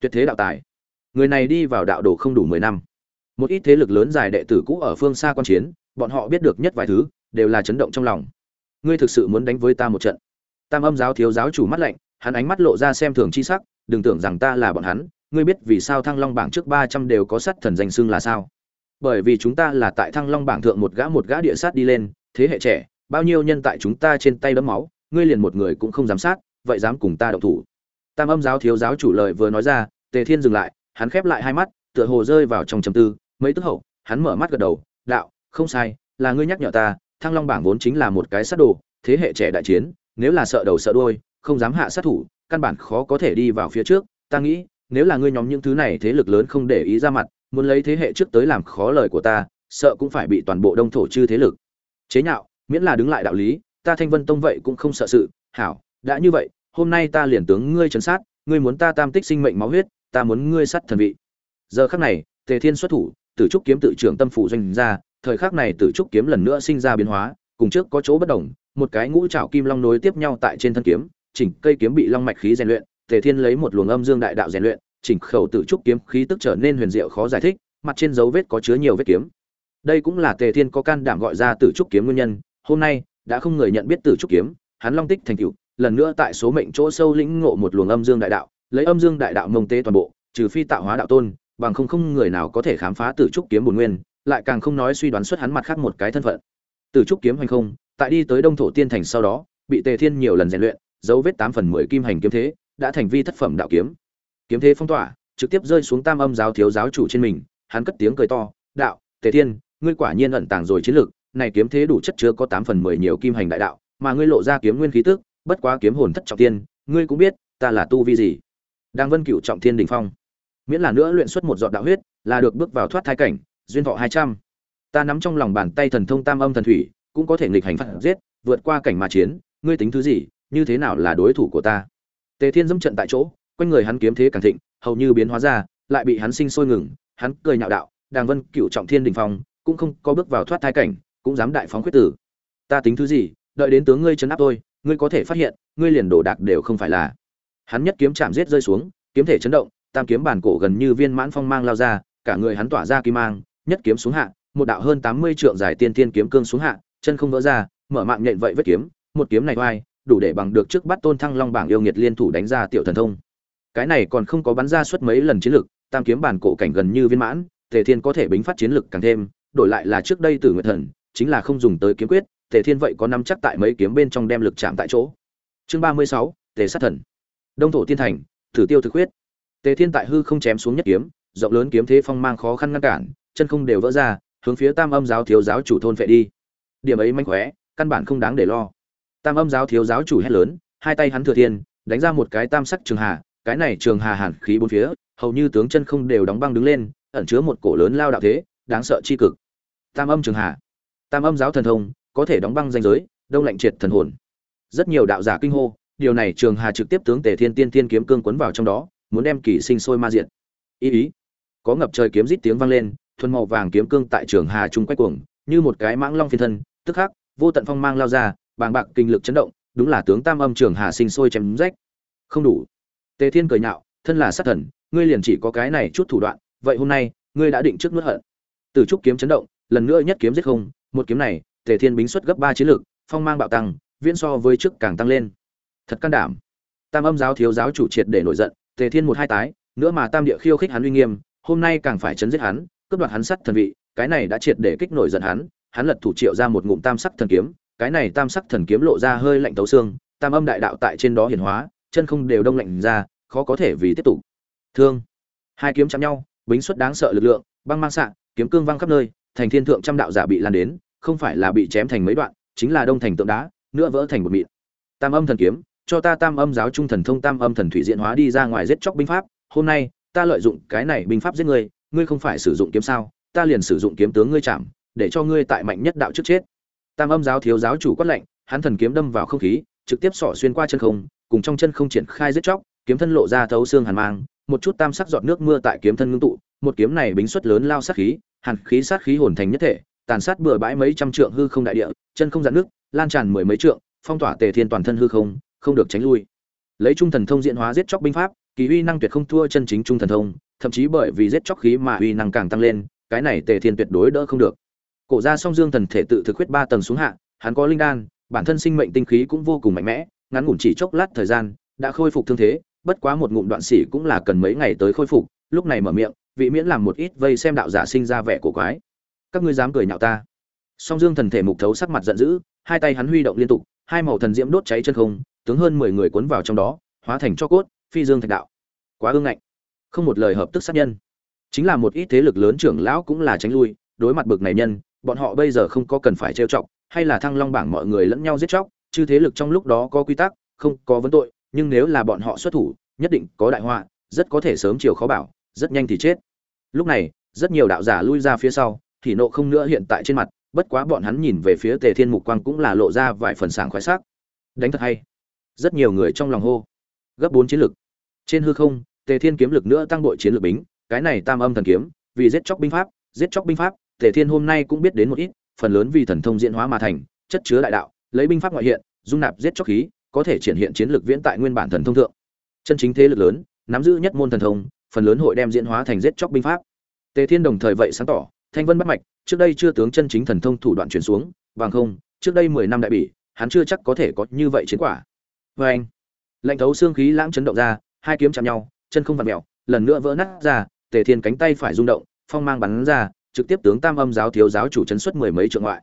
tuyệt thế đạo tài. Người này đi vào đạo đồ không đủ mười năm. Một ít thế lực lớn dài đệ tử cũ ở phương xa quan chiến, bọn họ biết được nhất vài thứ, đều là chấn động trong lòng. Ngươi thực sự muốn đánh với ta một trận? Tam âm giáo thiếu giáo chủ mắt lạnh, hắn ánh mắt lộ ra xem thường chi sắc, đừng tưởng rằng ta là bọn hắn, ngươi biết vì sao thăng long bảng trước ba trăm đều có sắt thần danh xưng là sao? Bởi vì chúng ta là tại thăng long bảng thượng một gã một gã địa sát đi lên, thế hệ trẻ, bao nhiêu nhân tại chúng ta trên tay đấm máu, ngươi liền một người cũng không dám sát, vậy dám cùng ta động thủ tam âm giáo thiếu giáo chủ lời vừa nói ra, tề thiên dừng lại, hắn khép lại hai mắt, tựa hồ rơi vào trong trầm tư, mấy tức hậu, hắn mở mắt gật đầu, đạo, không sai, là ngươi nhắc nhở ta, thăng long bảng vốn chính là một cái sát đồ, thế hệ trẻ đại chiến, nếu là sợ đầu sợ đuôi, không dám hạ sát thủ, căn bản khó có thể đi vào phía trước, ta nghĩ, nếu là ngươi nhóm những thứ này thế lực lớn không để ý ra mặt, muốn lấy thế hệ trước tới làm khó lời của ta, sợ cũng phải bị toàn bộ đông thổ chư thế lực chế nhạo, miễn là đứng lại đạo lý, ta thanh vân tông vậy cũng không sợ sự, hảo, đã như vậy hôm nay ta liền tướng ngươi chấn sát, ngươi muốn ta tam tích sinh mệnh máu huyết, ta muốn ngươi sát thần vị giờ khắc này, tề thiên xuất thủ, tử trúc kiếm tự trưởng tâm phủ doanh ra, thời khắc này tử trúc kiếm lần nữa sinh ra biến hóa, cùng trước có chỗ bất đồng, một cái ngũ trảo kim long nối tiếp nhau tại trên thân kiếm, chỉnh cây kiếm bị long mạch khí rèn luyện, tề thiên lấy một luồng âm dương đại đạo rèn luyện, chỉnh khẩu tử trúc kiếm khí tức trở nên huyền diệu khó giải thích, mặt trên dấu vết có chứa nhiều vết kiếm đây cũng là tề thiên có can đảm gọi ra tử trúc kiếm nguyên nhân, hôm nay, đã không người nhận biết tử trúc kiếm, hắn long tích thành tựu lần nữa tại số mệnh chỗ sâu lĩnh ngộ một luồng âm dương đại đạo, lấy âm dương đại đạo mông tế toàn bộ, trừ phi tạo hóa đạo tôn, bằng không không người nào có thể khám phá tử trúc kiếm bổn nguyên, lại càng không nói suy đoán xuất hắn mặt khác một cái thân phận. Tử trúc kiếm hành không, tại đi tới đông thổ tiên thành sau đó, bị tề thiên nhiều lần rèn luyện, dấu vết tám phần mười kim hành kiếm thế, đã thành vi thất phẩm đạo kiếm. Kiếm thế phong tỏa, trực tiếp rơi xuống tam âm giáo thiếu giáo chủ trên mình, hắn cất tiếng cười to, đạo, tề thiên, ngươi quả nhiên ẩn tàng rồi chiến lược, này kiếm thế đủ chất chứa có tám phần mười nhiều kim hành đại đạo, mà ngươi lộ ra kiếm nguyên khí tức bất quá kiếm hồn thất trọng tiên, ngươi cũng biết, ta là tu vi gì. Đang vân cửu trọng thiên đỉnh phong. Miễn là nữa luyện xuất một giọt đạo huyết, là được bước vào thoát thai cảnh, duyên thọ hai trăm. Ta nắm trong lòng bàn tay thần thông tam âm thần thủy, cũng có thể nghịch hành phạt giết, vượt qua cảnh mà chiến, ngươi tính thứ gì, như thế nào là đối thủ của ta? Tề thiên dẫm trận tại chỗ, quanh người hắn kiếm thế càng thịnh, hầu như biến hóa ra, lại bị hắn sinh sôi ngừng, hắn cười nhạo đạo đàng vân cửu trọng thiên đỉnh phong, cũng không có bước vào thoát thai cảnh, cũng dám đại phóng quyết tử. Ta tính thứ gì, đợi đến tướng ngươi trấn áp tôi ngươi có thể phát hiện, ngươi liền đổ đạc đều không phải là. Hắn nhất kiếm chạm giết rơi xuống, kiếm thể chấn động, tam kiếm bản cổ gần như viên mãn phong mang lao ra, cả người hắn tỏa ra kim mang, nhất kiếm xuống hạ, một đạo hơn tám mươi trượng dài tiên tiên kiếm cương xuống hạ, chân không vỡ ra, mở mạng nhện vậy vết kiếm, một kiếm này oai, đủ để bằng được trước bắt tôn thăng long bảng yêu nghiệt liên thủ đánh ra tiểu thần thông. Cái này còn không có bắn ra suốt mấy lần chiến lực, tam kiếm bản cổ cảnh gần như viên mãn tề thiên có thể bính phát chiến lực càng thêm, đổi lại là trước đây tử nguyệt thần, chính là không dùng tới kiếm quyết tề thiên vậy có nắm chắc tại mấy kiếm bên trong đem lực chạm tại chỗ. Chương ba mươi sáu, tề sát thần. Đông thổ tiên thành, thử tiêu thực huyết. Tề thiên tại hư không chém xuống nhất kiếm, rộng lớn kiếm thế phong mang khó khăn ngăn cản, chân không đều vỡ ra, hướng phía tam âm giáo thiếu giáo chủ thôn phệ đi. Điểm ấy manh khóe, căn bản không đáng để lo. Tam âm giáo thiếu giáo chủ hét lớn, hai tay hắn thừa thiên, đánh ra một cái tam sắc trường hà, cái này trường hà hàn khí bốn phía, hầu như tướng chân không đều đóng băng đứng lên, ẩn chứa một cổ lớn lao đạo thế, đáng sợ chi cực. Tam âm trường hà. Tam âm giáo thần thông có thể đóng băng danh giới, đông lạnh triệt thần hồn. Rất nhiều đạo giả kinh hô, điều này trường hà trực tiếp tướng tề thiên tiên tiên kiếm cương quấn vào trong đó, muốn đem kỳ sinh sôi ma diện ý ý. Có ngập trời kiếm rít tiếng vang lên, thuần màu vàng kiếm cương tại trường hà trung quay cuồng, như một cái mãng long phiên thân, tức khắc, vô tận phong mang lao ra, bàng bạc kinh lực chấn động, đúng là tướng tam âm trường hà sinh sôi chém rách. Không đủ. Tề thiên cười nhạo, thân là sát thần, ngươi liền chỉ có cái này chút thủ đoạn, vậy hôm nay, ngươi đã định trước nuốt hận. Từ trúc kiếm chấn động, lần nữa nhất kiếm giết không, một kiếm này tề thiên bính xuất gấp ba chiến lược, phong mang bạo tăng, viễn so với trước càng tăng lên. Thật can đảm. Tam âm giáo thiếu giáo chủ triệt để nổi giận, tề thiên một hai tái, nữa mà tam địa khiêu khích hắn uy nghiêm, hôm nay càng phải chấn giết hắn, cướp đoạt hắn sắt thần vị, cái này đã triệt để kích nổi giận hắn hắn lật thủ triệu ra một ngụm tam sắc thần kiếm, cái này tam sắc thần kiếm lộ ra hơi lạnh tấu xương, tam âm đại đạo tại trên đó hiển hóa, chân không đều đông lạnh ra, khó có thể vì tiếp tục. Thương. Hai kiếm chạm nhau, bính xuất đáng sợ lực lượng, băng mang xạ, kiếm cương văng khắp nơi, thành thiên thượng trăm đạo giả bị lan đến không phải là bị chém thành mấy đoạn, chính là đông thành tượng đá, nữa vỡ thành một mịn. Tam âm thần kiếm, cho ta tam âm giáo trung thần thông, tam âm thần thủy diễn hóa đi ra ngoài giết chóc binh pháp. Hôm nay, ta lợi dụng cái này binh pháp giết ngươi ngươi không phải sử dụng kiếm sao? Ta liền sử dụng kiếm tướng ngươi chạm, để cho ngươi tại mạnh nhất đạo trước chết. Tam âm giáo thiếu giáo chủ quát lệnh, hắn thần kiếm đâm vào không khí, trực tiếp xỏ xuyên qua chân không, cùng trong chân không triển khai giết chóc, kiếm thân lộ ra thấu xương hàn mang, một chút tam sắc giọt nước mưa tại kiếm thân ngưng tụ, một kiếm này bính xuất lớn lao sát khí, hàn khí sát khí hồn thành nhất thể tàn sát bừa bãi mấy trăm trượng hư không đại địa, chân không dạn nước, lan tràn mười mấy trượng, phong tỏa tề thiên toàn thân hư không không được tránh lui. Lấy trung thần thông diễn hóa giết chóc binh pháp, kỳ uy năng tuyệt không thua chân chính trung thần thông, thậm chí bởi vì giết chóc khí mà uy năng càng tăng lên, cái này tề thiên tuyệt đối đỡ không được. Cổ ra song dương thần thể tự thực huyết ba tầng xuống hạ, hắn có linh đan, bản thân sinh mệnh tinh khí cũng vô cùng mạnh mẽ, ngắn ngủn chỉ chốc lát thời gian, đã khôi phục thương thế, bất quá một ngụm đoạn xỉ cũng là cần mấy ngày tới khôi phục, lúc này mở miệng, vị miễn làm một ít vây xem đạo giả sinh ra vẻ cổ quái các ngươi dám cười nhạo ta. Song dương thần thể mục thấu sắc mặt giận dữ, hai tay hắn huy động liên tục, hai màu thần diễm đốt cháy chân không, tướng hơn mười người cuốn vào trong đó, hóa thành cho cốt, phi dương thạch đạo. Quá ương ngạnh. Không một lời hợp tức sát nhân. Chính là một ít thế lực lớn trưởng lão cũng là tránh lui, đối mặt bực này nhân, bọn họ bây giờ không có cần phải trêu chọc, hay là thăng long bảng mọi người lẫn nhau giết chóc, chứ thế lực trong lúc đó có quy tắc, không có vấn tội, nhưng nếu là bọn họ xuất thủ, nhất định có đại họa, rất có thể sớm chiều khó bảo, rất nhanh thì chết. Lúc này, rất nhiều đạo giả lui ra phía sau thì nộ không nữa hiện tại trên mặt, bất quá bọn hắn nhìn về phía tề thiên mục quang cũng là lộ ra vài phần sảng khoái sắc. Đánh thật hay. Rất nhiều người trong lòng hô. Gấp bốn chiến lực. Trên hư không, tề thiên kiếm lực nữa tăng đội chiến lược bính, cái này tam âm thần kiếm, vì giết chóc binh pháp, giết chóc binh pháp, tề thiên hôm nay cũng biết đến một ít, phần lớn vì thần thông diễn hóa mà thành, chất chứa đại đạo, lấy binh pháp ngoại hiện, dung nạp giết chóc khí, có thể triển hiện chiến lược viễn tại nguyên bản thần thông thượng. Chân chính thế lực lớn, nắm giữ nhất môn thần thông, phần lớn hội đem diễn hóa thành giết chóc binh pháp. Tề thiên đồng thời vậy sáng tỏ thanh vân bắt mạch, trước đây chưa tướng chân chính thần thông thủ đoạn chuyển xuống, bằng không, trước đây mười năm đại bỉ, hắn chưa chắc có thể có như vậy chiến quả. Vê anh, lạnh thấu xương khí lãng chấn động ra, hai kiếm chạm nhau, chân không vặt mẹo, lần nữa vỡ nát ra, tề thiên cánh tay phải rung động, phong mang bắn ra, trực tiếp tướng tam âm giáo thiếu giáo chủ chấn xuất mười mấy trượng ngoại.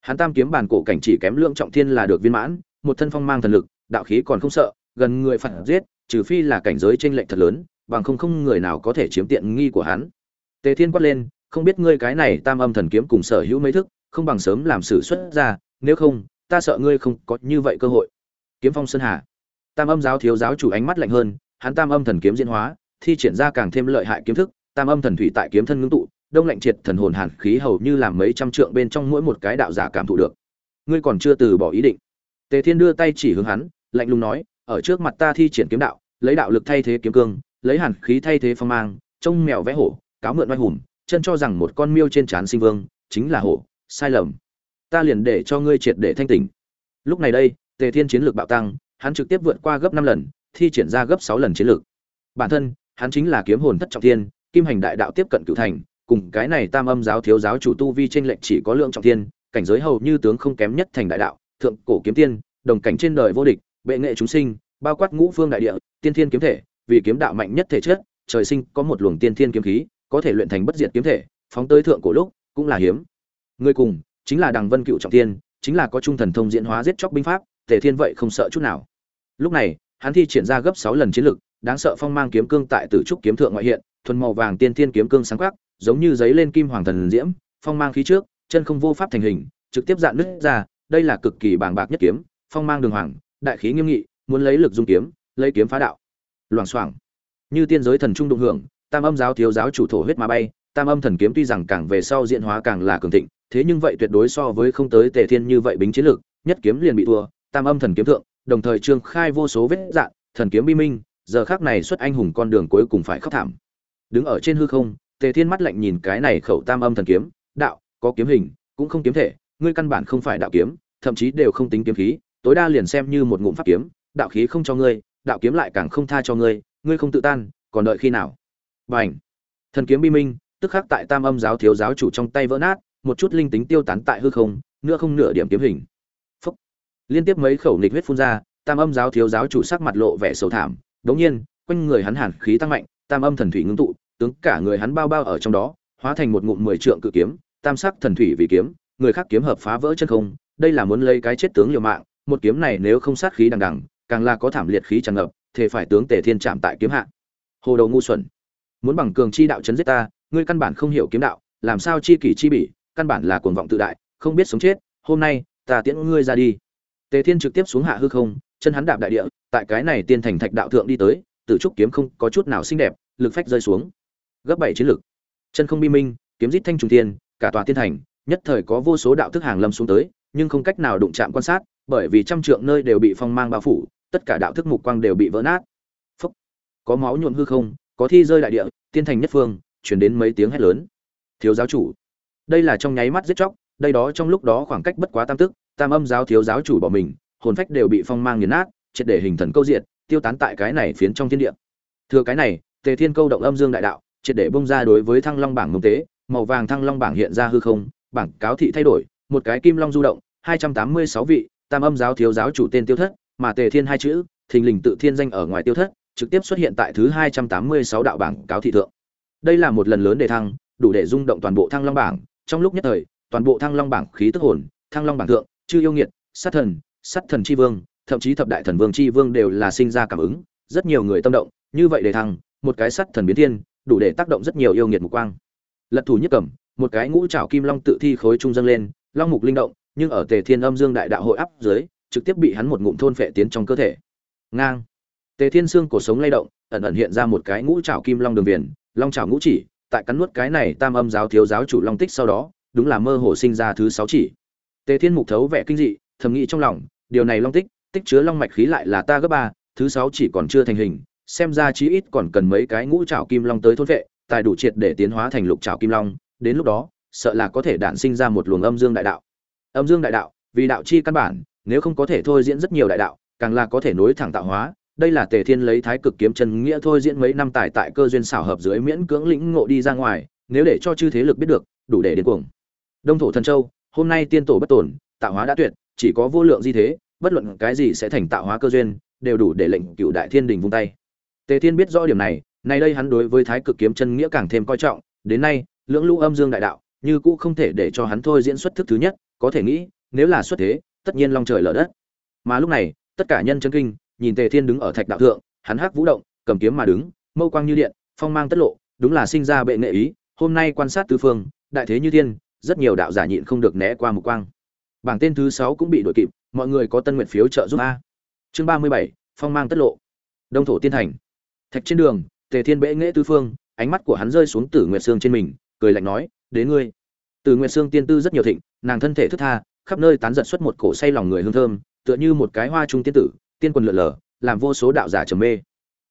Hắn tam kiếm bản cổ cảnh chỉ kém lượng trọng thiên là được viên mãn, một thân phong mang thần lực, đạo khí còn không sợ, gần người phản giết, trừ phi là cảnh giới trên lệnh thật lớn, bằng không không người nào có thể chiếm tiện nghi của hắn. Tề thiên quát lên không biết ngươi cái này tam âm thần kiếm cùng sở hữu mấy thức, không bằng sớm làm sử xuất ra, nếu không, ta sợ ngươi không có như vậy cơ hội. Kiếm phong sơn hà. Tam âm giáo thiếu giáo chủ ánh mắt lạnh hơn, hắn tam âm thần kiếm diễn hóa, thi triển ra càng thêm lợi hại kiếm thức, tam âm thần thủy tại kiếm thân ngưng tụ, đông lạnh triệt thần hồn hàn khí hầu như làm mấy trăm trượng bên trong mỗi một cái đạo giả cảm thụ được. Ngươi còn chưa từ bỏ ý định. Tề thiên đưa tay chỉ hướng hắn, lạnh lùng nói, ở trước mặt ta thi triển kiếm đạo, lấy đạo lực thay thế kiếm cương, lấy hàn khí thay thế phong mang, trông mèo vẽ hổ, cáo mượn oai hùng chân cho rằng một con miêu trên trán sinh vương, chính là hổ, sai lầm. Ta liền để cho ngươi triệt để thanh tỉnh. Lúc này đây, tề thiên chiến lược bạo tăng, hắn trực tiếp vượt qua gấp năm lần, thi triển ra gấp sáu lần chiến lược. Bản thân, hắn chính là kiếm hồn thất trọng thiên, kim hành đại đạo tiếp cận cửu thành, cùng cái này tam âm giáo thiếu giáo chủ tu vi trên lệnh chỉ có lượng trọng thiên, cảnh giới hầu như tướng không kém nhất thành đại đạo, thượng cổ kiếm tiên, đồng cảnh trên đời vô địch, bệ nghệ chúng sinh, bao quát ngũ phương đại địa, tiên thiên kiếm thể, vì kiếm đạo mạnh nhất thể chất, trời sinh có một luồng tiên thiên kiếm khí có thể luyện thành bất diệt kiếm thể, phóng tới thượng cổ lúc, cũng là hiếm. Người cùng, chính là đằng vân cựu trọng thiên, chính là có trung thần thông diễn hóa giết chóc binh pháp, tề thiên vậy không sợ chút nào. Lúc này, hắn thi triển ra gấp sáu lần chiến lực, đáng sợ phong mang kiếm cương tại tử trúc kiếm thượng ngoại hiện, thuần màu vàng tiên thiên kiếm cương sáng quắc, giống như giấy lên kim hoàng thần diễm, phong mang khí trước, chân không vô pháp thành hình, trực tiếp dạn nứt ra, đây là cực kỳ bàng bạc nhất kiếm, phong mang đường hoàng, đại khí nghiêm nghị, muốn lấy lực dung kiếm, lấy kiếm phá đạo. Loảng xoảng. Như tiên giới thần trung đụng hưởng tam âm giáo thiếu giáo chủ thổ huyết mà bay, tam âm thần kiếm tuy rằng càng về sau diễn hóa càng là cường thịnh, thế nhưng vậy tuyệt đối so với không tới tề thiên như vậy bính chiến lược, nhất kiếm liền bị thua, tam âm thần kiếm thượng, đồng thời trương khai vô số vết dạn thần kiếm bi minh, giờ khác này xuất anh hùng con đường cuối cùng phải khóc thảm. Đứng ở trên hư không, tề thiên mắt lạnh nhìn cái này khẩu tam âm thần kiếm, đạo, có kiếm hình, cũng không kiếm thể, ngươi căn bản không phải đạo kiếm, thậm chí đều không tính kiếm khí, tối đa liền xem như một ngụm pháp kiếm, đạo khí không cho ngươi, đạo kiếm lại càng không tha cho ngươi ngươi không tự tan, còn đợi khi nào? Bảnh thần kiếm bi minh, tức khắc tại tam âm giáo thiếu giáo chủ trong tay vỡ nát, một chút linh tính tiêu tán tại hư không, nửa không nửa điểm kiếm hình. Phúc. liên tiếp mấy khẩu nghịch huyết phun ra, tam âm giáo thiếu giáo chủ sắc mặt lộ vẻ sầu thảm. Đống nhiên, quanh người hắn hàn khí tăng mạnh, tam âm thần thủy ngưng tụ, tướng cả người hắn bao bao ở trong đó, hóa thành một ngụm mười trượng cự kiếm, tam sắc thần thủy vì kiếm, người khác kiếm hợp phá vỡ chân không, đây là muốn lấy cái chết tướng liều mạng, một kiếm này nếu không sát khí đằng đằng, càng là có thảm liệt khí tràn ngập thì phải tướng tề thiên chạm tại kiếm hạ. Hồ đầu ngu xuẩn muốn bằng cường chi đạo chấn giết ta, ngươi căn bản không hiểu kiếm đạo, làm sao chi kỷ chi bỉ, căn bản là cuồng vọng tự đại, không biết sống chết, hôm nay, ta tiễn ngươi ra đi. Tề thiên trực tiếp xuống hạ hư không, chân hắn đạp đại địa, tại cái này tiên thành thạch đạo thượng đi tới tự trúc kiếm không có chút nào xinh đẹp, lực phách rơi xuống. Gấp bảy chiến lực. Chân không bi minh, kiếm giết thanh trùng tiên cả tòa tiên thành, nhất thời có vô số đạo thức hàng lâm xuống tới, nhưng không cách nào đụng chạm quan sát, bởi vì trăm trượng nơi đều bị phong mang bao phủ, tất cả đạo thức mục quang đều bị vỡ nát. Phúc. có máu nhuộm hư không có thi rơi đại địa, tiên thành nhất phương, chuyển đến mấy tiếng hét lớn. Thiếu giáo chủ, đây là trong nháy mắt giết chóc, đây đó trong lúc đó khoảng cách bất quá tam tức tam âm giáo thiếu giáo chủ bỏ mình, hồn phách đều bị phong mang nghiền nát, triệt để hình thần câu diện tiêu tán tại cái này phiến trong thiên địa. Thừa cái này, tề thiên câu động âm dương đại đạo, triệt để bung ra đối với thăng long bảng mông tế, màu vàng thăng long bảng hiện ra hư không, bảng cáo thị thay đổi, một cái kim long du động, hai trăm tám mươi sáu vị, tam âm giáo thiếu giáo chủ tên tiêu thất, mà tề thiên hai chữ, thình lình tự thiên danh ở ngoài tiêu thất trực tiếp xuất hiện tại thứ hai trăm tám mươi sáu đạo bảng cáo thị thượng. Đây là một lần lớn đề thăng đủ để rung động toàn bộ thăng long bảng. Trong lúc nhất thời toàn bộ thăng long bảng khí tức hồn thăng long bảng thượng chư yêu nghiệt sát thần sát thần chi vương thậm chí thập đại thần vương chi vương đều là sinh ra cảm ứng rất nhiều người tâm động như vậy đề thăng một cái sát thần biến thiên đủ để tác động rất nhiều yêu nghiệt mục quang. Lật thủ nhất cầm, một cái ngũ trảo kim long tự thi khối trung dâng lên long mục linh động nhưng ở tề thiên âm dương đại đạo hội áp dưới trực tiếp bị hắn một ngụm thôn phệ tiến trong cơ thể. Ngang tề thiên xương cổ sống lay động, ẩn ẩn hiện ra một cái ngũ trảo kim long đường viền, long trảo ngũ chỉ, tại cắn nuốt cái này tam âm giáo thiếu giáo chủ long tích sau đó, đúng là mơ hồ sinh ra thứ sáu chỉ. Tề thiên mục thấu vẻ kinh dị, thầm nghĩ trong lòng, điều này long tích tích chứa long mạch khí lại là ta gấp ba, thứ sáu chỉ còn chưa thành hình, xem ra chí ít còn cần mấy cái ngũ trảo kim long tới thôn vệ, tài đủ triệt để tiến hóa thành lục trảo kim long, đến lúc đó, sợ là có thể đản sinh ra một luồng âm dương đại đạo. Âm dương đại đạo, vì đạo chi căn bản, nếu không có thể thôi diễn rất nhiều đại đạo, càng là có thể nối thẳng tạo hóa đây là tề thiên lấy thái cực kiếm chân nghĩa thôi diễn mấy năm tài tại cơ duyên xảo hợp dưới miễn cưỡng lĩnh ngộ đi ra ngoài, nếu để cho chư thế lực biết được, đủ để đến cuồng. Đông thổ thần châu, hôm nay tiên tổ bất tổn tạo hóa đã tuyệt, chỉ có vô lượng di thế, bất luận cái gì sẽ thành tạo hóa cơ duyên, đều đủ để lệnh cựu đại thiên đình vung tay. Tề thiên biết rõ điểm này, nay đây hắn đối với thái cực kiếm chân nghĩa càng thêm coi trọng, đến nay, lưỡng lũ âm dương đại đạo, như cũ không thể để cho hắn thôi diễn xuất thức thứ nhất, có thể nghĩ, nếu là xuất thế, tất nhiên long trời lở đất. Mà lúc này, tất cả nhân chân kinh nhìn tề thiên đứng ở thạch đạo thượng, hắn hắc vũ động, cầm kiếm mà đứng, mâu quang như điện, phong mang tất lộ, đúng là sinh ra bệ nghệ ý, hôm nay quan sát tứ phương, đại thế như thiên, rất nhiều đạo giả nhịn không được né qua một quang. Bảng tên thứ sáu cũng bị đổi kịp, mọi người có tân nguyện phiếu trợ giúp a. Chương ba mươi bảy, phong mang tất lộ. Đông thổ tiên thành. Thạch trên đường, tề thiên bệ nghệ tứ phương, ánh mắt của hắn rơi xuống tử nguyệt Sương trên mình, cười lạnh nói đến ngươi. Tử nguyệt Sương tiên tư rất nhiều thịnh, nàng thân thể thướt tha, khắp nơi tán giật xuất một cổ say lòng người hương thơm, tựa như một cái hoa trung tiên tử tiên quần lượn lờ, làm vô số đạo giả trầm mê.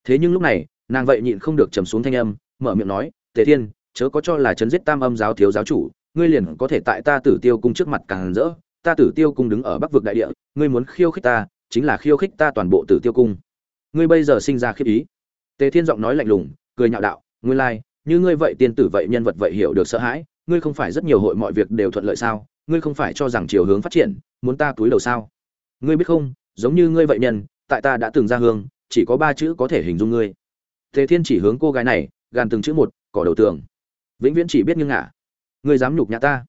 Thế nhưng lúc này, nàng vậy nhịn không được trầm xuống thanh âm, mở miệng nói, tề thiên, chớ có cho là chấn giết tam âm giáo thiếu giáo chủ, ngươi liền có thể tại ta tử tiêu cung trước mặt càng rỡ. Ta tử tiêu cung đứng ở bắc vực đại địa, ngươi muốn khiêu khích ta, chính là khiêu khích ta toàn bộ tử tiêu cung. Ngươi bây giờ sinh ra khiếp ý. Tề thiên giọng nói lạnh lùng, cười nhạo đạo ngươi lai, như ngươi vậy tiên tử vậy nhân vật vậy hiểu được sợ hãi, ngươi không phải rất nhiều hội mọi việc đều thuận lợi sao? Ngươi không phải cho rằng chiều hướng phát triển, muốn ta túi đầu sao? Ngươi biết không giống như ngươi vậy nhân, tại ta đã từng ra hương, chỉ có ba chữ có thể hình dung ngươi. Tề thiên chỉ hướng cô gái này, gàn từng chữ một, cỏ đầu tường. Vĩnh viễn chỉ biết nghiêng ngả. Ngươi dám nhục nhã ta.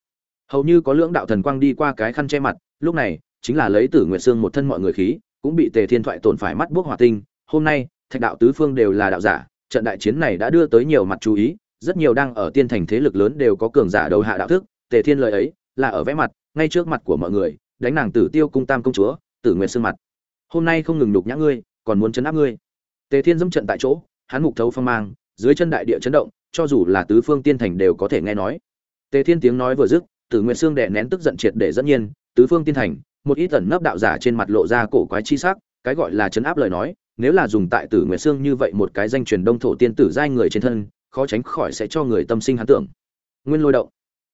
Hầu như có lưỡng đạo thần quang đi qua cái khăn che mặt, lúc này, chính là lấy tử nguyệt xương một thân mọi người khí, cũng bị tề thiên thoại tổn phải mắt buốc hỏa tinh. Hôm nay, thạch đạo tứ phương đều là đạo giả, trận đại chiến này đã đưa tới nhiều mặt chú ý, rất nhiều đang ở tiên thành thế lực lớn đều có cường giả đầu hạ đạo thức. Tề thiên lời ấy, là ở vẽ mặt, ngay trước mặt của mọi người, đánh nàng tử tiêu cung tam công chúa tử nguyệt Sương mặt. Hôm nay không ngừng nhục nhã ngươi, còn muốn chấn áp ngươi. Tề thiên dẫm trận tại chỗ, hắn mục thấu phong mang, dưới chân đại địa chấn động, cho dù là tứ phương tiên thành đều có thể nghe nói. Tề thiên tiếng nói vừa dứt, tử nguyệt Sương đè nén tức giận triệt để dẫn nhiên, tứ phương tiên thành, một ít tẩn nấp đạo giả trên mặt lộ ra cổ quái chi sắc, cái gọi là chấn áp lời nói, nếu là dùng tại tử nguyệt Sương như vậy một cái danh truyền đông thổ tiên tử giai người trên thân, khó tránh khỏi sẽ cho người tâm sinh hắn tưởng. Nguyên lôi động.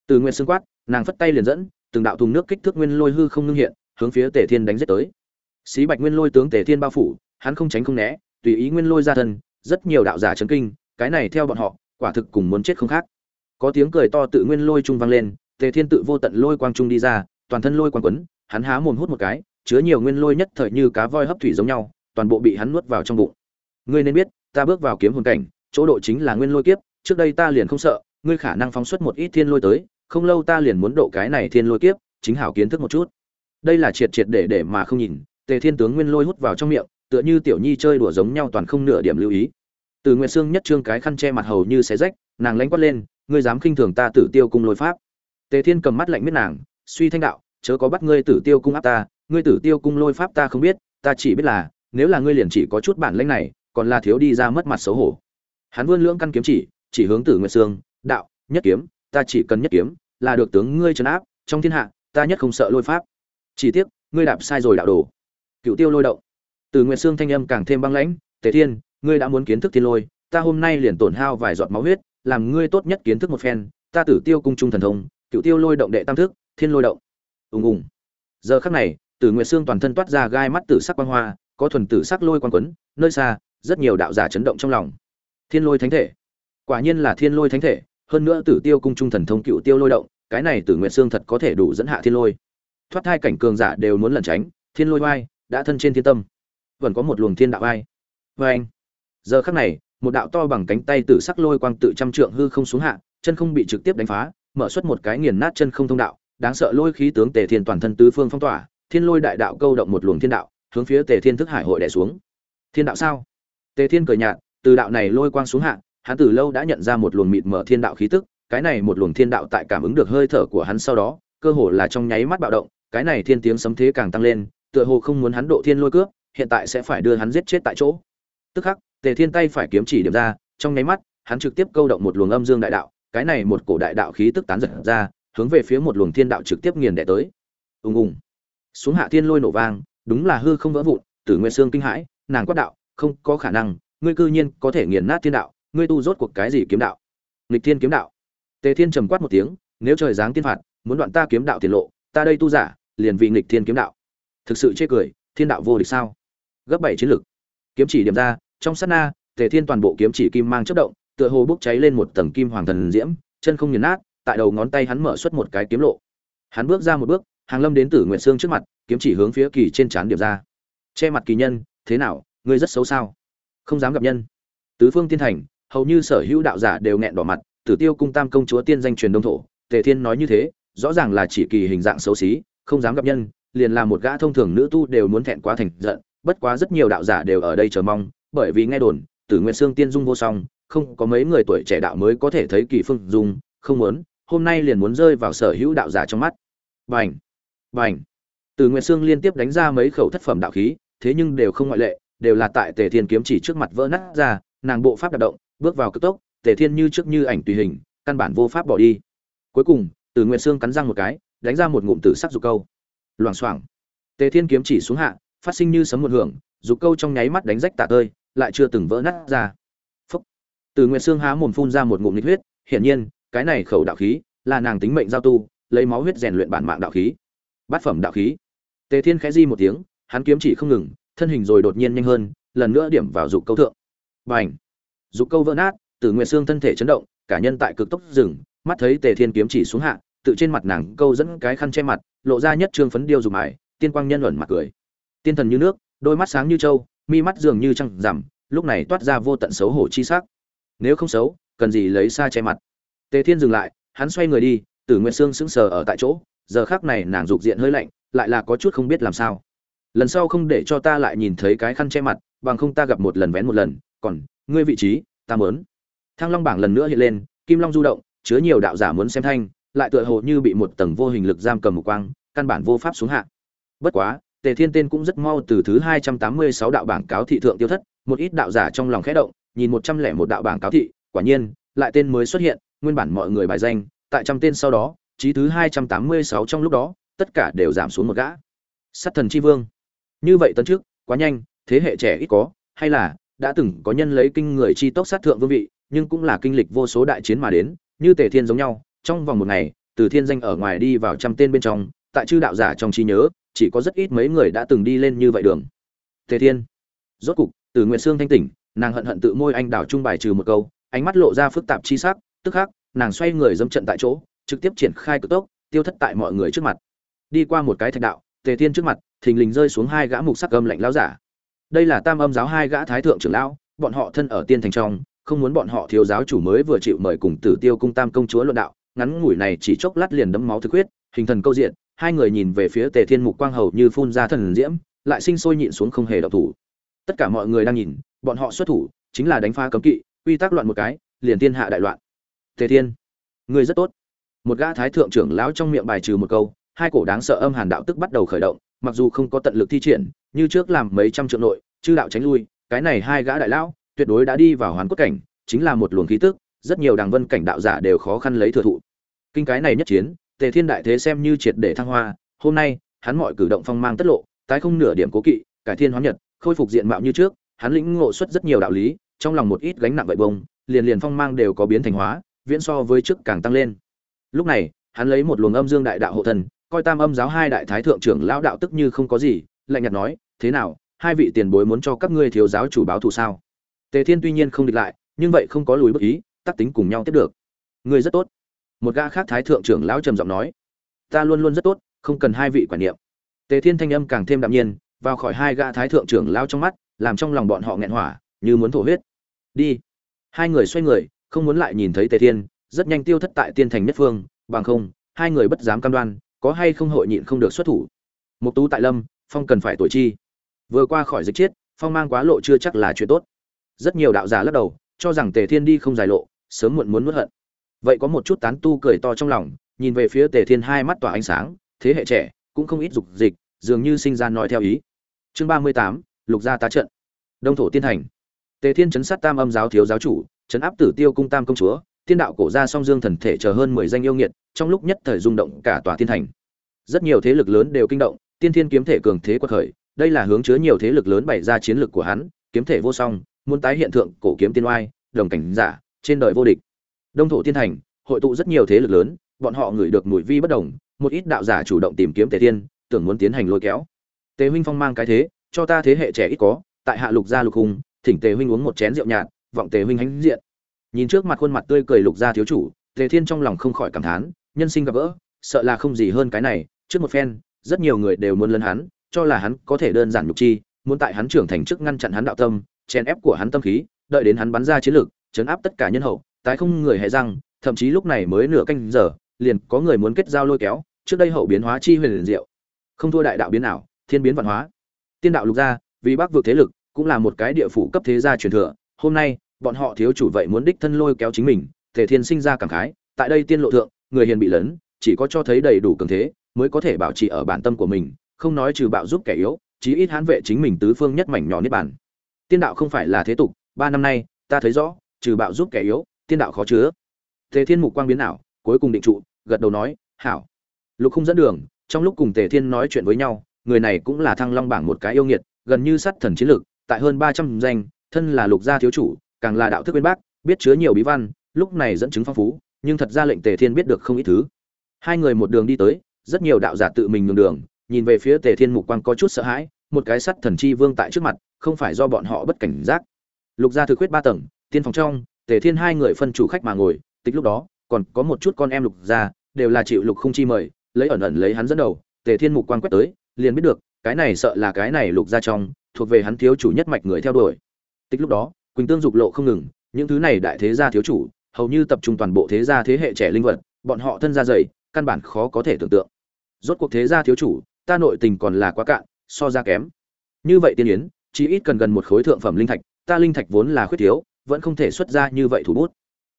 Tử nguyệt Sương quát, nàng phất tay liền dẫn, từng đạo thùng nước kích thước nguyên lôi hư không ngưng hiện hướng phía tề thiên đánh giết tới. Xí bạch nguyên lôi tướng tề thiên bao phủ, hắn không tránh không né, tùy ý nguyên lôi ra thân, rất nhiều đạo giả chấn kinh, cái này theo bọn họ, quả thực cùng muốn chết không khác. Có tiếng cười to tự nguyên lôi trung vang lên, tề thiên tự vô tận lôi quang trung đi ra, toàn thân lôi quang quấn, hắn há mồm hút một cái, chứa nhiều nguyên lôi nhất thời như cá voi hấp thủy giống nhau, toàn bộ bị hắn nuốt vào trong bụng. Ngươi nên biết, ta bước vào kiếm hồn cảnh, chỗ độ chính là nguyên lôi kiếp, trước đây ta liền không sợ, ngươi khả năng phóng xuất một ít thiên lôi tới, không lâu ta liền muốn độ cái này thiên lôi kiếp, chính hảo kiến thức một chút đây là triệt triệt để để mà không nhìn, tề thiên tướng nguyên lôi hút vào trong miệng, tựa như tiểu nhi chơi đùa giống nhau toàn không nửa điểm lưu ý. Từ nguyệt xương nhất trương cái khăn che mặt hầu như xé rách, nàng lánh quát lên, ngươi dám khinh thường ta tử tiêu cung lôi pháp? Tề thiên cầm mắt lạnh miết nàng, suy thanh đạo, chớ có bắt ngươi tử tiêu cung áp ta, ngươi tử tiêu cung lôi pháp ta không biết, ta chỉ biết là, nếu là ngươi liền chỉ có chút bản lĩnh này, còn là thiếu đi ra mất mặt xấu hổ. Hắn vươn lưỡng căn kiếm chỉ chỉ hướng tử nguyệt sương, đạo, nhất kiếm, ta chỉ cần nhất kiếm, là được tướng ngươi trấn áp, trong thiên hạ, ta nhất không sợ lôi pháp chỉ tiếc, ngươi đạp sai rồi đạo đồ. Cựu tiêu lôi động. Từ nguyệt xương thanh âm càng thêm băng lãnh, tề thiên, ngươi đã muốn kiến thức thiên lôi, ta hôm nay liền tổn hao vài giọt máu huyết, làm ngươi tốt nhất kiến thức một phen, ta tử tiêu cung trung thần thông, cựu tiêu lôi động đệ tam thức, thiên lôi động. Ùng ùng. Giờ khắc này tử nguyệt xương toàn thân toát ra gai mắt tử sắc quang hoa, có thuần tử sắc lôi quang quấn, nơi xa, rất nhiều đạo giả chấn động trong lòng. Thiên lôi thánh thể. Quả nhiên là thiên lôi thánh thể, hơn nữa tử tiêu cung trung thần thông cựu tiêu lôi động, cái này tử nguyện xương thật có thể đủ dẫn hạ thiên lôi thoát thai cảnh cường giả đều muốn lẩn tránh, thiên lôi vai đã thân trên thiên tâm. Vẫn có một luồng thiên đạo vai vê anh, giờ khắc này, một đạo to bằng cánh tay tử sắc lôi quang tự trăm trượng hư không xuống hạ, chân không bị trực tiếp đánh phá, mở xuất một cái nghiền nát chân không thông đạo. Đáng sợ lôi khí tướng tề thiên toàn thân tứ phương phong tỏa, thiên lôi đại đạo câu động một luồng thiên đạo, hướng phía tề thiên thức hải hội đẻ xuống. Thiên đạo sao? Tề thiên cười nhạt, từ đạo này lôi quang xuống hạ, hắn từ lâu đã nhận ra một luồng mịt mở thiên đạo khí tức, cái này một luồng thiên đạo tại cảm ứng được hơi thở của hắn sau đó cơ hồ là trong nháy mắt bạo động, cái này thiên tiếng sấm thế càng tăng lên, tựa hồ không muốn hắn độ thiên lôi cướp hiện tại sẽ phải đưa hắn giết chết tại chỗ. Tức khắc, tề thiên tay phải kiếm chỉ điểm ra, trong nháy mắt, hắn trực tiếp câu động một luồng âm dương đại đạo, cái này một cổ đại đạo khí tức tán giật ra, hướng về phía một luồng thiên đạo trực tiếp nghiền đè tới. Ùng ùng. Xuống hạ thiên lôi nổ vang, đúng là hư không vỡ vụn, tử nguyên xương kinh hãi, nàng quát đạo, không có khả năng, ngươi cư nhiên có thể nghiền nát thiên đạo, ngươi tu rốt cuộc cái gì kiếm đạo? Lịch thiên kiếm đạo. Tề thiên trầm quát một tiếng, nếu trời giáng tiên phạt muốn đoạn ta kiếm đạo tiền lộ, ta đây tu giả, liền vì nghịch thiên kiếm đạo. Thực sự chê cười, thiên đạo vô địch sao? Gấp bảy chiến lực. Kiếm chỉ điểm ra, trong sát na, tề thiên toàn bộ kiếm chỉ kim mang chất động, tựa hồ bốc cháy lên một tầng kim hoàng thần diễm, chân không nghiền nát, tại đầu ngón tay hắn mở xuất một cái kiếm lộ. Hắn bước ra một bước, hàng lâm đến tử nguyện xương trước mặt, kiếm chỉ hướng phía kỳ trên trán điểm ra. Che mặt kỳ nhân, thế nào, ngươi rất xấu sao? Không dám gặp nhân. Tứ phương tiên thành, hầu như sở hữu đạo giả đều nghẹn đỏ mặt, tử tiêu cung tam công chúa tiên danh truyền đông thổ, tề thiên nói như thế rõ ràng là chỉ kỳ hình dạng xấu xí, không dám gặp nhân, liền là một gã thông thường nữ tu đều muốn thẹn quá thành giận, bất quá rất nhiều đạo giả đều ở đây chờ mong, bởi vì nghe đồn, tử nguyên xương tiên dung vô song, không có mấy người tuổi trẻ đạo mới có thể thấy kỳ phương dung, không muốn, hôm nay liền muốn rơi vào sở hữu đạo giả trong mắt. Bành! Bành! Tử nguyên xương liên tiếp đánh ra mấy khẩu thất phẩm đạo khí, thế nhưng đều không ngoại lệ, đều là tại tề thiên kiếm chỉ trước mặt vỡ nát ra, nàng bộ pháp đạp động, bước vào cực tốc, tề thiên như trước như ảnh tùy hình, căn bản vô pháp bỏ đi. Cuối cùng từ nguyệt sương cắn răng một cái, đánh ra một ngụm tử sắc dục câu. Loảng xoảng. Tề thiên kiếm chỉ xuống hạ, phát sinh như sấm một hưởng, dục câu trong nháy mắt đánh rách tạ tơi, lại chưa từng vỡ nát ra. Phúc. Từ nguyệt sương há mồm phun ra một ngụm nhiệt huyết, hiển nhiên, cái này khẩu đạo khí là nàng tính mệnh giao tu, lấy máu huyết rèn luyện bản mạng đạo khí. Bát phẩm đạo khí. Tề thiên khẽ di một tiếng, hắn kiếm chỉ không ngừng, thân hình rồi đột nhiên nhanh hơn, lần nữa điểm vào dục câu thượng. Bành. Dục câu vỡ nát Tử nguyệt xương thân thể chấn động, cả nhân tại cực tốc dừng mắt thấy tề thiên kiếm chỉ xuống hạ, tự trên mặt nàng câu dẫn cái khăn che mặt, lộ ra nhất trương phấn điêu dùng mài tiên quang nhân luẩn mặt cười. Tiên thần như nước, đôi mắt sáng như trâu mi mắt dường như trăng rằm, lúc này toát ra vô tận xấu hổ chi sắc. Nếu không xấu, cần gì lấy xa che mặt. Tề thiên dừng lại, hắn xoay người đi, tử nguyện xương sững sờ ở tại chỗ, giờ khác này nàng dục diện hơi lạnh, lại là có chút không biết làm sao. Lần sau không để cho ta lại nhìn thấy cái khăn che mặt, bằng không ta gặp một lần vén một lần, còn, ngươi vị trí, ta mớn thăng long bảng lần nữa hiện lên, kim long du động chứa nhiều đạo giả muốn xem thanh, lại tựa hồ như bị một tầng vô hình lực giam cầm một quang, căn bản vô pháp xuống hạ. Bất quá, tề thiên tên cũng rất mau từ thứ hai trăm tám mươi sáu đạo bảng cáo thị thượng tiêu thất, một ít đạo giả trong lòng khẽ động, nhìn một trăm lẻ một đạo bảng cáo thị, quả nhiên, lại tên mới xuất hiện, nguyên bản mọi người bài danh, tại trăm tên sau đó, chí thứ hai trăm tám mươi sáu trong lúc đó, tất cả đều giảm xuống một gã. Sát thần chi vương. Như vậy tấn trước quá nhanh, thế hệ trẻ ít có, hay là, đã từng có nhân lấy kinh người chi tốc sát thượng vương vị, nhưng cũng là kinh lịch vô số đại chiến mà đến như tề thiên giống nhau, trong vòng một ngày, từ thiên danh ở ngoài đi vào trăm tên bên trong, tại chư đạo giả trong trí nhớ, chỉ có rất ít mấy người đã từng đi lên như vậy đường. Tề thiên, rốt cục, từ nguyệt sương thanh tỉnh, nàng hận hận tự môi anh đảo trung bài trừ một câu, ánh mắt lộ ra phức tạp chi sắc, tức khắc, nàng xoay người dâm trận tại chỗ, trực tiếp triển khai cực tốc, tiêu thất tại mọi người trước mặt. Đi qua một cái thạch đạo, tề thiên trước mặt, thình lình rơi xuống hai gã mục sắc âm lạnh lão giả. Đây là tam âm giáo hai gã thái thượng trưởng lão, bọn họ thân ở tiên thành trong không muốn bọn họ thiếu giáo chủ mới vừa chịu mời cùng tử tiêu cung tam công chúa luận đạo, ngắn ngủi này chỉ chốc lát liền đấm máu thực huyết, hình thần câu diện, hai người nhìn về phía tề thiên mục quang hầu như phun ra thần diễm, lại sinh sôi nhịn xuống không hề động thủ. Tất cả mọi người đang nhìn, bọn họ xuất thủ, chính là đánh phá cấm kỵ, quy tắc loạn một cái, liền thiên hạ đại loạn. Tề thiên, người rất tốt. Một gã thái thượng trưởng lão trong miệng bài trừ một câu, hai cổ đáng sợ âm hàn đạo tức bắt đầu khởi động, mặc dù không có tận lực thi triển, như trước làm mấy trăm trượng nội, chư đạo tránh lui, cái này hai gã đại lão tuyệt đối đã đi vào hoàn cốt cảnh, chính là một luồng khí tức, rất nhiều đàng vân cảnh đạo giả đều khó khăn lấy thừa thụ. Kinh cái này nhất chiến, tề thiên đại thế xem như triệt để thăng hoa, hôm nay, hắn mọi cử động phong mang tất lộ, tái không nửa điểm cố kỵ, cải thiên hóa nhật, khôi phục diện mạo như trước, hắn lĩnh ngộ xuất rất nhiều đạo lý, trong lòng một ít gánh nặng vậy bông, liền liền phong mang đều có biến thành hóa, viễn so với trước càng tăng lên. Lúc này, hắn lấy một luồng âm dương đại đạo hộ thần, coi tam âm giáo hai đại thái thượng trưởng lão đạo tức như không có gì, lạnh nhạt nói, thế nào, hai vị tiền bối muốn cho các ngươi thiếu giáo chủ báo thù sao? Tề thiên tuy nhiên không địch lại, nhưng vậy không có lùi bước ý tác tính cùng nhau tiếp được. Người rất tốt. Một gã khác thái thượng trưởng lão trầm giọng nói, ta luôn luôn rất tốt, không cần hai vị quản niệm. Tề thiên thanh âm càng thêm đạm nhiên, vào khỏi hai gã thái thượng trưởng lão trong mắt, làm trong lòng bọn họ nghẹn hỏa, như muốn thổ huyết. Đi. Hai người xoay người, không muốn lại nhìn thấy tề thiên, rất nhanh tiêu thất tại tiên thành nhất phương, bằng không, hai người bất dám cam đoan, có hay không hội nhịn không được xuất thủ. Một tú tại lâm, phong cần phải tuổi chi. Vừa qua khỏi dịch chiết phong mang quá lộ chưa chắc là chuyện tốt rất nhiều đạo giả lắc đầu, cho rằng tề thiên đi không dài lộ, sớm muộn muốn nuốt hận. Vậy có một chút tán tu cười to trong lòng, nhìn về phía tề thiên hai mắt tỏa ánh sáng, thế hệ trẻ, cũng không ít dục dịch, dường như sinh ra nói theo ý. Chương ba mươi tám, lục gia tá trận. Đông thổ tiên thành. Tề thiên chấn sát tam âm giáo thiếu giáo chủ, chấn áp tử tiêu cung tam công chúa, tiên đạo cổ gia song dương thần thể chờ hơn mười danh yêu nghiệt, trong lúc nhất thời rung động cả tòa tiên thành. Rất nhiều thế lực lớn đều kinh động, tiên thiên kiếm thể cường thế quật khởi, đây là hướng chứa nhiều thế lực lớn bày ra chiến lược của hắn, kiếm thể vô song muốn tái hiện tượng cổ kiếm tiên oai, đồng cảnh giả, trên đời vô địch. Đông thổ tiên thành, hội tụ rất nhiều thế lực lớn, bọn họ ngửi được mùi vi bất đồng, một ít đạo giả chủ động tìm kiếm tề thiên, tưởng muốn tiến hành lôi kéo. Tề huynh phong mang cái thế, cho ta thế hệ trẻ ít có, tại hạ lục gia lục hùng, thỉnh tề huynh uống một chén rượu nhạt, vọng tề huynh hãnh diện. Nhìn trước mặt khuôn mặt tươi cười lục gia thiếu chủ, tề thiên trong lòng không khỏi cảm thán, nhân sinh gặp gỡ, sợ là không gì hơn cái này, trước một phen, rất nhiều người đều muốn lấn hắn, cho là hắn có thể đơn giản nhục chi, muốn tại hắn trưởng thành trước ngăn chặn hắn đạo tâm chèn ép của hắn tâm khí, đợi đến hắn bắn ra chiến lược, chấn áp tất cả nhân hậu, tái không người hề răng, thậm chí lúc này mới nửa canh giờ, liền có người muốn kết giao lôi kéo, trước đây hậu biến hóa chi huyền liền diệu không thua đại đạo biến nào thiên biến văn hóa tiên đạo lục gia, vì bắc vượt thế lực, cũng là một cái địa phủ cấp thế gia truyền thừa, hôm nay, bọn họ thiếu chủ vậy muốn đích thân lôi kéo chính mình, thể thiên sinh ra cảm khái, tại đây tiên lộ thượng, người hiền bị lớn chỉ có cho thấy đầy đủ cường thế, mới có thể bảo trì ở bản tâm của mình, không nói trừ bạo giúp kẻ yếu, chí ít hãn vệ chính mình tứ phương nhất mảnh nhỏ niết bàn tiên đạo không phải là thế tục, ba năm nay, ta thấy rõ, trừ bạo giúp kẻ yếu, tiên đạo khó chứa. Tề thiên mục quang biến ảo, cuối cùng định trụ, gật đầu nói, hảo. Lục không dẫn đường, trong lúc cùng tề thiên nói chuyện với nhau, người này cũng là thăng long bảng một cái yêu nghiệt, gần như sát thần chiến lược tại hơn ba trăm danh, thân là lục gia thiếu chủ, càng là đạo thức bên bác, biết chứa nhiều bí văn, lúc này dẫn chứng phong phú, nhưng thật ra lệnh tề thiên biết được không ít thứ. Hai người một đường đi tới, rất nhiều đạo giả tự mình nhường đường, nhìn về phía tề thiên mục quang có chút sợ hãi, một cái sắt thần chi vương tại trước mặt không phải do bọn họ bất cảnh giác. Lục gia thực huyết ba tầng, tiên phòng trong, tề thiên hai người phân chủ khách mà ngồi tích lúc đó, còn có một chút con em lục gia, đều là chịu lục không chi mời, lấy ẩn ẩn lấy hắn dẫn đầu, tề thiên mục quang quét tới, liền biết được, cái này sợ là cái này lục gia trong, thuộc về hắn thiếu chủ nhất mạch người theo đuổi. Tích lúc đó, quỳnh tương dục lộ không ngừng, những thứ này đại thế gia thiếu chủ, hầu như tập trung toàn bộ thế gia thế hệ trẻ linh vật, bọn họ thân gia dày, căn bản khó có thể tưởng tượng. Rốt cuộc thế gia thiếu chủ, ta nội tình còn là quá cạn, so ra kém. Như vậy tiên yến chỉ ít cần gần một khối thượng phẩm linh thạch, ta linh thạch vốn là khuyết thiếu, vẫn không thể xuất ra như vậy thủ bút.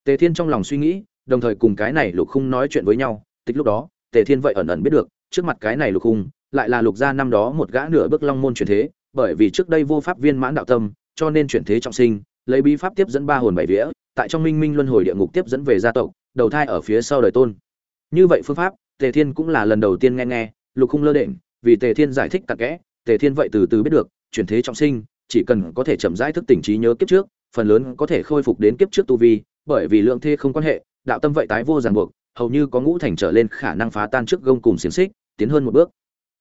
Tề thiên trong lòng suy nghĩ, đồng thời cùng cái này lục khung nói chuyện với nhau tích lúc đó, tề thiên vậy ẩn ẩn biết được, trước mặt cái này lục khung, lại là lục gia năm đó một gã nửa bước long môn chuyển thế, bởi vì trước đây vô pháp viên mãn đạo tâm, cho nên chuyển thế trọng sinh, lấy bí pháp tiếp dẫn ba hồn bảy vía, tại trong minh minh luân hồi địa ngục tiếp dẫn về gia tộc, đầu thai ở phía sau đời tôn. Như vậy phương pháp, tề thiên cũng là lần đầu tiên nghe nghe, lục khung lơ đễnh, vì tề thiên giải thích tặc kẽ, tề thiên vậy từ từ biết được chuyển thế trọng sinh, chỉ cần có thể chậm rãi thức tỉnh trí nhớ kiếp trước, phần lớn có thể khôi phục đến kiếp trước tu vi, bởi vì lượng thê không quan hệ, đạo tâm vậy tái vô ràng buộc, hầu như có ngũ thành trở lên khả năng phá tan trước gông cùng xiển xích, tiến hơn một bước.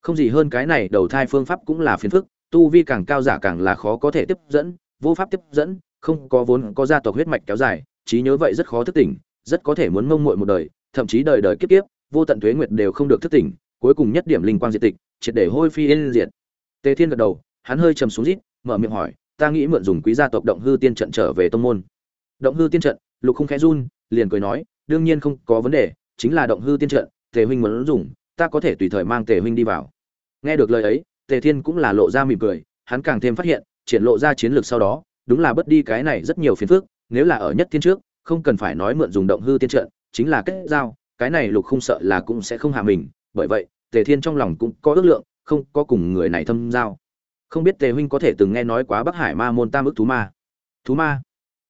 Không gì hơn cái này, đầu thai phương pháp cũng là phiền phức, tu vi càng cao giả càng là khó có thể tiếp dẫn, vô pháp tiếp dẫn, không có vốn có gia tộc huyết mạch kéo dài, trí nhớ vậy rất khó thức tỉnh, rất có thể muốn mông muội một đời, thậm chí đời đời kiếp kiếp, vô tận tuế nguyệt đều không được thức tỉnh, cuối cùng nhất điểm linh quang diệt tịch, triệt để hôi phi yên diệt. Tề thiên gật đầu hắn hơi trầm xuống rít, mở miệng hỏi, ta nghĩ mượn dùng quý gia tộc động hư tiên trận trở về tông môn. Động hư tiên trận, lục không khẽ run, liền cười nói, đương nhiên không có vấn đề, chính là động hư tiên trận, tề huynh muốn dùng, ta có thể tùy thời mang tề huynh đi vào. Nghe được lời ấy, tề thiên cũng là lộ ra mỉm cười, hắn càng thêm phát hiện, triển lộ ra chiến lược sau đó, đúng là bất đi cái này rất nhiều phiền phức, nếu là ở nhất thiên trước, không cần phải nói mượn dùng động hư tiên trận, chính là kết giao, cái này lục không sợ là cũng sẽ không hạ mình, bởi vậy, tề thiên trong lòng cũng có ước lượng, không có cùng người này thâm giao không biết tề huynh có thể từng nghe nói quá bắc hải ma môn tam ức thú ma. Thú ma?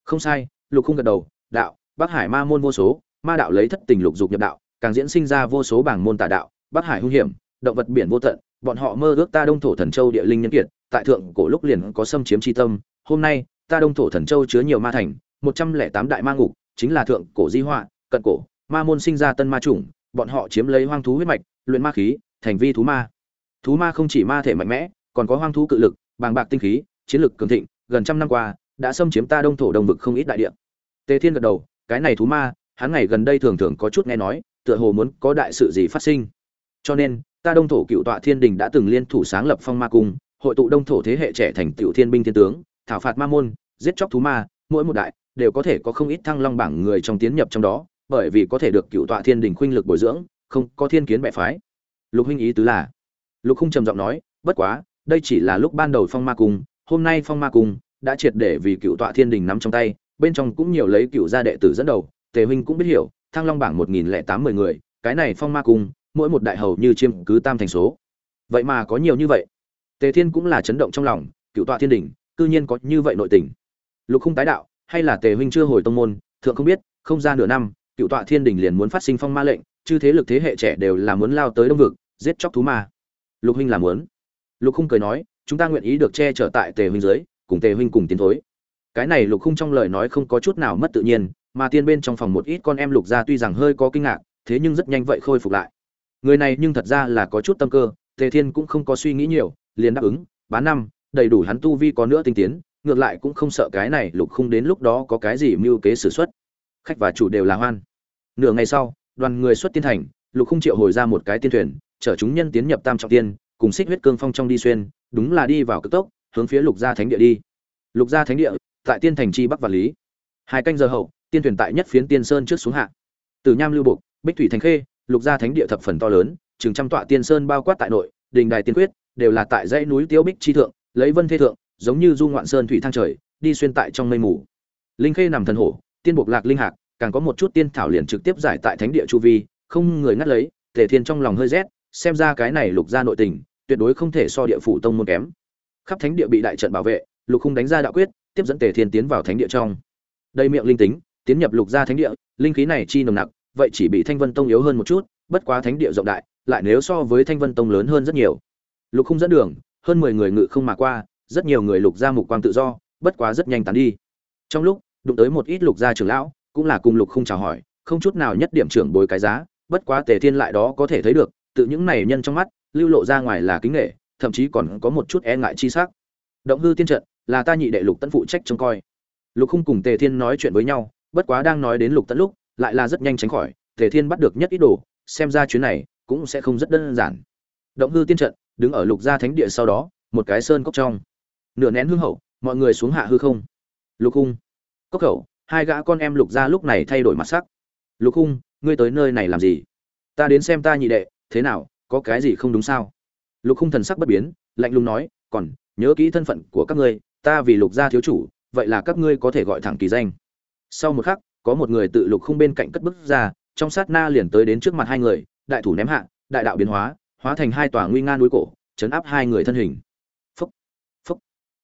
Không sai, lục không gật đầu, đạo, bắc hải ma môn vô số, ma đạo lấy thất tình lục dục nhập đạo, càng diễn sinh ra vô số bảng môn tà đạo, bắc hải hung hiểm, động vật biển vô tận, bọn họ mơ ước ta đông thổ thần châu địa linh nhân kiệt, tại thượng cổ lúc liền có xâm chiếm tri tâm, hôm nay, ta đông thổ thần châu chứa nhiều ma thành, một trăm lẻ tám đại ma ngục, chính là thượng cổ di họa, cận cổ, ma môn sinh ra tân ma chủng, bọn họ chiếm lấy hoang thú huyết mạch, luyện ma khí, thành vi thú ma. Thú ma không chỉ ma thể mạnh mẽ còn có hoang thú cự lực, bàng bạc tinh khí, chiến lực cường thịnh, gần trăm năm qua, đã xâm chiếm ta đông thổ đông vực không ít đại địa. Tề thiên gật đầu, cái này thú ma, hắn ngày gần đây thường thường có chút nghe nói, tựa hồ muốn có đại sự gì phát sinh. Cho nên, ta đông thổ cựu tọa thiên đình đã từng liên thủ sáng lập phong ma cung, hội tụ đông thổ thế hệ trẻ thành tiểu thiên binh thiên tướng, thảo phạt ma môn, giết chóc thú ma, mỗi một đại đều có thể có không ít thăng long bảng người trong tiến nhập trong đó, bởi vì có thể được cựu tọa thiên đình khuynh lực bồi dưỡng, không có thiên kiến bệ phái. Lục huynh ý tứ là, lục khung trầm giọng nói, bất quá đây chỉ là lúc ban đầu phong ma cung, hôm nay phong ma cung đã triệt để vì cựu tọa thiên đình nắm trong tay, bên trong cũng nhiều lấy cựu gia đệ tử dẫn đầu, tề huynh cũng biết hiểu, thăng long bảng một nghìn lẻ tám mười người, cái này phong ma cung, mỗi một đại hầu như chiêm cứ tam thành số. Vậy mà có nhiều như vậy. Tề thiên cũng là chấn động trong lòng, cựu tọa thiên đình, cư nhiên có như vậy nội tình. Lục không tái đạo, hay là tề huynh chưa hồi tông môn, thượng không biết, không ra nửa năm, cựu tọa thiên đình liền muốn phát sinh phong ma lệnh chư thế lực thế hệ trẻ đều là muốn lao tới đông vực, giết chóc thú ma. Lục huynh là muốn lục khung cười nói, chúng ta nguyện ý được che chở tại tề huynh dưới, cùng tề huynh cùng tiến thối. Cái này lục khung trong lời nói không có chút nào mất tự nhiên, mà tiên bên trong phòng một ít con em lục gia tuy rằng hơi có kinh ngạc, thế nhưng rất nhanh vậy khôi phục lại. Người này nhưng thật ra là có chút tâm cơ, tề thiên cũng không có suy nghĩ nhiều, liền đáp ứng, bán năm, đầy đủ hắn tu vi có nữa tinh tiến, ngược lại cũng không sợ cái này lục khung đến lúc đó có cái gì mưu kế xử xuất khách và chủ đều là hoan. Nửa ngày sau, đoàn người xuất tiên thành, lục khung triệu hồi ra một cái tiên thuyền, chở chúng nhân tiến nhập tam trọng tiên cùng xích huyết cương phong trong đi xuyên, đúng là đi vào cực tốc, hướng phía lục gia thánh địa đi. Lục gia thánh địa, tại tiên thành chi bắc và lý. Hai canh giờ hậu, tiên thuyền tại nhất phiến tiên sơn trước xuống hạ. Từ nham lưu bục bích thủy thành khê, lục gia thánh địa thập phần to lớn, chừng trăm tọa tiên sơn bao quát tại nội, đình đài tiên quyết, đều là tại dãy núi tiêu bích chi thượng, lấy vân thế thượng, giống như du ngoạn sơn thủy thang trời, đi xuyên tại trong mây mù. Linh khê nằm thần hổ, tiên buộc lạc linh hạc, càng có một chút tiên thảo liền trực tiếp giải tại thánh địa chu vi, không người ngắt lấy, tề thiên trong lòng hơi rét xem ra cái này lục gia nội tình, tuyệt đối không thể so địa phủ tông môn kém. Khắp thánh địa bị đại trận bảo vệ, lục khung đánh ra đạo quyết, tiếp dẫn tề thiên tiến vào thánh địa trong. Đây miệng linh tính, tiến nhập lục gia thánh địa, linh khí này chi nồng nặc, vậy chỉ bị thanh vân tông yếu hơn một chút, bất quá thánh địa rộng đại, lại nếu so với thanh vân tông lớn hơn rất nhiều. Lục khung dẫn đường, hơn mười người ngự không mà qua, rất nhiều người lục gia mục quang tự do, bất quá rất nhanh tán đi. Trong lúc, đụng tới một ít lục gia trưởng lão, cũng là cùng lục khung chào hỏi, không chút nào nhất điểm trưởng bồi cái giá, bất quá tề thiên lại đó có thể thấy được tự những này nhân trong mắt, lưu lộ ra ngoài là kính nghệ, thậm chí còn có một chút e ngại chi sắc. Động hư tiên trận, là ta nhị đệ lục tấn phụ trách trông coi. Lục khung cùng tề thiên nói chuyện với nhau, bất quá đang nói đến lục tấn lúc, lại là rất nhanh tránh khỏi, tề thiên bắt được nhất ít đồ, xem ra chuyến này cũng sẽ không rất đơn giản. Động hư tiên trận, đứng ở lục gia thánh địa sau đó, một cái sơn cốc trong. Nửa nén hương hậu, mọi người xuống hạ hư không. Lục khung, cốc khẩu hai gã con em lục gia lúc này thay đổi mặt sắc. Lục khung, ngươi tới nơi này làm gì? Ta đến xem ta nhị đệ thế nào, có cái gì không đúng sao? Lục khung thần sắc bất biến, lạnh lùng nói, còn nhớ kỹ thân phận của các ngươi, ta vì lục gia thiếu chủ, vậy là các ngươi có thể gọi thẳng kỳ danh. Sau một khắc, có một người tự lục khung bên cạnh cất bước ra, trong sát na liền tới đến trước mặt hai người, đại thủ ném hạ, đại đạo biến hóa hóa thành hai tòa nguy nga núi cổ, chấn áp hai người thân hình. Phúc phúc.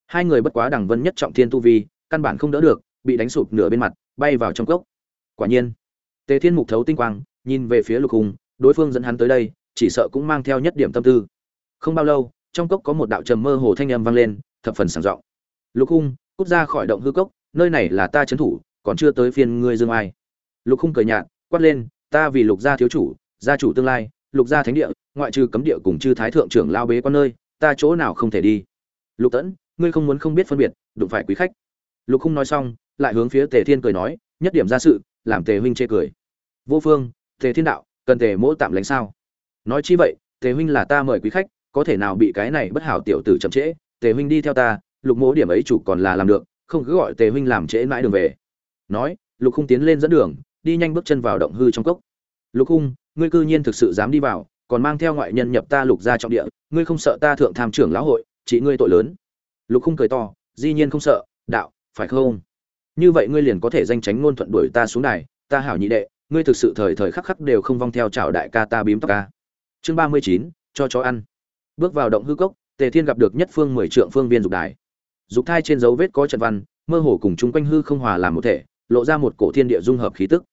Hai người bất quá đẳng vân nhất trọng thiên tu vi, căn bản không đỡ được, bị đánh sụp nửa bên mặt, bay vào trong cốc. Quả nhiên, tề thiên mục thấu tinh quang, nhìn về phía lục hùng đối phương dẫn hắn tới đây chỉ sợ cũng mang theo nhất điểm tâm tư. Không bao lâu, trong cốc có một đạo trầm mơ hồ thanh âm vang lên, thập phần sảng giọng lục hung, cút ra khỏi động hư cốc, nơi này là ta trấn thủ, còn chưa tới phiên ngươi dương ai. Lục hung cười nhạt, quát lên, ta vì lục gia thiếu chủ, gia chủ tương lai, lục gia thánh địa, ngoại trừ cấm địa cùng chư thái thượng trưởng lao bế quan nơi, ta chỗ nào không thể đi. Lục tẫn, ngươi không muốn không biết phân biệt, đụng phải quý khách. Lục hung nói xong, lại hướng phía tề thiên cười nói, nhất điểm ra sự, làm tề huynh chê cười. Vô phương, tề thiên đạo, cần tề mỗ tạm lánh sao? Nói chi vậy, tề huynh là ta mời quý khách, có thể nào bị cái này bất hảo tiểu tử chậm trễ? Tề huynh đi theo ta, lục mỗ điểm ấy chủ còn là làm được, không cứ gọi tề huynh làm trễ mãi đường về. Nói, lục khung tiến lên dẫn đường, đi nhanh bước chân vào động hư trong cốc. Lục khung, ngươi cư nhiên thực sự dám đi vào, còn mang theo ngoại nhân nhập ta lục ra trọng địa, ngươi không sợ ta thượng tham trưởng lão hội, chỉ ngươi tội lớn. Lục khung cười to, dĩ nhiên không sợ, đạo, phải không? Như vậy ngươi liền có thể danh tránh ngôn thuận đuổi ta xuống đài, ta hảo nhị đệ, ngươi thực sự thời thời khắc khắc đều không vong theo chào đại ca ta bím tóc ca chương ba mươi chín, cho chó ăn. Bước vào động hư cốc, tề thiên gặp được nhất phương mười trượng phương viên dục đài. Dục thai trên dấu vết có trận văn, mơ hồ cùng chung quanh hư không hòa làm một thể, lộ ra một cổ thiên địa dung hợp khí tức.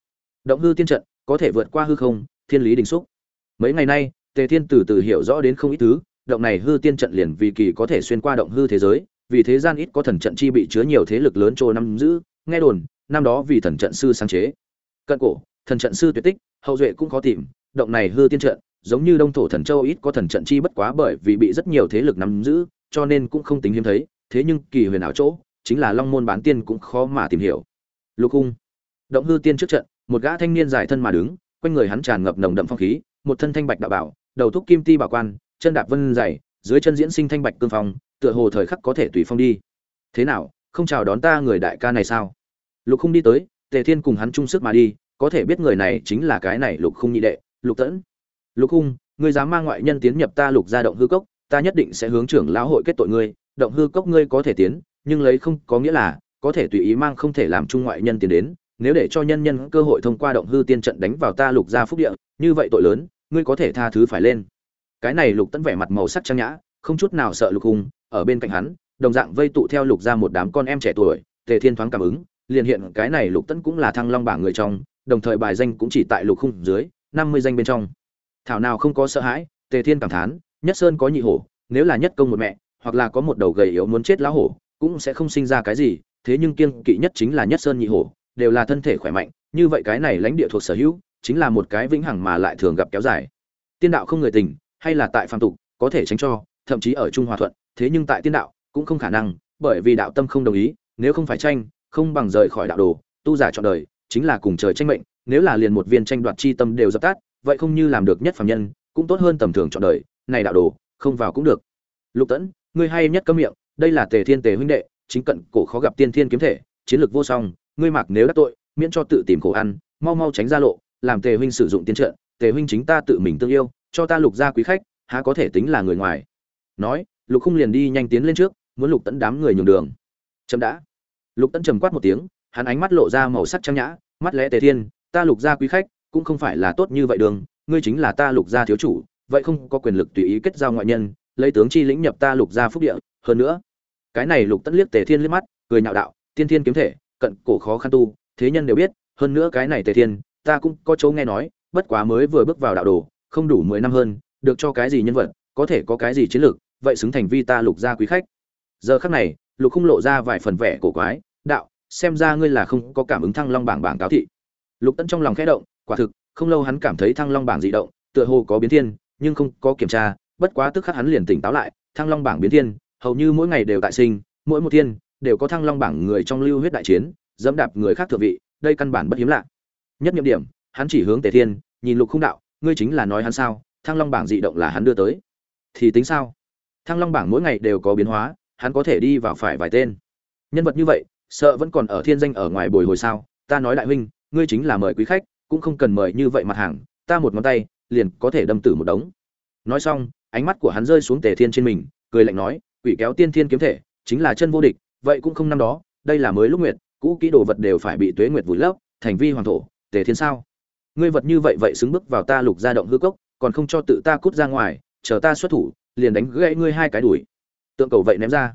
Động hư tiên trận, có thể vượt qua hư không, thiên lý đình xúc. Mấy ngày nay, tề thiên từ từ hiểu rõ đến không ít thứ, động này hư tiên trận liền vì kỳ có thể xuyên qua động hư thế giới, vì thế gian ít có thần trận chi bị chứa nhiều thế lực lớn trôi năm giữ, nghe đồn, năm đó vì thần trận sư sáng chế. Cận cổ, thần trận sư tuyệt tích, hậu duệ cũng có tìm, động này hư tiên trận giống như đông thổ thần châu ít có thần trận chi bất quá bởi vì bị rất nhiều thế lực nắm giữ, cho nên cũng không tính hiếm thấy, thế nhưng kỳ huyền ảo chỗ, chính là long môn bán tiên cũng khó mà tìm hiểu. Lục cung động hư tiên trước trận, một gã thanh niên dài thân mà đứng, quanh người hắn tràn ngập nồng đậm phong khí, một thân thanh bạch đạo bảo, đầu thúc kim ti bảo quan, chân đạp vân dày, dưới chân diễn sinh thanh bạch cương phong, tựa hồ thời khắc có thể tùy phong đi. Thế nào, không chào đón ta người đại ca này sao? Lục không đi tới, tề thiên cùng hắn chung sức mà đi, có thể biết người này chính là cái này lục không nhị đệ, lục tẫn lục hung, ngươi dám mang ngoại nhân tiến nhập ta lục gia động hư cốc, ta nhất định sẽ hướng trưởng lão hội kết tội ngươi. Động hư cốc ngươi có thể tiến, nhưng lấy không có nghĩa là có thể tùy ý mang không thể làm chung ngoại nhân tiến đến. Nếu để cho nhân nhân cơ hội thông qua động hư tiên trận đánh vào ta lục gia phúc địa, như vậy tội lớn, ngươi có thể tha thứ phải lên. Cái này lục tẫn vẻ mặt màu sắc trang nhã, không chút nào sợ lục hùng ở bên cạnh hắn, đồng dạng vây tụ theo lục ra một đám con em trẻ tuổi, tề thiên thoáng cảm ứng, liền hiện cái này lục tẫn cũng là thăng long bảng người trong, đồng thời bài danh cũng chỉ tại lục khung dưới, năm mươi danh bên trong thảo nào không có sợ hãi, tề thiên cảm thán, nhất sơn có nhị hổ, nếu là nhất công một mẹ, hoặc là có một đầu gầy yếu muốn chết lão hổ, cũng sẽ không sinh ra cái gì, thế nhưng kiêng kỵ nhất chính là nhất sơn nhị hổ, đều là thân thể khỏe mạnh, như vậy cái này lãnh địa thuộc sở hữu, chính là một cái vĩnh hằng mà lại thường gặp kéo dài. Tiên đạo không người tình, hay là tại phàm tục, có thể tránh cho, thậm chí ở trung hòa thuận, thế nhưng tại tiên đạo, cũng không khả năng, bởi vì đạo tâm không đồng ý, nếu không phải tranh, không bằng rời khỏi đạo đồ, tu giả chọn đời, chính là cùng trời tranh mệnh, nếu là liền một viên tranh đoạt chi tâm đều dập tắt vậy không như làm được nhất phàm nhân, cũng tốt hơn tầm thường chọn đời, này đạo đồ, không vào cũng được. Lục tẫn ngươi hay nhất cấm miệng, đây là tề thiên tề huynh đệ, chính cận cổ khó gặp tiên thiên kiếm thể, chiến lược vô song, ngươi mặc nếu đắc tội, miễn cho tự tìm khổ ăn, mau mau tránh ra lộ, làm tề huynh sử dụng tiên trận tề huynh chính ta tự mình tương yêu, cho ta lục gia quý khách, há có thể tính là người ngoài. Nói, lục khung liền đi nhanh tiến lên trước, muốn lục tẫn đám người nhường đường. Chậm đã. Lục tẫn trầm quát một tiếng, hắn ánh mắt lộ ra màu sắc trắng nhã, mắt lẽ tề thiên, ta lục gia quý khách cũng không phải là tốt như vậy đường, ngươi chính là ta lục gia thiếu chủ, vậy không có quyền lực tùy ý kết giao ngoại nhân, lấy tướng chi lĩnh nhập ta lục gia phúc địa. Hơn nữa, cái này lục tẫn liếc tề thiên liếc mắt, cười nhạo đạo, tiên thiên kiếm thể, cận cổ khó khăn tu, thế nhân đều biết, hơn nữa cái này tề thiên, ta cũng có chỗ nghe nói, bất quá mới vừa bước vào đạo đồ, không đủ mười năm hơn, được cho cái gì nhân vật, có thể có cái gì chiến lược, vậy xứng thành vi ta lục gia quý khách. Giờ khắc này, lục không lộ ra vài phần vẻ cổ quái, đạo, xem ra ngươi là không có cảm ứng thăng long bảng bảng cáo thị. Lục tẫn trong lòng khẽ động quả thực, không lâu hắn cảm thấy thăng long bảng dị động, tựa hồ có biến thiên, nhưng không có kiểm tra, bất quá tức khắc hắn liền tỉnh táo lại, thăng long bảng biến thiên, hầu như mỗi ngày đều tại sinh, mỗi một thiên đều có thăng long bảng người trong lưu huyết đại chiến, dẫm đạp người khác thượng vị, đây căn bản bất hiếm lạ. Nhất nhiệm điểm, hắn chỉ hướng tề thiên, nhìn lục không đạo, ngươi chính là nói hắn sao, thăng long bảng dị động là hắn đưa tới. Thì tính sao? Thăng long bảng mỗi ngày đều có biến hóa, hắn có thể đi vào phải vài tên. Nhân vật như vậy, sợ vẫn còn ở thiên danh ở ngoài bồi hồi sao? Ta nói đại huynh, ngươi chính là mời quý khách cũng không cần mời như vậy mặt hàng, ta một ngón tay, liền có thể đâm tử một đống. Nói xong, ánh mắt của hắn rơi xuống tề thiên trên mình, cười lạnh nói, quỷ kéo tiên thiên kiếm thể, chính là chân vô địch, vậy cũng không năm đó, đây là mới lúc nguyệt, cũ kỹ đồ vật đều phải bị tuế nguyệt vùi lấp, thành vi hoàng thổ, tề thiên sao? Ngươi vật như vậy vậy xứng bước vào ta lục gia động hư cốc, còn không cho tự ta cút ra ngoài, chờ ta xuất thủ, liền đánh gãy ngươi hai cái đuổi tượng cầu vậy ném ra.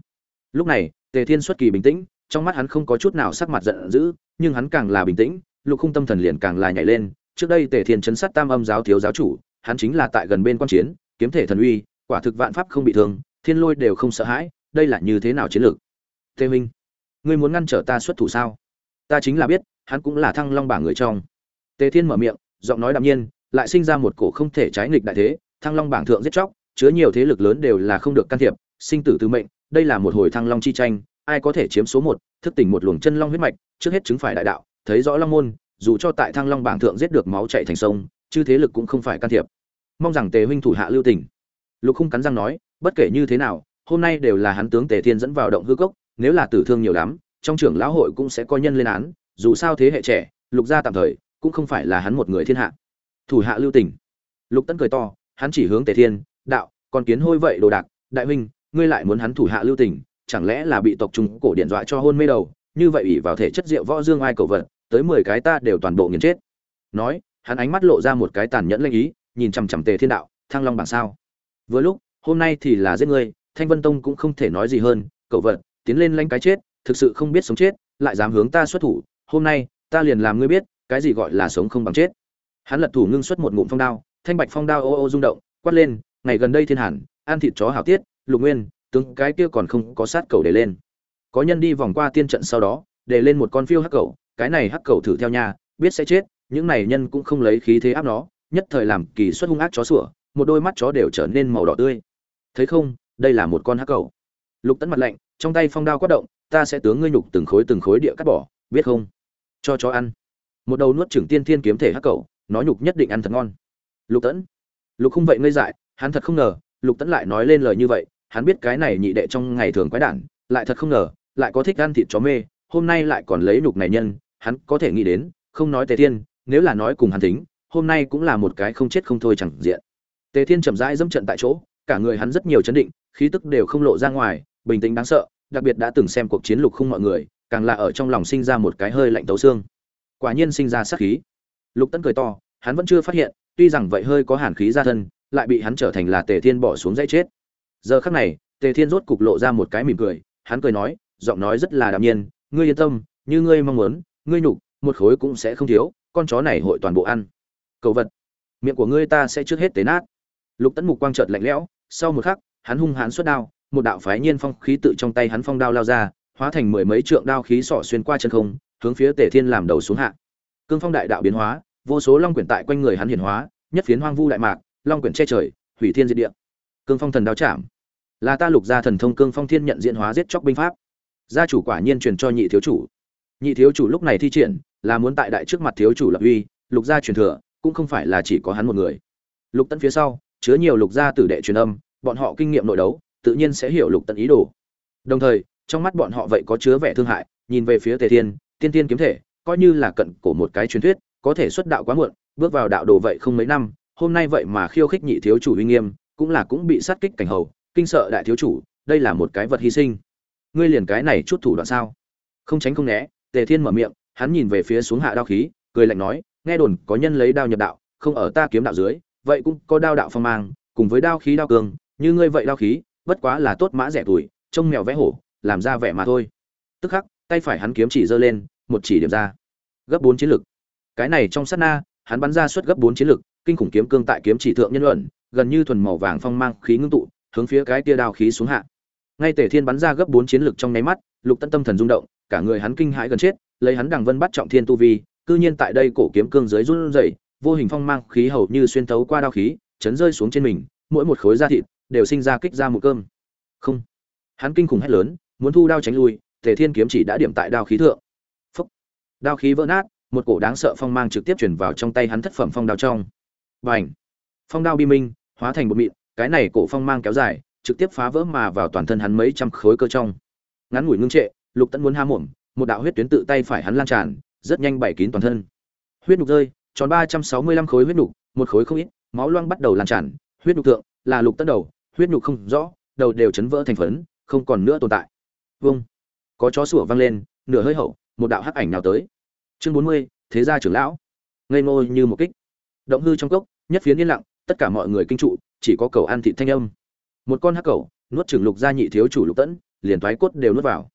Lúc này, tề thiên xuất kỳ bình tĩnh, trong mắt hắn không có chút nào sắc mặt giận dữ, nhưng hắn càng là bình tĩnh lục khung tâm thần liền càng là nhảy lên, trước đây tề thiên chấn sát tam âm giáo thiếu giáo chủ, hắn chính là tại gần bên quan chiến, kiếm thể thần uy, quả thực vạn pháp không bị thương, thiên lôi đều không sợ hãi, đây là như thế nào chiến lược? Tề minh, ngươi muốn ngăn trở ta xuất thủ sao? Ta chính là biết, hắn cũng là thăng long bảng người trong. Tề thiên mở miệng, giọng nói đạm nhiên, lại sinh ra một cổ không thể trái nghịch đại thế, thăng long bảng thượng giết chóc, chứa nhiều thế lực lớn đều là không được can thiệp, sinh tử từ mệnh, đây là một hồi thăng long chi tranh, ai có thể chiếm số một, thức tỉnh một luồng chân long huyết mạch, trước hết chứng phải đại đạo thấy rõ long môn, dù cho tại thăng long bảng thượng giết được máu chạy thành sông chứ thế lực cũng không phải can thiệp. Mong rằng tề huynh thủ hạ lưu tình. Lục khung cắn răng nói, bất kể như thế nào, hôm nay đều là hắn tướng tề thiên dẫn vào động hư cốc, nếu là tử thương nhiều lắm, trong trưởng lão hội cũng sẽ có nhân lên án, dù sao thế hệ trẻ, lục gia tạm thời cũng không phải là hắn một người thiên hạ. Thủ hạ lưu tình. Lục tấn cười to, hắn chỉ hướng tề thiên, đạo, còn kiến hôi vậy đồ đạc, đại huynh, ngươi lại muốn hắn thủ hạ lưu tình, chẳng lẽ là bị tộc trung cổ điện dọa cho hôn mê đầu, như vậy ủy vào thể chất rượu võ dương ai cầu vật tới mười cái ta đều toàn bộ nghiền chết. Nói, hắn ánh mắt lộ ra một cái tàn nhẫn lanh ý, nhìn chằm chằm tề thiên đạo, thăng long bảng sao? Vừa lúc, hôm nay thì là giết ngươi, thanh vân tông cũng không thể nói gì hơn, cậu vật, tiến lên lanh cái chết, thực sự không biết sống chết, lại dám hướng ta xuất thủ, hôm nay, ta liền làm ngươi biết, cái gì gọi là sống không bằng chết. Hắn lật thủ ngưng xuất một ngụm phong đao, thanh bạch phong đao ô ô rung động, quát lên, ngày gần đây thiên hàn, ăn thịt chó hảo tiết, lục nguyên, tướng cái kia còn không có sát cầu để lên. Có nhân đi vòng qua tiên trận sau đó, để lên một con phiêu hắc cầu cái này hắc cầu thử theo nhà biết sẽ chết, những này nhân cũng không lấy khí thế áp nó, nhất thời làm kỳ xuất hung ác chó sủa, một đôi mắt chó đều trở nên màu đỏ tươi. Thấy không, đây là một con hắc cầu. Lục tấn mặt lạnh, trong tay phong đao quát động, ta sẽ tướng ngươi nhục từng khối từng khối địa cắt bỏ, biết không? Cho chó ăn. Một đầu nuốt trưởng tiên thiên kiếm thể hắc cầu, nó nhục nhất định ăn thật ngon. Lục tấn. Lục không vậy ngây dại, hắn thật không ngờ, lục tấn lại nói lên lời như vậy, hắn biết cái này nhị đệ trong ngày thường quái đản, lại thật không ngờ, lại có thích ăn thịt chó mê, hôm nay lại còn lấy nhục này nhân hắn có thể nghĩ đến, không nói tề thiên, nếu là nói cùng hắn tính, hôm nay cũng là một cái không chết không thôi chẳng diện. Tề thiên chậm rãi dẫm trận tại chỗ, cả người hắn rất nhiều chấn định, khí tức đều không lộ ra ngoài, bình tĩnh đáng sợ, đặc biệt đã từng xem cuộc chiến lục không mọi người, càng là ở trong lòng sinh ra một cái hơi lạnh tấu xương. Quả nhiên sinh ra sát khí. Lục tấn cười to, hắn vẫn chưa phát hiện, tuy rằng vậy hơi có hàn khí ra thân, lại bị hắn trở thành là tề thiên bỏ xuống dãy chết. Giờ khắc này, tề thiên rốt cục lộ ra một cái mỉm cười, hắn cười nói, giọng nói rất là đạm nhiên, ngươi yên tâm, như ngươi mong muốn ngươi nhục, một khối cũng sẽ không thiếu, con chó này hội toàn bộ ăn. Cầu vật. Miệng của ngươi ta sẽ trước hết tế nát. Lục tấn mục quang trợt lạnh lẽo, sau một khắc, hắn hung hãn xuất đao, một đạo phái nhiên phong khí tự trong tay hắn phong đao lao ra, hóa thành mười mấy trượng đao khí sỏ xuyên qua chân không, hướng phía tề thiên làm đầu xuống hạ. Cương phong đại đạo biến hóa, vô số long quyển tại quanh người hắn hiển hóa, nhất phiến hoang vu đại mạc, long quyển che trời, hủy thiên diệt địa. Cương phong thần đao chạm. Là ta lục gia thần thông cương phong thiên nhận diễn hóa giết chóc binh pháp. Gia chủ quả nhiên truyền cho nhị thiếu chủ nhị thiếu chủ lúc này thi triển, là muốn tại đại trước mặt thiếu chủ lập uy, lục gia truyền thừa, cũng không phải là chỉ có hắn một người. Lục tận phía sau, chứa nhiều lục gia tử đệ truyền âm, bọn họ kinh nghiệm nội đấu, tự nhiên sẽ hiểu lục tận ý đồ. Đồng thời, trong mắt bọn họ vậy có chứa vẻ thương hại, nhìn về phía tề thiên, tiên tiên kiếm thể, coi như là cận cổ một cái truyền thuyết, có thể xuất đạo quá muộn, bước vào đạo đồ vậy không mấy năm, hôm nay vậy mà khiêu khích nhị thiếu chủ uy nghiêm, cũng là cũng bị sát kích cảnh hầu, kinh sợ đại thiếu chủ, đây là một cái vật hy sinh. Ngươi liền cái này chút thủ đoạn sao? Không tránh không né tề thiên mở miệng, hắn nhìn về phía xuống hạ đao khí, cười lạnh nói, nghe đồn có nhân lấy đao nhập đạo, không ở ta kiếm đạo dưới, vậy cũng có đao đạo phong mang, cùng với đao khí đao cường như ngươi vậy đao khí, bất quá là tốt mã rẻ tuổi, trông mèo vẽ hổ, làm ra vẻ mà thôi. Tức khắc, tay phải hắn kiếm chỉ giơ lên, một chỉ điểm ra. Gấp bốn chiến lực. Cái này trong sát na, hắn bắn ra suất gấp bốn chiến lực, kinh khủng kiếm cương tại kiếm chỉ thượng nhân luận, gần như thuần màu vàng phong mang khí ngưng tụ, hướng phía cái tia đao khí xuống hạ. Ngay tề thiên bắn ra gấp bốn chiến lực trong nháy mắt, lục tân tâm thần rung động cả người hắn kinh hãi gần chết lấy hắn đằng vân bắt trọng thiên tu vi cư nhiên tại đây cổ kiếm cương dưới run rẩy vô hình phong mang khí hầu như xuyên thấu qua đao khí chấn rơi xuống trên mình mỗi một khối da thịt đều sinh ra kích ra một cơm. Không. Hắn kinh khủng hét lớn muốn thu đao tránh lui tề thiên kiếm chỉ đã điểm tại đao khí thượng. Phúc. Đao khí vỡ nát một cổ đáng sợ phong mang trực tiếp truyền vào trong tay hắn thất phẩm phong đao trong. Bảnh, phong đao bi minh hóa thành một mịn cái này cổ phong mang kéo dài trực tiếp phá vỡ mà vào toàn thân hắn mấy trăm khối cơ trong. Ngắn ngủi ngưng trệ lục tẫn muốn ha mồm, một đạo huyết tuyến tự tay phải hắn lan tràn, rất nhanh bảy kín toàn thân. Huyết nục rơi, tròn ba trăm sáu mươi lăm khối huyết nục, một khối không ít, máu loang bắt đầu lan tràn. Huyết nục thượng, là lục tẫn đầu, huyết nục không rõ, đầu đều chấn vỡ thành phấn, không còn nữa tồn tại. Vâng có chó sủa vang lên, nửa hơi hậu, một đạo hắc ảnh nào tới. Chương bốn mươi, thế gia trưởng lão. Ngây ngô như một kích. Động hư trong cốc, nhất phiến yên lặng, tất cả mọi người kinh trụ, chỉ có cầu ăn thị thanh âm. Một con hắc cầu, nuốt chửng lục gia nhị thiếu chủ lục tẫn liền thoái cốt đều nuốt vào.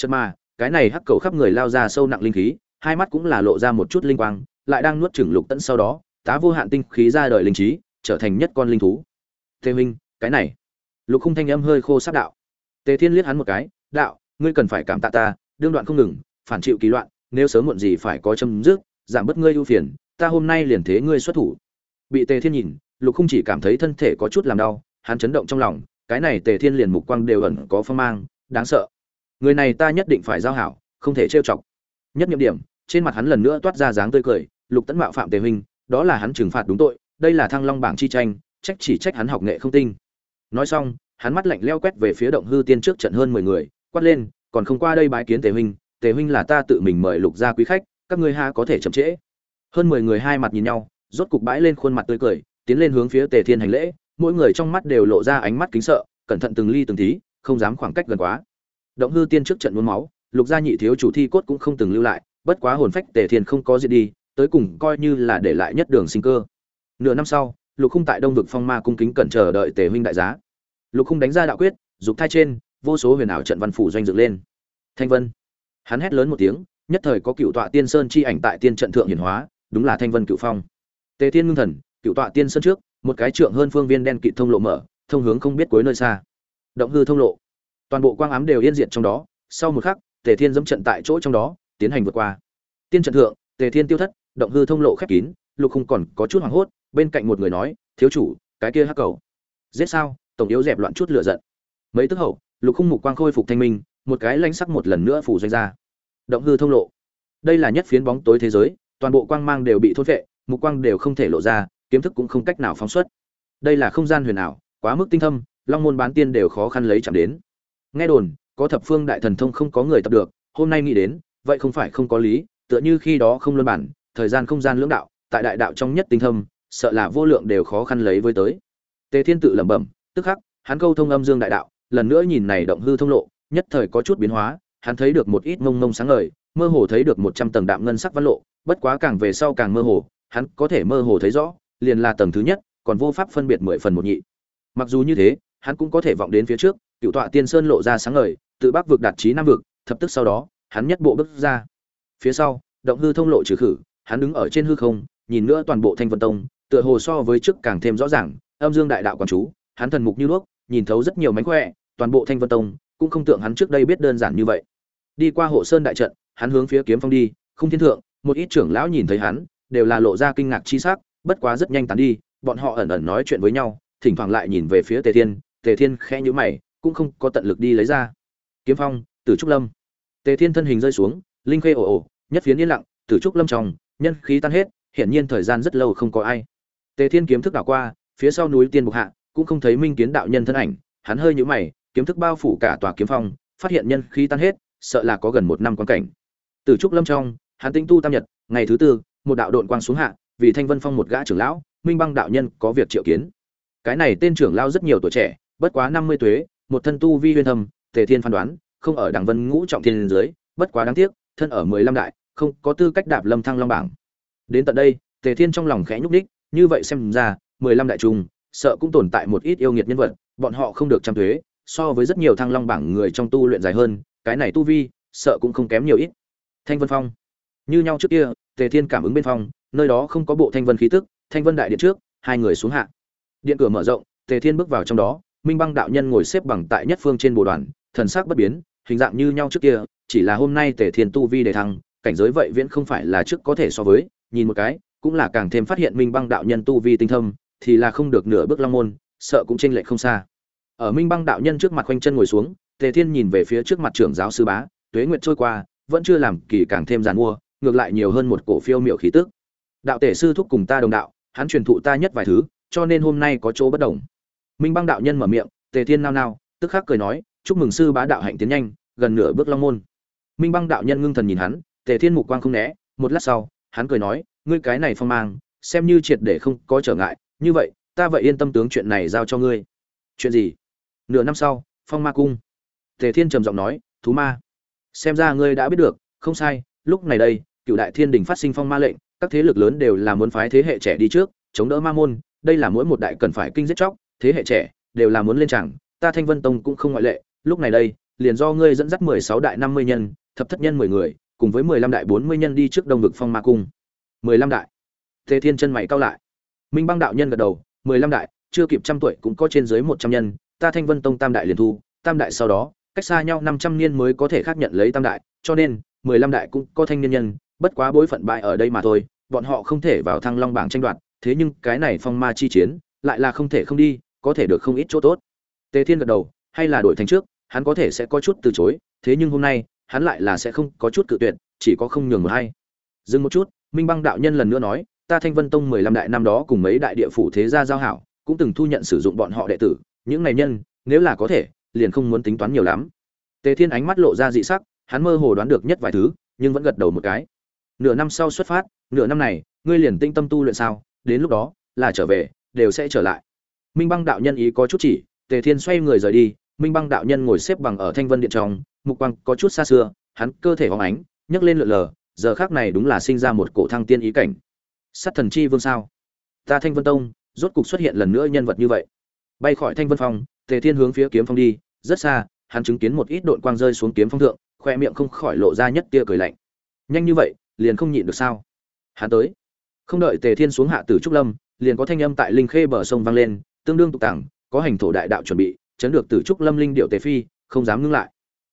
Chợt mà, cái này hắc cầu khắp người lao ra sâu nặng linh khí, hai mắt cũng là lộ ra một chút linh quang, lại đang nuốt chửng lục tẫn sau đó, tá vô hạn tinh khí ra đời linh trí, trở thành nhất con linh thú. Thế minh cái này. Lục khung thanh âm hơi khô sắc đạo. Tề thiên liếc hắn một cái, đạo, ngươi cần phải cảm tạ ta, đương đoạn không ngừng, phản chịu kỳ loạn, nếu sớm muộn gì phải có châm dứt, giảm bớt ngươi ưu phiền, ta hôm nay liền thế ngươi xuất thủ. Bị tề thiên nhìn, lục Khung chỉ cảm thấy thân thể có chút làm đau, hắn chấn động trong lòng, cái này tề thiên liền mục quang đều ẩn có phong mang, đáng sợ người này ta nhất định phải giao hảo, không thể trêu chọc. Nhất nhiệm điểm, trên mặt hắn lần nữa toát ra dáng tươi cười, lục tấn mạo phạm tề huynh, đó là hắn trừng phạt đúng tội, đây là thăng long bảng chi tranh, trách chỉ trách hắn học nghệ không tinh. Nói xong, hắn mắt lạnh leo quét về phía động hư tiên trước trận hơn mười người, quát lên, còn không qua đây bái kiến tề huynh tề huynh là ta tự mình mời lục gia quý khách, các ngươi ha có thể chậm trễ. Hơn mười người hai mặt nhìn nhau, rốt cục bãi lên khuôn mặt tươi cười, tiến lên hướng phía tề thiên hành lễ, mỗi người trong mắt đều lộ ra ánh mắt kính sợ, cẩn thận từng ly từng tí, không dám khoảng cách gần quá động hư tiên trước trận muốn máu, lục gia nhị thiếu chủ thi cốt cũng không từng lưu lại, bất quá hồn phách tề thiên không có diệt đi, tới cùng coi như là để lại nhất đường sinh cơ. Nửa năm sau, lục khung tại đông vực phong ma cung kính cẩn chờ đợi tề huynh đại giá. Lục khung đánh ra đạo quyết, dục thai trên, vô số huyền ảo trận văn phủ doanh dựng lên. Thanh vân. Hắn hét lớn một tiếng, nhất thời có cựu tọa tiên sơn chi ảnh tại tiên trận thượng hiển hóa, đúng là thanh vân cựu phong. Tề thiên ngưng thần, cựu tọa tiên sơn trước, một cái trượng hơn phương viên đen kịt thông lộ mở, thông hướng không biết cuối nơi xa. Động hư thông lộ toàn bộ quang ám đều yên diệt trong đó, sau một khắc, tề thiên dẫm trận tại chỗ trong đó, tiến hành vượt qua. Tiên trận thượng, tề thiên tiêu thất, động hư thông lộ khép kín, lục không còn có chút hoảng hốt, bên cạnh một người nói, thiếu chủ, cái kia hắc cầu. Giết sao? Tổng yếu dẹp loạn chút lửa giận. Mấy tức hậu, lục khung mục quang khôi phục thanh minh, một cái lanh sắc một lần nữa phủ doanh ra. Động hư thông lộ. Đây là nhất phiến bóng tối thế giới, toàn bộ quang mang đều bị thốt vệ mục quang đều không thể lộ ra, kiếm thức cũng không cách nào phóng xuất. Đây là không gian huyền ảo, quá mức tinh thâm, long môn bán tiên đều khó khăn lấy chạm đến nghe đồn, có thập phương đại thần thông không có người tập được, hôm nay nghĩ đến, vậy không phải không có lý, tựa như khi đó không luân bản, thời gian không gian lưỡng đạo, tại đại đạo trong nhất tinh thâm, sợ là vô lượng đều khó khăn lấy với tới. Tề thiên tự lẩm bẩm, tức khắc, hắn câu thông âm dương đại đạo, lần nữa nhìn này động hư thông lộ, nhất thời có chút biến hóa, hắn thấy được một ít mông mông sáng ngời, mơ hồ thấy được một trăm tầng đạm ngân sắc văn lộ, bất quá càng về sau càng mơ hồ, hắn có thể mơ hồ thấy rõ, liền là tầng thứ nhất, còn vô pháp phân biệt mười phần một nhị. Mặc dù như thế, hắn cũng có thể vọng đến phía trước cựu tọa tiên sơn lộ ra sáng ngời, tự bắc vực đạt trí nam vực, thập tức sau đó, hắn nhất bộ bước ra. Phía sau, động hư thông lộ trừ khử, hắn đứng ở trên hư không, nhìn nữa toàn bộ thanh vân tông, tựa hồ so với trước càng thêm rõ ràng, âm dương đại đạo quản chú, hắn thần mục như đuốc, nhìn thấu rất nhiều mánh khỏe, toàn bộ thanh vân tông, cũng không tưởng hắn trước đây biết đơn giản như vậy. Đi qua hộ sơn đại trận, hắn hướng phía kiếm phong đi không thiên thượng, một ít trưởng lão nhìn thấy hắn, đều là lộ ra kinh ngạc chi sắc, bất quá rất nhanh tán đi, bọn họ ẩn ẩn nói chuyện với nhau, thỉnh thoảng lại nhìn về phía tề thiên tề thiên khẽ nhíu mày cũng không có tận lực đi lấy ra. Kiếm phong, tử trúc lâm. Tề thiên thân hình rơi xuống, linh khê ồ ồ, nhất phiến yên lặng, tử trúc lâm trong, nhân khí tan hết, hiển nhiên thời gian rất lâu không có ai. Tề thiên kiếm thức đảo qua, phía sau núi tiên bục hạ, cũng không thấy minh kiến đạo nhân thân ảnh, hắn hơi nhíu mày, kiếm thức bao phủ cả tòa kiếm phong, phát hiện nhân khí tan hết, sợ là có gần một năm quan cảnh. Tử trúc lâm trong, hắn tinh tu tam nhật, ngày thứ tư, một đạo đội quang xuống hạ, vì thanh vân phong một gã trưởng lão, minh băng đạo nhân có việc triệu kiến. Cái này tên trưởng lão rất nhiều tuổi trẻ, bất quá năm mươi tuế một thân tu vi huyên thâm, tề thiên phán đoán, không ở đảng vân ngũ trọng thiên dưới, bất quá đáng tiếc, thân ở mười lăm đại, không có tư cách đạp lâm thăng long bảng. Đến tận đây, tề thiên trong lòng khẽ nhúc đích như vậy xem ra, mười lăm đại trung, sợ cũng tồn tại một ít yêu nghiệt nhân vật, bọn họ không được trăm thuế, so với rất nhiều thăng long bảng người trong tu luyện dài hơn, cái này tu vi, sợ cũng không kém nhiều ít. Thanh vân phong. Như nhau trước kia, tề thiên cảm ứng bên phong, nơi đó không có bộ thanh vân khí tức, thanh vân đại điện trước, hai người xuống hạ. Điện cửa mở rộng, tề thiên bước vào trong đó minh băng đạo nhân ngồi xếp bằng tại nhất phương trên bồ đoàn, thần sắc bất biến, hình dạng như nhau trước kia, chỉ là hôm nay tề thiên tu vi đề thăng, cảnh giới vậy viễn không phải là trước có thể so với, nhìn một cái, cũng là càng thêm phát hiện minh băng đạo nhân tu vi tinh thâm, thì là không được nửa bước long môn, sợ cũng chênh lệch không xa. Ở minh băng đạo nhân trước mặt khoanh chân ngồi xuống, tề thiên nhìn về phía trước mặt trưởng giáo sư bá, tuế nguyệt trôi qua, vẫn chưa làm kỳ càng thêm giàn mua, ngược lại nhiều hơn một cổ phiêu miểu khí tức. Đạo tể sư thúc cùng ta đồng đạo, hắn truyền thụ ta nhất vài thứ, cho nên hôm nay có chỗ bất đồng minh băng đạo nhân mở miệng, tề thiên nao nao, tức khắc cười nói, chúc mừng sư bá đạo hạnh tiến nhanh, gần nửa bước long môn. Minh băng đạo nhân ngưng thần nhìn hắn, tề thiên mục quang không né, một lát sau, hắn cười nói, ngươi cái này phong mang, xem như triệt để không có trở ngại, như vậy, ta vậy yên tâm tướng chuyện này giao cho ngươi. Chuyện gì? Nửa năm sau, phong ma cung. Tề thiên trầm giọng nói, thú ma, xem ra ngươi đã biết được, không sai, lúc này đây, cựu đại thiên đình phát sinh phong ma lệnh, các thế lực lớn đều là muốn phái thế hệ trẻ đi trước, chống đỡ ma môn, đây là mỗi một đại cần phải kinh giết chóc thế hệ trẻ đều là muốn lên chẳng ta thanh vân tông cũng không ngoại lệ, lúc này đây, liền do ngươi dẫn dắt mười sáu đại năm mươi nhân, thập thất nhân mười người, cùng với mười lăm đại bốn mươi nhân đi trước đông vực phong ma cung. mười lăm đại. Tề thiên chân mày cao lại. Minh băng đạo nhân gật đầu, mười lăm đại, chưa kịp trăm tuổi cũng có trên dưới một trăm nhân, ta thanh vân tông tam đại liền thu, tam đại sau đó, cách xa nhau năm trăm niên mới có thể khác nhận lấy tam đại, cho nên, mười lăm đại cũng có thanh niên nhân, bất quá bối phận bại ở đây mà thôi, bọn họ không thể vào thăng long bảng tranh đoạt, thế nhưng cái này phong ma chi chiến, lại là không thể không đi có thể được không ít chỗ tốt. Tề thiên gật đầu, hay là đổi thành trước, hắn có thể sẽ có chút từ chối, thế nhưng hôm nay, hắn lại là sẽ không có chút cự tuyệt, chỉ có không nhường một hay. Dừng một chút, minh băng đạo nhân lần nữa nói, ta thanh vân tông mười lăm đại năm đó cùng mấy đại địa phủ thế gia giao hảo, cũng từng thu nhận sử dụng bọn họ đệ tử, những này nhân, nếu là có thể, liền không muốn tính toán nhiều lắm. Tề thiên ánh mắt lộ ra dị sắc, hắn mơ hồ đoán được nhất vài thứ, nhưng vẫn gật đầu một cái. Nửa năm sau xuất phát, nửa năm này, ngươi liền tinh tâm tu luyện sao, đến lúc đó, là trở về, đều sẽ trở lại minh băng đạo nhân ý có chút chỉ, tề thiên xoay người rời đi, minh băng đạo nhân ngồi xếp bằng ở thanh vân điện trong, mục quang có chút xa xưa, hắn cơ thể hóng ánh, nhấc lên lượn lờ, giờ khác này đúng là sinh ra một cổ thăng tiên ý cảnh. Sát thần chi vương sao? Ta thanh vân tông, rốt cục xuất hiện lần nữa nhân vật như vậy. Bay khỏi thanh vân phong, tề thiên hướng phía kiếm phong đi, rất xa, hắn chứng kiến một ít đội quang rơi xuống kiếm phong thượng, khoe miệng không khỏi lộ ra nhất tia cười lạnh. Nhanh như vậy, liền không nhịn được sao? Hắn tới. Không đợi tề thiên xuống hạ tử trúc lâm, liền có thanh âm tại linh khê bờ sông vang lên tương đương tục tàng, có hành thổ đại đạo chuẩn bị, chấn được tử trúc lâm linh điệu tề phi, không dám ngưng lại.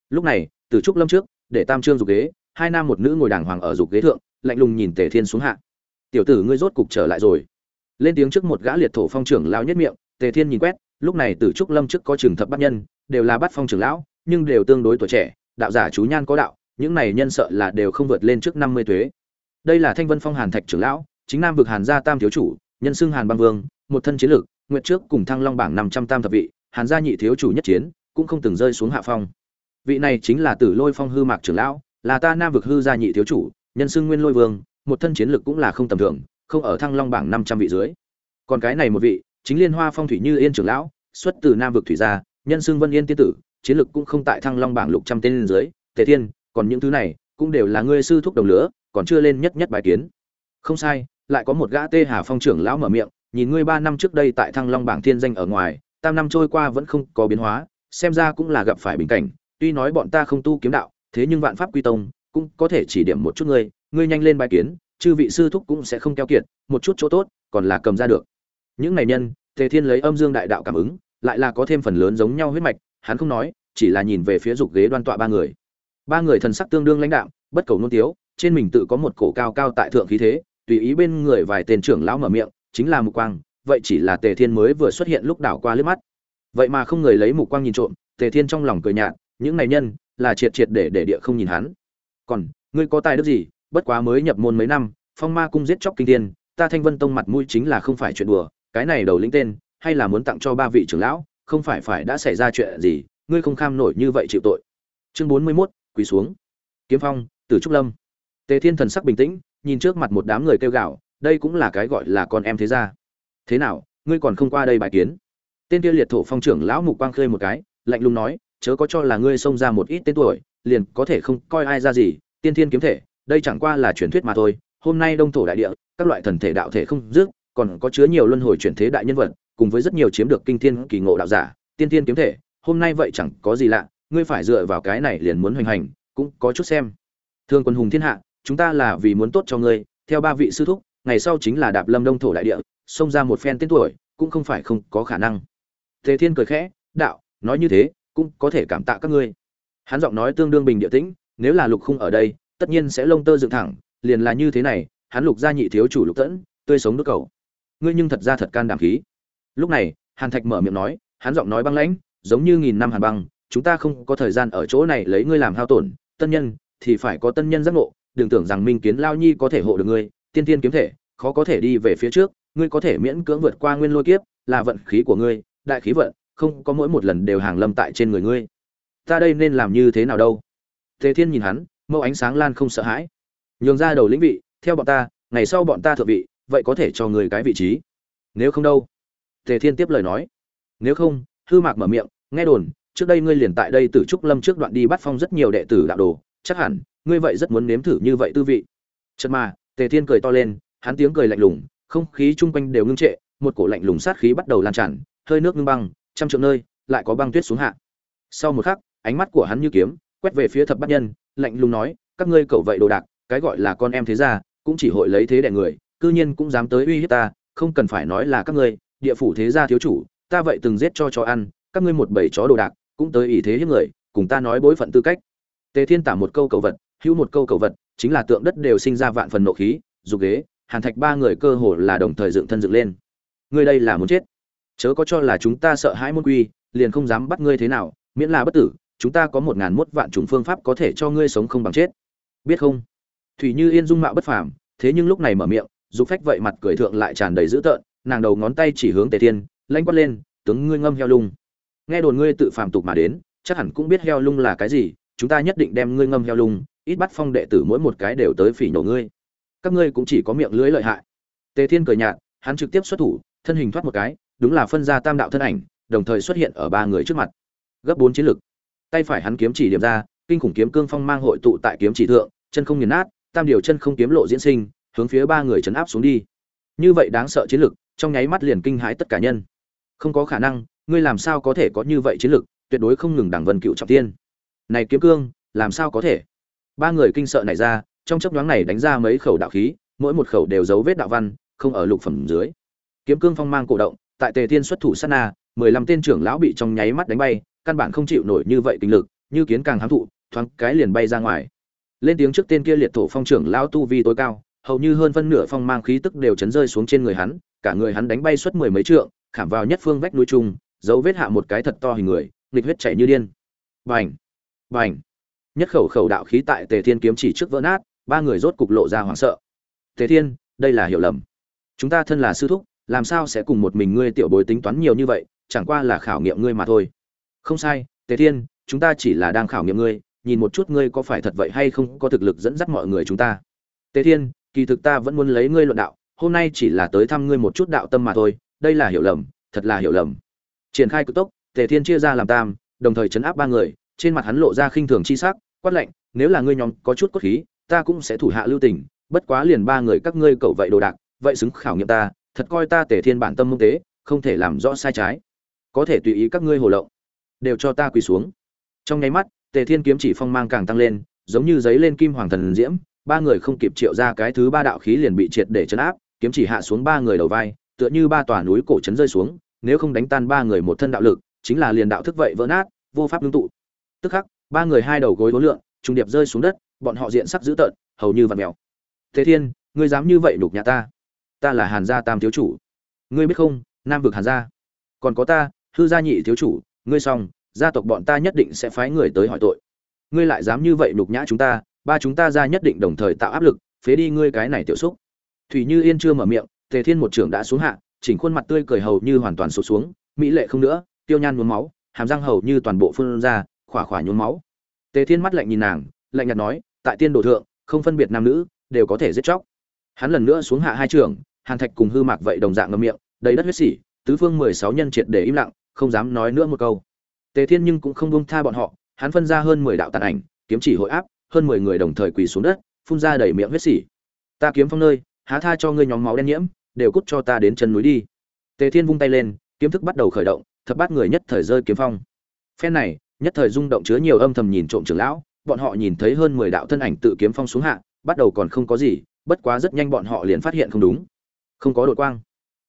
Lúc này, tử trúc lâm trước, để tam trương dục ghế, hai nam một nữ ngồi đàng hoàng ở dục ghế thượng, lạnh lùng nhìn tề thiên xuống hạ. Tiểu tử ngươi rốt cục trở lại rồi. Lên tiếng trước một gã liệt thổ phong trưởng lao nhất miệng, tề thiên nhìn quét, lúc này tử trúc lâm trước có trường thập bát nhân, đều là bát phong trưởng lão, nhưng đều tương đối tuổi trẻ, đạo giả chú nhan có đạo, những này nhân sợ là đều không vượt lên trước năm mươi tuế. Đây là thanh vân phong hàn thạch trưởng lão, chính nam vực hàn gia tam thiếu chủ, nhân xưng hàn băng vương, một thân chiến lược nguyệt trước cùng thăng long bảng năm trăm tam thập vị, hàn gia nhị thiếu chủ nhất chiến, cũng không từng rơi xuống hạ phong. Vị này chính là tử lôi phong hư mạc trưởng lão, là ta nam vực hư gia nhị thiếu chủ, nhân xưng nguyên lôi vương, một thân chiến lực cũng là không tầm thường, không ở thăng long bảng năm trăm vị dưới. Còn cái này một vị, chính liên hoa phong thủy như yên trưởng lão, xuất từ nam vực thủy gia, nhân xưng vân yên tiên tử, chiến lực cũng không tại thăng long bảng lục trăm tên lên dưới. Tề thiên, còn những thứ này, cũng đều là ngươi sư thúc đồng lửa còn chưa lên nhất nhất bài kiến. Không sai, lại có một gã tê hà phong trưởng lão mở miệng nhìn ngươi ba năm trước đây tại thăng long bảng thiên danh ở ngoài tam năm trôi qua vẫn không có biến hóa xem ra cũng là gặp phải bình cảnh. Tuy nói bọn ta không tu kiếm đạo thế nhưng vạn pháp quy tông cũng có thể chỉ điểm một chút ngươi ngươi nhanh lên bài kiến chư vị sư thúc cũng sẽ không keo kiệt một chút chỗ tốt còn là cầm ra được. Những này nhân tề thiên lấy âm dương đại đạo cảm ứng lại là có thêm phần lớn giống nhau huyết mạch hắn không nói chỉ là nhìn về phía dục ghế đoan tọa ba người. Ba người thần sắc tương đương lãnh đạm, bất cầu nôn tiếu trên mình tự có một cổ cao cao tại thượng khí thế tùy ý bên người vài tên trưởng lão mở miệng chính là mục quang vậy chỉ là tề thiên mới vừa xuất hiện lúc đảo qua liếc mắt. Vậy mà không người lấy mục quang nhìn trộm tề thiên trong lòng cười nhạt những này nhân là triệt triệt để để địa không nhìn hắn. Còn ngươi có tài đức gì bất quá mới nhập môn mấy năm phong ma cung giết chóc kinh thiên ta thanh vân tông mặt mũi chính là không phải chuyện đùa cái này đầu lĩnh tên hay là muốn tặng cho ba vị trưởng lão không phải phải đã xảy ra chuyện gì ngươi không kham nổi như vậy chịu tội. Chương bốn mươi 41, quỳ xuống. Kiếm phong tử trúc lâm. Tề thiên thần sắc bình tĩnh nhìn trước mặt một đám người kêu gạo đây cũng là cái gọi là con em thế gia. Thế nào, ngươi còn không qua đây bài kiến? Tên kia liệt thổ phong trưởng lão mục quang khơi một cái, lạnh lùng nói, chớ có cho là ngươi xông ra một ít tên tuổi, liền có thể không coi ai ra gì, tiên thiên kiếm thể, đây chẳng qua là truyền thuyết mà thôi. Hôm nay đông thổ đại địa, các loại thần thể đạo thể không dứt, còn có chứa nhiều luân hồi chuyển thế đại nhân vật, cùng với rất nhiều chiếm được kinh thiên kỳ ngộ đạo giả, tiên thiên kiếm thể, hôm nay vậy chẳng có gì lạ, ngươi phải dựa vào cái này liền muốn hoành hành, cũng có chút xem. Thương quân hùng thiên hạ, chúng ta là vì muốn tốt cho ngươi, theo ba vị sư thúc ngày sau chính là đạp lâm đông thổ đại địa, xông ra một phen tên tuổi, cũng không phải không có khả năng. Tề thiên cười khẽ, đạo, nói như thế, cũng có thể cảm tạ các ngươi. Hắn giọng nói tương đương bình địa tĩnh, nếu là lục khung ở đây, tất nhiên sẽ lông tơ dựng thẳng, liền là như thế này, hắn lục gia nhị thiếu chủ lục tẫn, tươi sống nước cầu. Ngươi nhưng thật ra thật can đảm khí. Lúc này, hàn thạch mở miệng nói, hắn giọng nói băng lãnh, giống như nghìn năm hàn băng, chúng ta không có thời gian ở chỗ này lấy ngươi làm hao tổn, tân nhân thì phải có tân nhân giác ngộ, đừng tưởng rằng minh kiến lao nhi có thể hộ được ngươi tiên tiên kiếm thể, khó có thể đi về phía trước, ngươi có thể miễn cưỡng vượt qua nguyên lôi kiếp, là vận khí của ngươi, đại khí vận, không có mỗi một lần đều hàng lâm tại trên người ngươi. Ta đây nên làm như thế nào đâu? Tề thiên nhìn hắn, mâu ánh sáng lan không sợ hãi. Nhường ra đầu lĩnh vị, theo bọn ta, ngày sau bọn ta thượng vị, vậy có thể cho người cái vị trí. Nếu không đâu? Tề thiên tiếp lời nói. Nếu không, hư mạc mở miệng, nghe đồn, trước đây ngươi liền tại đây từ trúc lâm trước đoạn đi bắt phong rất nhiều đệ tử đạo đồ, chắc hẳn, ngươi vậy rất muốn nếm thử như vậy tư vị. Chật mà tề thiên cười to lên, hắn tiếng cười lạnh lùng, không khí chung quanh đều ngưng trệ, một cổ lạnh lùng sát khí bắt đầu lan tràn, hơi nước ngưng băng, trăm trượng nơi, lại có băng tuyết xuống hạ. Sau một khắc, ánh mắt của hắn như kiếm, quét về phía thập bát nhân, lạnh lùng nói, các ngươi cẩu vậy đồ đạc, cái gọi là con em thế gia, cũng chỉ hội lấy thế đè người, cư nhiên cũng dám tới uy hiếp ta, không cần phải nói là các ngươi, địa phủ thế gia thiếu chủ, ta vậy từng giết cho chó ăn, các ngươi một bầy chó đồ đạc, cũng tới ỷ thế hiếp người, cùng ta nói bối phận tư cách. Tề thiên tả một câu cầu vật, hữu một câu cầu vật chính là tượng đất đều sinh ra vạn phần nộ khí dục ghế, hàn thạch ba người cơ hồ là đồng thời dựng thân dựng lên. Ngươi đây là muốn chết. Chớ có cho là chúng ta sợ hãi môn quy, liền không dám bắt ngươi thế nào, miễn là bất tử, chúng ta có một ngàn mốt vạn chủng phương pháp có thể cho ngươi sống không bằng chết. Biết không? Thủy như yên dung mạo bất phàm, thế nhưng lúc này mở miệng, dục phách vậy mặt cười thượng lại tràn đầy dữ tợn, nàng đầu ngón tay chỉ hướng tề thiên, lanh quát lên, tướng ngươi ngâm heo lung. Nghe đồn ngươi tự phàm tục mà đến, chắc hẳn cũng biết heo lung là cái gì, chúng ta nhất định đem ngươi ngâm heo lung ít bắt phong đệ tử mỗi một cái đều tới phỉ nhổ ngươi. Các ngươi cũng chỉ có miệng lưỡi lợi hại. Tề thiên cười nhạt, hắn trực tiếp xuất thủ, thân hình thoát một cái, đúng là phân ra tam đạo thân ảnh, đồng thời xuất hiện ở ba người trước mặt. Gấp bốn chiến lực. Tay phải hắn kiếm chỉ điểm ra, kinh khủng kiếm cương phong mang hội tụ tại kiếm chỉ thượng, chân không nghiền nát, tam điều chân không kiếm lộ diễn sinh, hướng phía ba người chấn áp xuống đi. Như vậy đáng sợ chiến lực, trong nháy mắt liền kinh hãi tất cả nhân. Không có khả năng, ngươi làm sao có thể có như vậy chiến lực, tuyệt đối không ngừng đẳng vân cựu trọng tiên. Này kiếm cương, làm sao có thể? Ba người kinh sợ này ra, trong chấp nhoáng này đánh ra mấy khẩu đạo khí, mỗi một khẩu đều dấu vết đạo văn, không ở lục phẩm dưới. Kiếm cương phong mang cổ động, tại tề thiên xuất thủ sát na, mười lăm tên trưởng lão bị trong nháy mắt đánh bay, căn bản không chịu nổi như vậy kinh lực, như kiến càng hám thụ, thoáng cái liền bay ra ngoài. Lên tiếng trước tên kia liệt thổ phong trưởng lão tu vi tối cao, hầu như hơn phân nửa phong mang khí tức đều chấn rơi xuống trên người hắn, cả người hắn đánh bay suốt mười mấy trượng, khảm vào nhất phương vách núi trung, dấu vết hạ một cái thật to hình người, nghịch huyết chảy như điên. Bành! Bành! Nhất khẩu khẩu đạo khí tại tề thiên kiếm chỉ trước vỡ nát, ba người rốt cục lộ ra hoảng sợ. Tề thiên, đây là hiểu lầm. Chúng ta thân là sư thúc, làm sao sẽ cùng một mình ngươi tiểu bối tính toán nhiều như vậy, chẳng qua là khảo nghiệm ngươi mà thôi. Không sai, tề thiên, chúng ta chỉ là đang khảo nghiệm ngươi, nhìn một chút ngươi có phải thật vậy hay không có thực lực dẫn dắt mọi người chúng ta. Tề thiên, kỳ thực ta vẫn muốn lấy ngươi luận đạo, hôm nay chỉ là tới thăm ngươi một chút đạo tâm mà thôi, đây là hiểu lầm, thật là hiểu lầm. Triển khai cực tốc, tề thiên chia ra làm tam, đồng thời chấn áp ba người, trên mặt hắn lộ ra khinh thường chi sắc quát lạnh, nếu là ngươi nhóm có chút cốt khí, ta cũng sẽ thủ hạ lưu tình, bất quá liền ba người các ngươi cậu vậy đồ đạc, vậy xứng khảo nghiệm ta, thật coi ta tề thiên bản tâm mông tế, không thể làm rõ sai trái. Có thể tùy ý các ngươi hồ lộng, đều cho ta quỳ xuống. Trong nháy mắt, tề thiên kiếm chỉ phong mang càng tăng lên, giống như giấy lên kim hoàng thần diễm, ba người không kịp triệu ra cái thứ ba đạo khí liền bị triệt để chấn áp, kiếm chỉ hạ xuống ba người đầu vai, tựa như ba tòa núi cổ trấn rơi xuống, nếu không đánh tan ba người một thân đạo lực, chính là liền đạo thức vậy vỡ nát, vô pháp ngưng tụ. Tức khắc ba người hai đầu gối vốn lượng trùng điệp rơi xuống đất, bọn họ diện sắc dữ tợn, hầu như vặn mèo. Thế thiên, ngươi dám như vậy đục nhà ta? Ta là hàn gia tam thiếu chủ. Ngươi biết không, nam vực hàn gia. Còn có ta, hư gia nhị thiếu chủ, ngươi xong, gia tộc bọn ta nhất định sẽ phái người tới hỏi tội. Ngươi lại dám như vậy nhục nhã chúng ta, ba chúng ta ra nhất định đồng thời tạo áp lực, phế đi ngươi cái này tiểu xúc. Thủy như yên chưa mở miệng, tề thiên một trưởng đã xuống hạ, chỉnh khuôn mặt tươi cười hầu như hoàn toàn sụt xuống, mỹ lệ không nữa, tiêu nhan nhuốm máu, hàm răng hầu như toàn bộ phun ra khỏa khỏa nhuốm máu. Tề thiên mắt lạnh nhìn nàng, lạnh nhạt nói, tại tiên đồ thượng, không phân biệt nam nữ, đều có thể giết chóc. Hắn lần nữa xuống hạ hai trường, hàn thạch cùng hư mạc vậy đồng dạng ngậm miệng, đầy đất huyết sỉ, tứ phương mười sáu nhân triệt để im lặng, không dám nói nữa một câu. Tề thiên nhưng cũng không buông tha bọn họ, hắn phân ra hơn mười đạo tàn ảnh, kiếm chỉ hội áp, hơn mười người đồng thời quỳ xuống đất, phun ra đầy miệng huyết sỉ. Ta kiếm phong nơi, há tha cho ngươi nhóm máu đen nhiễm, đều cút cho ta đến chân núi đi. Tề thiên vung tay lên, kiếm thức bắt đầu khởi động, thập bát người nhất thời rơi kiếm phong. Phen này nhất thời rung động chứa nhiều âm thầm nhìn trộm trưởng lão, bọn họ nhìn thấy hơn mười đạo thân ảnh tự kiếm phong xuống hạ, bắt đầu còn không có gì, bất quá rất nhanh bọn họ liền phát hiện không đúng. Không có đội quang.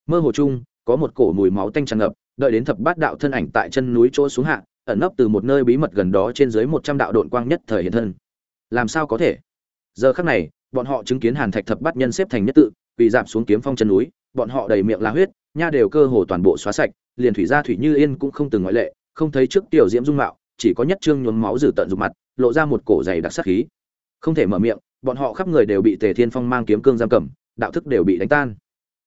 Mơ hồ chung, có một cổ mùi máu tanh tràn ngập, đợi đến thập bát đạo thân ảnh tại chân núi chỗ xuống hạ, ẩn nấp từ một nơi bí mật gần đó trên dưới một trăm đạo đội quang nhất thời hiện thân. Làm sao có thể? Giờ khắc này, bọn họ chứng kiến hàn thạch thập bát nhân xếp thành nhất tự bị giảm xuống kiếm phong chân núi, bọn họ đầy miệng la huyết, nha đều cơ hồ toàn bộ xóa sạch, liền thủy gia thủy như yên cũng không từng ngoại lệ không thấy trước tiểu diễm dung mạo, chỉ có nhất trương nhuốm máu dử tận dục mặt, lộ ra một cổ dày đặc sắc khí. Không thể mở miệng, bọn họ khắp người đều bị tề thiên phong mang kiếm cương giam cầm, đạo thức đều bị đánh tan.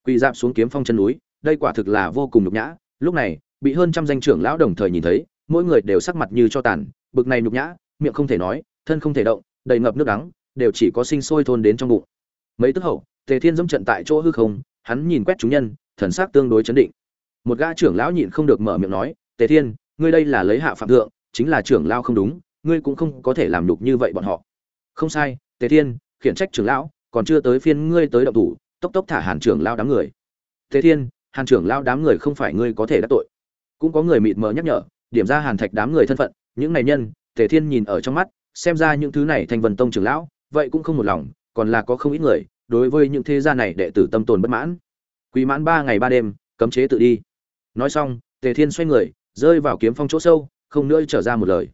Quỳ dạp xuống kiếm phong chân núi, đây quả thực là vô cùng nhục nhã. Lúc này, bị hơn trăm danh trưởng lão đồng thời nhìn thấy, mỗi người đều sắc mặt như cho tàn, bực này nhục nhã, miệng không thể nói, thân không thể động, đầy ngập nước đắng, đều chỉ có sinh sôi thôn đến trong bụng. Mấy tức hậu, tề thiên dẫm trận tại chỗ hư không, hắn nhìn quét chúng nhân, thần sắc tương đối chấn định. Một gã trưởng lão nhịn không được mở miệng nói, tề thiên ngươi đây là lấy hạ phạm thượng, chính là trưởng lão không đúng, ngươi cũng không có thể làm nhục như vậy bọn họ. Không sai, tề thiên, khiển trách trưởng lão, còn chưa tới phiên ngươi tới động thủ, tốc tốc thả hàn trưởng lão đám người. Tề thiên, hàn trưởng lão đám người không phải ngươi có thể đắc tội. Cũng có người mịt mờ nhắc nhở, điểm ra hàn thạch đám người thân phận, những này nhân, tề thiên nhìn ở trong mắt, xem ra những thứ này thành vần tông trưởng lão, vậy cũng không một lòng, còn là có không ít người, đối với những thế gia này đệ tử tâm tồn bất mãn. Quý mãn ba ngày ba đêm, cấm chế tự đi. Nói xong, tề thiên xoay người rơi vào kiếm phong chỗ sâu, không nữa trở ra một lời.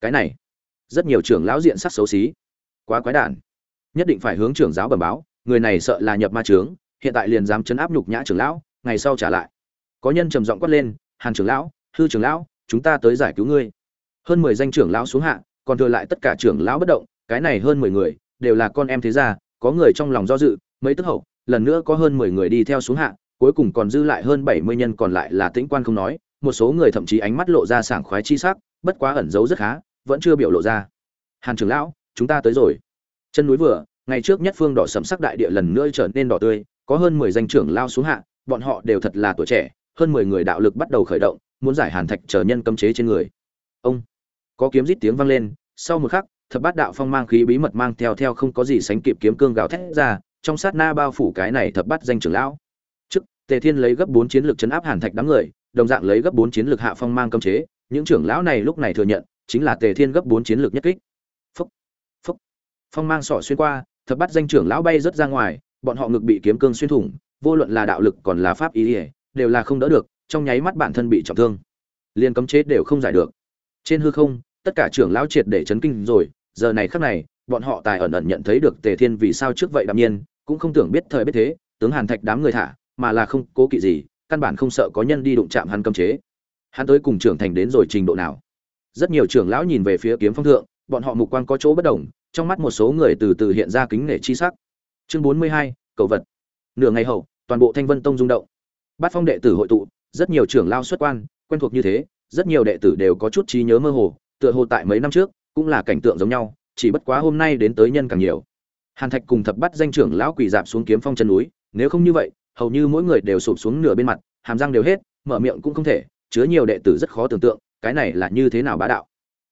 Cái này, rất nhiều trưởng lão diện sắc xấu xí. Quá quái đản. Nhất định phải hướng trưởng giáo bẩm báo, người này sợ là nhập ma trướng hiện tại liền dám chấn áp nhục nhã trưởng lão, ngày sau trả lại. Có nhân trầm giọng quát lên, hàn trưởng lão, hư trưởng lão, chúng ta tới giải cứu ngươi. Hơn mười danh trưởng lão xuống hạ, còn thừa lại tất cả trưởng lão bất động, cái này hơn mười người, đều là con em thế gia, có người trong lòng do dự, mấy tức hậu, lần nữa có hơn mười người đi theo xuống hạ, cuối cùng còn dư lại hơn bảy mươi nhân còn lại là tĩnh quan không nói một số người thậm chí ánh mắt lộ ra sảng khoái chi sắc, bất quá ẩn giấu rất khá, vẫn chưa biểu lộ ra. Hàn trưởng lão, chúng ta tới rồi. Chân núi vừa, ngày trước nhất phương đỏ sẫm sắc đại địa lần nữa trở nên đỏ tươi, có hơn mười danh trưởng lao xuống hạ, bọn họ đều thật là tuổi trẻ, hơn mười người đạo lực bắt đầu khởi động, muốn giải hàn thạch chờ nhân cấm chế trên người. Ông, có kiếm rít tiếng vang lên, sau một khắc, thập bát đạo phong mang khí bí mật mang theo theo không có gì sánh kịp kiếm cương gào thét ra, trong sát na bao phủ cái này thập bát danh trưởng lão. Trước, tề thiên lấy gấp bốn chiến lược trấn áp hàn thạch đám người đồng dạng lấy gấp bốn chiến lược hạ phong mang cấm chế những trưởng lão này lúc này thừa nhận chính là tề thiên gấp bốn chiến lược nhất kích. Phốc, phốc. phong mang sọ xuyên qua thập bắt danh trưởng lão bay rất ra ngoài bọn họ ngực bị kiếm cương xuyên thủng vô luận là đạo lực còn là pháp ý đều là không đỡ được trong nháy mắt bản thân bị trọng thương. Liên cấm chế đều không giải được. Trên hư không tất cả trưởng lão triệt để chấn kinh rồi giờ này khắc này bọn họ tài ẩn ẩn nhận thấy được tề thiên vì sao trước vậy đạm nhiên cũng không tưởng biết thời biết thế tướng hàn thạch đám người thả mà là không cố kỵ gì căn bản không sợ có nhân đi đụng chạm hắn cấm chế. Hắn tới cùng trưởng thành đến rồi trình độ nào? Rất nhiều trưởng lão nhìn về phía kiếm phong thượng, bọn họ mục quang có chỗ bất đồng, trong mắt một số người từ từ hiện ra kính nể chi sắc. Chương bốn mươi hai, cầu vật. Nửa ngày hậu, toàn bộ thanh vân tông rung động. Bát phong đệ tử hội tụ, rất nhiều trưởng lao xuất quan, quen thuộc như thế, rất nhiều đệ tử đều có chút trí nhớ mơ hồ, tựa hồ tại mấy năm trước, cũng là cảnh tượng giống nhau, chỉ bất quá hôm nay đến tới nhân càng nhiều. Hàn thạch cùng thập bắt danh trưởng lão quỳ dạp xuống kiếm phong chân núi, nếu không như vậy hầu như mỗi người đều sụp xuống nửa bên mặt, hàm răng đều hết, mở miệng cũng không thể, chứa nhiều đệ tử rất khó tưởng tượng, cái này là như thế nào bá đạo.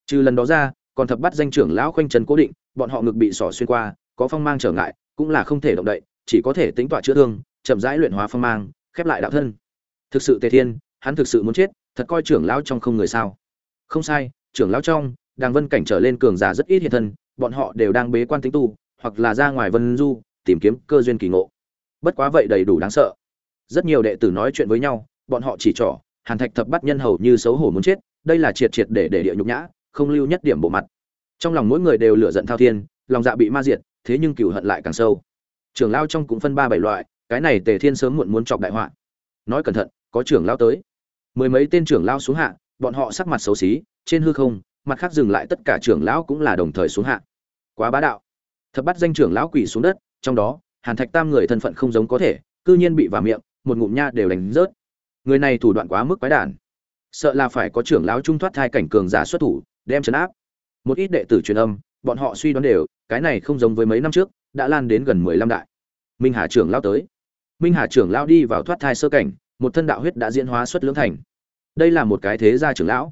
Trừ lần đó ra, còn thập bắt danh trưởng lão khoanh chân cố định, bọn họ ngực bị sỏ xuyên qua, có phong mang trở ngại, cũng là không thể động đậy, chỉ có thể tính tọa chữa thương, chậm rãi luyện hóa phong mang, khép lại đạo thân. Thực sự tề thiên, hắn thực sự muốn chết, thật coi trưởng lão trong không người sao? Không sai, trưởng lão trong đang vân cảnh trở lên cường giả rất ít hiện thân, bọn họ đều đang bế quan tính tu, hoặc là ra ngoài vân du, tìm kiếm cơ duyên kỳ ngộ bất quá vậy đầy đủ đáng sợ. Rất nhiều đệ tử nói chuyện với nhau, bọn họ chỉ trỏ, hàn thạch thập bắt nhân hầu như xấu hổ muốn chết, đây là triệt triệt để để địa nhục nhã, không lưu nhất điểm bộ mặt. Trong lòng mỗi người đều lửa giận thao thiên, lòng dạ bị ma diệt, thế nhưng cửu hận lại càng sâu. Trưởng lao trong cũng phân ba bảy loại, cái này tề thiên sớm muộn muốn chọc đại họa. Nói cẩn thận, có trưởng lao tới. Mười mấy tên trưởng lao xuống hạ, bọn họ sắc mặt xấu xí, trên hư không, mặt khác dừng lại tất cả trưởng lão cũng là đồng thời xuống hạ. Quá bá đạo. Thập bắt danh trưởng lão quỳ xuống đất, trong đó hàn thạch tam người thân phận không giống có thể, cư nhiên bị vào miệng, một ngụm nha đều đánh rớt. Người này thủ đoạn quá mức quái đản. Sợ là phải có trưởng lão trung thoát thai cảnh cường giả xuất thủ, đem chấn áp. Một ít đệ tử truyền âm, bọn họ suy đoán đều, cái này không giống với mấy năm trước, đã lan đến gần mười lăm đại. Minh hà trưởng lão tới. Minh hà trưởng lão đi vào thoát thai sơ cảnh, một thân đạo huyết đã diễn hóa xuất lưỡng thành. Đây là một cái thế gia trưởng lão.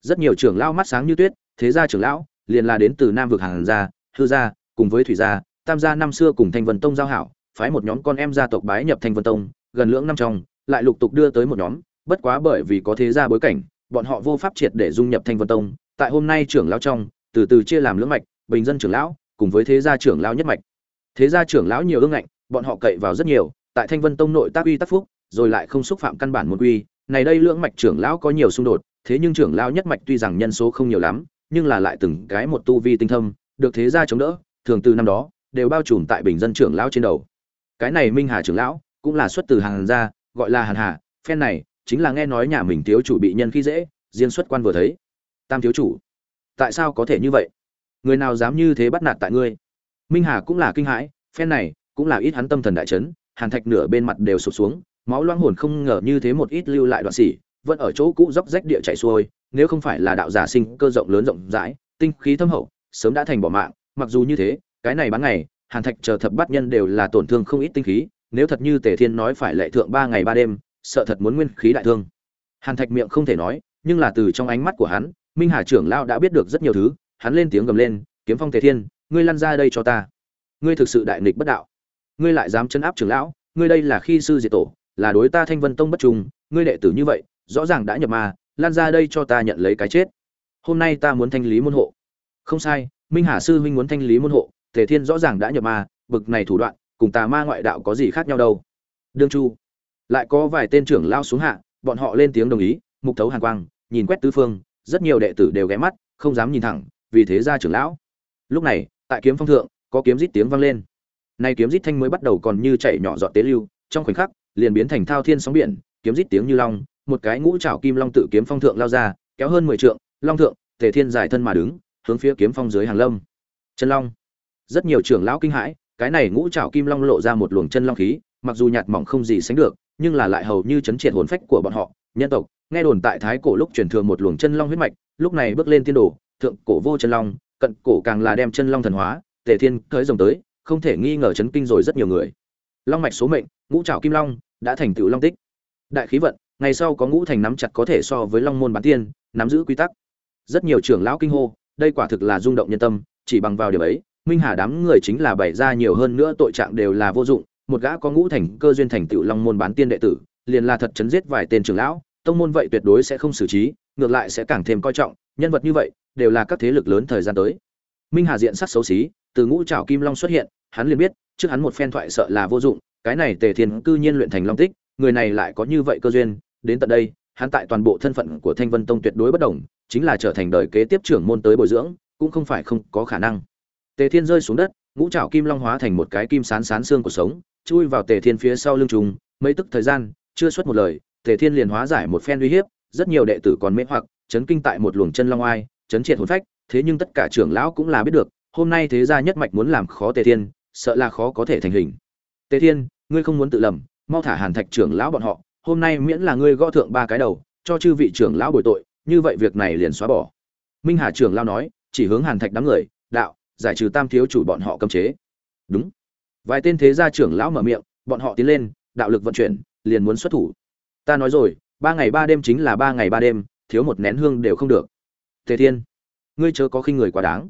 Rất nhiều trưởng lão mắt sáng như tuyết, thế gia trưởng lão, liền là đến từ nam vực hàng gia, hư gia, cùng với thủy gia tam gia năm xưa cùng thanh vân tông giao hảo, phái một nhóm con em gia tộc bái nhập thanh vân tông, gần lưỡng năm trong, lại lục tục đưa tới một nhóm, bất quá bởi vì có thế gia bối cảnh, bọn họ vô pháp triệt để dung nhập thanh vân tông. Tại hôm nay trưởng lão trong, từ từ chia làm lưỡng mạch, bình dân trưởng lão, cùng với thế gia trưởng lão nhất mạch. Thế gia trưởng lão nhiều ương ngạnh, bọn họ cậy vào rất nhiều, tại thanh vân tông nội tác uy tác phúc, rồi lại không xúc phạm căn bản môn quy này đây lưỡng mạch trưởng lão có nhiều xung đột, thế nhưng trưởng lão nhất mạch tuy rằng nhân số không nhiều lắm, nhưng là lại từng cái một tu vi tinh thâm, được thế gia chống đỡ, thường từ năm đó đều bao trùm tại bình dân trưởng lão trên đầu. Cái này minh hà trưởng lão cũng là xuất từ hàng gia gọi là hàn hà, phen này chính là nghe nói nhà mình thiếu chủ bị nhân khi dễ riêng xuất quan vừa thấy. Tam thiếu chủ, tại sao có thể như vậy? Người nào dám như thế bắt nạt tại ngươi? Minh hà cũng là kinh hãi, phen này cũng là ít hắn tâm thần đại chấn, hàn thạch nửa bên mặt đều sụp xuống, máu loang hồn không ngờ như thế một ít lưu lại đoạn xỉ, vẫn ở chỗ cũ dốc rách địa chạy xuôi, nếu không phải là đạo giả sinh cơ rộng lớn rộng rãi, tinh khí thâm hậu, sớm đã thành bỏ mạng, mặc dù như thế cái này bán ngày, hàn thạch chờ thập bát nhân đều là tổn thương không ít tinh khí, nếu thật như tề thiên nói phải lệ thượng ba ngày ba đêm, sợ thật muốn nguyên khí đại thương. Hàn thạch miệng không thể nói, nhưng là từ trong ánh mắt của hắn, minh hà trưởng lao đã biết được rất nhiều thứ, hắn lên tiếng gầm lên, kiếm phong tề thiên, ngươi lăn ra đây cho ta. Ngươi thực sự đại nghịch bất đạo. Ngươi lại dám chấn áp trưởng lão, ngươi đây là khi sư diệt tổ, là đối ta thanh vân tông bất trung, ngươi đệ tử như vậy, rõ ràng đã nhập ma lan ra đây cho ta nhận lấy cái chết. Hôm nay ta muốn thanh lý môn hộ. Không sai, minh hà sư huynh muốn thanh lý môn hộ tề thiên rõ ràng đã nhập ma, bực này thủ đoạn, cùng tà ma ngoại đạo có gì khác nhau đâu. Đương chu, lại có vài tên trưởng lao xuống hạ, bọn họ lên tiếng đồng ý, mục thấu hàn quang, nhìn quét tứ phương, rất nhiều đệ tử đều ghé mắt, không dám nhìn thẳng, vì thế ra trưởng lão. Lúc này, tại kiếm phong thượng, có kiếm rít tiếng vang lên. Nay kiếm rít thanh mới bắt đầu còn như chảy nhỏ giọt tế lưu, trong khoảnh khắc, liền biến thành thao thiên sóng biển, kiếm rít tiếng như long, một cái ngũ trảo kim long tự kiếm phong thượng lao ra, kéo hơn mười trượng, long thượng, tề thiên giải thân mà đứng, hướng phía kiếm phong dưới hàng lâm. Chân long rất nhiều trưởng lão kinh hãi, cái này ngũ trảo kim long lộ ra một luồng chân long khí, mặc dù nhạt mỏng không gì sánh được, nhưng là lại hầu như chấn triệt hồn phách của bọn họ. Nhân tộc, nghe đồn tại thái cổ lúc truyền thừa một luồng chân long huyết mạch, lúc này bước lên tiên đồ, thượng cổ vô chân long, cận cổ càng là đem chân long thần hóa, tề thiên tới rồng tới, không thể nghi ngờ chấn kinh rồi rất nhiều người. Long mạch số mệnh, ngũ trảo kim long, đã thành tựu long tích. Đại khí vận, ngày sau có ngũ thành nắm chặt có thể so với long môn bán tiên, nắm giữ quy tắc. Rất nhiều trưởng lão kinh hô, đây quả thực là rung động nhân tâm, chỉ bằng vào điều ấy minh hà đám người chính là bày ra nhiều hơn nữa tội trạng đều là vô dụng. Một gã có ngũ thành cơ duyên thành tựu long môn bán tiên đệ tử, liền là thật chấn giết vài tên trưởng lão, tông môn vậy tuyệt đối sẽ không xử trí, ngược lại sẽ càng thêm coi trọng. Nhân vật như vậy, đều là các thế lực lớn thời gian tới. Minh hà diện sắc xấu xí, từ ngũ trảo kim long xuất hiện, hắn liền biết, trước hắn một phen thoại sợ là vô dụng, cái này tề thiên cư nhiên luyện thành long tích, người này lại có như vậy cơ duyên, đến tận đây, hắn tại toàn bộ thân phận của thanh vân tông tuyệt đối bất đồng, chính là trở thành đời kế tiếp trưởng môn tới bồi dưỡng, cũng không phải không có khả năng tề thiên rơi xuống đất, ngũ trảo kim long hóa thành một cái kim sán sán xương của sống, chui vào tề thiên phía sau lưng trùng, mấy tức thời gian, chưa xuất một lời, tề thiên liền hóa giải một phen uy hiếp, rất nhiều đệ tử còn mê hoặc, chấn kinh tại một luồng chân long oai, chấn triệt hồn phách, thế nhưng tất cả trưởng lão cũng là biết được, hôm nay thế gia nhất mạch muốn làm khó tề thiên, sợ là khó có thể thành hình. Tề thiên, ngươi không muốn tự lầm, mau thả hàn thạch trưởng lão bọn họ, hôm nay miễn là ngươi gõ thượng ba cái đầu, cho chư vị trưởng lão bồi tội, như vậy việc này liền xóa bỏ. Minh hà trưởng lão nói, chỉ hướng hàn thạch đám người, đạo giải trừ tam thiếu chủ bọn họ cấm chế. Đúng. Vài tên thế gia trưởng lão mở miệng, bọn họ tiến lên, đạo lực vận chuyển, liền muốn xuất thủ. Ta nói rồi, ba ngày ba đêm chính là ba ngày ba đêm, thiếu một nén hương đều không được. Tề thiên, ngươi chớ có khinh người quá đáng.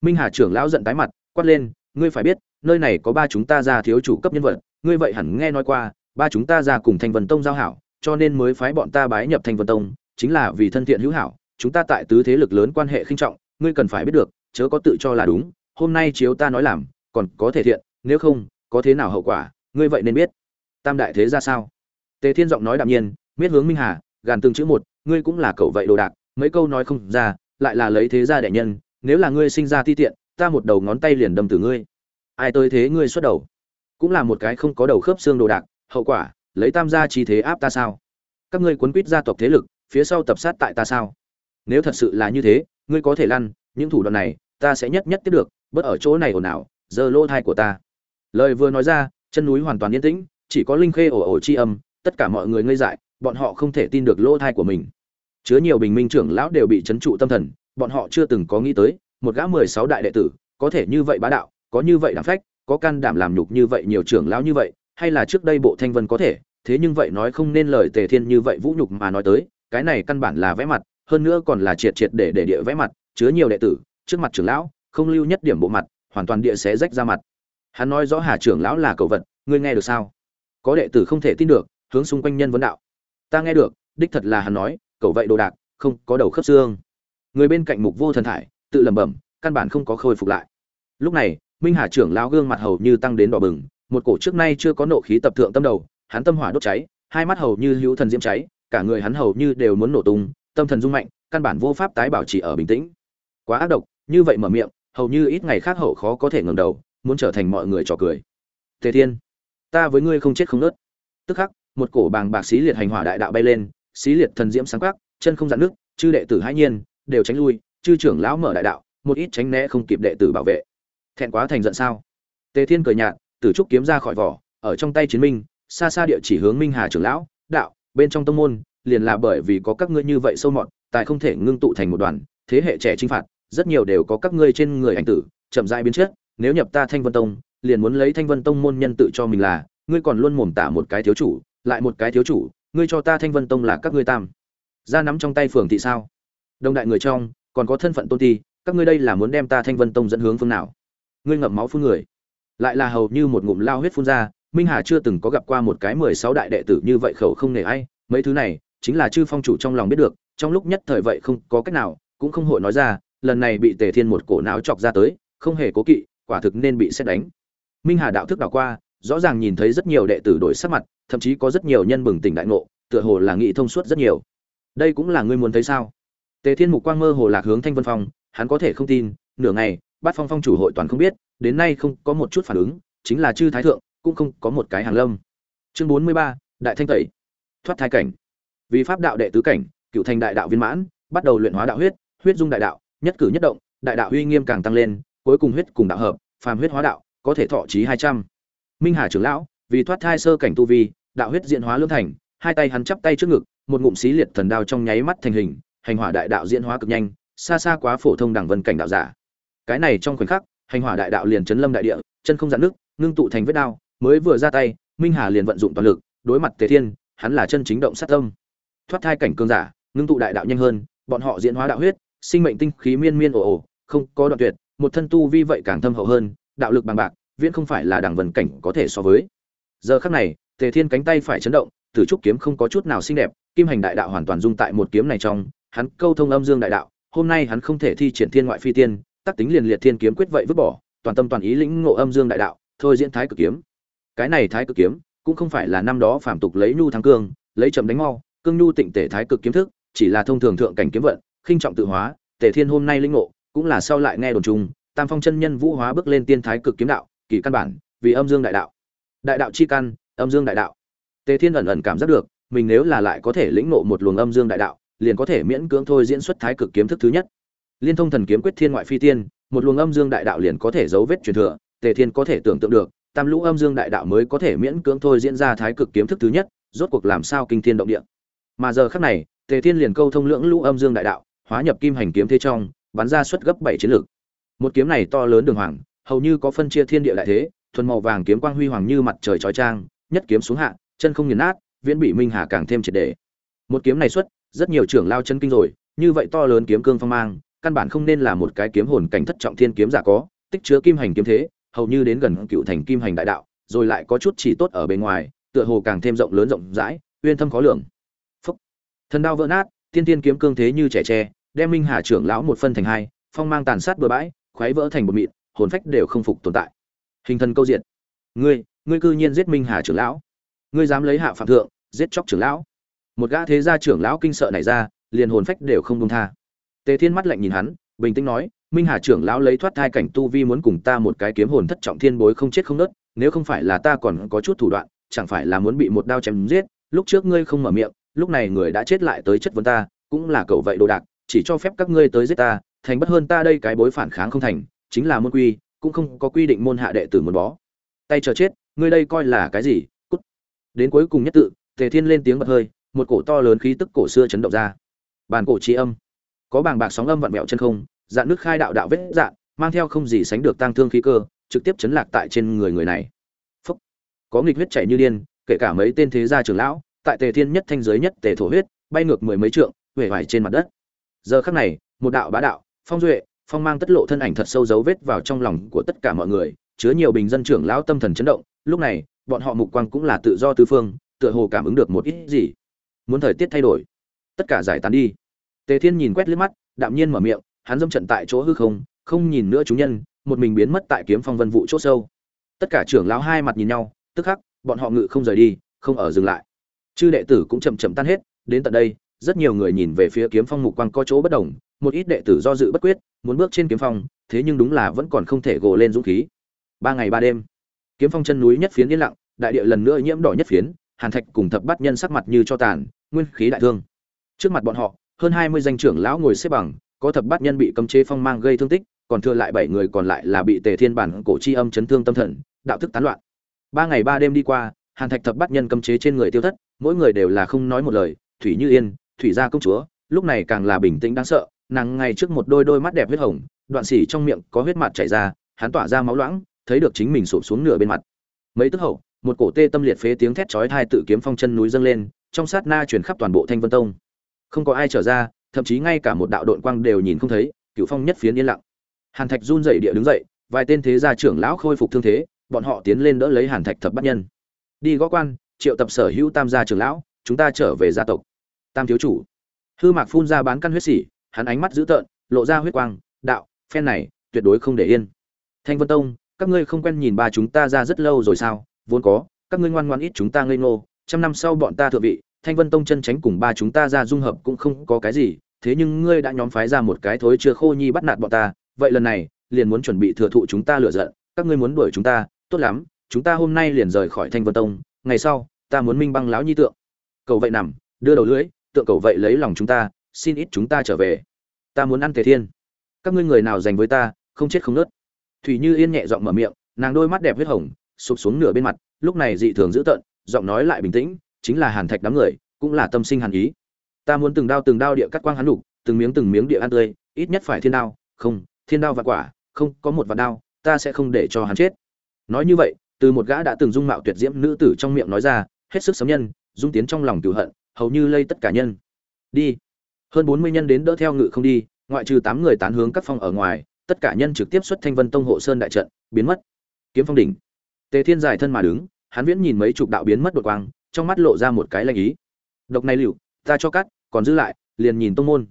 Minh hà trưởng lão giận tái mặt, quát lên, ngươi phải biết, nơi này có ba chúng ta ra thiếu chủ cấp nhân vật, ngươi vậy hẳn nghe nói qua, ba chúng ta ra cùng thanh vân tông giao hảo, cho nên mới phái bọn ta bái nhập thanh vân tông, chính là vì thân thiện hữu hảo, chúng ta tại tứ thế lực lớn quan hệ khinh trọng, ngươi cần phải biết được chớ có tự cho là đúng, hôm nay chiếu ta nói làm, còn có thể thiện, nếu không, có thế nào hậu quả, ngươi vậy nên biết. Tam đại thế ra sao? Tề thiên giọng nói đạm nhiên, miết hướng minh hà, gàn từng chữ một, ngươi cũng là cậu vậy đồ đạc, mấy câu nói không ra, lại là lấy thế gia đệ nhân, nếu là ngươi sinh ra ti tiện, ta một đầu ngón tay liền đâm từ ngươi. Ai tới thế ngươi xuất đầu? Cũng là một cái không có đầu khớp xương đồ đạc, hậu quả, lấy tam gia chi thế áp ta sao? Các ngươi quấn quýt gia tộc thế lực, phía sau tập sát tại ta sao? Nếu thật sự là như thế ngươi có thể lăn, những thủ đoạn này, ta sẽ nhất nhất tiếp được bớt ở chỗ này ồn ào, giờ lỗ thai của ta. Lời vừa nói ra, chân núi hoàn toàn yên tĩnh, chỉ có linh khê ồ ồ chi âm, tất cả mọi người ngây dại, bọn họ không thể tin được lỗ thai của mình. Chứa nhiều bình minh trưởng lão đều bị chấn trụ tâm thần, bọn họ chưa từng có nghĩ tới, một gã mười sáu đại đệ tử, có thể như vậy bá đạo, có như vậy đảm phách, có can đảm làm nhục như vậy nhiều trưởng lão như vậy, hay là trước đây bộ thanh vân có thể, thế nhưng vậy nói không nên lời tề thiên như vậy vũ nhục mà nói tới, cái này căn bản là vẽ mặt hơn nữa còn là triệt triệt để để địa vẽ mặt, chứa nhiều đệ tử, trước mặt trưởng lão, không lưu nhất điểm bộ mặt, hoàn toàn địa sẽ rách ra mặt. Hắn nói rõ hà trưởng lão là cầu vật, ngươi nghe được sao? Có đệ tử không thể tin được, hướng xung quanh nhân vấn đạo. Ta nghe được, đích thật là hắn nói cầu vậy đồ đạc, không có đầu khớp xương. Người bên cạnh mục vô thần thải, tự lẩm bẩm, căn bản không có khôi phục lại. Lúc này, minh hà trưởng lão gương mặt hầu như tăng đến đỏ bừng, một cổ trước nay chưa có nộ khí tập thượng tâm đầu, hắn tâm hỏa đốt cháy, hai mắt hầu như hữu thần diễm cháy, cả người hắn hầu như đều muốn nổ tung tâm thần rung mạnh, căn bản vô pháp tái bảo trì ở bình tĩnh. Quá ác độc, như vậy mở miệng, hầu như ít ngày khác hậu khó có thể ngẩng đầu, muốn trở thành mọi người trò cười. Tề thiên, ta với ngươi không chết không nứt tức khắc, một cổ bàng bạc xí liệt hành hỏa đại đạo bay lên, xí liệt thần diễm sáng quắc, chân không dạn nước, chư đệ tử hãi nhiên, đều tránh lui, chư trưởng lão mở đại đạo, một ít tránh né không kịp đệ tử bảo vệ. Thẹn quá thành giận sao? Tề thiên cười nhạt tử trúc kiếm ra khỏi vỏ, ở trong tay chiến minh, xa xa địa chỉ hướng minh hà trưởng lão, đạo, bên trong tông môn liền là bởi vì có các ngươi như vậy sâu mọt, tài không thể ngưng tụ thành một đoàn, thế hệ trẻ chinh phạt, rất nhiều đều có các ngươi trên người ảnh tử, chậm rãi biến chất, nếu nhập ta thanh vân tông, liền muốn lấy thanh vân tông môn nhân tự cho mình là, ngươi còn luôn mồm tả một cái thiếu chủ, lại một cái thiếu chủ, ngươi cho ta thanh vân tông là các ngươi tam. Ra nắm trong tay phường thị sao? Đông đại người trong, còn có thân phận tôn ti, các ngươi đây là muốn đem ta thanh vân tông dẫn hướng phương nào? Ngươi ngậm máu phun người. Lại là hầu như một ngụm lao huyết phun ra, minh hà chưa từng có gặp qua một cái mười sáu đại đệ tử như vậy khẩu không nể ai, mấy thứ này chính là chư phong chủ trong lòng biết được, trong lúc nhất thời vậy không có cách nào, cũng không hội nói ra, lần này bị tề thiên một cổ não chọc ra tới, không hề cố kỵ, quả thực nên bị xét đánh. Minh hà đạo thức đảo qua, rõ ràng nhìn thấy rất nhiều đệ tử đổi sắc mặt, thậm chí có rất nhiều nhân bừng tỉnh đại ngộ, tựa hồ là nghị thông suốt rất nhiều. Đây cũng là ngươi muốn thấy sao? Tề thiên mục quang mơ hồ lạc hướng thanh vân phong, hắn có thể không tin, nửa ngày, bát phong phong chủ hội toàn không biết, đến nay không có một chút phản ứng, chính là chư thái thượng, cũng không có một cái hàng lâm. Chương bốn mươi ba, đại thanh tẩy. Thoát thai cảnh vì pháp đạo đệ tứ cảnh, cựu thành đại đạo viên mãn, bắt đầu luyện hóa đạo huyết huyết dung đại đạo, nhất cử nhất động, đại đạo uy nghiêm càng tăng lên, cuối cùng huyết cùng đạo hợp, phàm huyết hóa đạo, có thể thọ trí hai trăm. Minh hà trưởng lão, vì thoát thai sơ cảnh tu vi, đạo huyết diễn hóa lương thành, hai tay hắn chắp tay trước ngực, một ngụm xí liệt thần đao trong nháy mắt thành hình, hành hỏa đại đạo diễn hóa cực nhanh, xa xa quá phổ thông đẳng vân cảnh đạo giả. Cái này trong khoảnh khắc, hành hỏa đại đạo liền chấn lâm đại địa, chân không dạn nước, ngưng tụ thành vết đao, mới vừa ra tay, minh hà liền vận dụng toàn lực, đối mặt tề thiên, hắn là chân chính động sát tâm thoát thai cảnh cương giả, ngưng tụ đại đạo nhanh hơn, bọn họ diễn hóa đạo huyết, sinh mệnh tinh khí miên miên ồ ồ, không có đoạn tuyệt, một thân tu vi vậy càng thâm hậu hơn, đạo lực bằng bạc, viễn không phải là đẳng vần cảnh có thể so với. Giờ khắc này, tề thiên cánh tay phải chấn động, tử trúc kiếm không có chút nào xinh đẹp, kim hành đại đạo hoàn toàn dung tại một kiếm này trong, hắn câu thông âm dương đại đạo, hôm nay hắn không thể thi triển thiên ngoại phi tiên tác tính liền liệt thiên kiếm quyết vậy vứt bỏ, toàn tâm toàn ý lĩnh ngộ âm dương đại đạo, thôi diễn thái cực kiếm. Cái này thái cực kiếm, cũng không phải là năm đó phạm tục lấy nhu thắng cương, lấy chậm đánh mau cương nhu tịnh tể thái cực kiếm thức, chỉ là thông thường thượng cảnh kiếm vận, khinh trọng tự hóa tề thiên hôm nay lĩnh ngộ, cũng là sau lại nghe đồn chung, tam phong chân nhân vũ hóa bước lên tiên thái cực kiếm đạo, kỳ căn bản, vì âm dương đại đạo. Đại đạo chi căn, âm dương đại đạo. Tề thiên ẩn ẩn cảm giác được, mình nếu là lại có thể lĩnh ngộ một luồng âm dương đại đạo, liền có thể miễn cưỡng thôi diễn xuất thái cực kiếm thức thứ nhất. Liên thông thần kiếm quyết thiên ngoại phi tiên, một luồng âm dương đại đạo liền có thể dấu vết truyền thừa, tề thiên có thể tưởng tượng được, tam lũ âm dương đại đạo mới có thể miễn cưỡng thôi diễn ra thái cực kiếm thức thứ nhất, rốt cuộc làm sao kinh thiên động địa mà giờ khắc này, tề thiên liền câu thông lưỡng lũ âm dương đại đạo, hóa nhập kim hành kiếm thế trong, bắn ra suất gấp bảy chiến lược. Một kiếm này to lớn đường hoàng, hầu như có phân chia thiên địa đại thế, thuần màu vàng kiếm quang huy hoàng như mặt trời chói trang nhất kiếm xuống hạ, chân không nghiền nát, viễn bị minh hà càng thêm triệt đề một kiếm này xuất, rất nhiều trưởng lao chân kinh rồi, như vậy to lớn kiếm cương phong mang, căn bản không nên là một cái kiếm hồn cảnh thất trọng thiên kiếm giả có, tích chứa kim hành kiếm thế, hầu như đến gần cựu thành kim hành đại đạo, rồi lại có chút chỉ tốt ở bên ngoài, tựa hồ càng thêm rộng lớn rộng rãi, uyên thâm khó lường thần đao vỡ nát, tiên tiên kiếm cương thế như trẻ tre, đem minh hà trưởng lão một phân thành hai, phong mang tàn sát bừa bãi khoáy vỡ thành một mịn, hồn phách đều không phục tồn tại. Hình thần câu diện ngươi ngươi cư nhiên giết minh hà trưởng lão. Ngươi dám lấy hạ phạm thượng, giết chóc trưởng lão. Một gã thế gia trưởng lão kinh sợ này ra, liền hồn phách đều không đông tha. Tề thiên mắt lạnh nhìn hắn, bình tĩnh nói, minh hà trưởng lão lấy thoát thai cảnh tu vi muốn cùng ta một cái kiếm hồn thất trọng thiên bối không chết không nớt, nếu không phải là ta còn có chút thủ đoạn, chẳng phải là muốn bị một đao chém giết, lúc trước ngươi không mở miệng lúc này người đã chết lại tới chất vấn ta, cũng là cậu vậy đồ đạc, chỉ cho phép các ngươi tới giết ta, thành bất hơn ta đây cái bối phản kháng không thành, chính là môn quy, cũng không có quy định môn hạ đệ tử muốn bó. Tay chờ chết, ngươi đây coi là cái gì? Cút. Đến cuối cùng nhất tự, tề thiên lên tiếng bật hơi, một cổ to lớn khí tức cổ xưa chấn động ra. Bàn cổ trí âm. Có bàng bạc sóng âm vặn vẹo chân không, dạn nước khai đạo đạo vết dạn, mang theo không gì sánh được tang thương khí cơ, trực tiếp chấn lạc tại trên người người này. Phúc. có nghịch huyết chảy như điên, kể cả mấy tên thế gia trưởng lão tại tề thiên nhất thanh giới nhất tề thổ huyết, bay ngược mười mấy trượng, huệ hoài trên mặt đất. Giờ khắc này, một đạo bá đạo, phong duệ, phong mang tất lộ thân ảnh thật sâu dấu vết vào trong lòng của tất cả mọi người, chứa nhiều bình dân trưởng lão tâm thần chấn động. Lúc này, bọn họ mục quang cũng là tự do tư phương, tựa hồ cảm ứng được một ít gì. Muốn thời tiết thay đổi, tất cả giải tán đi. Tề thiên nhìn quét liếc mắt, đạm nhiên mở miệng, hắn dâm trận tại chỗ hư không không nhìn nữa chúng nhân, một mình biến mất tại kiếm phong vân vụ chỗ sâu. Tất cả trưởng lão hai mặt nhìn nhau, tức khắc, bọn họ ngự không rời đi, không ở dừng lại chư đệ tử cũng chậm chậm tan hết, đến tận đây, rất nhiều người nhìn về phía kiếm phong mục quang có chỗ bất đồng, một ít đệ tử do dự bất quyết, muốn bước trên kiếm phong, thế nhưng đúng là vẫn còn không thể gồ lên dũng khí. Ba ngày ba đêm, kiếm phong chân núi nhất phiến yên lặng, đại địa lần nữa nhiễm đỏ nhất phiến, hàn thạch cùng thập bát nhân sắc mặt như cho tàn, nguyên khí đại thương. Trước mặt bọn họ, hơn hai mươi danh trưởng lão ngồi xếp bằng, có thập bát nhân bị cấm chế phong mang gây thương tích, còn thừa lại bảy người còn lại là bị tề thiên bản cổ chi âm chấn thương tâm thần, đạo thức tán loạn. Ba ngày ba đêm đi qua hàn thạch thập bát nhân cấm chế trên người tiêu thất, mỗi người đều là không nói một lời, thủy như yên, thủy gia công chúa, lúc này càng là bình tĩnh đáng sợ, nàng ngay trước một đôi đôi mắt đẹp huyết hồng, đoạn xỉ trong miệng có huyết mặt chảy ra, hắn tỏa ra máu loãng, thấy được chính mình sụp xuống nửa bên mặt. Mấy tức hậu, một cổ tê tâm liệt phế tiếng thét chói tai tự kiếm phong chân núi dâng lên, trong sát na truyền khắp toàn bộ thanh vân tông. Không có ai trở ra, thậm chí ngay cả một đạo đội quang đều nhìn không thấy cựu phong nhất phiến yên lặng. Hàn thạch run dậy địa đứng dậy, vài tên thế gia trưởng lão khôi phục thương thế, bọn họ tiến lên đỡ lấy hàn thạch thập bắt nhân đi gõ quan, triệu tập sở hữu tam gia trưởng lão, chúng ta trở về gia tộc. Tam thiếu chủ. Hư mạc phun ra bán căn huyết xỉ hắn ánh mắt dữ tợn, lộ ra huyết quang, đạo, phen này, tuyệt đối không để yên. Thanh vân tông, các ngươi không quen nhìn ba chúng ta ra rất lâu rồi sao? Vốn có, các ngươi ngoan ngoan ít chúng ta ngây ngô, trăm năm sau bọn ta thượng vị, thanh vân tông chân tránh cùng ba chúng ta ra dung hợp cũng không có cái gì, thế nhưng ngươi đã nhóm phái ra một cái thối chưa khô nhi bắt nạt bọn ta, vậy lần này, liền muốn chuẩn bị thừa thụ chúng ta lựa giận, các ngươi muốn đuổi chúng ta, tốt lắm chúng ta hôm nay liền rời khỏi thanh vân tông, ngày sau, ta muốn minh băng lão nhi tượng. Cầu vậy nằm, đưa đầu lưỡi, tượng cầu vậy lấy lòng chúng ta, xin ít chúng ta trở về. Ta muốn ăn tề thiên. Các ngươi người nào dành với ta, không chết không nớt. Thủy như yên nhẹ giọng mở miệng, nàng đôi mắt đẹp huyết hồng, sụp xuống nửa bên mặt, lúc này dị thường dữ tợn, giọng nói lại bình tĩnh, chính là hàn thạch đám người, cũng là tâm sinh hàn ý. Ta muốn từng đao từng đao địa cắt quang hắn đục, từng miếng từng miếng địa ăn tươi, ít nhất phải thiên đao, không, thiên đao và quả, không có một vạn đao, ta sẽ không để cho hắn chết. Nói như vậy từ một gã đã từng dung mạo tuyệt diễm nữ tử trong miệng nói ra, hết sức sấm nhân, dung tiến trong lòng cửu hận, hầu như lây tất cả nhân. Đi. Hơn bốn mươi nhân đến đỡ theo ngự không đi, ngoại trừ tám người tán hướng các phong ở ngoài, tất cả nhân trực tiếp xuất thanh vân tông hộ sơn đại trận, biến mất. Kiếm phong đỉnh. Tề thiên dài thân mà đứng, hắn viễn nhìn mấy chục đạo biến mất đột quang, trong mắt lộ ra một cái lanh ý. Độc này liệu, ta cho cắt, còn giữ lại, liền nhìn tông môn.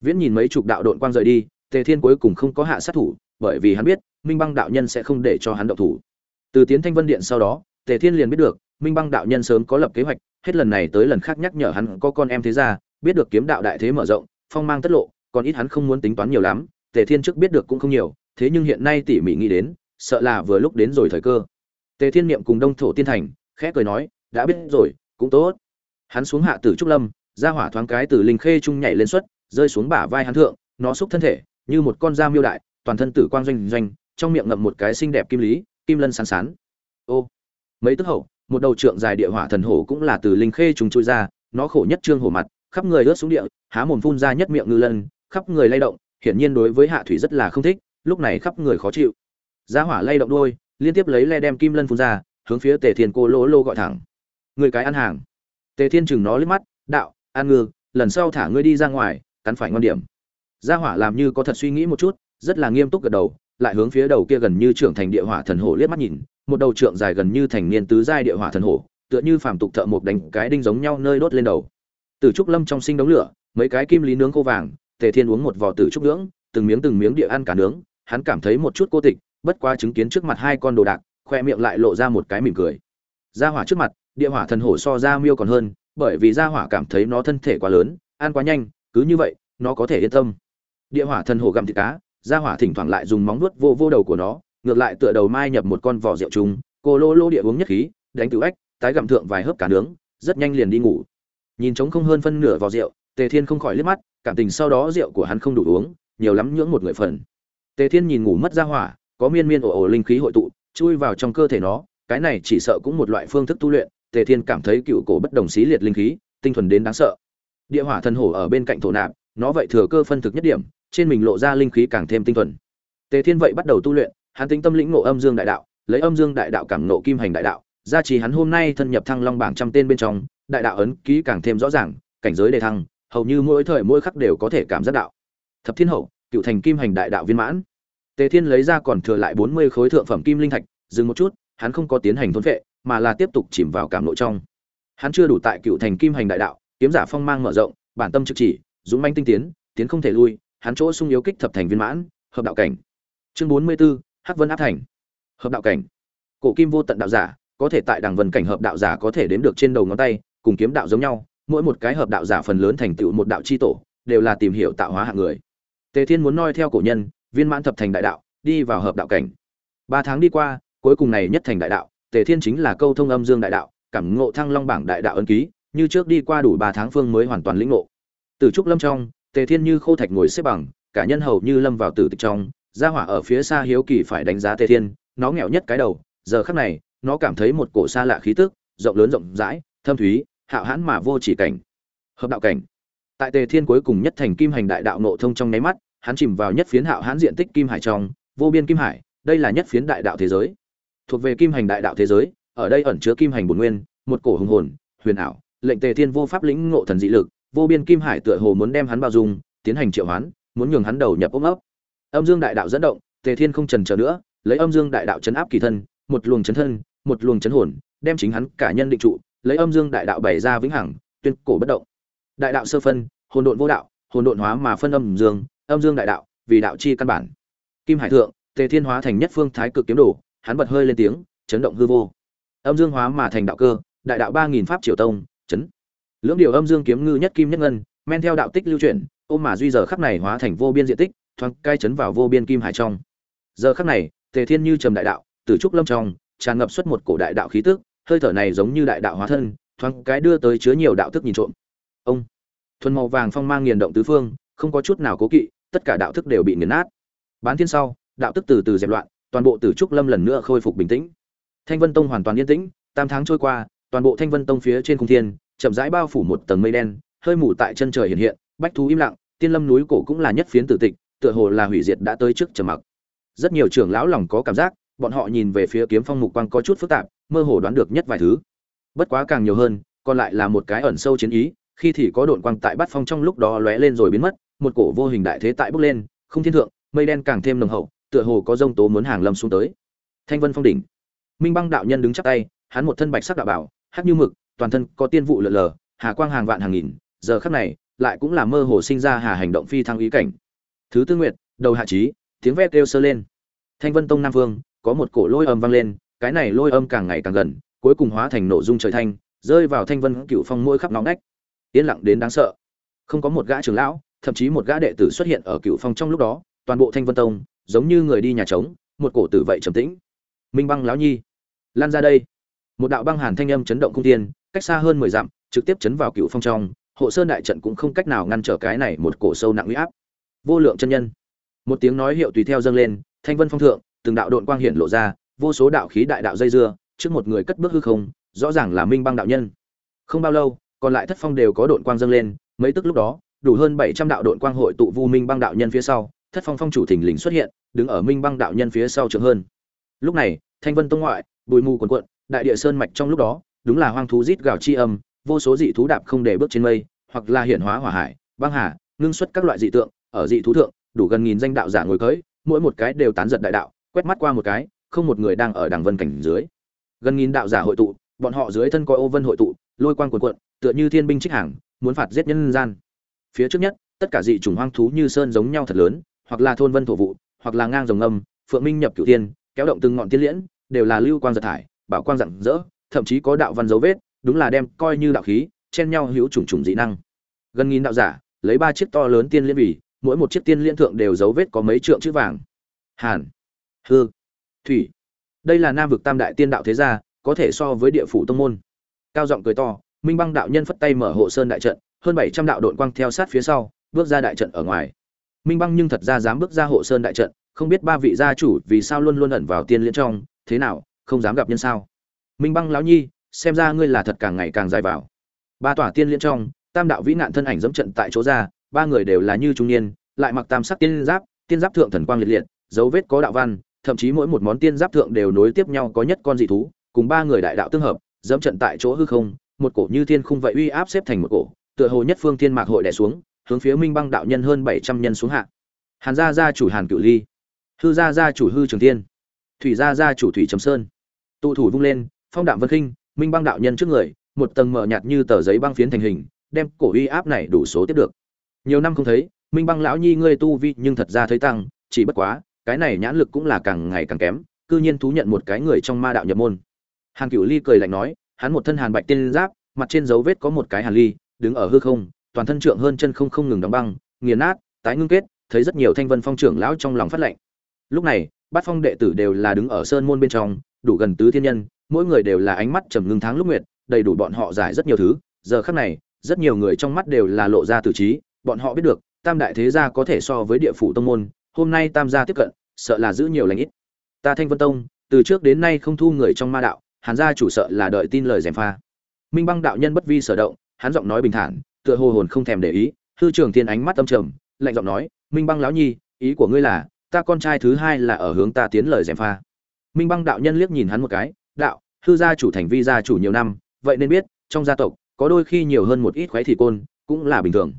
Viễn nhìn mấy chục đạo đột quang rời đi, tề thiên cuối cùng không có hạ sát thủ, bởi vì hắn biết, minh băng đạo nhân sẽ không để cho hắn động thủ từ tiến thanh vân điện sau đó, tề thiên liền biết được, minh băng đạo nhân sớm có lập kế hoạch, hết lần này tới lần khác nhắc nhở hắn có con em thế ra biết được kiếm đạo đại thế mở rộng, phong mang tất lộ, còn ít hắn không muốn tính toán nhiều lắm, tề thiên trước biết được cũng không nhiều, thế nhưng hiện nay tỉ mỉ nghĩ đến, sợ là vừa lúc đến rồi thời cơ. Tề thiên niệm cùng đông thổ tiên thành, khẽ cười nói, đã biết rồi, cũng tốt. Hắn xuống hạ tử trúc lâm, ra hỏa thoáng cái từ linh khê trung nhảy lên xuất, rơi xuống bả vai hắn thượng, nó xúc thân thể, như một con da miêu đại, toàn thân tử quang doanh doanh, trong miệng ngậm một cái xinh đẹp kim lý kim lân sán sán. Ô, mấy tức hậu, một đầu trượng dài địa hỏa thần hổ cũng là từ linh khê trùng trôi ra, nó khổ nhất trương hổ mặt, khắp người ướt xuống địa, há mồm phun ra nhất miệng ngư lân, khắp người lay động, hiển nhiên đối với hạ thủy rất là không thích, lúc này khắp người khó chịu. Giá hỏa lay động đôi, liên tiếp lấy le đem kim lân phun ra, hướng phía tề thiên cô lỗ lô gọi thẳng. Người cái ăn hàng. Tề thiên chừng nó liếc mắt, đạo, ăn ngư, lần sau thả ngươi đi ra ngoài, cắn phải ngon điểm. Gia hỏa làm như có thật suy nghĩ một chút, rất là nghiêm túc gật đầu lại hướng phía đầu kia gần như trưởng thành địa hỏa thần hổ liếc mắt nhìn, một đầu trượng dài gần như thành niên tứ giai địa hỏa thần hổ, tựa như phàm tục thợ mộc đánh cái đinh giống nhau nơi đốt lên đầu. Tử trúc lâm trong sinh đống lửa, mấy cái kim lý nướng khô vàng, tề thiên uống một vò tử trúc nướng, từng miếng từng miếng địa ăn cả nướng, hắn cảm thấy một chút cô tịch, bất quá chứng kiến trước mặt hai con đồ đạc, khoe miệng lại lộ ra một cái mỉm cười. Gia hỏa trước mặt, địa hỏa thần hổ so ra miêu còn hơn, bởi vì gia hỏa cảm thấy nó thân thể quá lớn, ăn quá nhanh, cứ như vậy, nó có thể yên tâm. Địa hỏa thần hổ gặm thịt cá gia hỏa thỉnh thoảng lại dùng móng vuốt vô vô đầu của nó, ngược lại tựa đầu mai nhập một con vỏ rượu trùng, cô lô lô địa uống nhất khí, đánh tử ếch, tái gặm thượng vài hớp cá nướng, rất nhanh liền đi ngủ. Nhìn trống không hơn phân nửa vỏ rượu, tề thiên không khỏi liếc mắt, cảm tình sau đó rượu của hắn không đủ uống, nhiều lắm nhưỡng một người phần. Tề thiên nhìn ngủ mất gia hỏa, có miên miên ồ ồ linh khí hội tụ, chui vào trong cơ thể nó, cái này chỉ sợ cũng một loại phương thức tu luyện, tề thiên cảm thấy cựu cổ bất đồng xí liệt linh khí, tinh thuần đến đáng sợ. Địa hỏa thần hổ ở bên cạnh thổ nạp, nó vậy thừa cơ phân thực nhất điểm trên mình lộ ra linh khí càng thêm tinh thuần. Tề thiên vậy bắt đầu tu luyện hắn tính tâm lĩnh ngộ âm dương đại đạo lấy âm dương đại đạo cảm ngộ kim hành đại đạo gia trì hắn hôm nay thân nhập thăng long bảng trăm tên bên trong đại đạo ấn ký càng thêm rõ ràng cảnh giới đề thăng hầu như mỗi thời mỗi khắc đều có thể cảm giác đạo. Thập thiên hậu cựu thành kim hành đại đạo viên mãn. Tề thiên lấy ra còn thừa lại bốn mươi khối thượng phẩm kim linh thạch dừng một chút hắn không có tiến hành thôn phệ, mà là tiếp tục chìm vào cảm nội trong. Hắn chưa đủ tại cựu thành kim hành đại đạo kiếm giả phong mang mở rộng bản tâm trực chỉ dũng mãnh tinh tiến tiến không thể lui hắn chỗ sung yếu kích thập thành viên mãn hợp đạo cảnh. Chương bốn mươi 44, hắc vân áp thành. Hợp đạo cảnh. Cổ kim vô tận đạo giả có thể tại đẳng vân cảnh hợp đạo giả có thể đếm được trên đầu ngón tay cùng kiếm đạo giống nhau mỗi một cái hợp đạo giả phần lớn thành tựu một đạo chi tổ đều là tìm hiểu tạo hóa hạng người. Tề thiên muốn noi theo cổ nhân viên mãn thập thành đại đạo đi vào hợp đạo cảnh. Ba tháng đi qua cuối cùng này nhất thành đại đạo tề thiên chính là câu thông âm dương đại đạo cảm ngộ thăng long bảng đại đạo ấn ký như trước đi qua đủ ba tháng phương mới hoàn toàn lĩnh ngộ. Từ trúc lâm trong tề thiên như khô thạch ngồi xếp bằng, cả nhân hầu như lâm vào tử tịch trong, gia hỏa ở phía xa hiếu kỳ phải đánh giá tề thiên, nó nghèo nhất cái đầu, giờ khắc này, nó cảm thấy một cổ xa lạ khí tức, rộng lớn rộng rãi, thâm thúy, hạo hãn mà vô chỉ cảnh. Hợp đạo cảnh. Tại tề thiên cuối cùng nhất thành kim hành đại đạo nộ thông trong nháy mắt, hắn chìm vào nhất phiến hạo hãn diện tích kim hải trong, vô biên kim hải, đây là nhất phiến đại đạo thế giới. Thuộc về kim hành đại đạo thế giới, ở đây ẩn chứa kim hành bổn nguyên, một cổ hùng hồn, huyền ảo, lệnh tề thiên vô pháp lĩnh ngộ thần dị lực vô biên kim hải tựa hồ muốn đem hắn bao dung, tiến hành triệu hoán, muốn nhường hắn đầu nhập ôm ấp. Âm dương đại đạo dẫn động, tề thiên không trần chờ nữa, lấy âm dương đại đạo chấn áp kỳ thân, một luồng chấn thân, một luồng chấn hồn, đem chính hắn cả nhân định trụ, lấy âm dương đại đạo bày ra vĩnh hằng, tuyên cổ bất động. Đại đạo sơ phân, hồn độn vô đạo, hồn độn hóa mà phân âm dương âm dương đại đạo, vì đạo chi căn bản. Kim hải thượng, tề thiên hóa thành nhất phương thái cực kiếm đồ, hắn bật hơi lên tiếng, chấn động hư vô. Âm dương hóa mà thành đạo cơ, đại đạo ba nghìn pháp triều tông, chấn lưỡng điều âm dương kiếm ngư nhất kim nhất ngân, men theo đạo tích lưu chuyển, ôm mà duy giờ khắc này hóa thành vô biên diện tích, thoáng cai chấn vào vô biên kim hải trong. Giờ khắc này, tề thiên như trầm đại đạo từ trúc lâm trong, tràn ngập xuất một cổ đại đạo khí tức, hơi thở này giống như đại đạo hóa thân, thoáng cái đưa tới chứa nhiều đạo thức nhìn trộm. Ông! Thuần màu vàng phong mang nghiền động tứ phương, không có chút nào cố kỵ, tất cả đạo thức đều bị nghiền nát. Bán thiên sau, đạo tức từ từ dẹp loạn, toàn bộ tử trúc lâm lần nữa khôi phục bình tĩnh. Thanh vân tông hoàn toàn yên tĩnh, tam tháng trôi qua, toàn bộ thanh vân tông phía trên cung thiên chậm rãi bao phủ một tầng mây đen, hơi mù tại chân trời hiện hiện, bách thú im lặng, tiên lâm núi cổ cũng là nhất phiến tử tịch, tựa hồ là hủy diệt đã tới trước trầm mặc. Rất nhiều trưởng lão lòng có cảm giác, bọn họ nhìn về phía kiếm phong mục quang có chút phức tạp, mơ hồ đoán được nhất vài thứ. Bất quá càng nhiều hơn, còn lại là một cái ẩn sâu chiến ý, khi thì có độn quang tại bát phong trong lúc đó lóe lên rồi biến mất, một cổ vô hình đại thế tại bốc lên, không thiên thượng, mây đen càng thêm nồng hậu, tựa hồ có rông tố muốn hàng lâm xuống tới. Thanh vân phong đỉnh. Minh băng đạo nhân đứng chắp tay, hắn một thân bạch sắc đạo bảo, hắc như mực toàn thân có tiên vụ lượn lờ, hà quang hàng vạn hàng nghìn, giờ khắc này, lại cũng là mơ hồ sinh ra hà hành động phi thăng ý cảnh. Thứ tư nguyệt, đầu hạ trí, tiếng ve kêu sơ lên. Thanh vân tông nam vương, có một cổ lôi âm vang lên, cái này lôi âm càng ngày càng gần, cuối cùng hóa thành nổ dung trời thanh, rơi vào thanh vân cựu phong mỗi khắp nóng nách yên lặng đến đáng sợ. Không có một gã trưởng lão, thậm chí một gã đệ tử xuất hiện ở cựu phong trong lúc đó, toàn bộ thanh vân tông, giống như người đi nhà trống, một cổ tử vậy trầm tĩnh. Minh băng lão nhi, lan ra đây. Một đạo băng hàn thanh âm chấn động cung tiên cách xa hơn mười dặm, trực tiếp chấn vào cựu phong trong, hộ sơn đại trận cũng không cách nào ngăn trở cái này một cổ sâu nặng uy áp. Vô lượng chân nhân. Một tiếng nói hiệu tùy theo dâng lên, thanh vân phong thượng, từng đạo đội quang hiển lộ ra, vô số đạo khí đại đạo dây dưa, trước một người cất bước hư không, rõ ràng là minh băng đạo nhân. Không bao lâu, còn lại thất phong đều có đội quang dâng lên, mấy tức lúc đó, đủ hơn bảy trăm đạo đội quang hội tụ vu minh băng đạo nhân phía sau, thất phong phong chủ thình lình xuất hiện, đứng ở minh băng đạo nhân phía sau trường hơn. Lúc này, thanh vân tông ngoại, bụi mù quần quận đại địa sơn mạch trong lúc đó đúng là hoang thú rít gào chi âm, vô số dị thú đạp không để bước trên mây, hoặc là hiển hóa hỏa hải, băng hà, ngưng xuất các loại dị tượng, ở dị thú thượng, đủ gần nghìn danh đạo giả ngồi cưỡi, mỗi một cái đều tán giật đại đạo, quét mắt qua một cái, không một người đang ở đằng vân cảnh dưới. Gần nghìn đạo giả hội tụ, bọn họ dưới thân coi ô vân hội tụ, lôi quang cuồn cuộn, tựa như thiên binh trích hàng, muốn phạt giết nhân gian. Phía trước nhất, tất cả dị chủng hoang thú như sơn giống nhau thật lớn, hoặc là thôn vân thổ vụ, hoặc là ngang rồng âm, phượng minh nhập cửu tiên kéo động từng ngọn tiên liễn, đều là lưu quang giật thải, bảo quang rạng rỡ thậm chí có đạo văn dấu vết, đúng là đem coi như đạo khí, chen nhau hữu trùng trùng dị năng. Gần nghìn đạo giả, lấy ba chiếc to lớn tiên liên vì, mỗi một chiếc tiên liên thượng đều dấu vết có mấy trượng chữ vàng. Hàn, hư, thủy. Đây là nam vực tam đại tiên đạo thế gia, có thể so với địa phủ tông môn. Cao giọng cười to, minh băng đạo nhân phất tay mở hộ sơn đại trận, hơn bảy trăm đạo đội quang theo sát phía sau, bước ra đại trận ở ngoài. Minh băng nhưng thật ra dám bước ra hộ sơn đại trận, không biết ba vị gia chủ vì sao luôn luôn ẩn vào tiên liên trong, thế nào, không dám gặp nhân sao? Minh băng lão nhi, xem ra ngươi là thật càng ngày càng dài vào. Ba tòa tiên liên trong, tam đạo vĩ nạn thân ảnh dẫm trận tại chỗ ra, ba người đều là như trung niên, lại mặc tam sắc tiên giáp tiên giáp thượng thần quang liệt liệt, dấu vết có đạo văn, thậm chí mỗi một món tiên giáp thượng đều nối tiếp nhau có nhất con dị thú, cùng ba người đại đạo tương hợp, dẫm trận tại chỗ hư không, một cổ như thiên khung vậy uy áp xếp thành một cổ, tựa hồ nhất phương thiên mạc hội đè xuống, hướng phía minh băng đạo nhân hơn bảy trăm nhân xuống hạ. Hàn gia gia chủ hàn cựu ly, hư gia gia chủ hư trường tiên thủy gia gia chủ thủy trầm sơn. Tụ thủ vung lên phong đạm vân khinh, minh băng đạo nhân trước người, một tầng mờ nhạt như tờ giấy băng phiến thành hình, đem cổ uy áp này đủ số tiếp được nhiều năm không thấy, minh băng lão nhi ngươi tu vi nhưng thật ra thấy tăng, chỉ bất quá, cái này nhãn lực cũng là càng ngày càng kém, cư nhiên thú nhận một cái người trong ma đạo nhập môn hàn cửu ly cười lạnh nói, hắn một thân hàn bạch tiên giáp, mặt trên dấu vết có một cái hàn ly, đứng ở hư không, toàn thân trượng hơn chân không không ngừng đóng băng, nghiền nát, tái ngưng kết, thấy rất nhiều thanh vân phong trưởng lão trong lòng phát lạnh. lúc này, bát phong đệ tử đều là đứng ở sơn môn bên trong, đủ gần tứ thiên nhân mỗi người đều là ánh mắt trầm ngưng tháng lúc nguyệt, đầy đủ bọn họ giải rất nhiều thứ. Giờ khắc này, rất nhiều người trong mắt đều là lộ ra tử trí. Bọn họ biết được, tam đại thế gia có thể so với địa phủ tông môn, hôm nay tam gia tiếp cận, sợ là giữ nhiều lành ít. Ta thanh vân tông, từ trước đến nay không thu người trong ma đạo, hàn gia chủ sợ là đợi tin lời gièm pha. Minh băng đạo nhân bất vi sở động, hắn giọng nói bình thản, tựa hồ hồn không thèm để ý. Hư trường thiên ánh mắt âm trầm, lạnh giọng nói, minh băng lão nhi, ý của ngươi là, ta con trai thứ hai là ở hướng ta tiến lời gièm pha. Minh băng đạo nhân liếc nhìn hắn một cái đạo, hư gia chủ thành vi gia chủ nhiều năm, vậy nên biết, trong gia tộc, có đôi khi nhiều hơn một ít khoái thị côn, cũng là bình thường.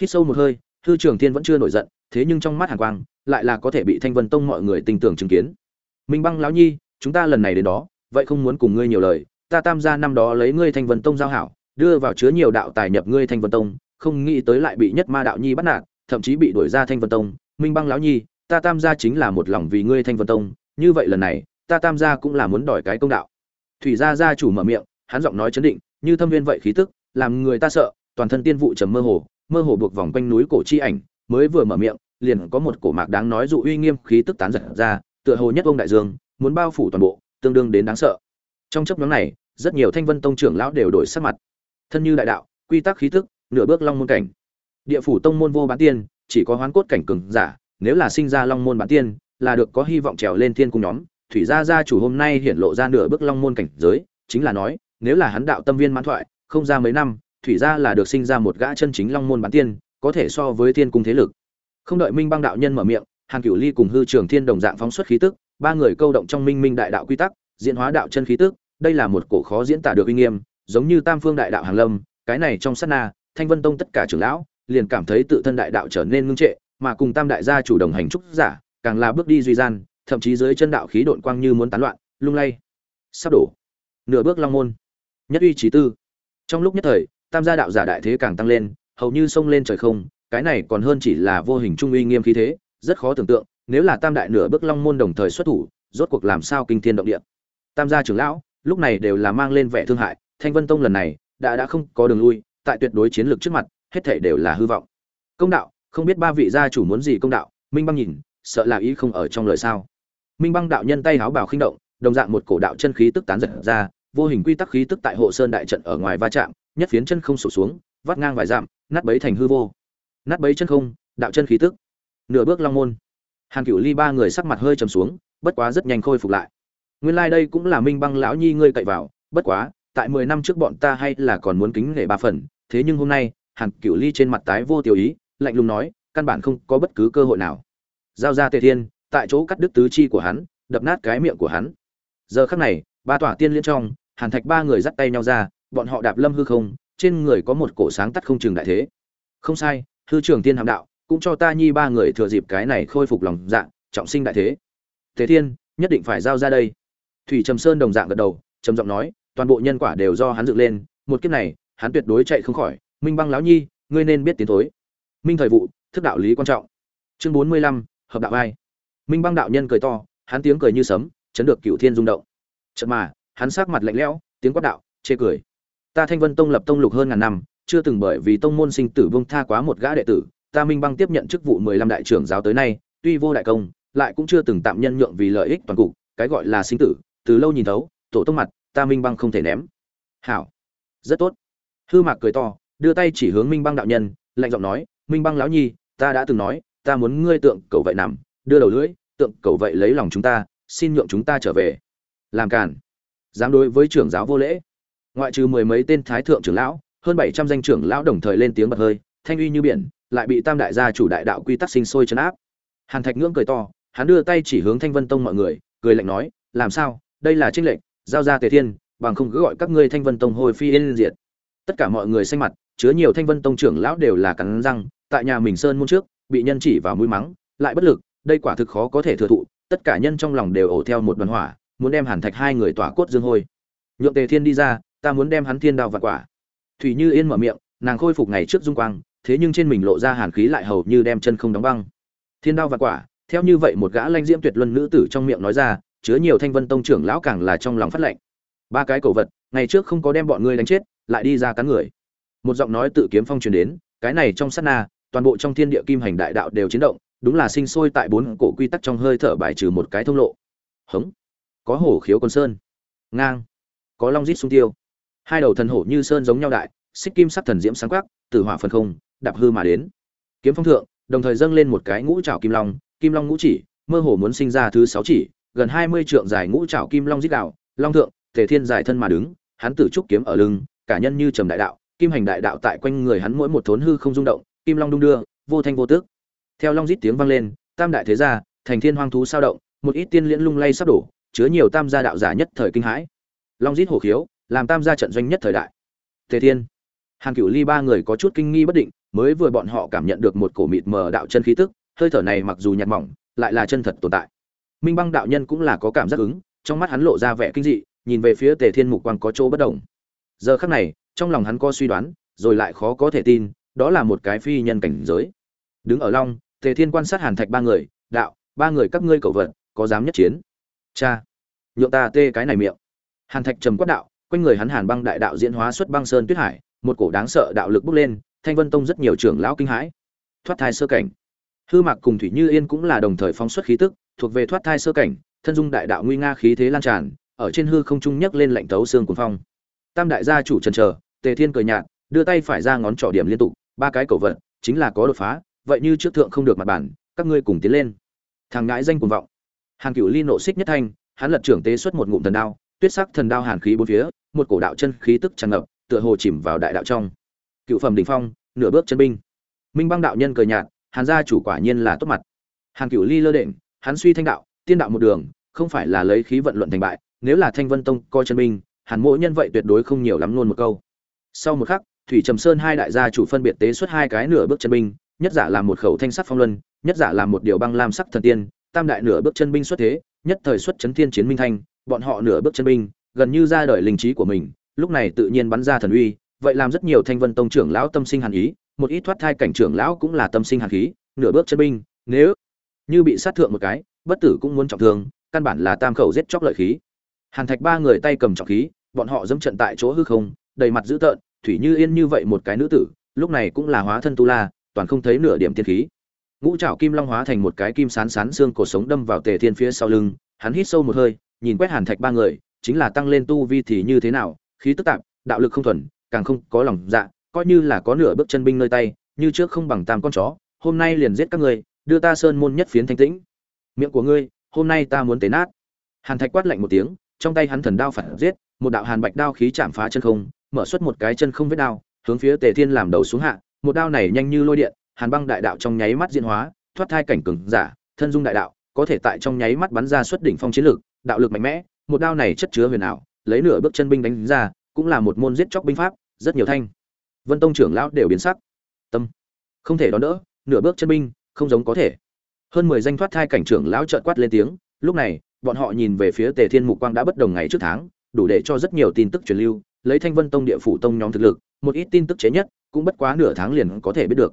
Hít sâu một hơi, hư trường thiên vẫn chưa nổi giận, thế nhưng trong mắt hàn quang, lại là có thể bị thanh vân tông mọi người tin tưởng chứng kiến. Minh băng lão nhi, chúng ta lần này đến đó, vậy không muốn cùng ngươi nhiều lời, ta tam gia năm đó lấy ngươi thanh vân tông giao hảo, đưa vào chứa nhiều đạo tài nhập ngươi thanh vân tông, không nghĩ tới lại bị nhất ma đạo nhi bắt nạt, thậm chí bị đuổi ra thanh vân tông. Minh băng lão nhi, ta tam gia chính là một lòng vì ngươi thanh vân tông, như vậy lần này ta tam gia cũng là muốn đòi cái công đạo. Thủy gia gia chủ mở miệng, hắn giọng nói chấn định, như thâm viên vậy khí tức, làm người ta sợ, toàn thân tiên vụ trầm mơ hồ mơ hồ buộc vòng quanh núi cổ chi ảnh, mới vừa mở miệng, liền có một cổ mạc đáng nói dụ uy nghiêm khí tức tán giật ra, tựa hồ nhất ông đại dương, muốn bao phủ toàn bộ, tương đương đến đáng sợ. Trong chấp nhóm này, rất nhiều thanh vân tông trưởng lão đều đổi sắc mặt. Thân như đại đạo, quy tắc khí tức, nửa bước long môn cảnh. Địa phủ tông môn vô bán tiên, chỉ có hoán cốt cảnh cường giả, nếu là sinh ra long môn bán tiên, là được có hy vọng trèo lên thiên cung nhóm thủy gia gia chủ hôm nay hiện lộ ra nửa bước long môn cảnh giới, chính là nói, nếu là hắn đạo tâm viên mãn thoại, không ra mấy năm, thủy gia là được sinh ra một gã chân chính long môn bán tiên, có thể so với thiên cung thế lực. Không đợi minh băng đạo nhân mở miệng hàng cửu ly cùng hư trường thiên đồng dạng phóng xuất khí tức, ba người câu động trong minh minh đại đạo quy tắc, diễn hóa đạo chân khí tức, đây là một cổ khó diễn tả được uy nghiêm, giống như tam phương đại đạo hàng lâm, cái này trong sát na, thanh vân tông tất cả trưởng lão, liền cảm thấy tự thân đại đạo trở nên ngưng trệ, mà cùng tam đại gia chủ đồng hành trúc giả, càng là bước đi duy gian thậm chí dưới chân đạo khí độn quang như muốn tán loạn, lung lay, sắp đổ. Nửa bước long môn. Nhất uy Chí tư. Trong lúc nhất thời, tam gia đạo giả đại thế càng tăng lên, hầu như sông lên trời không, cái này còn hơn chỉ là vô hình trung uy nghiêm khí thế, rất khó tưởng tượng, nếu là tam đại nửa bước long môn đồng thời xuất thủ, rốt cuộc làm sao kinh thiên động địa. Tam gia trưởng lão, lúc này đều là mang lên vẻ thương hại, thanh vân tông lần này, đã đã không có đường lui, tại tuyệt đối chiến lược trước mặt, hết thảy đều là hư vọng. Công đạo, không biết ba vị gia chủ muốn gì công đạo, minh băng nhìn, sợ là ý không ở trong lời sao minh băng đạo nhân tay háo bảo khinh động, đồng dạng một cổ đạo chân khí tức tán giật ra, vô hình quy tắc khí tức tại hộ sơn đại trận ở ngoài va chạm, nhất phiến chân không sụp xuống, vắt ngang vài dặm, nát bấy thành hư vô. Nát bấy chân không, đạo chân khí tức. Nửa bước long môn. Hàn cửu ly ba người sắc mặt hơi trầm xuống, bất quá rất nhanh khôi phục lại. Nguyên lai、like、đây cũng là minh băng lão nhi ngươi cậy vào, bất quá, tại mười năm trước bọn ta hay là còn muốn kính nể ba phần, thế nhưng hôm nay, hàn cửu ly trên mặt tái vô tiểu ý, lạnh lùng nói, căn bản không có bất cứ cơ hội nào. Giao ra tề thiên tại chỗ cắt đứt tứ chi của hắn, đập nát cái miệng của hắn. Giờ khắc này, ba tỏa tiên liên trong, hàn thạch ba người dắt tay nhau ra, bọn họ đạp lâm hư không, trên người có một cổ sáng tắt không chừng đại thế. Không sai, hư trưởng tiên hàm đạo, cũng cho ta nhi ba người thừa dịp cái này khôi phục lòng dạ trọng sinh đại thế. Thế thiên nhất định phải giao ra đây. Thủy trầm sơn đồng dạng gật đầu, trầm giọng nói, toàn bộ nhân quả đều do hắn dựng lên, một kiếp này, hắn tuyệt đối chạy không khỏi. Minh băng lão nhi, ngươi nên biết tiến thối. Minh thời vụ, thức đạo lý quan trọng. Chương bốn mươi lăm, hợp đạo ai minh băng đạo nhân cười to, hắn tiếng cười như sấm, chấn được cựu thiên rung động. Chợt mà, hắn sắc mặt lạnh lẽo, tiếng quát đạo, chê cười. Ta thanh vân tông lập tông lục hơn ngàn năm, chưa từng bởi vì tông môn sinh tử vương tha quá một gã đệ tử, ta minh băng tiếp nhận chức vụ mười lăm đại trưởng giáo tới nay, tuy vô đại công, lại cũng chưa từng tạm nhân nhượng vì lợi ích toàn cục, cái gọi là sinh tử, từ lâu nhìn thấu, tổ tông mặt, ta minh băng không thể ném. Hảo. Rất tốt. Hư mạc cười to, đưa tay chỉ hướng minh băng đạo nhân, lạnh giọng nói, minh băng lão nhi, ta đã từng nói, ta muốn ngươi tượng cầu vậy nằm đưa đầu lưỡi, tượng cầu vậy lấy lòng chúng ta, xin nhượng chúng ta trở về. Làm cản dám đối với trưởng giáo vô lễ. Ngoại trừ mười mấy tên thái thượng trưởng lão, hơn bảy trăm danh trưởng lão đồng thời lên tiếng bật hơi, thanh uy như biển, lại bị tam đại gia chủ đại đạo quy tắc sinh sôi chấn áp. Hàn thạch ngưỡng cười to, hắn đưa tay chỉ hướng thanh vân tông mọi người, cười lạnh nói, làm sao? Đây là trinh lệnh giao ra tề thiên, bằng không cứ gọi các ngươi thanh vân tông hồi phi yên diệt. Tất cả mọi người xanh mặt, chứa nhiều thanh vân tông trưởng lão đều là cắn răng, tại nhà mình sơn môn trước, bị nhân chỉ vào mũi mắng, lại bất lực đây quả thực khó có thể thừa thụ, tất cả nhân trong lòng đều ổ theo một đoàn hỏa, muốn đem hàn thạch hai người tỏa cốt dương hôi. Nhượng tề thiên đi ra, ta muốn đem hắn thiên đao vạn quả. Thủy như yên mở miệng, nàng khôi phục ngày trước dung quang, thế nhưng trên mình lộ ra hàn khí lại hầu như đem chân không đóng băng. Thiên đao vạn quả, theo như vậy một gã lanh diễm tuyệt luân nữ tử trong miệng nói ra, chứa nhiều thanh vân tông trưởng lão càng là trong lòng phát lệnh. Ba cái cổ vật, ngày trước không có đem bọn ngươi đánh chết, lại đi ra cắn người. Một giọng nói tự kiếm phong truyền đến, cái này trong sát na, toàn bộ trong thiên địa kim hành đại đạo đều chiến động đúng là sinh sôi tại bốn cổ quy tắc trong hơi thở bài trừ một cái thông lộ. Hống. Có hổ khiếu quân sơn. Ngang. Có long rít sung tiêu. Hai đầu thần hổ như sơn giống nhau đại, xích kim sắc thần diễm sáng quắc từ hỏa phần không, đạp hư mà đến. Kiếm phong thượng, đồng thời dâng lên một cái ngũ trảo kim long kim long ngũ chỉ, mơ hồ muốn sinh ra thứ sáu chỉ, gần hai mươi trượng dài ngũ trảo kim long rít đạo, long thượng tề thiên dài thân mà đứng, hắn tử trúc kiếm ở lưng, cả nhân như trầm đại đạo, kim hành đại đạo tại quanh người hắn mỗi một thốn hư không rung động, kim long đung đưa, vô thanh vô tước theo long rít tiếng vang lên, tam đại thế gia, thành thiên hoang thú sao động, một ít tiên liễn lung lay sắp đổ, chứa nhiều tam gia đạo giả nhất thời kinh hãi. Long rít hổ khiếu, làm tam gia trận doanh nhất thời đại. Tề thiên, hàn cửu ly ba người có chút kinh nghi bất định, mới vừa bọn họ cảm nhận được một cổ mịt mờ đạo chân khí tức, hơi thở này mặc dù nhạt mỏng, lại là chân thật tồn tại. Minh băng đạo nhân cũng là có cảm giác ứng, trong mắt hắn lộ ra vẻ kinh dị, nhìn về phía tề thiên mục quang có chỗ bất động. Giờ khắc này, trong lòng hắn có suy đoán, rồi lại khó có thể tin, đó là một cái phi nhân cảnh giới. Đứng ở long tề thiên quan sát hàn thạch ba người đạo ba người các ngươi cầu vật, có dám nhất chiến? Cha nhượng ta tê cái này miệng. Hàn thạch trầm quát đạo quanh người hắn hàn băng đại đạo diễn hóa xuất băng sơn tuyết hải một cổ đáng sợ đạo lực bốc lên thanh vân tông rất nhiều trưởng lão kinh hãi. Thoát thai sơ cảnh. Hư mạc cùng thủy như yên cũng là đồng thời phóng xuất khí tức thuộc về thoát thai sơ cảnh thân dung đại đạo nguy nga khí thế lan tràn ở trên hư không trung nhấc lên lạnh tấu xương cuồng phong. Tam đại gia chủ trần chờ tề thiên cười nhạt đưa tay phải ra ngón trỏ điểm liên tục ba cái cầu vật, chính là có đột phá vậy như trước thượng không được mặt bản, các ngươi cùng tiến lên. Thằng ngãi danh cuồng vọng. Hàn cửu ly nộ xích nhất thanh, hắn lật trưởng tế xuất một ngụm thần đao, tuyết sắc thần đao hàn khí bốn phía, một cổ đạo chân khí tức tràn ngập, tựa hồ chìm vào đại đạo trong. Cựu phẩm đỉnh phong, nửa bước chân binh. Minh băng đạo nhân cười nhạt, hàn gia chủ quả nhiên là tốt mặt. Hàn cửu ly lơ đễnh, hắn suy thanh đạo, tiên đạo một đường, không phải là lấy khí vận luận thành bại, nếu là thanh vân tông coi chân binh, hàn mỗi nhân vậy tuyệt đối không nhiều lắm luôn một câu. Sau một khắc, thủy trầm sơn hai đại gia chủ phân biệt tế xuất hai cái nửa bước chân binh nhất giả làm một khẩu thanh sắc phong luân, nhất giả làm một điều băng lam sắc thần tiên, tam đại nửa bước chân binh xuất thế, nhất thời xuất chấn thiên chiến minh thanh, bọn họ nửa bước chân binh, gần như ra đời linh trí của mình, lúc này tự nhiên bắn ra thần uy, vậy làm rất nhiều thanh vân tông trưởng lão tâm sinh hàn ý, một ít thoát thai cảnh trưởng lão cũng là tâm sinh hàn khí, nửa bước chân binh, nếu như bị sát thượng một cái, bất tử cũng muốn trọng thương, căn bản là tam khẩu giết chóc lợi khí. Hàn thạch ba người tay cầm trọng khí, bọn họ dẫm trận tại chỗ hư không, đầy mặt dữ tợn, thủy như yên như vậy một cái nữ tử, lúc này cũng là hóa thân tu la toàn không thấy nửa điểm tiên khí. Ngũ trảo kim long hóa thành một cái kim sán sán xương cổ sống đâm vào tề thiên phía sau lưng, hắn hít sâu một hơi, nhìn quét hàn thạch ba người, chính là tăng lên tu vi thì như thế nào, khí tức tạp đạo lực không thuần, càng không có lòng dạ coi như là có nửa bước chân binh nơi tay, như trước không bằng tam con chó, hôm nay liền giết các người đưa ta sơn môn nhất phiến thanh tĩnh. Miệng của ngươi, hôm nay ta muốn tế nát. Hàn thạch quát lạnh một tiếng, trong tay hắn thần đao phản giết, một đạo hàn bạch đao khí chạm phá chân không, mở xuất một cái chân không vết đao, hướng phía tề thiên làm đầu xuống hạ một đao này nhanh như lôi điện, hàn băng đại đạo trong nháy mắt diễn hóa, thoát thai cảnh cường giả, thân dung đại đạo, có thể tại trong nháy mắt bắn ra xuất đỉnh phong chiến lực, đạo lực mạnh mẽ, một đao này chất chứa huyền ảo, lấy nửa bước chân binh đánh ra, cũng là một môn giết chóc binh pháp, rất nhiều thanh. Vân tông trưởng lão đều biến sắc. Tâm. Không thể đón đỡ, nửa bước chân binh, không giống có thể. Hơn mười danh thoát thai cảnh trưởng lão trợn quát lên tiếng, lúc này, bọn họ nhìn về phía tề thiên mục quang đã bất đồng ngày trước tháng, đủ để cho rất nhiều tin tức truyền lưu, lấy thanh vân tông địa phủ tông nhóm thực lực một ít tin tức chế nhất, cũng bất quá nửa tháng liền có thể biết được.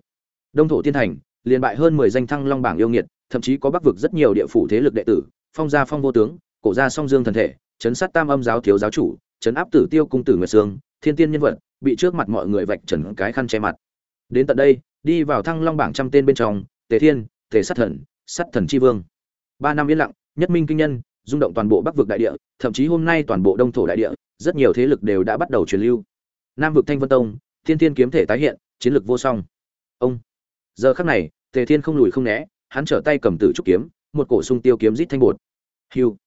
Đông thổ thiên thành, liền bại hơn mười danh thăng long bảng yêu nghiệt, thậm chí có bắc vực rất nhiều địa phủ thế lực đệ tử, phong gia phong vô tướng, cổ gia song dương thần thể, chấn sát tam âm giáo thiếu giáo chủ, chấn áp tử tiêu cung tử nguyệt sương, thiên tiên nhân vật, bị trước mặt mọi người vạch trần cái khăn che mặt. Đến tận đây, đi vào thăng long bảng trăm tên bên trong, tề thiên, tề sát thần sát thần chi vương. Ba năm yên lặng, nhất minh kinh nhân, rung động toàn bộ bắc vực đại địa, thậm chí hôm nay toàn bộ đông thổ đại địa, rất nhiều thế lực đều đã bắt đầu truyền lưu nam vực thanh vân tông, thiên thiên kiếm thể tái hiện, chiến lược vô song. Ông. Giờ khắc này, tề thiên không lùi không né, hắn trở tay cầm tử trúc kiếm, một cổ sung tiêu kiếm rít thanh bột. Hiu.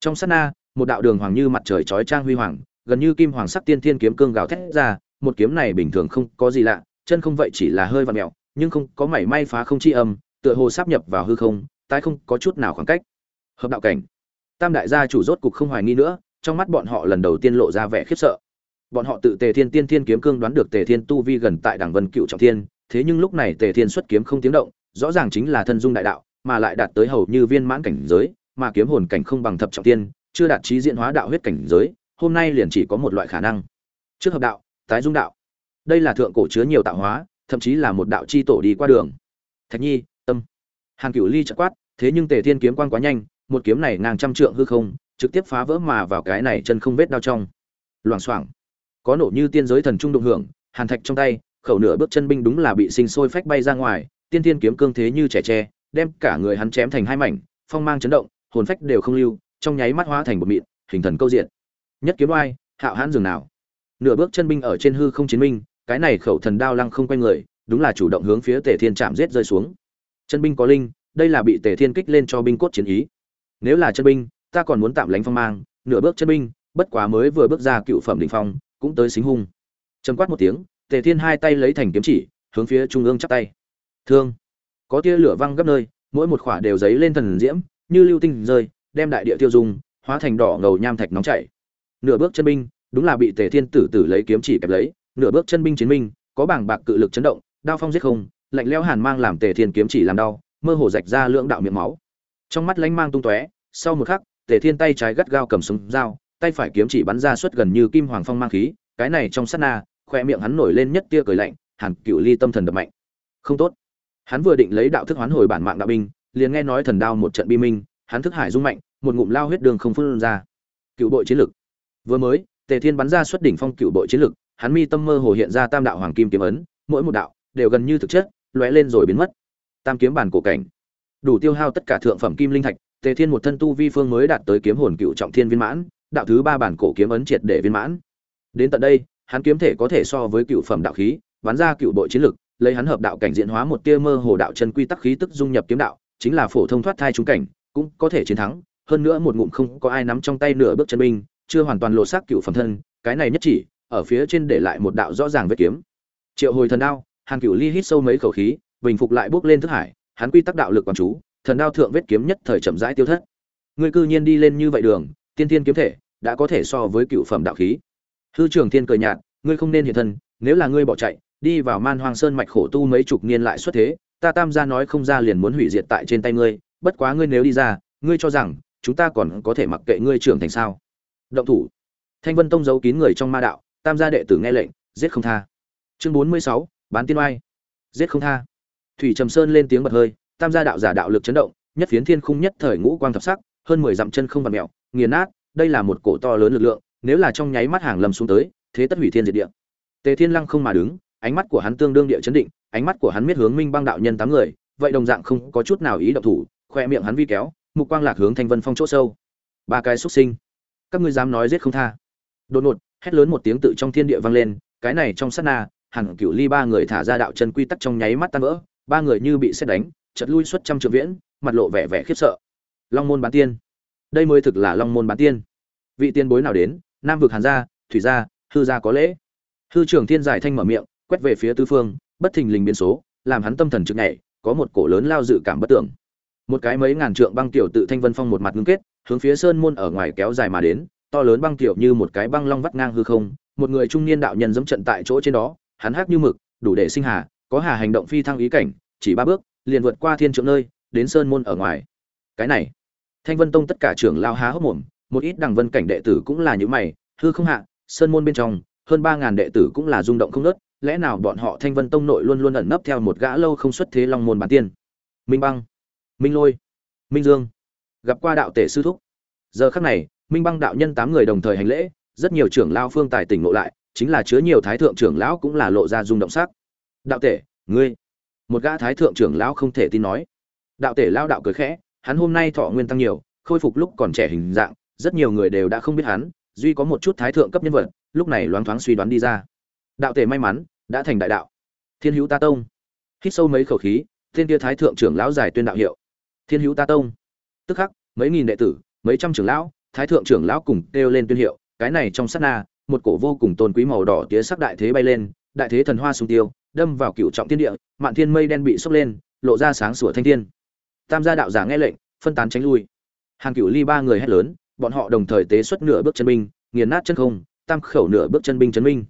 Trong sát na, một đạo đường hoàng như mặt trời chói trang huy hoàng, gần như kim hoàng sắc tiên thiên kiếm cương gào thét ra, một kiếm này bình thường không có gì lạ, chân không vậy chỉ là hơi vặn mèo nhưng không có mảy may phá không chi âm, tựa hồ sáp nhập vào hư không, tái không có chút nào khoảng cách. Hợp đạo cảnh. Tam đại gia chủ rốt cục không hoài nghi nữa, trong mắt bọn họ lần đầu tiên lộ ra vẻ khiếp sợ bọn họ tự tề thiên tiên thiên kiếm cương đoán được tề thiên tu vi gần tại đảng vân cựu trọng thiên, thế nhưng lúc này tề thiên xuất kiếm không tiếng động, rõ ràng chính là thân dung đại đạo, mà lại đạt tới hầu như viên mãn cảnh giới, mà kiếm hồn cảnh không bằng thập trọng tiên, chưa đạt trí diện hóa đạo huyết cảnh giới, hôm nay liền chỉ có một loại khả năng. Trước hợp đạo, tái dung đạo. Đây là thượng cổ chứa nhiều tạo hóa, thậm chí là một đạo chi tổ đi qua đường. Thạch nhi, tâm. Hàn cửu ly chợt quát, thế nhưng tề thiên kiếm quan quá nhanh, một kiếm này ngang trăm trượng hư không, trực tiếp phá vỡ mà vào cái này chân không vết đau trong. Loảng xoảng có nổ như tiên giới thần trung đụng hưởng, hàn thạch trong tay, khẩu nửa bước chân binh đúng là bị sinh sôi phách bay ra ngoài, tiên thiên kiếm cương thế như trẻ tre, đem cả người hắn chém thành hai mảnh, phong mang chấn động, hồn phách đều không lưu, trong nháy mắt hóa thành một mịn, hình thần câu diện. Nhất kiếm oai, hạo hãn dường nào. Nửa bước chân binh ở trên hư không chiến minh, cái này khẩu thần đao lăng không quanh người, đúng là chủ động hướng phía tề thiên chạm giết rơi xuống. Chân binh có linh, đây là bị tề thiên kích lên cho binh cốt chiến ý. Nếu là chân binh, ta còn muốn tạm lánh phong mang, nửa bước chân binh, bất quá mới vừa bước ra cựu phẩm đỉnh phong cũng tới xính hung. Trầm quát một tiếng, tề thiên hai tay lấy thành kiếm chỉ, hướng phía trung ương chắp tay. Thương. Có tia lửa văng gấp nơi, mỗi một khỏa đều giấy lên thần diễm, như lưu tinh rơi, đem đại địa tiêu dung, hóa thành đỏ ngầu nham thạch nóng chảy. Nửa bước chân binh, đúng là bị tề thiên tử tử lấy kiếm chỉ kẹp lấy, nửa bước chân binh chiến binh có bảng bạc cự lực chấn động, đao phong giết không, lạnh leo hàn mang làm tề thiên kiếm chỉ làm đau, mơ hồ rạch ra lưỡng đạo miệng máu. Trong mắt lánh mang tung tóe, sau một khắc, tề thiên tay trái gắt gao cầm súng dao tay phải kiếm chỉ bắn ra suốt gần như kim hoàng phong mang khí, cái này trong sát na khoe miệng hắn nổi lên nhất tia cười lạnh, hàn cựu ly tâm thần đập mạnh. Không tốt. Hắn vừa định lấy đạo thức hoán hồi bản mạng đạo binh, liền nghe nói thần đao một trận bi minh, hắn thức hải rung mạnh, một ngụm lao huyết đường không phun ra. Cựu bội chiến lực. Vừa mới, tề thiên bắn ra xuất đỉnh phong cựu bội chiến lực, hắn mi tâm mơ hồ hiện ra tam đạo hoàng kim kiếm ấn, mỗi một đạo đều gần như thực chất, lóe lên rồi biến mất. Tam kiếm bản cổ cảnh. Đủ tiêu hao tất cả thượng phẩm kim linh thạch, tề thiên một thân tu vi phương mới đạt tới kiếm hồn cựu trọng thiên viên mãn đạo thứ ba bản cổ kiếm ấn triệt để viên mãn. Đến tận đây, hắn kiếm thể có thể so với cựu phẩm đạo khí bắn ra cựu bội chiến lực, lấy hắn hợp đạo cảnh diễn hóa một tia mơ hồ đạo chân quy tắc khí tức dung nhập kiếm đạo, chính là phổ thông thoát thai chúng cảnh, cũng có thể chiến thắng. Hơn nữa một ngụm không có ai nắm trong tay nửa bước chân binh, chưa hoàn toàn lộ xác cựu phẩm thân, cái này nhất chỉ, ở phía trên để lại một đạo rõ ràng vết kiếm. Triệu hồi thần đao, hàn cửu ly hít sâu mấy khẩu khí, bình phục lại bước lên thức hải, hắn quy tắc đạo lực quan chú, thần đao thượng vết kiếm nhất thời chậm rãi tiêu thất. Ngươi cư nhiên đi lên như vậy đường, tiên tiên kiếm thể đã có thể so với cựu phẩm đạo khí. Hư trường thiên cười nhạt, ngươi không nên hiện thân, nếu là ngươi bỏ chạy, đi vào man hoang sơn mạch khổ tu mấy chục niên lại xuất thế, ta tam gia nói không ra liền muốn hủy diệt tại trên tay ngươi, bất quá ngươi nếu đi ra, ngươi cho rằng chúng ta còn có thể mặc kệ ngươi trưởng thành sao? Động thủ. Thanh vân tông giấu kín người trong ma đạo, tam gia đệ tử nghe lệnh, giết không tha. Chương bốn mươi sáu, bán tiên oai. Giết không tha. Thủy trầm sơn lên tiếng bật hơi, tam gia đạo giả đạo lực chấn động, nhất phiến thiên khung nhất thời ngũ quang thập sắc, hơn mười dặm chân không vặt mẹo nghiền nát đây là một cổ to lớn lực lượng, nếu là trong nháy mắt hàng lầm xuống tới, thế tất hủy thiên diệt địa. Tề thiên lăng không mà đứng, ánh mắt của hắn tương đương địa chấn định, ánh mắt của hắn miết hướng minh băng đạo nhân tám người, vậy đồng dạng không có chút nào ý động thủ, khoe miệng hắn vi kéo, mục quang lạc hướng thanh vân phong chỗ sâu. Ba cái xuất sinh. Các ngươi dám nói giết không tha. Đột ngột, hét lớn một tiếng tự trong thiên địa vang lên, cái này trong sát na, hẳn cửu ly ba người thả ra đạo chân quy tắc trong nháy mắt tan vỡ, ba người như bị xét đánh chật lui suốt trăm trượng viễn, mặt lộ vẻ vẻ khiếp sợ. Long môn bán tiên đây mới thực là long môn bán tiên. Vị tiên bối nào đến, nam vực hàn gia, thủy gia, hư gia có lễ. Hư trưởng thiên giải thanh mở miệng, quét về phía tư phương, bất thình lình biến số, làm hắn tâm thần trực nhảy, có một cổ lớn lao dự cảm bất tưởng. Một cái mấy ngàn trượng băng tiểu tự thanh vân phong một mặt ngưng kết, hướng phía sơn môn ở ngoài kéo dài mà đến, to lớn băng tiểu như một cái băng long vắt ngang hư không, một người trung niên đạo nhân dẫm trận tại chỗ trên đó, hắn hắc như mực, đủ để sinh hà, có hà hành động phi thăng ý cảnh, chỉ ba bước, liền vượt qua thiên trượng nơi, đến sơn môn ở ngoài. Cái này thanh vân tông tất cả trưởng lao há hốc mồm, một ít đằng vân cảnh đệ tử cũng là những mày, hư không hạ, sơn môn bên trong, hơn ba ngàn đệ tử cũng là rung động không nớt lẽ nào bọn họ thanh vân tông nội luôn luôn ẩn nấp theo một gã lâu không xuất thế long môn bản tiên? Minh băng, minh lôi, minh dương, gặp qua đạo tể sư thúc. Giờ khắc này, minh băng đạo nhân tám người đồng thời hành lễ, rất nhiều trưởng lao phương tài tỉnh ngộ lại, chính là chứa nhiều thái thượng trưởng lão cũng là lộ ra rung động sắc. Đạo tể, ngươi, một gã thái thượng trưởng lão không thể tin nói. Đạo tể lao đạo cười khẽ hắn hôm nay thọ nguyên tăng nhiều, khôi phục lúc còn trẻ hình dạng, rất nhiều người đều đã không biết hắn, duy có một chút thái thượng cấp nhân vật, lúc này loáng thoáng suy đoán đi ra. Đạo thể may mắn, đã thành đại đạo. Thiên hữu ta tông. Hít sâu mấy khẩu khí, thiên kia thái thượng trưởng lão giải tuyên đạo hiệu. Thiên hữu ta tông. Tức khắc, mấy nghìn đệ tử, mấy trăm trưởng lão, thái thượng trưởng lão cùng kêu lên tuyên hiệu, cái này trong sát na, một cổ vô cùng tôn quý màu đỏ tía sắc đại thế bay lên, đại thế thần hoa sung tiêu, đâm vào cựu trọng thiên địa, mạn thiên mây đen bị sốc lên, lộ ra sáng sủa thanh thiên tam gia đạo giả nghe lệnh, phân tán tránh lui. Hàng cựu ly ba người hét lớn, bọn họ đồng thời tế xuất nửa bước chân binh, nghiền nát chân không, tam khẩu nửa bước chân binh chấn minh.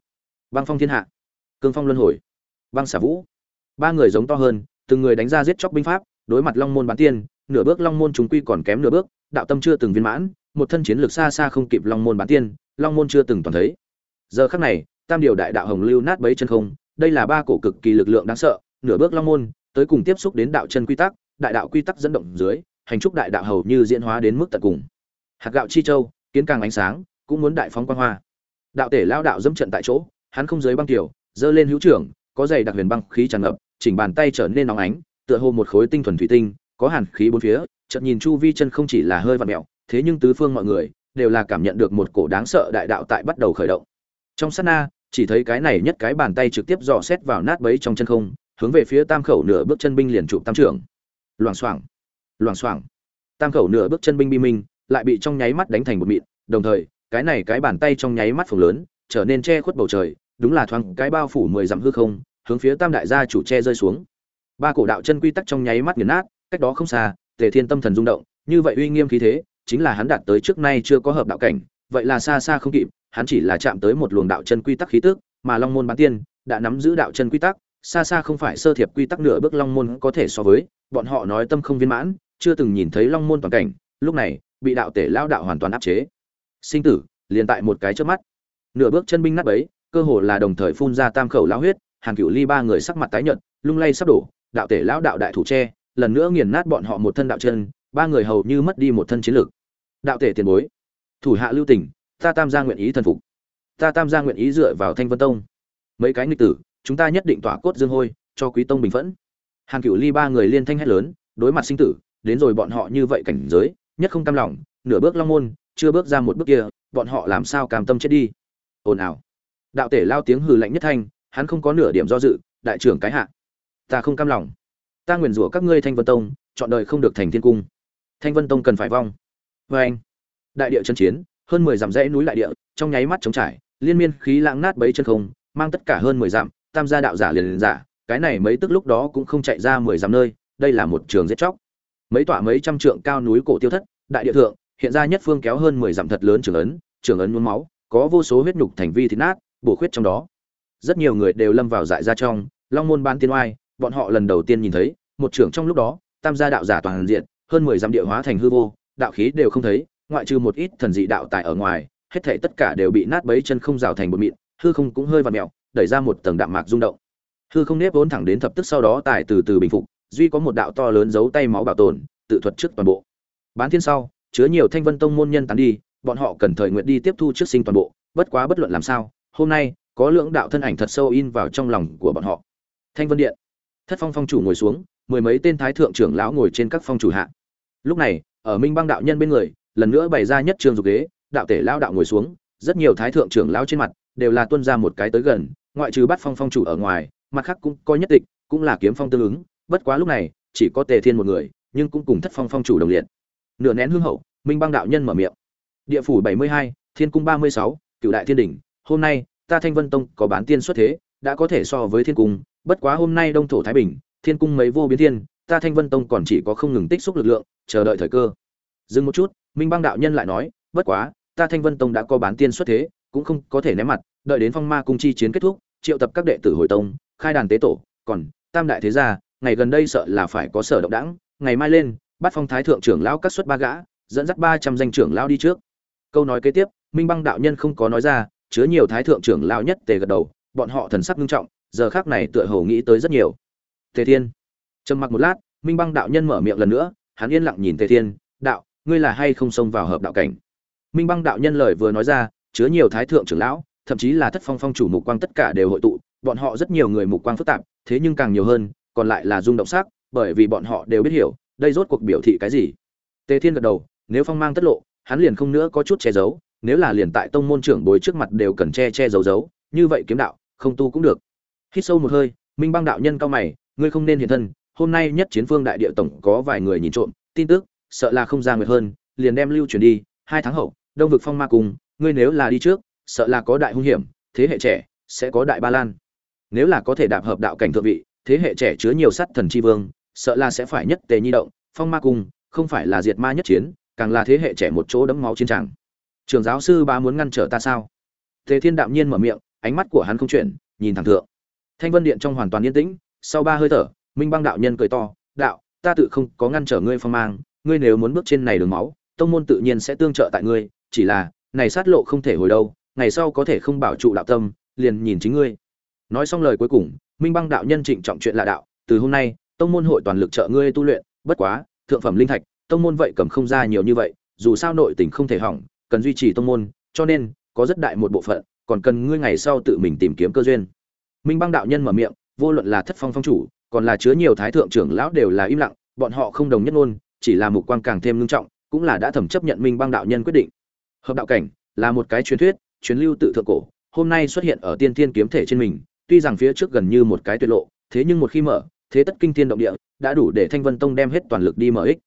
Băng phong thiên hạ, cương phong luân hồi, băng xả vũ. Ba người giống to hơn, từng người đánh ra giết chóc binh pháp, đối mặt long môn bán tiên, nửa bước long môn chúng quy còn kém nửa bước, đạo tâm chưa từng viên mãn, một thân chiến lược xa xa không kịp long môn bán tiên, long môn chưa từng toàn thấy. Giờ khắc này, tam điều đại đạo hồng lưu nát bấy chân không, đây là ba cổ cực kỳ lực lượng đáng sợ, nửa bước long môn, tới cùng tiếp xúc đến đạo chân quy tắc đại đạo quy tắc dẫn động dưới, hành trúc đại đạo hầu như diễn hóa đến mức tận cùng. Hạt gạo chi châu, kiến càng ánh sáng, cũng muốn đại phóng quan hoa. Đạo tể lao đạo dẫm trận tại chỗ, hắn không dưới băng tiểu dơ lên hữu trưởng, có dày đặc huyền băng khí tràn ngập, chỉnh bàn tay trở nên nóng ánh, tựa hồ một khối tinh thuần thủy tinh, có hàn khí bốn phía, chợt nhìn chu vi chân không chỉ là hơi vặn mẹo, thế nhưng tứ phương mọi người đều là cảm nhận được một cổ đáng sợ đại đạo tại bắt đầu khởi động. Trong sát na, chỉ thấy cái này nhất cái bàn tay trực tiếp dò xét vào nát bấy trong chân không, hướng về phía tam khẩu nửa bước chân binh liền trụ tam trưởng loảng xoảng loảng xoảng. Tam khẩu nửa bước chân binh bi minh, lại bị trong nháy mắt đánh thành một mịn. Đồng thời, cái này cái bàn tay trong nháy mắt phồng lớn, trở nên che khuất bầu trời, đúng là thoáng cái bao phủ mười dặm hư không, hướng phía tam đại gia chủ che rơi xuống. Ba cổ đạo chân quy tắc trong nháy mắt nghiền nát, cách đó không xa, tề thiên tâm thần rung động, như vậy uy nghiêm khí thế, chính là hắn đạt tới trước nay chưa có hợp đạo cảnh, vậy là xa xa không kịp, hắn chỉ là chạm tới một luồng đạo chân quy tắc khí tức, mà long môn bán tiên đã nắm giữ đạo chân quy tắc xa xa không phải sơ thiệp quy tắc nửa bước long môn có thể so với, bọn họ nói tâm không viên mãn, chưa từng nhìn thấy long môn toàn cảnh, lúc này, bị đạo tể lao đạo hoàn toàn áp chế. Sinh tử, liền tại một cái trước mắt. Nửa bước chân binh nát bấy, cơ hồ là đồng thời phun ra tam khẩu lao huyết, hàng cựu ly ba người sắc mặt tái nhợt, lung lay sắp đổ, đạo tể lão đạo đại thủ tre lần nữa nghiền nát bọn họ một thân đạo chân, ba người hầu như mất đi một thân chiến lược đạo tể tiền bối, thủ hạ lưu tỉnh ta tam gia nguyện ý thần phục. Ta tam gia nguyện ý dựa vào thanh vân tông. Mấy cái nghịch tử chúng ta nhất định tỏa cốt dương hôi, cho quý tông bình phẫn. Hàn cửu ly ba người liên thanh hét lớn, đối mặt sinh tử, đến rồi bọn họ như vậy cảnh giới, nhất không cam lòng, nửa bước long môn, chưa bước ra một bước kia, bọn họ làm sao cam tâm chết đi? Ồn ào. Đạo tể lao tiếng hừ lạnh nhất thanh, hắn không có nửa điểm do dự, đại trưởng cái hạ. Ta không cam lòng. Ta nguyền rủa các ngươi thanh vân tông, chọn đời không được thành thiên cung. Thanh vân tông cần phải vong. Vê anh, đại địa chân chiến, hơn mười dặm rẽ núi đại địa, trong nháy mắt chống trải, liên miên khí lãng nát bấy chân không, mang tất cả hơn mười dặm tam gia đạo giả liền liền giả, cái này mấy tức lúc đó cũng không chạy ra mười dặm nơi, đây là một trường giết chóc. Mấy tỏa mấy trăm trượng cao núi cổ tiêu thất, đại địa thượng, hiện ra nhất phương kéo hơn mười dặm thật lớn trường ấn trường ấn nhuốm máu, có vô số huyết nhục thành vi thịt nát, bổ khuyết trong đó. Rất nhiều người đều lâm vào dại ra trong, long môn ban tiên oai, bọn họ lần đầu tiên nhìn thấy, một trưởng trong lúc đó, tam gia đạo giả toàn diện, hơn mười dặm địa hóa thành hư vô, đạo khí đều không thấy, ngoại trừ một ít thần dị đạo tại ở ngoài, hết thảy tất cả đều bị nát bấy chân không rào thành một mịn, hư không cũng hơi vặn mèo đẩy ra một tầng đạm mạc rung động. Hư không nếp vốn thẳng đến thập tức sau đó tài từ từ bình phục, duy có một đạo to lớn giấu tay máu bảo tồn, tự thuật trước toàn bộ. Bán thiên sau, chứa nhiều thanh vân tông môn nhân tán đi, bọn họ cần thời nguyện đi tiếp thu trước sinh toàn bộ, bất quá bất luận làm sao, hôm nay, có lưỡng đạo thân ảnh thật sâu in vào trong lòng của bọn họ. Thanh vân điện. Thất phong phong chủ ngồi xuống, mười mấy tên thái thượng trưởng lão ngồi trên các phong chủ hạ. Lúc này, ở minh băng đạo nhân bên người, lần nữa bày ra nhất trường dục ghế, đạo tể lao đạo ngồi xuống, rất nhiều thái thượng trưởng lão trên mặt, đều là tuân ra một cái tới gần ngoại trừ bắt phong phong chủ ở ngoài, mặt khác cũng có nhất tịch, cũng là kiếm phong tương ứng. Bất quá lúc này, chỉ có tề thiên một người, nhưng cũng cùng thất phong phong chủ đồng liệt. Nửa nén hương hậu, minh băng đạo nhân mở miệng. Địa phủ bảy mươi hai, thiên cung ba mươi sáu cựu đại thiên đỉnh. Hôm nay, ta thanh vân tông có bán tiên xuất thế, đã có thể so với thiên cung. Bất quá hôm nay đông thổ thái bình, thiên cung mấy vô biến thiên, ta thanh vân tông còn chỉ có không ngừng tích xúc lực lượng, chờ đợi thời cơ. Dừng một chút, minh băng đạo nhân lại nói, bất quá, ta thanh vân tông đã có bán tiên xuất thế, cũng không có thể ném mặt đợi đến phong ma cung chi chiến kết thúc, triệu tập các đệ tử hồi tông, khai đàn tế tổ, còn tam đại thế gia, ngày gần đây sợ là phải có sở động đảng ngày mai lên, bắt phong thái thượng trưởng lão các suất ba gã, dẫn dắt ba trăm danh trưởng lão đi trước. Câu nói kế tiếp, minh băng đạo nhân không có nói ra, chứa nhiều thái thượng trưởng lão nhất tề gật đầu, bọn họ thần sắc nghiêm trọng, giờ khác này tựa hồ nghĩ tới rất nhiều. Tề thiên, trầm mặc một lát, minh băng đạo nhân mở miệng lần nữa, hắn yên lặng nhìn tề thiên, đạo, ngươi là hay không xông vào hợp đạo cảnh? Minh băng đạo nhân lời vừa nói ra, chứa nhiều thái thượng trưởng lão thậm chí là thất phong phong chủ mục quang tất cả đều hội tụ, bọn họ rất nhiều người mục quang phức tạp, thế nhưng càng nhiều hơn, còn lại là rung động sắc, bởi vì bọn họ đều biết hiểu, đây rốt cuộc biểu thị cái gì. Tề thiên gật đầu, nếu phong mang tất lộ, hắn liền không nữa có chút che giấu, nếu là liền tại tông môn trưởng bối trước mặt đều cần che che giấu giấu, như vậy kiếm đạo, không tu cũng được. Hít sâu một hơi, minh băng đạo nhân cao mày, ngươi không nên hiện thân, hôm nay nhất chiến phương đại địa tổng có vài người nhìn trộm, tin tức, sợ là không ra nguyệt hơn, liền đem lưu truyền đi, hai tháng hậu, đông vực phong ma cùng ngươi nếu là đi trước sợ là có đại hung hiểm, thế hệ trẻ sẽ có đại ba lan. Nếu là có thể đạp hợp đạo cảnh thượng vị, thế hệ trẻ chứa nhiều sắt thần chi vương, sợ là sẽ phải nhất tề nhi động, phong ma cung, không phải là diệt ma nhất chiến, càng là thế hệ trẻ một chỗ đẫm máu chiến tràng. Trường giáo sư ba muốn ngăn trở ta sao? Tề thiên đạm nhiên mở miệng, ánh mắt của hắn không chuyển, nhìn thẳng thượng. Thanh vân điện trong hoàn toàn yên tĩnh, sau ba hơi thở, minh băng đạo nhân cười to, đạo, ta tự không có ngăn trở ngươi phong mang, ngươi nếu muốn bước trên này đường máu, tông môn tự nhiên sẽ tương trợ tại ngươi, chỉ là, này sát lộ không thể hồi đâu ngày sau có thể không bảo trụ đạo tâm, liền nhìn chính ngươi. Nói xong lời cuối cùng, minh băng đạo nhân trịnh trọng chuyện lạ đạo, từ hôm nay, tông môn hội toàn lực trợ ngươi tu luyện, bất quá, thượng phẩm linh thạch, tông môn vậy cầm không ra nhiều như vậy, dù sao nội tình không thể hỏng, cần duy trì tông môn, cho nên, có rất đại một bộ phận, còn cần ngươi ngày sau tự mình tìm kiếm cơ duyên. Minh băng đạo nhân mở miệng, vô luận là thất phong phong chủ, còn là chứa nhiều thái thượng trưởng lão đều là im lặng, bọn họ không đồng nhất ngôn, chỉ là mục quang càng thêm ngưng trọng, cũng là đã thẩm chấp nhận minh băng đạo nhân quyết định. Hợp đạo cảnh, là một cái truyền thuyết truyền lưu tự thượng cổ, hôm nay xuất hiện ở tiên thiên kiếm thể trên mình, tuy rằng phía trước gần như một cái tuyệt lộ, thế nhưng một khi mở, thế tất kinh thiên động địa, đã đủ để thanh vân tông đem hết toàn lực đi mở ích.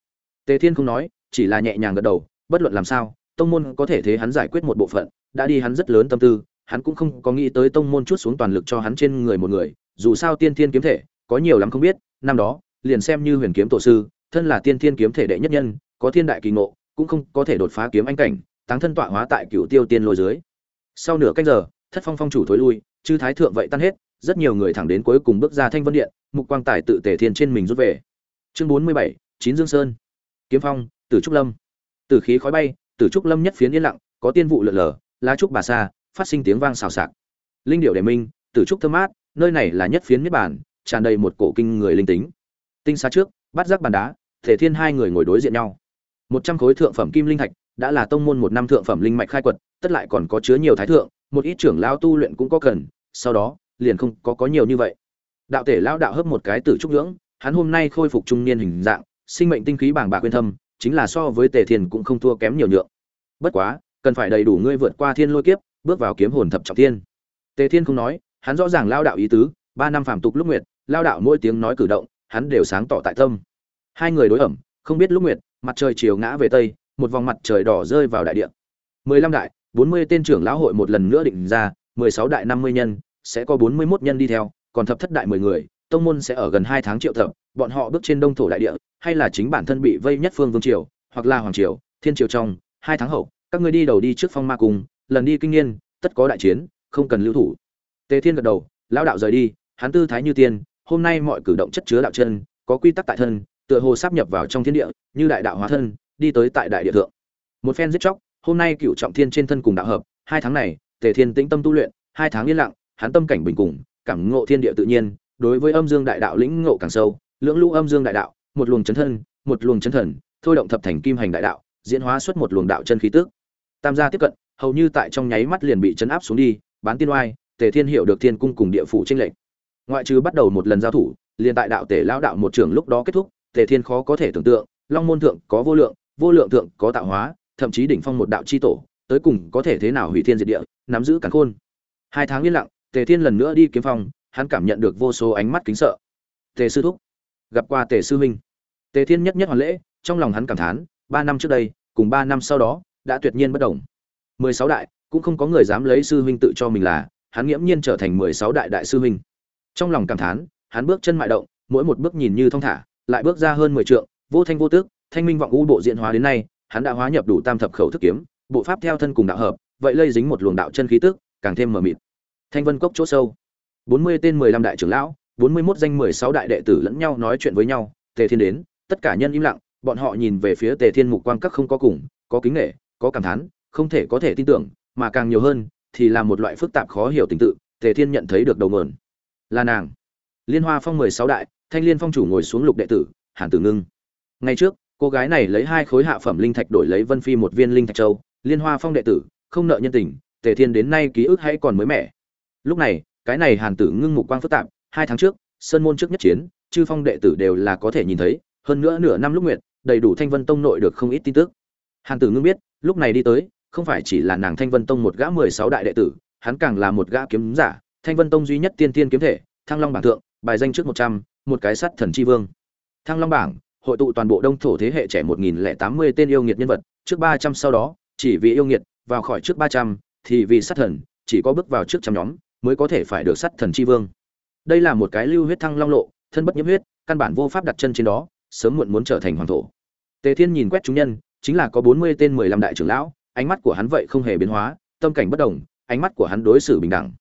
Tề thiên không nói, chỉ là nhẹ nhàng gật đầu, bất luận làm sao, tông môn có thể thế hắn giải quyết một bộ phận, đã đi hắn rất lớn tâm tư, hắn cũng không có nghĩ tới tông môn chút xuống toàn lực cho hắn trên người một người, dù sao tiên thiên kiếm thể, có nhiều lắm không biết, năm đó, liền xem như huyền kiếm tổ sư, thân là tiên thiên kiếm thể đệ nhất nhân, có thiên đại kỳ ngộ, cũng không có thể đột phá kiếm anh cảnh, táng thân tọa hóa tại cựu tiêu tiên lôi dưới sau nửa canh giờ, thất phong phong chủ thối lui, chư thái thượng vậy tan hết, rất nhiều người thẳng đến cuối cùng bước ra thanh vân điện, mục quang tài tự tề thiên trên mình rút về. Chương bốn mươi bảy, chín dương sơn. Kiếm phong, tử trúc lâm. Tử khí khói bay, tử trúc lâm nhất phiến yên lặng, có tiên vụ lượn lờ, lá trúc bà sa, phát sinh tiếng vang xào xạc. Linh điệu đề minh, tử trúc thơm mát, nơi này là nhất phiến niết bản, tràn đầy một cổ kinh người linh tính. Tinh xa trước bắt giác bàn đá thể thiên hai người ngồi đối diện nhau. Một trăm khối thượng phẩm kim linh thạch, đã là tông môn một năm thượng phẩm linh mạch khai quật tất lại còn có chứa nhiều thái thượng một ít trưởng lão tu luyện cũng có cần sau đó liền không có có nhiều như vậy. Đạo tể lão đạo hấp một cái tử trúc ngưỡng, hắn hôm nay khôi phục trung niên hình dạng sinh mệnh tinh khí bảng bạc quyên thâm chính là so với tề thiên cũng không thua kém nhiều nhượng. Bất quá cần phải đầy đủ ngươi vượt qua thiên lôi kiếp bước vào kiếm hồn thập trọng thiên. Tề thiên không nói hắn rõ ràng lao đạo ý tứ ba năm phàm tục lúc nguyệt lao đạo mỗi tiếng nói cử động hắn đều sáng tỏ tại tâm. Hai người đối ẩm không biết lúc nguyệt mặt trời chiều ngã về tây một vòng mặt trời đỏ rơi vào đại địa. Mười lăm đại bốn mươi tên trưởng lão hội một lần nữa định ra mười sáu đại năm mươi nhân sẽ có bốn mươi 41 nhân đi theo còn thập thất đại mười người tông môn sẽ ở gần hai tháng triệu tập, bọn họ bước trên đông thổ đại địa hay là chính bản thân bị vây nhất phương vương triều hoặc là hoàng triều thiên triều trong hai tháng hậu các ngươi đi đầu đi trước phong ma cung lần đi kinh niên tất có đại chiến không cần lưu thủ. Tề thiên gật đầu lão đạo rời đi hắn tư thái như tiên hôm nay mọi cử động chất chứa đạo chân có quy tắc tại thân tựa hồ sắp nhập vào trong thiên địa như đại đạo hóa thân đi tới tại đại địa thượng. Một phen giết chóc hôm nay cựu trọng thiên trên thân cùng đạo hợp, hai tháng này, tề thiên tĩnh tâm tu luyện, hai tháng yên lặng, hắn tâm cảnh bình cùng, cảm ngộ thiên địa tự nhiên, đối với âm dương đại đạo lĩnh ngộ càng sâu, lưỡng lũ âm dương đại đạo, một luồng chấn thân, một luồng chấn thần, thôi động thập thành kim hành đại đạo, diễn hóa xuất một luồng đạo chân khí tức. Tam gia tiếp cận, hầu như tại trong nháy mắt liền bị chấn áp xuống đi, bán tiên oai, tề thiên hiểu được thiên cung cùng địa phủ tranh lệch. Ngoại trừ bắt đầu một lần giao thủ, liền tại đạo tể lão đạo một trường lúc đó kết thúc, tề thiên khó có thể tưởng tượng, long môn thượng có vô lượng vô lượng thượng có tạo hóa thậm chí đỉnh phong một đạo chi tổ, tới cùng có thể thế nào hủy thiên diệt địa, nắm giữ càn khôn. Hai tháng yên lặng, tề thiên lần nữa đi kiếm phong, hắn cảm nhận được vô số ánh mắt kính sợ. Tề sư thúc, gặp qua tề sư minh. Tề thiên nhất nhất hoàn lễ, trong lòng hắn cảm thán, ba năm trước đây, cùng ba năm sau đó, đã tuyệt nhiên bất đồng. Mười sáu đại, cũng không có người dám lấy sư huynh tự cho mình là, hắn nghiễm nhiên trở thành mười sáu đại đại sư huynh trong lòng cảm thán, hắn bước chân mại động, mỗi một bước nhìn như thong thả, lại bước ra hơn mười trượng, vô thanh vô tức, thanh minh vọng u bộ diện hóa đến nay hắn đã hóa nhập đủ tam thập khẩu thức kiếm, bộ pháp theo thân cùng đạo hợp, vậy lây dính một luồng đạo chân khí tức, càng thêm mờ mịt. Thanh vân cốc chỗ sâu. Bốn mươi tên mười lăm đại trưởng lão, bốn mươi 41 danh mười sáu đại đệ tử lẫn nhau nói chuyện với nhau, tề thiên đến, tất cả nhân im lặng, bọn họ nhìn về phía tề thiên mục quang các không có cùng, có kính nể, có cảm thán, không thể có thể tin tưởng, mà càng nhiều hơn, thì là một loại phức tạp khó hiểu tình tự, tề thiên nhận thấy được đầu nguồn. Là nàng. Liên hoa phong mười sáu đại, thanh liên phong chủ ngồi xuống lục đệ tử, hàn tử ngưng. Ngày trước cô gái này lấy hai khối hạ phẩm linh thạch đổi lấy vân phi một viên linh thạch châu, liên hoa phong đệ tử, không nợ nhân tình, tề thiên đến nay ký ức hãy còn mới mẻ. Lúc này, cái này hàn tử ngưng mục quang phức tạp, hai tháng trước, sơn môn trước nhất chiến, chư phong đệ tử đều là có thể nhìn thấy, hơn nữa nửa năm lúc nguyện đầy đủ thanh vân tông nội được không ít tin tức. Hàn tử ngưng biết, lúc này đi tới, không phải chỉ là nàng thanh vân tông một gã mười sáu đại đệ tử, hắn càng là một gã kiếm giả, thanh vân tông duy nhất tiên tiên kiếm thể, thăng long bảng thượng, bài danh trước một trăm, một cái sắt thần chi vương. Thăng long bảng hội tụ toàn bộ đông thổ thế hệ trẻ một nghìn lẻ tám mươi tên yêu nghiệt nhân vật, trước ba trăm sau đó, chỉ vì yêu nghiệt, vào khỏi trước ba trăm, thì vì sát thần, chỉ có bước vào trước trăm nhóm, mới có thể phải được sát thần chi vương. Đây là một cái lưu huyết thăng long lộ, thân bất nhiễm huyết, căn bản vô pháp đặt chân trên đó, sớm muộn muốn trở thành hoàng thổ. Tề thiên nhìn quét chúng nhân, chính là có bốn mươi tên mười lăm đại trưởng lão, ánh mắt của hắn vậy không hề biến hóa, tâm cảnh bất động ánh mắt của hắn đối xử bình đẳng.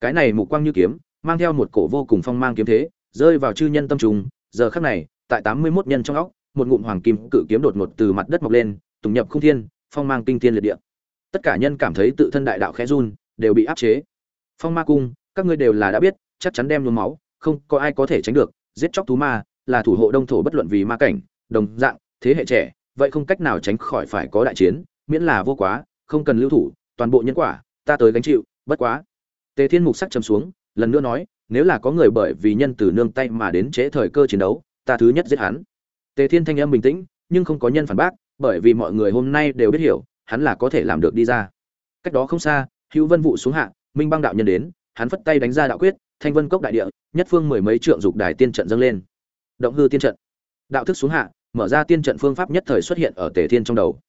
Cái này mục quang như kiếm, mang theo một cổ vô cùng phong mang kiếm thế, rơi vào chư nhân tâm trùng, giờ khắc này tại tám mươi 81 nhân trong óc, một ngụm hoàng kim cự kiếm đột ngột từ mặt đất mọc lên, tùng nhập không thiên, phong mang kinh thiên liệt địa. Tất cả nhân cảm thấy tự thân đại đạo khẽ run, đều bị áp chế. Phong ma cung, các ngươi đều là đã biết, chắc chắn đem nhuốm máu, không có ai có thể tránh được, giết chóc thú ma, là thủ hộ đông thổ bất luận vì ma cảnh, đồng dạng, thế hệ trẻ, vậy không cách nào tránh khỏi phải có đại chiến, miễn là vô quá, không cần lưu thủ, toàn bộ nhân quả, ta tới gánh chịu, bất quá. Tề thiên mục sắc trầm xuống, lần nữa nói, nếu là có người bởi vì nhân từ nương tay mà đến trễ thời cơ chiến đấu ta thứ nhất giết hắn. Tề thiên thanh âm bình tĩnh, nhưng không có nhân phản bác, bởi vì mọi người hôm nay đều biết hiểu, hắn là có thể làm được đi ra. Cách đó không xa, hữu vân vụ xuống hạ, minh băng đạo nhân đến, hắn phất tay đánh ra đạo quyết, thanh vân cốc đại địa, nhất phương mười mấy trượng dục đài tiên trận dâng lên. Động hư tiên trận. Đạo thức xuống hạ, mở ra tiên trận phương pháp nhất thời xuất hiện ở tề thiên trong đầu.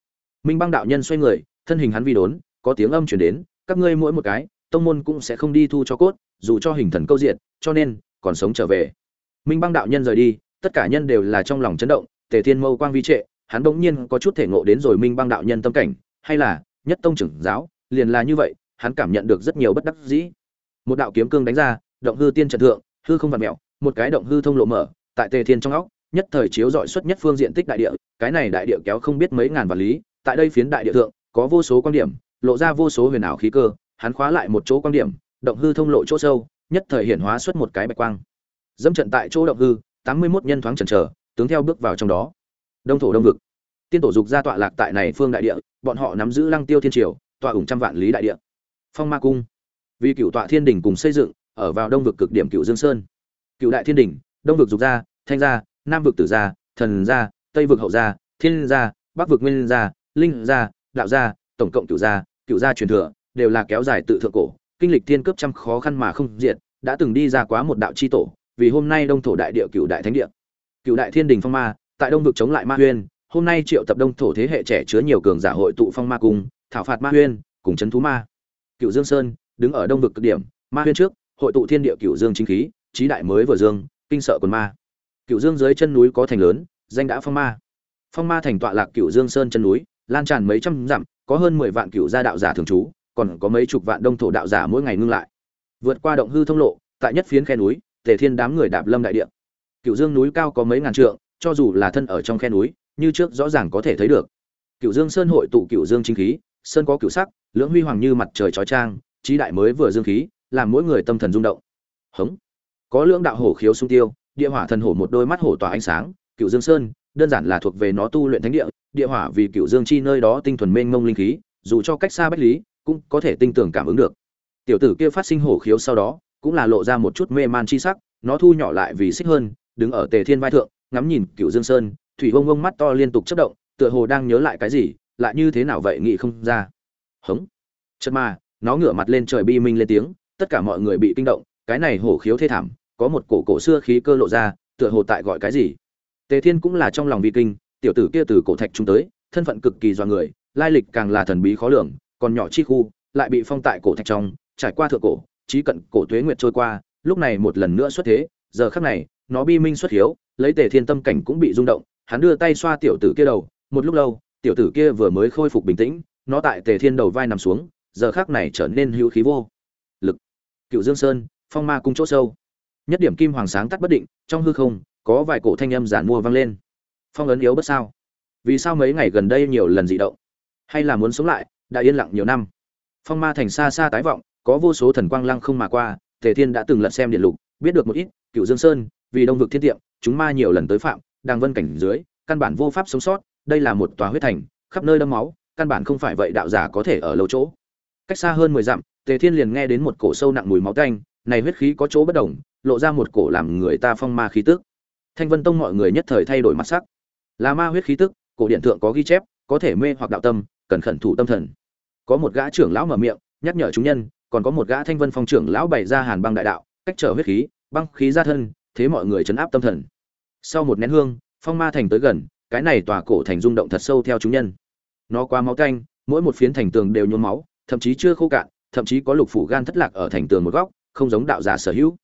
Minh băng đạo nhân xoay người, thân hình hắn vi đốn, có tiếng âm chuyển đến, các ngươi mỗi một cái, tông môn cũng sẽ không đi thu cho cốt, dù cho hình thần câu diện cho nên, còn sống trở về. Minh băng đạo nhân rời đi tất cả nhân đều là trong lòng chấn động, tề thiên mâu quang vi trệ, hắn bỗng nhiên có chút thể ngộ đến rồi minh băng đạo nhân tâm cảnh, hay là, nhất tông trưởng giáo, liền là như vậy, hắn cảm nhận được rất nhiều bất đắc dĩ. Một đạo kiếm cương đánh ra, động hư tiên trận thượng, hư không vặn mẹo một cái động hư thông lộ mở, tại tề thiên trong óc, nhất thời chiếu dọi xuất nhất phương diện tích đại địa, cái này đại địa kéo không biết mấy ngàn vạn lý, tại đây phiến đại địa thượng, có vô số quan điểm, lộ ra vô số huyền ảo khí cơ, hắn khóa lại một chỗ quan điểm, động hư thông lộ chỗ sâu, nhất thời hiển hóa xuất một cái bạch quang. Dẫm trận tại chỗ động hư tám mươi 81 nhân thoáng chần chờ tướng theo bước vào trong đó. Đông thổ đông vực. Tiên tổ dục ra tọa lạc tại này phương đại địa bọn họ nắm giữ lăng tiêu thiên triều tọa ủng trăm vạn lý đại địa. Phong ma cung. Vì cựu tọa thiên đỉnh cùng xây dựng ở vào đông vực cực điểm cựu dương sơn. Cựu đại thiên đỉnh, đông vực dục gia thanh gia nam vực tử gia thần gia tây vực hậu gia thiên gia bắc vực nguyên gia linh gia đạo gia tổng cộng cựu gia cựu gia truyền thừa đều là kéo dài tự thượng cổ kinh lịch thiên cướp trăm khó khăn mà không diệt đã từng đi ra quá một đạo chi tổ vì hôm nay đông thổ đại địa cựu đại thánh địa. Cựu đại thiên đình phong ma, tại đông vực chống lại ma huyên, hôm nay triệu tập đông thổ thế hệ trẻ chứa nhiều cường giả hội tụ phong ma cung, thảo phạt ma huyên, cùng chấn thú ma. Cựu dương sơn, đứng ở đông vực cực điểm, ma huyên trước, hội tụ thiên địa cựu dương chính khí, trí đại mới vừa dương, kinh sợ quần ma. Cựu dương dưới chân núi có thành lớn, danh đã phong ma. Phong ma thành tọa lạc cựu dương sơn chân núi, lan tràn mấy trăm dặm, có hơn mười vạn cựu gia đạo giả thường trú, còn có mấy chục vạn đông thổ đạo giả mỗi ngày ngưng lại. Vượt qua động hư thông lộ, tại nhất phiến khe núi tề thiên đám người đạp lâm đại địa. Cựu dương núi cao có mấy ngàn trượng, cho dù là thân ở trong khe núi, như trước rõ ràng có thể thấy được. Cựu dương sơn hội tụ cựu dương chính khí, sơn có cựu sắc, lưỡng huy hoàng như mặt trời chói trang trí đại mới vừa dương khí, làm mỗi người tâm thần rung động. Hống. Có lưỡng đạo hổ khiếu sung tiêu, địa hỏa thần hổ một đôi mắt hổ tỏa ánh sáng cựu dương sơn, đơn giản là thuộc về nó tu luyện thánh địa địa hỏa vì cựu dương chi nơi đó tinh thuần mênh mông linh khí, dù cho cách xa bách lý, cũng có thể tinh tường cảm ứng được. Tiểu tử kia phát sinh hổ khiếu sau đó cũng là lộ ra một chút mê man chi sắc, nó thu nhỏ lại vì xích hơn, đứng ở tề thiên vai thượng, ngắm nhìn cựu dương sơn, thủy vông vông mắt to liên tục chớp động, tựa hồ đang nhớ lại cái gì, lại như thế nào vậy nghĩ không ra Hững. Chợt mà, nó ngửa mặt lên trời bi minh lên tiếng, tất cả mọi người bị kinh động, cái này hổ khiếu thê thảm, có một cổ cổ xưa khí cơ lộ ra, tựa hồ tại gọi cái gì tề thiên cũng là trong lòng vi kinh, tiểu tử kia từ cổ thạch chúng tới, thân phận cực kỳ do người, lai lịch càng là thần bí khó lường, còn nhỏ chi khu, lại bị phong tại cổ thạch trong, trải qua thượng cổ trí cận cổ tuế nguyệt trôi qua, lúc này một lần nữa xuất thế, giờ khắc này, nó bi minh xuất hiếu, lấy tề thiên tâm cảnh cũng bị rung động, hắn đưa tay xoa tiểu tử kia đầu, một lúc lâu, tiểu tử kia vừa mới khôi phục bình tĩnh, nó tại tề thiên đầu vai nằm xuống, giờ khắc này trở nên hữu khí vô lực. Cựu dương sơn, phong ma cung chỗ sâu. Nhất điểm kim hoàng sáng tắt bất định, trong hư không, có vài cổ thanh âm giản mua vang lên. Phong ấn yếu bất sao? Vì sao mấy ngày gần đây nhiều lần dị động? Hay là muốn sống lại, đã yên lặng nhiều năm? Phong ma thành xa xa tái vọng có vô số thần quang lăng không mà qua, tề thiên đã từng lật xem điện lục, biết được một ít cựu dương sơn, vì đông vực thiên tiệm, chúng ma nhiều lần tới phạm đang vân cảnh dưới, căn bản vô pháp sống sót, đây là một tòa huyết thành, khắp nơi đâm máu, căn bản không phải vậy đạo giả có thể ở lâu chỗ. Cách xa hơn mười dặm, tề thiên liền nghe đến một cổ sâu nặng mùi máu tanh, này huyết khí có chỗ bất đồng, lộ ra một cổ làm người ta phong ma khí tức. Thanh vân tông mọi người nhất thời thay đổi mặt sắc. Là ma huyết khí tức, cổ điện thượng có ghi chép, có thể mê hoặc đạo tâm, cần khẩn thủ tâm thần. Có một gã trưởng lão mở miệng, nhắc nhở chúng nhân còn có một gã thanh vân phong trưởng lão bày ra hàn băng đại đạo, cách trở huyết khí, băng khí ra thân, thế mọi người chấn áp tâm thần. Sau một nén hương, phong ma thành tới gần, cái này tòa cổ thành rung động thật sâu theo chúng nhân. Nó qua máu tanh, mỗi một phiến thành tường đều nhuốm máu, thậm chí chưa khô cạn, thậm chí có lục phủ gan thất lạc ở thành tường một góc, không giống đạo giả sở hữu.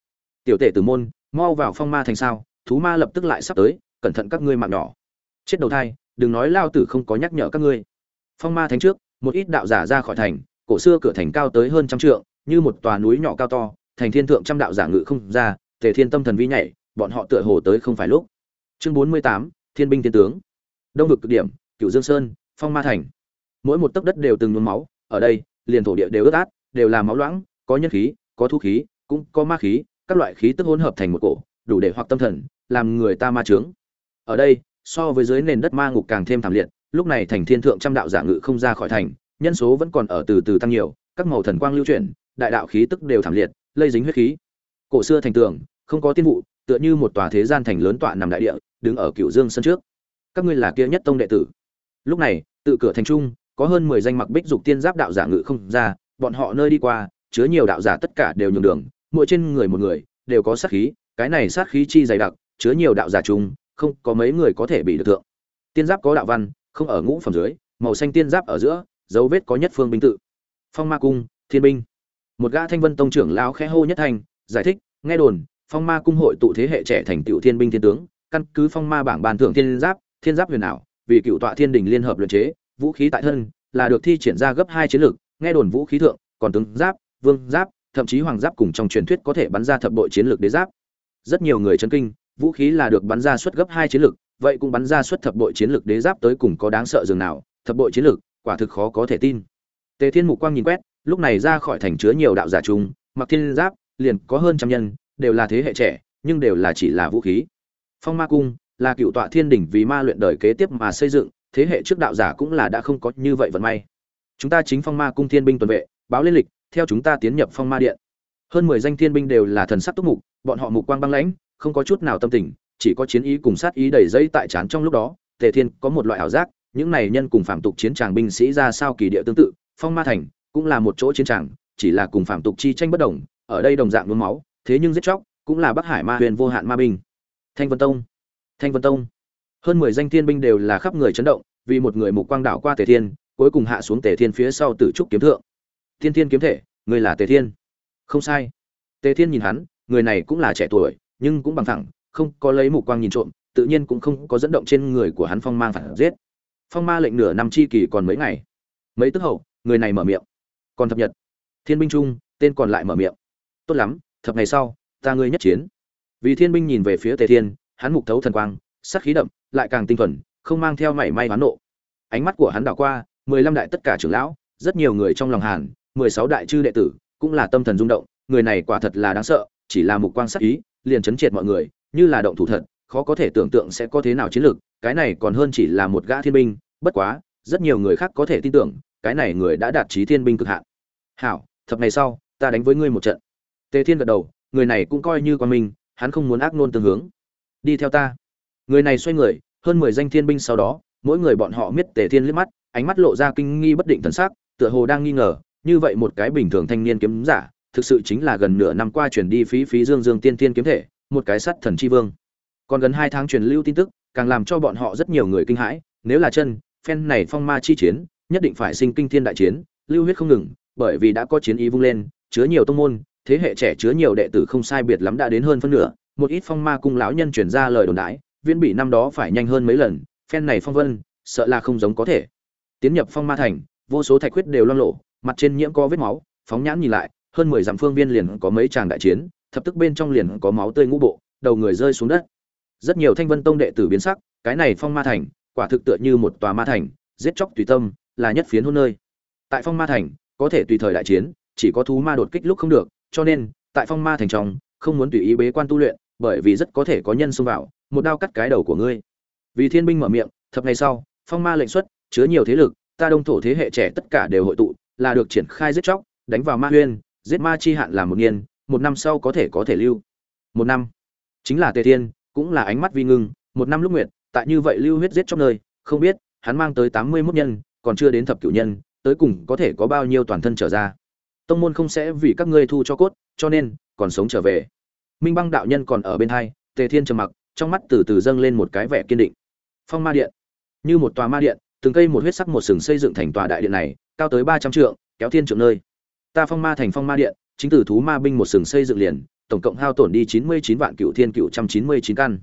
Tiểu tể tử môn, mau vào phong ma thành sao, thú ma lập tức lại sắp tới, cẩn thận các ngươi mạng nhỏ. Chết đầu thai, đừng nói lao tử không có nhắc nhở các ngươi. Phong ma thành trước, một ít đạo giả ra khỏi thành cổ xưa cửa thành cao tới hơn trăm trượng, như một tòa núi nhỏ cao to, thành thiên thượng trăm đạo giả ngự không ra, tề thiên tâm thần vi nhảy, bọn họ tựa hồ tới không phải lúc. Chương bốn mươi tám, thiên binh thiên tướng. Đông vực cực điểm, Cửu dương sơn, phong ma thành. Mỗi một tấc đất đều từng nhuốm máu, ở đây, liền thổ địa đều ướt át, đều là máu loãng, có nhân khí, có thu khí, cũng có ma khí, các loại khí tức hỗn hợp thành một cổ, đủ để hoặc tâm thần, làm người ta ma chướng. ở đây, so với dưới nền đất ma ngục càng thêm thảm liệt, lúc này thành thiên thượng trăm đạo giả ngự không ra khỏi thành nhân số vẫn còn ở từ từ tăng nhiều, các màu thần quang lưu chuyển, đại đạo khí tức đều thảm liệt, lây dính huyết khí. Cổ xưa thành tường, không có tiên vụ, tựa như một tòa thế gian thành lớn tọa nằm đại địa, đứng ở cựu dương sân trước. Các ngươi là kia nhất tông đệ tử. Lúc này, tự cửa thành trung, có hơn mười danh mặc bích dục tiên giáp đạo giả ngự không ra, bọn họ nơi đi qua, chứa nhiều đạo giả tất cả đều nhường đường, mỗi trên người một người, đều có sát khí, cái này sát khí chi dày đặc, chứa nhiều đạo giả chung, không có mấy người có thể bị được thượng. Tiên giáp có đạo văn, không ở ngũ phẩm dưới, màu xanh tiên giáp ở giữa dấu vết có nhất phương binh tự. Phong ma cung, thiên binh. Một gã thanh vân tông trưởng lão khẽ hô nhất thành, giải thích, nghe đồn, phong ma cung hội tụ thế hệ trẻ thành tựu thiên binh thiên tướng, căn cứ phong ma bảng bàn thượng thiên giáp thiên giáp huyền ảo, vì cựu tọa thiên đình liên hợp luyện chế, vũ khí tại thân, là được thi triển ra gấp hai chiến lược, nghe đồn vũ khí thượng, còn tướng giáp, vương giáp, thậm chí hoàng giáp cùng trong truyền thuyết có thể bắn ra thập bội chiến lược đế giáp. Rất nhiều người chấn kinh, vũ khí là được bắn ra suất gấp hai chiến lược, vậy cũng bắn ra suất thập bội chiến lược đế giáp tới cùng có đáng sợ dường nào, thập bội chiến lược quả thực khó có thể tin. Tề thiên mục quang nhìn quét, lúc này ra khỏi thành chứa nhiều đạo giả trung mặc thiên giáp, liền có hơn trăm nhân, đều là thế hệ trẻ, nhưng đều là chỉ là vũ khí. Phong ma cung là cựu tọa thiên đỉnh vì ma luyện đời kế tiếp mà xây dựng, thế hệ trước đạo giả cũng là đã không có như vậy vận may. Chúng ta chính phong ma cung thiên binh tuần vệ, báo lên lịch, theo chúng ta tiến nhập phong ma điện. Hơn mười danh thiên binh đều là thần sắc túc mục, bọn họ mục quang băng lãnh, không có chút nào tâm tình, chỉ có chiến ý cùng sát ý đầy dây tại trán trong lúc đó. Tề thiên có một loại ảo giác những này nhân cùng phạm tục chiến tràng binh sĩ ra sao kỳ địa tương tự, phong ma thành cũng là một chỗ chiến tràng, chỉ là cùng phạm tục chi tranh bất đồng, ở đây đồng dạng nhuốm máu, thế nhưng giết chóc cũng là bắc hải ma huyền vô hạn ma binh. Thanh vân tông, thanh vân tông. Hơn mười danh thiên binh đều là khắp người chấn động, vì một người mục quang đảo qua tề thiên, cuối cùng hạ xuống tề thiên phía sau tử trúc kiếm thượng. Thiên thiên kiếm thể, người là tề thiên. Không sai. Tề thiên nhìn hắn, người này cũng là trẻ tuổi, nhưng cũng bằng thẳng không có lấy mục quang nhìn trộm, tự nhiên cũng không có dẫn động trên người của hắn phong mang phản giết phong ma lệnh nửa năm chi kỳ còn mấy ngày. Mấy tức hậu, người này mở miệng. Còn thập nhật. Thiên binh trung, tên còn lại mở miệng. Tốt lắm, thập ngày sau, ta ngươi nhất chiến. Vì thiên binh nhìn về phía tề thiên, hắn mục thấu thần quang sắc khí đậm, lại càng tinh thuần, không mang theo mảy may hoán nộ. Ánh mắt của hắn đảo qua, mười lăm đại tất cả trưởng lão, rất nhiều người trong lòng hàn, mười sáu đại chư đệ tử, cũng là tâm thần rung động, người này quả thật là đáng sợ, chỉ là mục quang sắc ý, liền chấn triệt mọi người, như là động thủ thật, khó có thể tưởng tượng sẽ có thế nào chiến lược cái này còn hơn chỉ là một gã thiên binh, bất quá, rất nhiều người khác có thể tin tưởng, cái này người đã đạt trí thiên binh cực hạn. Hảo, thập ngày sau, ta đánh với ngươi một trận. Tề thiên gật đầu, người này cũng coi như con mình hắn không muốn ác nôn tương hướng. Đi theo ta. Người này xoay người, hơn mười danh thiên binh sau đó, mỗi người bọn họ miết tề thiên liếc mắt, ánh mắt lộ ra kinh nghi bất định thần sắc, tựa hồ đang nghi ngờ, như vậy một cái bình thường thanh niên kiếm giả, thực sự chính là gần nửa năm qua chuyển đi phí phí dương dương tiên tiên kiếm thể, một cái sắt thần chi vương. Còn gần hai tháng truyền lưu tin tức càng làm cho bọn họ rất nhiều người kinh hãi, nếu là chân, phen này phong ma chi chiến, nhất định phải sinh kinh thiên đại chiến, lưu huyết không ngừng, bởi vì đã có chiến ý vung lên, chứa nhiều tông môn, thế hệ trẻ chứa nhiều đệ tử không sai biệt lắm đã đến hơn phân nửa, một ít phong ma cung lão nhân chuyển ra lời đồn đãi viễn bị năm đó phải nhanh hơn mấy lần, phen này phong vân, sợ là không giống có thể. Tiến nhập phong ma thành, vô số thạch huyết đều loang lộ mặt trên nhiễm có vết máu, phóng nhãn nhìn lại, hơn mười dặm phương viên liền có mấy tràng đại chiến, thập tức bên trong liền có máu tươi ngũ bộ, đầu người rơi xuống đất rất nhiều thanh vân tông đệ tử biến sắc, cái này phong ma thành, quả thực tựa như một tòa ma thành, giết chóc tùy tâm, là nhất phiến hôn nơi. Tại phong ma thành, có thể tùy thời đại chiến, chỉ có thú ma đột kích lúc không được, cho nên, tại phong ma thành trong, không muốn tùy ý bế quan tu luyện, bởi vì rất có thể có nhân xông vào, một đao cắt cái đầu của ngươi. Vì thiên binh mở miệng, thập ngày sau, phong ma lệnh xuất, chứa nhiều thế lực, ta đông thổ thế hệ trẻ tất cả đều hội tụ, là được triển khai giết chóc, đánh vào ma huyên, giết ma chi hạn là một niên, một năm sau có thể có thể lưu. Một năm. Chính là tề thiên cũng là ánh mắt vi ngưng, một năm lúc nguyệt, tại như vậy lưu huyết giết trong nơi, không biết, hắn mang tới tám mươi mốt nhân, còn chưa đến thập cửu nhân, tới cùng có thể có bao nhiêu toàn thân trở ra. Tông môn không sẽ vì các ngươi thu cho cốt, cho nên, còn sống trở về. Minh băng đạo nhân còn ở bên hai, tề thiên trầm mặc, trong mắt từ từ dâng lên một cái vẻ kiên định. Phong ma điện. Như một tòa ma điện, từng cây một huyết sắc một sừng xây dựng thành tòa đại điện này, cao tới ba trăm trượng, kéo thiên trượng nơi. Ta phong ma thành phong ma điện, chính từ thú ma binh một sừng xây dựng liền tổng cộng hao tổn đi chín mươi chín vạn cựu thiên cựu trăm chín mươi chín căn.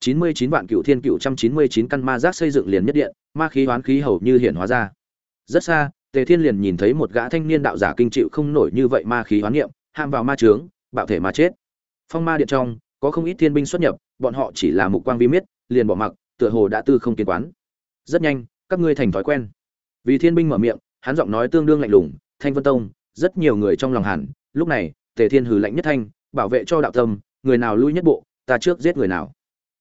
chín mươi chín vạn cựu thiên cựu trăm chín mươi chín căn ma giác xây dựng liền nhất điện, ma khí hoán khí hầu như hiện hóa ra. Rất xa, tề thiên liền nhìn thấy một gã thanh niên đạo giả kinh chịu không nổi như vậy ma khí hoán niệm, ham vào ma trướng bạo thể mà chết. Phong ma điện trong, có không ít thiên binh xuất nhập, bọn họ chỉ là mục quang vi miết, liền bỏ mặc, tựa hồ đã tư không kiến quán. Rất nhanh, các ngươi thành thói quen. Vì thiên binh mở miệng, hắn giọng nói tương đương lạnh lùng, thanh vân tông, rất nhiều người trong lòng hẳn. Lúc này, tề thiên hừ lạnh nhất thanh bảo vệ cho đạo tâm, người nào lui nhất bộ, ta trước giết người nào.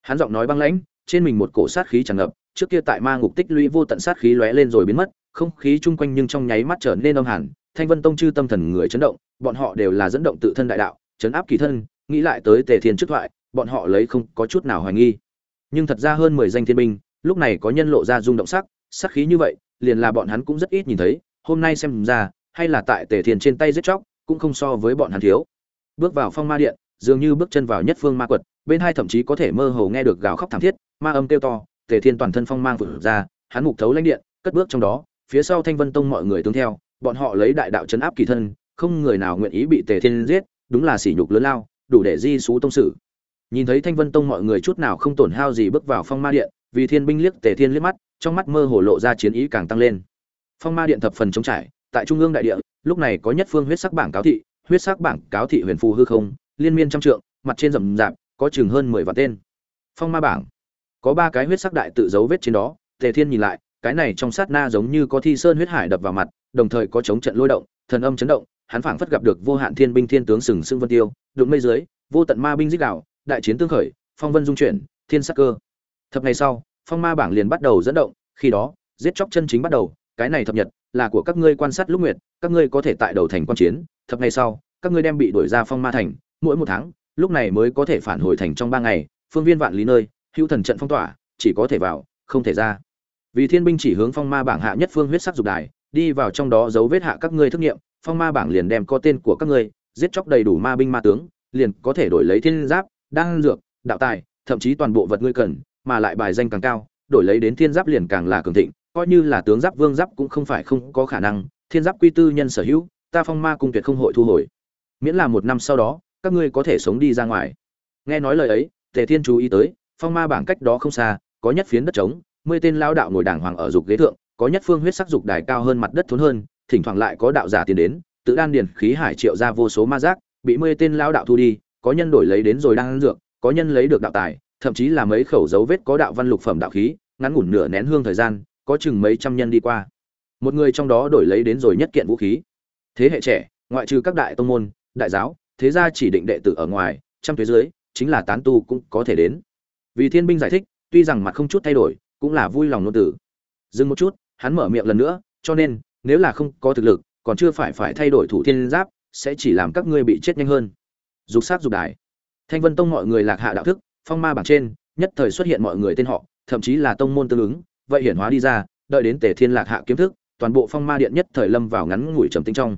Hắn giọng nói băng lãnh, trên mình một cổ sát khí tràn ngập, trước kia tại ma ngục tích lũy vô tận sát khí lóe lên rồi biến mất, không khí chung quanh nhưng trong nháy mắt trở nên âm hẳn, thanh vân tông chư tâm thần người chấn động, bọn họ đều là dẫn động tự thân đại đạo, chấn áp kỳ thân, nghĩ lại tới tề thiên trước thoại, bọn họ lấy không có chút nào hoài nghi. Nhưng thật ra hơn mười danh thiên binh, lúc này có nhân lộ ra rung động sắc sắc khí như vậy, liền là bọn hắn cũng rất ít nhìn thấy, hôm nay xem ra, hay là tại tề thiên trên tay giết chóc, cũng không so với bọn hắn thiếu bước vào phong ma điện, dường như bước chân vào nhất phương ma quật, bên hai thậm chí có thể mơ hồ nghe được gào khóc thảm thiết, ma âm kêu to, tề thiên toàn thân phong mang vượt ra, hắn mục thấu lãnh điện, cất bước trong đó, phía sau thanh vân tông mọi người tương theo, bọn họ lấy đại đạo chấn áp kỳ thân, không người nào nguyện ý bị tề thiên giết, đúng là sỉ nhục lớn lao, đủ để di xú tông sử nhìn thấy thanh vân tông mọi người chút nào không tổn hao gì bước vào phong ma điện, vì thiên binh liếc tề thiên liếc mắt, trong mắt mơ hồ lộ ra chiến ý càng tăng lên. Phong ma điện thập phần chống trải, tại trung ương đại địa, lúc này có nhất phương huyết sắc bảng cáo thị huyết sắc bảng cáo thị huyền phù hư không, liên miên trăm trượng, mặt trên rậm rạp, có chừng hơn mười vạn tên. Phong ma bảng. Có ba cái huyết sắc đại tự dấu vết trên đó, tề thiên nhìn lại, cái này trong sát na giống như có thi sơn huyết hải đập vào mặt, đồng thời có chống trận lôi động, thần âm chấn động, hắn phảng phất gặp được vô hạn thiên binh thiên tướng sừng sững vân tiêu, đụng mây dưới, vô tận ma binh giết đạo đại chiến tương khởi, phong vân dung chuyển, thiên sắc cơ. Thập ngày sau, phong ma bảng liền bắt đầu dẫn động, khi đó, giết chóc chân chính bắt đầu, cái này thập nhật là của các ngươi quan sát lúc nguyệt, các ngươi có thể tại đầu thành quan chiến, thập ngày sau, các ngươi đem bị đuổi ra phong ma thành, mỗi một tháng, lúc này mới có thể phản hồi thành trong ba ngày, phương viên vạn lý nơi, hữu thần trận phong tỏa, chỉ có thể vào, không thể ra. Vì thiên binh chỉ hướng phong ma bảng hạ nhất phương huyết sắc dục đài, đi vào trong đó dấu vết hạ các ngươi thức nghiệm, phong ma bảng liền đem có tên của các ngươi, giết chóc đầy đủ ma binh ma tướng, liền có thể đổi lấy thiên giáp, đan dược, đạo tài, thậm chí toàn bộ vật ngươi cần, mà lại bài danh càng cao, đổi lấy đến thiên giáp liền càng là cường thịnh coi như là tướng giáp vương giáp cũng không phải không có khả năng, thiên giáp quy tư nhân sở hữu, ta phong ma cung tuyệt không hội thu hồi. Miễn là một năm sau đó, các ngươi có thể sống đi ra ngoài. Nghe nói lời ấy, tề thiên chú ý tới, phong ma bảng cách đó không xa, có nhất phiến đất trống, mười tên lao đạo ngồi đàng hoàng ở dục ghế thượng, có nhất phương huyết sắc dục đài cao hơn mặt đất thốn hơn, thỉnh thoảng lại có đạo giả tiến đến, tự đan điền khí hải triệu ra vô số ma giác, bị mười tên lao đạo thu đi, có nhân đổi lấy đến rồi đang ăn dược, có nhân lấy được đạo tài, thậm chí là mấy khẩu dấu vết có đạo văn lục phẩm đạo khí, ngắn ngủn nửa nén hương thời gian có chừng mấy trăm nhân đi qua. Một người trong đó đổi lấy đến rồi nhất kiện vũ khí. Thế hệ trẻ, ngoại trừ các đại tông môn, đại giáo, thế gia chỉ định đệ tử ở ngoài, trăm thuế dưới, chính là tán tu cũng có thể đến. Vì thiên binh giải thích, tuy rằng mặt không chút thay đổi, cũng là vui lòng nôn tử. Dừng một chút, hắn mở miệng lần nữa, cho nên, nếu là không có thực lực, còn chưa phải phải thay đổi thủ thiên giáp, sẽ chỉ làm các ngươi bị chết nhanh hơn. Dục sát dục đài. Thanh vân tông mọi người lạc hạ đạo thức, phong ma bảng trên, nhất thời xuất hiện mọi người tên họ, thậm chí là tông môn tương ứng vậy hiển hóa đi ra, đợi đến tề thiên lạc hạ kiếm thức, toàn bộ phong ma điện nhất thời lâm vào ngắn ngủi trầm tĩnh trong.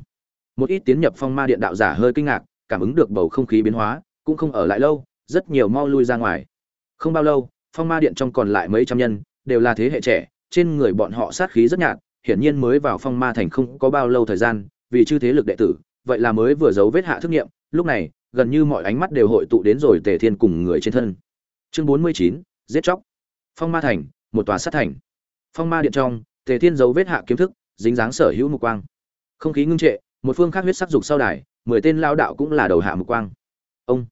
Một ít tiến nhập phong ma điện đạo giả hơi kinh ngạc, cảm ứng được bầu không khí biến hóa, cũng không ở lại lâu, rất nhiều mau lui ra ngoài. Không bao lâu, phong ma điện trong còn lại mấy trăm nhân, đều là thế hệ trẻ, trên người bọn họ sát khí rất nhạt, hiển nhiên mới vào phong ma thành không có bao lâu thời gian, vì chư thế lực đệ tử, vậy là mới vừa giấu vết hạ thức nghiệm, lúc này, gần như mọi ánh mắt đều hội tụ đến rồi tề thiên cùng người trên thân. Chương bốn mươi chín, giết chóc. Phong ma thành một tòa sát thành. Phong ma điện trong, tề thiên dấu vết hạ kiếm thức, dính dáng sở hữu mục quang. Không khí ngưng trệ, một phương khác huyết sắc dục sau đài, mười tên lao đạo cũng là đầu hạ mục quang. Ông!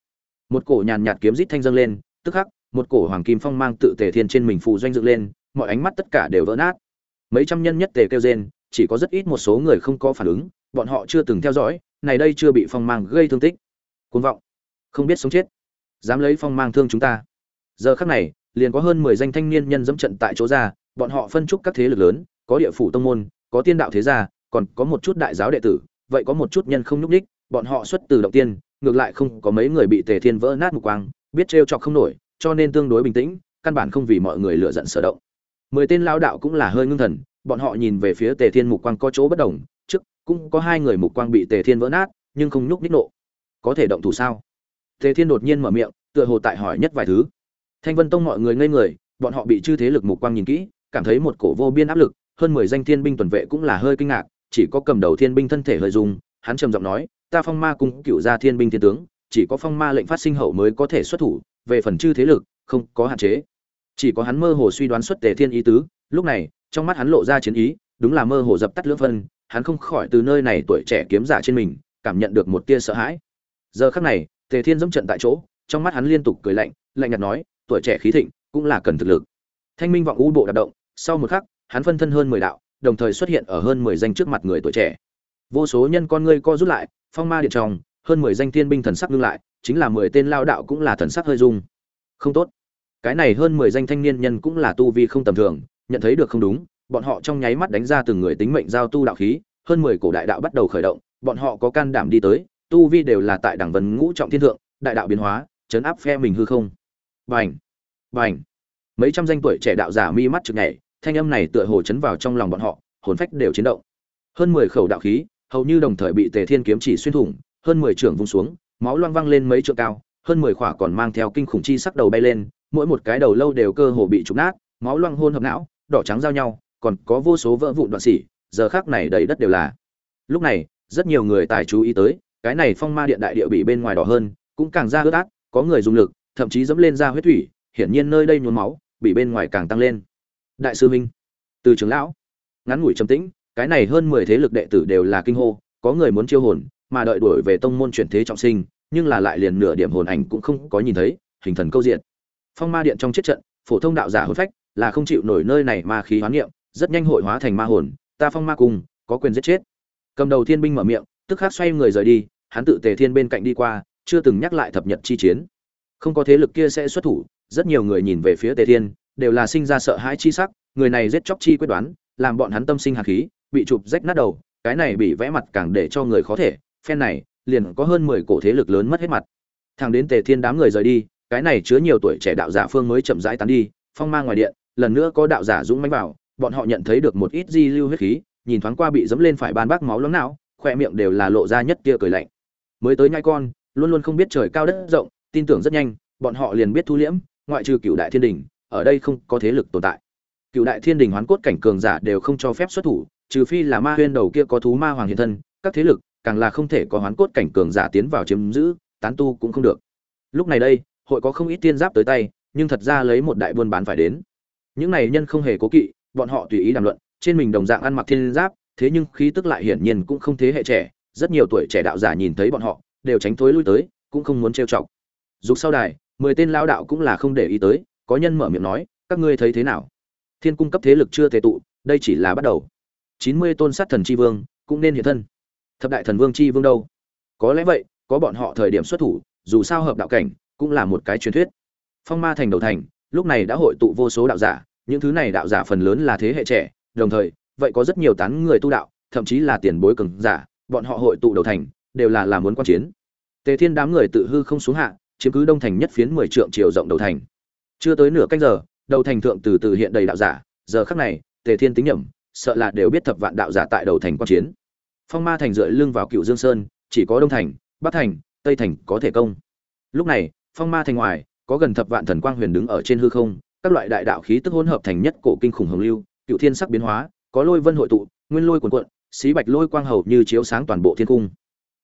Một cổ nhàn nhạt kiếm rít thanh dâng lên, tức khắc, một cổ hoàng kim phong mang tự tề thiên trên mình phụ doanh dựng lên, mọi ánh mắt tất cả đều vỡ nát. Mấy trăm nhân nhất tề kêu rên, chỉ có rất ít một số người không có phản ứng, bọn họ chưa từng theo dõi, này đây chưa bị phong mang gây thương tích. Cuồng vọng. Không biết sống chết. Dám lấy phong mang thương chúng ta. Giờ khắc này liền có hơn mười danh thanh niên nhân dẫm trận tại chỗ ra, bọn họ phân trúc các thế lực lớn, có địa phủ tông môn, có tiên đạo thế gia, còn có một chút đại giáo đệ tử, vậy có một chút nhân không nhúc đích bọn họ xuất từ động tiên, ngược lại không có mấy người bị tề thiên vỡ nát mục quang, biết trêu chọc không nổi, cho nên tương đối bình tĩnh, căn bản không vì mọi người lựa giận sở động. Mười tên lao đạo cũng là hơi ngưng thần, bọn họ nhìn về phía tề thiên mục quang có chỗ bất đồng, trước, cũng có hai người mục quang bị tề thiên vỡ nát, nhưng không nhúc đích nộ. Có thể động thủ sao? Tề thiên đột nhiên mở miệng, tựa hồ tại hỏi nhất vài thứ thanh vân tông mọi người ngây người, bọn họ bị chư thế lực mục quang nhìn kỹ, cảm thấy một cổ vô biên áp lực, hơn mười danh thiên binh tuần vệ cũng là hơi kinh ngạc, chỉ có cầm đầu thiên binh thân thể hơi dùng hắn trầm giọng nói, ta phong ma cung cựu gia thiên binh thiên tướng, chỉ có phong ma lệnh phát sinh hậu mới có thể xuất thủ, về phần chư thế lực, không có hạn chế. Chỉ có hắn mơ hồ suy đoán xuất tề thiên ý tứ, lúc này, trong mắt hắn lộ ra chiến ý, đúng là mơ hồ dập tắt lưỡng phân, hắn không khỏi từ nơi này tuổi trẻ kiếm giả trên mình, cảm nhận được một tia sợ hãi. Giờ khắc này, tề thiên dẫm trận tại chỗ, trong mắt hắn liên tục cười lạnh lạnh nhạt nói tuổi trẻ khí thịnh, cũng là cần thực lực. Thanh minh vọng u bộ đạp động, sau một khắc, hắn phân thân hơn mười đạo, đồng thời xuất hiện ở hơn mười danh trước mặt người tuổi trẻ. Vô số nhân con ngươi co rút lại, phong ma điện trong hơn mười danh tiên binh thần sắc ngưng lại, chính là mười tên lao đạo cũng là thần sắc hơi rung. không tốt. Cái này hơn mười danh thanh niên nhân cũng là tu vi không tầm thường, nhận thấy được không đúng, bọn họ trong nháy mắt đánh ra từng người tính mệnh giao tu đạo khí, hơn mười cổ đại đạo bắt đầu khởi động, bọn họ có can đảm đi tới, tu vi đều là tại đẳng vân ngũ trọng thiên thượng, đại đạo biến hóa, chấn áp phe mình hư không bành! Bành! Mấy trăm danh tuổi trẻ đạo giả mi mắt trực nhảy, thanh âm này tựa hồ chấn vào trong lòng bọn họ, hồn phách đều chiến động. Hơn mười khẩu đạo khí, hầu như đồng thời bị tề thiên kiếm chỉ xuyên thủng, hơn mười trưởng vung xuống, máu loang văng lên mấy trượng cao, hơn mười khỏa còn mang theo kinh khủng chi sắc đầu bay lên, mỗi một cái đầu lâu đều cơ hồ bị trục nát, máu loang hôn hợp não, đỏ trắng giao nhau, còn có vô số vỡ vụn đoạn xỉ, giờ khác này đầy đất đều là. Lúc này, rất nhiều người tài chú ý tới, cái này phong ma điện đại địa bị bên ngoài đỏ hơn, cũng càng ra ướt át, có người dùng lực thậm chí dẫm lên ra huyết thủy, hiển nhiên nơi đây nhuốm máu, bị bên ngoài càng tăng lên. Đại sư minh, từ trưởng lão, ngắn ngủi trầm tĩnh, cái này hơn mười thế lực đệ tử đều là kinh hô, có người muốn chiêu hồn, mà đợi đuổi về tông môn chuyển thế trọng sinh, nhưng là lại liền nửa điểm hồn ảnh cũng không có nhìn thấy, hình thần câu diện phong ma điện trong chết trận, phổ thông đạo giả hồn phách, là không chịu nổi nơi này ma khí hoán niệm, rất nhanh hội hóa thành ma hồn, ta phong ma cùng, có quyền giết chết. Cầm đầu thiên binh mở miệng, tức khắc xoay người rời đi, hắn tự tề thiên bên cạnh đi qua, chưa từng nhắc lại thập nhật chi chiến không có thế lực kia sẽ xuất thủ, rất nhiều người nhìn về phía tề thiên, đều là sinh ra sợ hãi chi sắc, người này giết chóc chi quyết đoán, làm bọn hắn tâm sinh hạt khí, bị chụp rách nát đầu, cái này bị vẽ mặt càng để cho người khó thể, phen này, liền có hơn mười cổ thế lực lớn mất hết mặt. Thằng đến tề thiên đám người rời đi, cái này chứa nhiều tuổi trẻ đạo giả phương mới chậm rãi tán đi, phong mang ngoài điện, lần nữa có đạo giả dũng mãnh vào, bọn họ nhận thấy được một ít di lưu huyết khí, nhìn thoáng qua bị dẫm lên phải ban bác máu lắm não, khoe miệng đều là lộ ra nhất tia cười lạnh. Mới tới nhai con, luôn luôn không biết trời cao đất rộng tin tưởng rất nhanh, bọn họ liền biết thu liễm, ngoại trừ cựu đại thiên đình, ở đây không có thế lực tồn tại. Cựu đại thiên đình hoán cốt cảnh cường giả đều không cho phép xuất thủ, trừ phi là ma huyên đầu kia có thú ma hoàng hiện thân, các thế lực, càng là không thể có hoán cốt cảnh cường giả tiến vào chiếm giữ, tán tu cũng không được. Lúc này đây, hội có không ít tiên giáp tới tay, nhưng thật ra lấy một đại buôn bán phải đến. Những này nhân không hề cố kỵ, bọn họ tùy ý đàm luận, trên mình đồng dạng ăn mặc thiên giáp, thế nhưng khí tức lại hiển nhiên cũng không thế hệ trẻ, rất nhiều tuổi trẻ đạo giả nhìn thấy bọn họ, đều tránh thối lui tới, cũng không muốn trêu chọc dục sau đài, mười tên lao đạo cũng là không để ý tới, có nhân mở miệng nói, các ngươi thấy thế nào? Thiên cung cấp thế lực chưa thể tụ, đây chỉ là bắt đầu. Chín mươi tôn sát thần c h i vương cũng nên hiện thân. Thập đại thần vương c h i vương đâu? Có lẽ vậy, có bọn họ thời điểm xuất thủ, dù sao hợp đạo cảnh cũng là một cái truyền thuyết. Phong ma thành đầu thành, lúc này đã hội tụ vô số đạo giả, những thứ này đạo giả phần lớn là thế hệ trẻ, đồng thời, vậy có rất nhiều tán người tu đạo, thậm chí là tiền bối cường giả, bọn họ hội tụ đầu thành, đều là làm muốn quan chiến. Tề thiên đám người tự hư không xuống hạ chiếm cứ đông thành nhất phiến mười trượng chiều rộng đầu thành. Chưa tới nửa canh giờ, đầu thành thượng từ từ hiện đầy đạo giả. Giờ khắc này, tề thiên tính nhẩm, sợ là đều biết thập vạn đạo giả tại đầu thành quan chiến. Phong ma thành dựa lưng vào cựu dương sơn, chỉ có đông thành, bắc thành, tây thành có thể công. Lúc này, phong ma thành ngoài, có gần thập vạn thần quang huyền đứng ở trên hư không, các loại đại đạo khí tức hỗn hợp thành nhất cổ kinh khủng hồng lưu, cựu thiên sắc biến hóa, có lôi vân hội tụ, nguyên lôi cuồn cuộn, xí bạch lôi quang hầu như chiếu sáng toàn bộ thiên cung.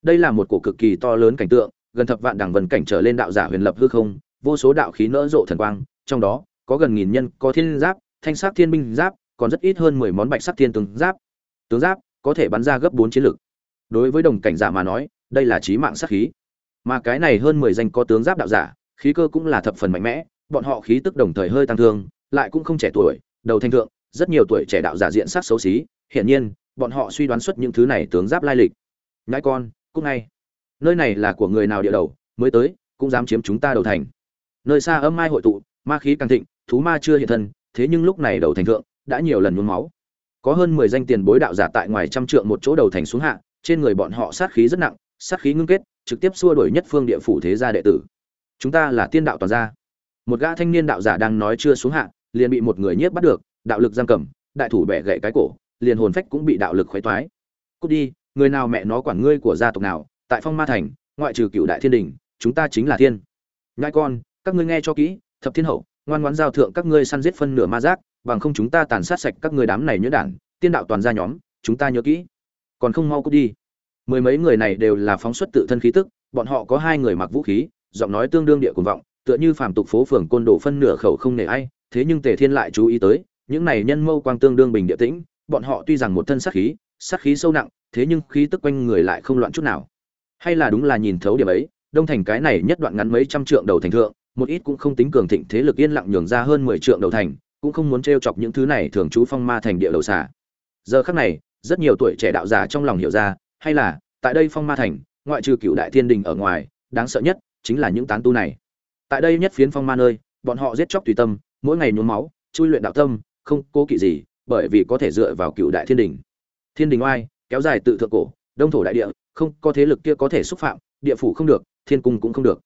Đây là một cổ cực kỳ to lớn cảnh tượng gần thập vạn đẳng vần cảnh trở lên đạo giả huyền lập hư không, vô số đạo khí nỡ rộ thần quang, trong đó, có gần nghìn nhân, có thiên giáp, thanh sắc thiên binh giáp, còn rất ít hơn mười món bạch sắc thiên tướng giáp. Tướng giáp có thể bắn ra gấp bốn chiến lực. Đối với đồng cảnh giả mà nói, đây là chí mạng sát khí. Mà cái này hơn mười danh có tướng giáp đạo giả, khí cơ cũng là thập phần mạnh mẽ, bọn họ khí tức đồng thời hơi tăng thương, lại cũng không trẻ tuổi, đầu thanh thượng, rất nhiều tuổi trẻ đạo giả diện sắc xấu xí. Hiển nhiên, bọn họ suy đoán xuất những thứ này tướng giáp lai lịch. Nhãi con, cũng ngay nơi này là của người nào địa đầu, mới tới, cũng dám chiếm chúng ta đầu thành. Nơi xa âm mai hội tụ, ma khí càng thịnh, thú ma chưa hiện thân, thế nhưng lúc này đầu thành thượng, đã nhiều lần nhuốm máu. Có hơn mười danh tiền bối đạo giả tại ngoài trăm trượng một chỗ đầu thành xuống hạ, trên người bọn họ sát khí rất nặng, sát khí ngưng kết, trực tiếp xua đuổi nhất phương địa phủ thế gia đệ tử. Chúng ta là tiên đạo toàn gia. Một gã thanh niên đạo giả đang nói chưa xuống hạ, liền bị một người nhiếp bắt được, đạo lực giam cầm, đại thủ bẻ gãy cái cổ, liền hồn phách cũng bị đạo lực khuấy toái. Cút đi, người nào mẹ nó quản ngươi của gia tộc nào tại phong ma thành, ngoại trừ cựu đại thiên đình, chúng ta chính là thiên. Nhai con, các ngươi nghe cho kỹ, thập thiên hậu, ngoan ngoãn giao thượng các ngươi săn giết phân nửa ma giác, bằng không chúng ta tàn sát sạch các ngươi đám này nhớ đản, tiên đạo toàn gia nhóm, chúng ta nhớ kỹ. Còn không mau cút đi. Mười mấy người này đều là phóng xuất tự thân khí tức, bọn họ có hai người mặc vũ khí, giọng nói tương đương địa cuồng vọng, tựa như phàm tục phố phường côn đồ phân nửa khẩu không nể ai, thế nhưng tề thiên lại chú ý tới, những này nhân mâu quang tương đương bình địa tĩnh, bọn họ tuy rằng một thân sát khí sát khí sâu nặng, thế nhưng khí tức quanh người lại không loạn chút nào hay là đúng là nhìn thấu điểm ấy, đông thành cái này nhất đoạn ngắn mấy trăm trượng đầu thành thượng, một ít cũng không tính cường thịnh thế lực yên lặng nhường ra hơn mười trượng đầu thành, cũng không muốn t chọc những thứ này thường trú phong ma thành địa đầu xả giờ khắc này, rất nhiều tuổi trẻ đạo giả trong lòng hiểu ra, hay là, tại đây phong ma thành, ngoại trừ cựu đại thiên đình ở ngoài, đáng sợ nhất chính là những tán tu này. Tại đây nhất phiến phong ma nơi, bọn họ giết chóc tùy tâm, mỗi ngày nhuốm máu, chui luyện đạo tâm, không cố kỵ gì, bởi vì có thể dựa vào cựu đại thiên đình. Thiên đình oai, kéo dài tự thượng cổ, đông thổ đại địa không, có thế lực kia có thể xúc phạm, địa phủ không được, thiên cung cũng không được.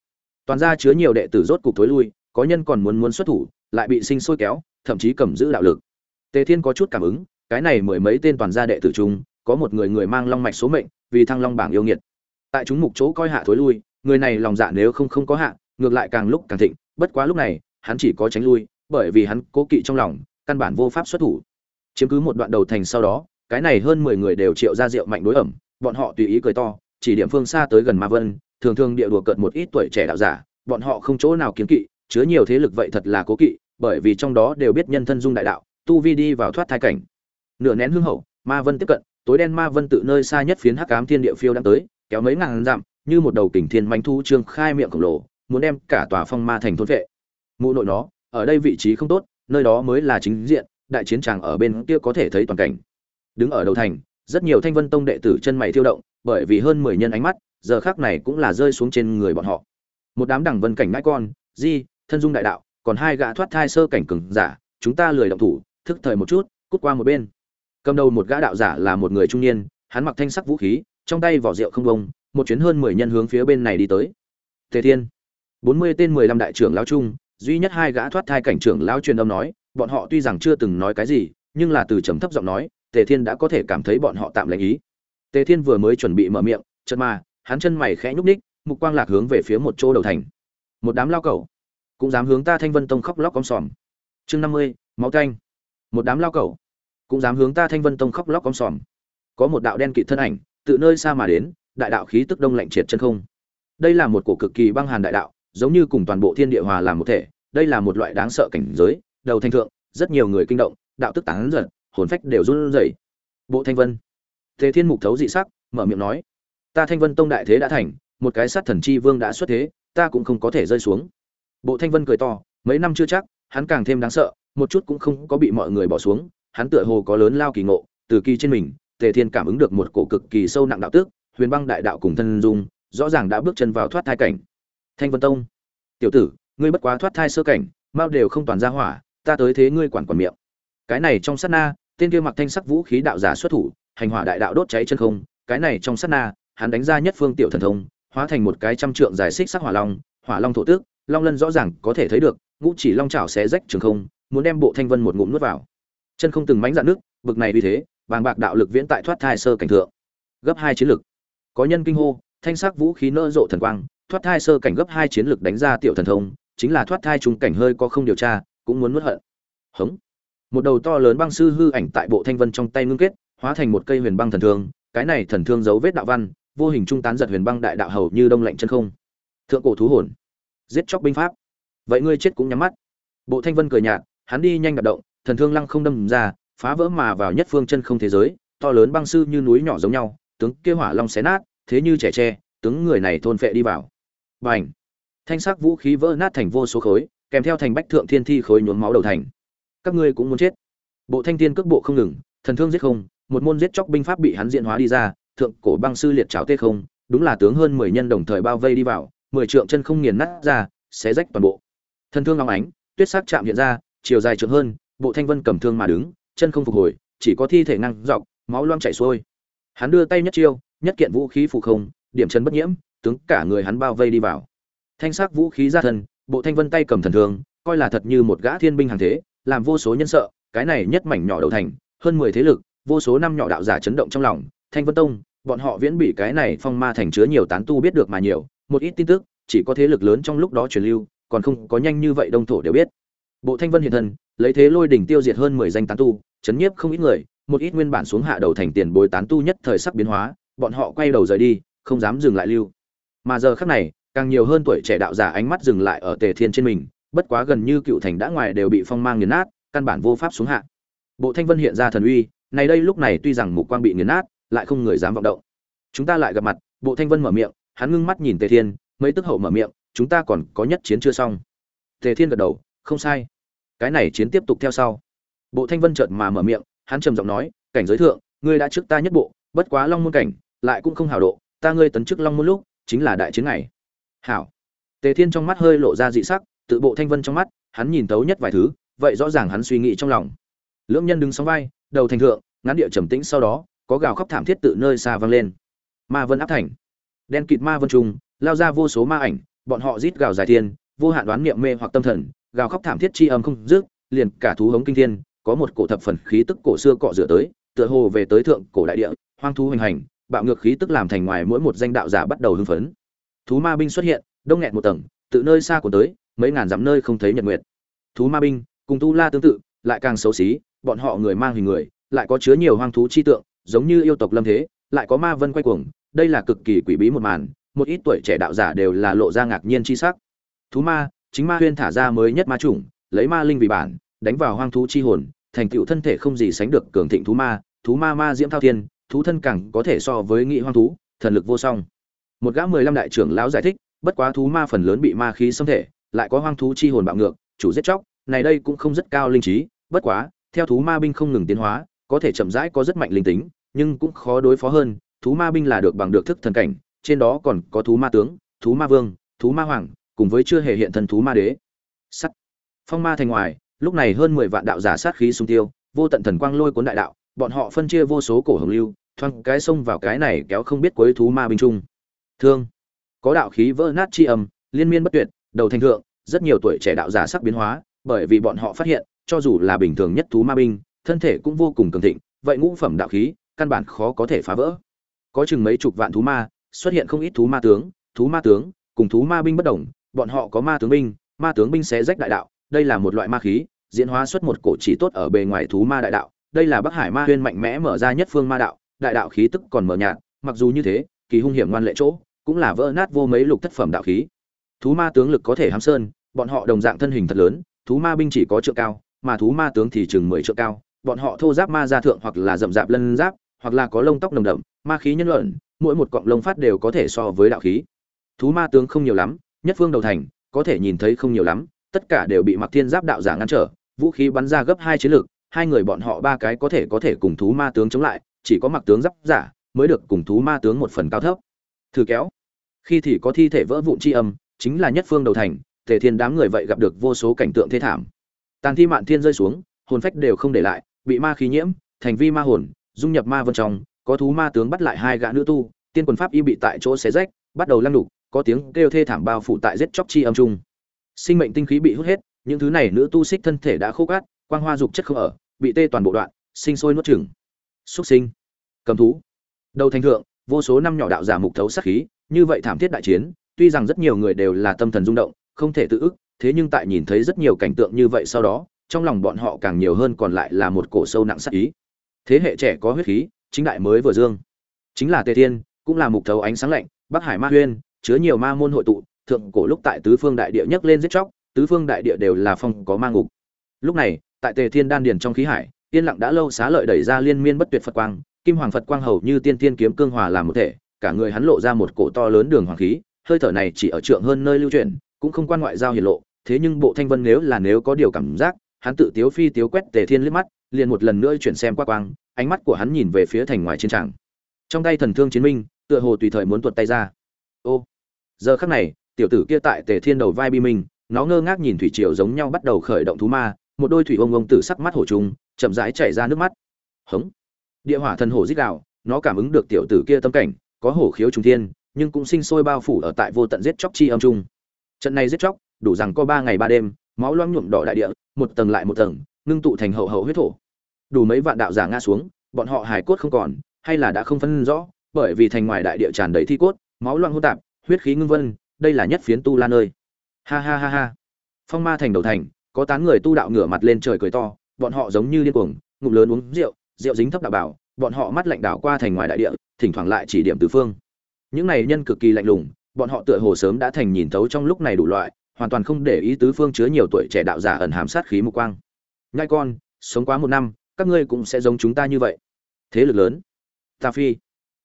Toàn ra chứa nhiều đệ tử rốt cục thối lui, có nhân còn muốn muốn xuất thủ, lại bị sinh sôi kéo, thậm chí cầm giữ đạo lực. Tề thiên có chút cảm ứng, cái này mười mấy tên toàn gia đệ tử chung, có một người người mang long mạch số mệnh, vì thăng long bảng yêu nghiệt. Tại chúng mục chỗ coi hạ thối lui, người này lòng dạ nếu không không có hạ, ngược lại càng lúc càng thịnh, bất quá lúc này, hắn chỉ có tránh lui, bởi vì hắn cố kỵ trong lòng, căn bản vô pháp xuất thủ. Chiếm cứ một đoạn đầu thành sau đó, cái này hơn mười người đều triệu ra rượu mạnh đối ẩm bọn họ tùy ý cười to, chỉ điểm phương xa tới gần ma vân, thường thường địa đùa cợt một ít tuổi trẻ đạo giả, bọn họ không chỗ nào kiến kỵ, chứa nhiều thế lực vậy thật là cố kỵ, bởi vì trong đó đều biết nhân thân dung đại đạo, tu vi đi vào thoát thai cảnh. Nửa nén hương hậu, ma vân tiếp cận, tối đen ma vân tự nơi xa nhất phiến hắc ám thiên địa phiêu đang tới, kéo mấy ngàn dặm, như một đầu kình thiên manh thu trương khai miệng khổng lồ, muốn đem cả tòa phong ma thành thôn vệ. Mụ nội nó, ở đây vị trí không tốt, nơi đó mới là chính diện, đại chiến tràng ở bên kia có thể thấy toàn cảnh. Đứng ở đầu thành rất nhiều thanh vân tông đệ tử chân mày thiêu động, bởi vì hơn mười nhân ánh mắt, giờ khác này cũng là rơi xuống trên người bọn họ. Một đám đẳng vân cảnh ngãi con, di, thân dung đại đạo, còn hai gã thoát thai sơ cảnh cừng giả, chúng ta lười động thủ, thức thời một chút, cút qua một bên. Cầm đầu một gã đạo giả là một người trung niên, hắn mặc thanh sắc vũ khí, trong tay vỏ rượu không bông, một chuyến hơn mười nhân hướng phía bên này đi tới. Tề thiên, bốn mươi tên mười lăm đại trưởng lão trung duy nhất hai gã thoát thai cảnh trưởng lão truyền âm nói, bọn họ tuy rằng chưa từng nói cái gì, nhưng là từ trầm thấp giọng nói tề thiên đã có thể cảm thấy bọn họ tạm lệnh ý. Tề thiên vừa mới chuẩn bị mở miệng, chợt mà, hắn chân mày khẽ nhúc ních mục quang lạc hướng về phía một chỗ đầu thành. Một đám lao cẩu, cũng dám hướng ta thanh vân tông khóc lóc con sòm. Chương năm mươi, máu canh một đám lao cẩu, cũng dám hướng ta thanh vân tông khóc lóc con sòm. Có một đạo đen kịt thân ảnh, tự nơi xa mà đến, đại đạo khí tức đông lạnh triệt chân không. Đây là một cổ cực kỳ băng hàn đại đạo, giống như cùng toàn bộ thiên địa hòa làm một thể, đây là một loại đáng sợ cảnh giới, đầu thanh thượng, rất nhiều người kinh động, đạo tức tán giật hồn phách đều run rẩy. Bộ thanh vân. Thế thiên mục thấu dị sắc, mở miệng nói, ta thanh vân tông đại thế đã thành, một cái sát thần chi vương đã xuất thế, ta cũng không có thể rơi xuống. Bộ thanh vân cười to, mấy năm chưa chắc, hắn càng thêm đáng sợ, một chút cũng không có bị mọi người bỏ xuống, hắn tựa hồ có lớn lao kỳ ngộ, từ kỳ trên mình, tề thiên cảm ứng được một cổ cực kỳ sâu nặng đạo tước huyền băng đại đạo cùng thân dung, rõ ràng đã bước chân vào thoát thai cảnh. Thanh vân tông. Tiểu tử, ngươi bất quá thoát thai sơ cảnh, mau đều không toàn ra hỏa, ta tới thế ngươi quản quản miệng. Cái này trong sát na tên kia mặc thanh sắc vũ khí đạo giả xuất thủ, hành hỏa đại đạo đốt cháy chân không, cái này trong sát na, hắn đánh ra nhất phương tiểu thần thông, hóa thành một cái trăm trượng dài xích sắc hỏa long hỏa long thổ tước long lân rõ ràng có thể thấy được, ngũ chỉ long chảo xé rách trường không, muốn đem bộ thanh vân một ngụm nuốt vào. Chân không từng mánh dạn nước, bực này vì thế, vàng bạc đạo lực viễn tại thoát thai sơ cảnh thượng. Gấp hai chiến lực. Có nhân kinh hô, thanh sắc vũ khí nỡ rộ thần quang, thoát thai sơ cảnh gấp hai chiến lực đánh ra tiểu thần thông, chính là thoát thai trùng cảnh hơi có không điều tra, cũng muốn nuốt hận. Hống một đầu to lớn băng sư hư ảnh tại bộ thanh vân trong tay ngưng kết, hóa thành một cây huyền băng thần thương. Cái này thần thương dấu vết đạo văn, vô hình trung tán giật huyền băng đại đạo hầu như đông lạnh chân không. Thượng cổ thú hồn. Giết chóc binh pháp. Vậy ngươi chết cũng nhắm mắt. Bộ thanh vân cười nhạt, hắn đi nhanh đạp động, thần thương lăng không đâm ra, phá vỡ mà vào nhất phương chân không thế giới, to lớn băng sư như núi nhỏ giống nhau, tướng kia hỏa long xé nát, thế như trẻ tre, tướng người này thôn phệ đi vào. Bành! Thanh sắc vũ khí vỡ nát thành vô số khối, kèm theo thành bách thượng thiên thi khối nhuốm máu đầu thành các ngươi cũng muốn chết. Bộ thanh thiên cước bộ không ngừng, thần thương giết không, một môn giết chóc binh pháp bị hắn diện hóa đi ra, thượng cổ băng sư liệt trảo tê không, đúng là tướng hơn mười nhân đồng thời bao vây đi vào, mười trượng chân không nghiền nát ra, xé rách toàn bộ. Thần thương long ánh, tuyết sắc chạm hiện ra, chiều dài trượng hơn, bộ thanh vân cầm thương mà đứng, chân không phục hồi, chỉ có thi thể năng dọc, máu loang chảy xuôi. Hắn đưa tay nhất chiêu, nhất kiện vũ khí phụ không, điểm chân bất nhiễm, tướng cả người hắn bao vây đi vào. Thanh sắc vũ khí ra thân, bộ thanh vân tay cầm thần thương, coi là thật như một gã thiên binh hàng thế làm vô số nhân sợ, cái này nhất mảnh nhỏ đầu thành, hơn mười thế lực, vô số năm nhỏ đạo giả chấn động trong lòng. Thanh vân tông, bọn họ viễn bị cái này phong ma thành chứa nhiều tán tu biết được mà nhiều, một ít tin tức, chỉ có thế lực lớn trong lúc đó truyền lưu, còn không có nhanh như vậy đông thổ đều biết. Bộ thanh vân hiện thân, lấy thế lôi đỉnh tiêu diệt hơn mười danh tán tu, chấn nhiếp không ít người, một ít nguyên bản xuống hạ đầu thành tiền bối tán tu nhất thời sắc biến hóa, bọn họ quay đầu rời đi, không dám dừng lại lưu. Mà giờ khắc này, càng nhiều hơn tuổi trẻ đạo giả ánh mắt dừng lại ở tề thiên trên mình bất quá gần như cựu thành đã ngoài đều bị phong mang nghiền nát, căn bản vô pháp xuống hạ. Bộ thanh vân hiện ra thần uy, này đây lúc này tuy rằng mục quang bị nghiền nát, lại không người dám vọng động. Chúng ta lại gặp mặt, bộ thanh vân mở miệng, hắn ngưng mắt nhìn tề thiên, mấy tức hậu mở miệng, chúng ta còn có nhất chiến chưa xong. Tề thiên gật đầu, không sai. Cái này chiến tiếp tục theo sau. Bộ thanh vân chợt mà mở miệng, hắn trầm giọng nói, cảnh giới thượng, ngươi đã trước ta nhất bộ, bất quá long môn cảnh, lại cũng không hảo độ, ta ngươi tấn chức long môn lúc, chính là đại chiến này hảo. Tề thiên trong mắt hơi lộ ra dị sắc tự bộ thanh vân trong mắt hắn nhìn tấu nhất vài thứ vậy rõ ràng hắn suy nghĩ trong lòng. Lưỡng nhân đứng sóng vai đầu thành thượng ngắn địa trầm tĩnh sau đó có gào khóc thảm thiết tự nơi xa vang lên. Ma vân áp thành. Đen kịt ma vân trùng, lao ra vô số ma ảnh bọn họ rít gào dài thiên vô hạn đoán niệm mê hoặc tâm thần gào khóc thảm thiết chi âm không dứt liền cả thú hống kinh thiên có một cổ thập phần khí tức cổ xưa cọ rửa tới tựa hồ về tới thượng cổ đại địa hoang thú hoành hành bạo ngược khí tức làm thành ngoài mỗi một danh đạo giả bắt đầu hưng phấn. Thú ma binh xuất hiện đông nghẹt một tầng tự nơi xa của tới mấy ngàn dặm nơi không thấy nhật nguyệt. Thú ma binh, cùng tu la tương tự, lại càng xấu xí, bọn họ người mang hình người, lại có chứa nhiều hoang thú chi tượng, giống như yêu tộc lâm thế, lại có ma vân quay cuồng, đây là cực kỳ quỷ bí một màn, một ít tuổi trẻ đạo giả đều là lộ ra ngạc nhiên chi sắc. Thú ma, chính ma huyên thả ra mới nhất ma chủng, lấy ma linh vì bản, đánh vào hoang thú chi hồn, thành tựu thân thể không gì sánh được cường thịnh thú ma thú ma ma diễm thao thiên, thú thân càng có thể so với nghị hoang thú, thần lực vô song. Một gã mười lăm đại trưởng lão giải thích, bất quá thú ma phần lớn bị ma khí xâm thể lại có hoang thú chi hồn bạo ngược, chủ giết chóc, này đây cũng không rất cao linh trí, bất quá, theo thú ma binh không ngừng tiến hóa, có thể chậm rãi có rất mạnh linh tính, nhưng cũng khó đối phó hơn, thú ma binh là được bằng được thức thần cảnh, trên đó còn có thú ma tướng, thú ma vương, thú ma hoàng, cùng với chưa hề hiện thần thú ma đế. Sắt. Phong ma thành ngoài, lúc này hơn mười vạn đạo giả sát khí xung tiêu, vô tận thần quang lôi cuốn đại đạo, bọn họ phân chia vô số cổ hồng lưu, thoang cái sông vào cái này kéo không biết cuối thú ma binh trung thương. Có đạo khí vỡ nát chi âm, liên miên bất tuyệt, đầu thành thượng rất nhiều tuổi trẻ đạo giả sắc biến hóa, bởi vì bọn họ phát hiện, cho dù là bình thường nhất thú ma binh, thân thể cũng vô cùng cường thịnh, vậy ngũ phẩm đạo khí, căn bản khó có thể phá vỡ. Có chừng mấy chục vạn thú ma, xuất hiện không ít thú ma tướng, thú ma tướng, cùng thú ma binh bất đồng, bọn họ có ma tướng binh, ma tướng binh xé rách đại đạo, đây là một loại ma khí, diễn hóa xuất một cổ chỉ tốt ở bề ngoài thú ma đại đạo, đây là bắc hải ma huyên mạnh mẽ mở ra nhất phương ma đạo, đại đạo khí tức còn mở nhạt, mặc dù như thế, kỳ hung hiểm ngoan lệ chỗ, cũng là vỡ nát vô mấy lục thất phẩm đạo khí. Thú ma tướng lực có thể hám sơn bọn họ đồng dạng thân hình thật lớn thú ma binh chỉ có trượng cao mà thú ma tướng thì chừng mười trượng cao. Bọn họ thô giáp ma gia thượng hoặc là rậm rạp lân giáp hoặc là có lông tóc nồng đậm ma khí nhân luận mỗi một cọng lông phát đều có thể so với đạo khí. Thú ma tướng không nhiều lắm nhất phương đầu thành có thể nhìn thấy không nhiều lắm tất cả đều bị mặc thiên giáp đạo giả ngăn trở vũ khí bắn ra gấp hai chiến lực, hai người bọn họ ba cái có thể có thể cùng thú ma tướng chống lại chỉ có mặc tướng giáp giả mới được cùng thú ma tướng một phần cao thấp. Thử kéo khi thì có thi thể vỡ vụn chi âm chính là nhất phương đầu thành tề thiên đám người vậy gặp được vô số cảnh tượng thế thảm. Tàn thi mạn thiên rơi xuống, hồn phách đều không để lại, bị ma khí nhiễm, thành vi ma hồn, dung nhập ma vân trong, có thú ma tướng bắt lại hai gã nữ tu, tiên quần pháp y bị tại chỗ xé rách, bắt đầu lăng đục có tiếng kêu thê thảm bao phủ tại giết chóc chi âm trung. Sinh mệnh tinh khí bị hút hết, những thứ này nữ tu xích thân thể đã khô cát quang hoa dục chất không ở, bị tê toàn bộ đoạn, sinh sôi nuốt chửng. Xuất sinh, cầm thú. Đầu thành thượng, vô số năm nhỏ đạo giả mục thấu sát khí, như vậy thảm thiết đại chiến, tuy rằng rất nhiều người đều là tâm thần rung động không thể tự ức, thế nhưng tại nhìn thấy rất nhiều cảnh tượng như vậy sau đó, trong lòng bọn họ càng nhiều hơn còn lại là một cổ sâu nặng sắc ý. Thế hệ trẻ có huyết khí, chính đại mới vừa dương. Chính là tề thiên cũng là mục thấu ánh sáng lạnh, bắc hải ma huyên, chứa nhiều ma môn hội tụ, thượng cổ lúc tại tứ phương đại địa nhấc lên giết chóc, tứ phương đại địa đều là phong có ma ngục. Lúc này, tại tề thiên đan điền trong khí hải, yên lặng đã lâu xá lợi đẩy ra liên miên bất tuyệt phật quang, kim hoàng phật quang hầu như tiên tiên kiếm cương hòa làm một thể, cả người hắn lộ ra một cổ to lớn đường hoàng khí, hơi thở này chỉ ở trượng hơn nơi lưu truyền cũng không quan ngoại giao hiển lộ thế nhưng bộ thanh vân nếu là nếu có điều cảm giác hắn tự tiếu phi tiếu quét tề thiên liếc mắt liền một lần nữa chuyển xem qua quang ánh mắt của hắn nhìn về phía thành ngoài chiến tràng trong tay thần thương chiến minh tựa hồ tùy thời muốn tuột tay ra. Ô giờ khắc này tiểu tử kia tại tề thiên đầu vai bi minh nó ngơ ngác nhìn thủy triều giống nhau bắt đầu khởi động thú ma một đôi thủy ông ông tử sắc mắt hổ trùng chậm rãi chảy ra nước mắt. Hống. Địa hỏa thần hổ rít gạo, nó cảm ứng được tiểu tử kia tâm cảnh có hổ khiếu trùng thiên nhưng cũng sinh sôi bao phủ ở tại vô tận giết chóc chi âm trung trận này giết chóc, đủ rằng có ba ngày ba đêm, máu loang nhuộm đỏ đại địa, một tầng lại một tầng, ngưng tụ thành hậu hậu huyết thổ. Đủ mấy vạn đạo giả ngã xuống, bọn họ hài cốt không còn, hay là đã không phân rõ, bởi vì thành ngoài đại địa tràn đầy thi cốt, máu loang hô tạp, huyết khí ngưng vân, đây là nhất phiến tu la nơi. Ha ha ha ha. Phong ma thành đầu thành, có tán người tu đạo ngửa mặt lên trời cười to, bọn họ giống như điên cuồng, ngụm lớn uống rượu rượu dính thấp đạo bảo, bọn họ mắt lạnh đảo qua thành ngoài đại địa, thỉnh thoảng lại chỉ điểm tứ phương. Những này nhân cực kỳ lạnh lùng bọn họ tựa hồ sớm đã thành nhìn thấu trong lúc này đủ loại, hoàn toàn không để ý tứ phương chứa nhiều tuổi trẻ đạo giả ẩn hàm sát khí mục quang. Ngay con, sống quá một năm, các ngươi cũng sẽ giống chúng ta như vậy. Thế lực lớn. Ta phi.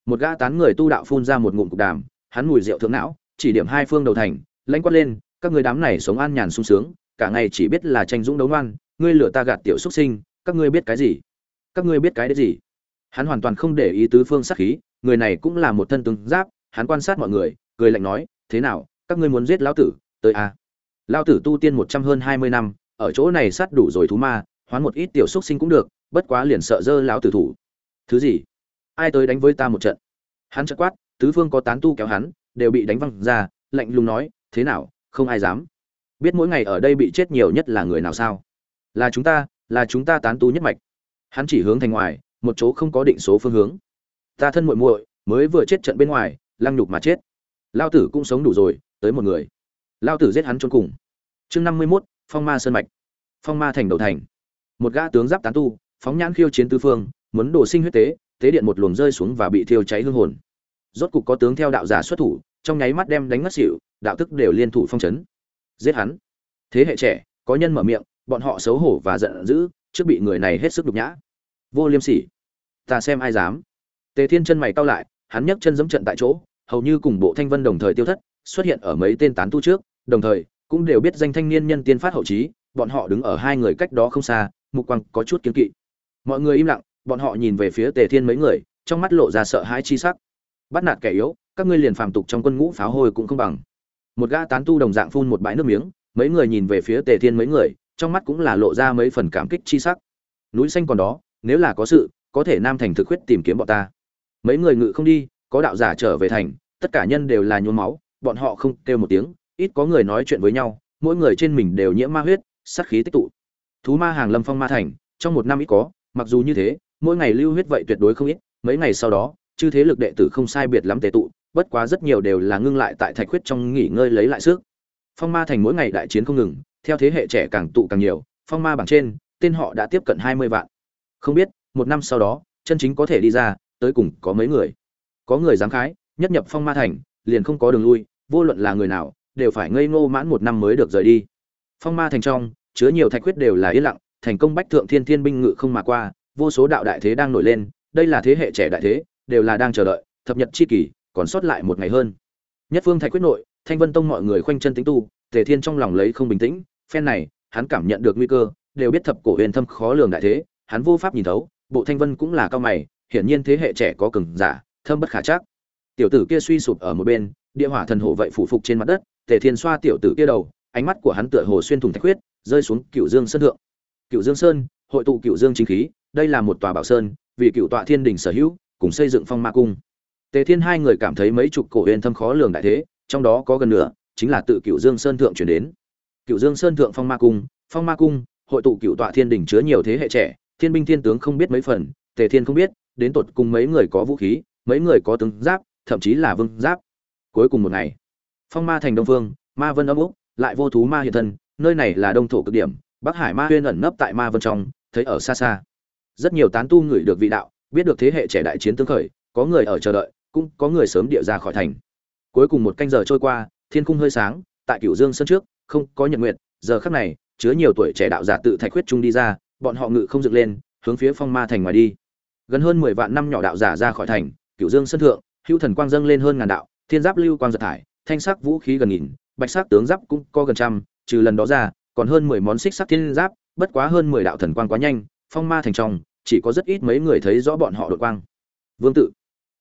Một gã tán người tu đạo phun ra một ngụm cục đàm, hắn mùi rượu thượng não, chỉ điểm hai phương đầu thành lãnh quát lên, các người đám này sống an nhàn sung sướng, cả ngày chỉ biết là tranh dũng đấu ngoan, ngươi lửa ta gạt tiểu xuất sinh, các ngươi biết cái gì? Các ngươi biết cái đấy gì? Hắn hoàn toàn không để ý tứ phương sát khí, người này cũng là một thân tướng giáp, hắn quan sát mọi người cười lạnh nói, thế nào, các ngươi muốn giết lão tử, tới a à. lão tử tu tiên một trăm hơn hai mươi năm, ở chỗ này sát đủ rồi thú ma, hoán một ít tiểu xúc sinh cũng được, bất quá liền sợ dơ lão tử thủ. Thứ gì? Ai tới đánh với ta một trận? Hắn chợt quát, tứ phương có tán tu kéo hắn, đều bị đánh văng ra, lạnh lùng nói, thế nào, không ai dám? Biết mỗi ngày ở đây bị chết nhiều nhất là người nào sao? Là chúng ta, là chúng ta tán tu nhất mạch. Hắn chỉ hướng thành ngoài, một chỗ không có định số phương hướng. Ta thân muội muội, mới vừa chết trận bên ngoài, lăng nhục mà chết lao tử cũng sống đủ rồi, tới một người. Lao tử giết hắn trốn cùng. Chương năm mươi mốt, phong ma sơn mạch. Phong ma thành đầu thành. Một gã tướng giáp tán tu, phóng nhãn khiêu chiến tư phương, muốn đổ sinh huyết tế tế điện một luồng rơi xuống và bị thiêu cháy hương hồn. Rốt cục có tướng theo đạo giả xuất thủ, trong nháy mắt đem đánh ngất xỉu, đạo tức đều liên thủ phong chấn. Giết hắn. Thế hệ trẻ, có nhân mở miệng, bọn họ xấu hổ và giận dữ, trước bị người này hết sức nhục nhã. Vô liêm sỉ. Ta xem ai dám. Tề thiên chân mày cau lại, hắn nhấc chân giẫm trận tại chỗ hầu như cùng bộ thanh vân đồng thời tiêu thất, xuất hiện ở mấy tên tán tu trước, đồng thời, cũng đều biết danh thanh niên nhân tiên phát hậu trí, bọn họ đứng ở hai người cách đó không xa, mục quang có chút kiến kỵ. Mọi người im lặng, bọn họ nhìn về phía tề thiên mấy người, trong mắt lộ ra sợ hãi chi sắc. Bắt nạt kẻ yếu, các ngươi liền phàm tục trong quân ngũ pháo hôi cũng không bằng. Một gã tán tu đồng dạng phun một bãi nước miếng, mấy người nhìn về phía tề thiên mấy người, trong mắt cũng là lộ ra mấy phần cảm kích chi sắc. Núi xanh còn đó, nếu là có sự, có thể nam thành thực khuyết tìm kiếm bọn ta. Mấy người ngự không đi có đạo giả trở về thành, tất cả nhân đều là nhuốm máu, bọn họ không kêu một tiếng, ít có người nói chuyện với nhau, mỗi người trên mình đều nhiễm ma huyết, sát khí tích tụ. Thú ma hàng lâm phong ma thành, trong một năm ít có, mặc dù như thế, mỗi ngày lưu huyết vậy tuyệt đối không ít, mấy ngày sau đó, chư thế lực đệ tử không sai biệt lắm tề tụ, bất quá rất nhiều đều là ngưng lại tại thạch huyết trong nghỉ ngơi lấy lại sức. Phong ma thành mỗi ngày đại chiến không ngừng, theo thế hệ trẻ càng tụ càng nhiều, phong ma bảng trên, tên họ đã tiếp cận hai mươi vạn. Không biết, một năm sau đó, chân chính có thể đi ra, tới cùng có mấy người? Có người dám khái, nhất nhập phong ma thành, liền không có đường lui, vô luận là người nào, đều phải ngây ngô mãn một năm mới được rời đi. Phong ma thành trong, chứa nhiều thạch huyết đều là yên lặng, thành công bách thượng thiên thiên binh ngự không mà qua, vô số đạo đại thế đang nổi lên, đây là thế hệ trẻ đại thế, đều là đang chờ đợi, thập nhật chi kỳ còn sót lại một ngày hơn. Nhất phương thạch quyết nội, thanh vân tông mọi người khoanh chân tính tu, tề thiên trong lòng lấy không bình tĩnh, phen này, hắn cảm nhận được nguy cơ, đều biết thập cổ huyền thâm khó lường đại thế, hắn vô pháp nhìn thấu, bộ thanh vân cũng là cao mày, hiển nhiên thế hệ trẻ có cường giả thâm bất khả chắc. Tiểu tử kia suy sụp ở một bên, địa hỏa thần hổ vậy phủ phục trên mặt đất, tề thiên xoa tiểu tử kia đầu, ánh mắt của hắn tựa hồ xuyên thủng thạch huyết, rơi xuống cựu dương sơn thượng. Cựu dương sơn, hội tụ cựu dương chính khí, đây là một tòa bảo sơn, vì cựu tọa thiên đình sở hữu, cùng xây dựng phong ma cung. Tề thiên hai người cảm thấy mấy chục cổ huyền thâm khó lường đại thế, trong đó có gần nửa, chính là tự cựu dương sơn thượng chuyển đến. Cựu dương sơn thượng phong ma cung, phong ma cung, hội tụ cựu tọa thiên đình chứa nhiều thế hệ trẻ, thiên binh thiên tướng không biết mấy phần, tề thiên không biết, đến tột cùng mấy người có vũ khí mấy người có tướng giáp, thậm chí là vương giáp. Cuối cùng một ngày, phong ma thành đông phương, ma vân âm úc, lại vô thú ma hiện thân, nơi này là đông thổ cực điểm, bắc hải ma huyên ẩn nấp tại ma vân trong, thấy ở xa xa. Rất nhiều tán tu người được vị đạo, biết được thế hệ trẻ đại chiến tương khởi, có người ở chờ đợi, cũng có người sớm địa ra khỏi thành. Cuối cùng một canh giờ trôi qua, thiên cung hơi sáng, tại cửu dương sân trước, không có nhật nguyện giờ khắc này, chứa nhiều tuổi trẻ đạo giả tự thạch huyết trung đi ra, bọn họ ngự không dựng lên, hướng phía phong ma thành ngoài đi. Gần hơn mười vạn năm nhỏ đạo giả ra khỏi thành Cựu dương sân thượng, hữu thần quang dâng lên hơn ngàn đạo, thiên giáp lưu quang giật thải, thanh sắc vũ khí gần nghìn, bạch sắc tướng giáp cũng có gần trăm, trừ lần đó ra, còn hơn mười món xích sắc thiên giáp, bất quá hơn mười đạo thần quang quá nhanh, phong ma thành trong, chỉ có rất ít mấy người thấy rõ bọn họ đội quang. Vương tự,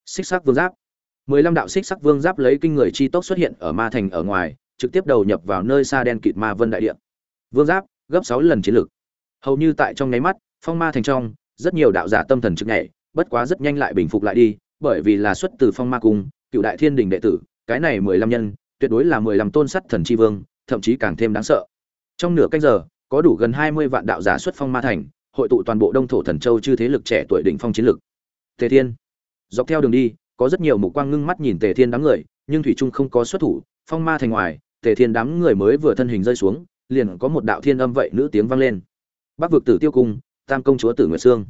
xích sắc vương giáp. Mười lăm đạo xích sắc vương giáp lấy kinh người chi tốc xuất hiện ở ma thành ở ngoài, trực tiếp đầu nhập vào nơi xa đen kịt ma vân đại địa. Vương giáp, gấp sáu lần chiến lực. Hầu như tại trong nháy mắt, phong ma thành trong, rất nhiều đạo giả tâm thần trực nhảy, bất quá rất nhanh lại bình phục lại đi bởi vì là xuất từ phong ma cung, cựu đại thiên đình đệ tử, cái này mười lăm nhân, tuyệt đối là mười lăm tôn sắt thần chi vương, thậm chí càng thêm đáng sợ. Trong nửa canh giờ, có đủ gần hai mươi vạn đạo giả xuất phong ma thành, hội tụ toàn bộ đông thổ thần châu chư thế lực trẻ tuổi đỉnh phong chiến lực. Tề thiên, dọc theo đường đi, có rất nhiều mục quang ngưng mắt nhìn tề thiên đám người, nhưng thủy trung không có xuất thủ, phong ma thành ngoài, tề thiên đám người mới vừa thân hình rơi xuống, liền có một đạo thiên âm vậy nữ tiếng vang lên. Bắc vực tử tiêu cung, tam công chúa tử nguyệt sương.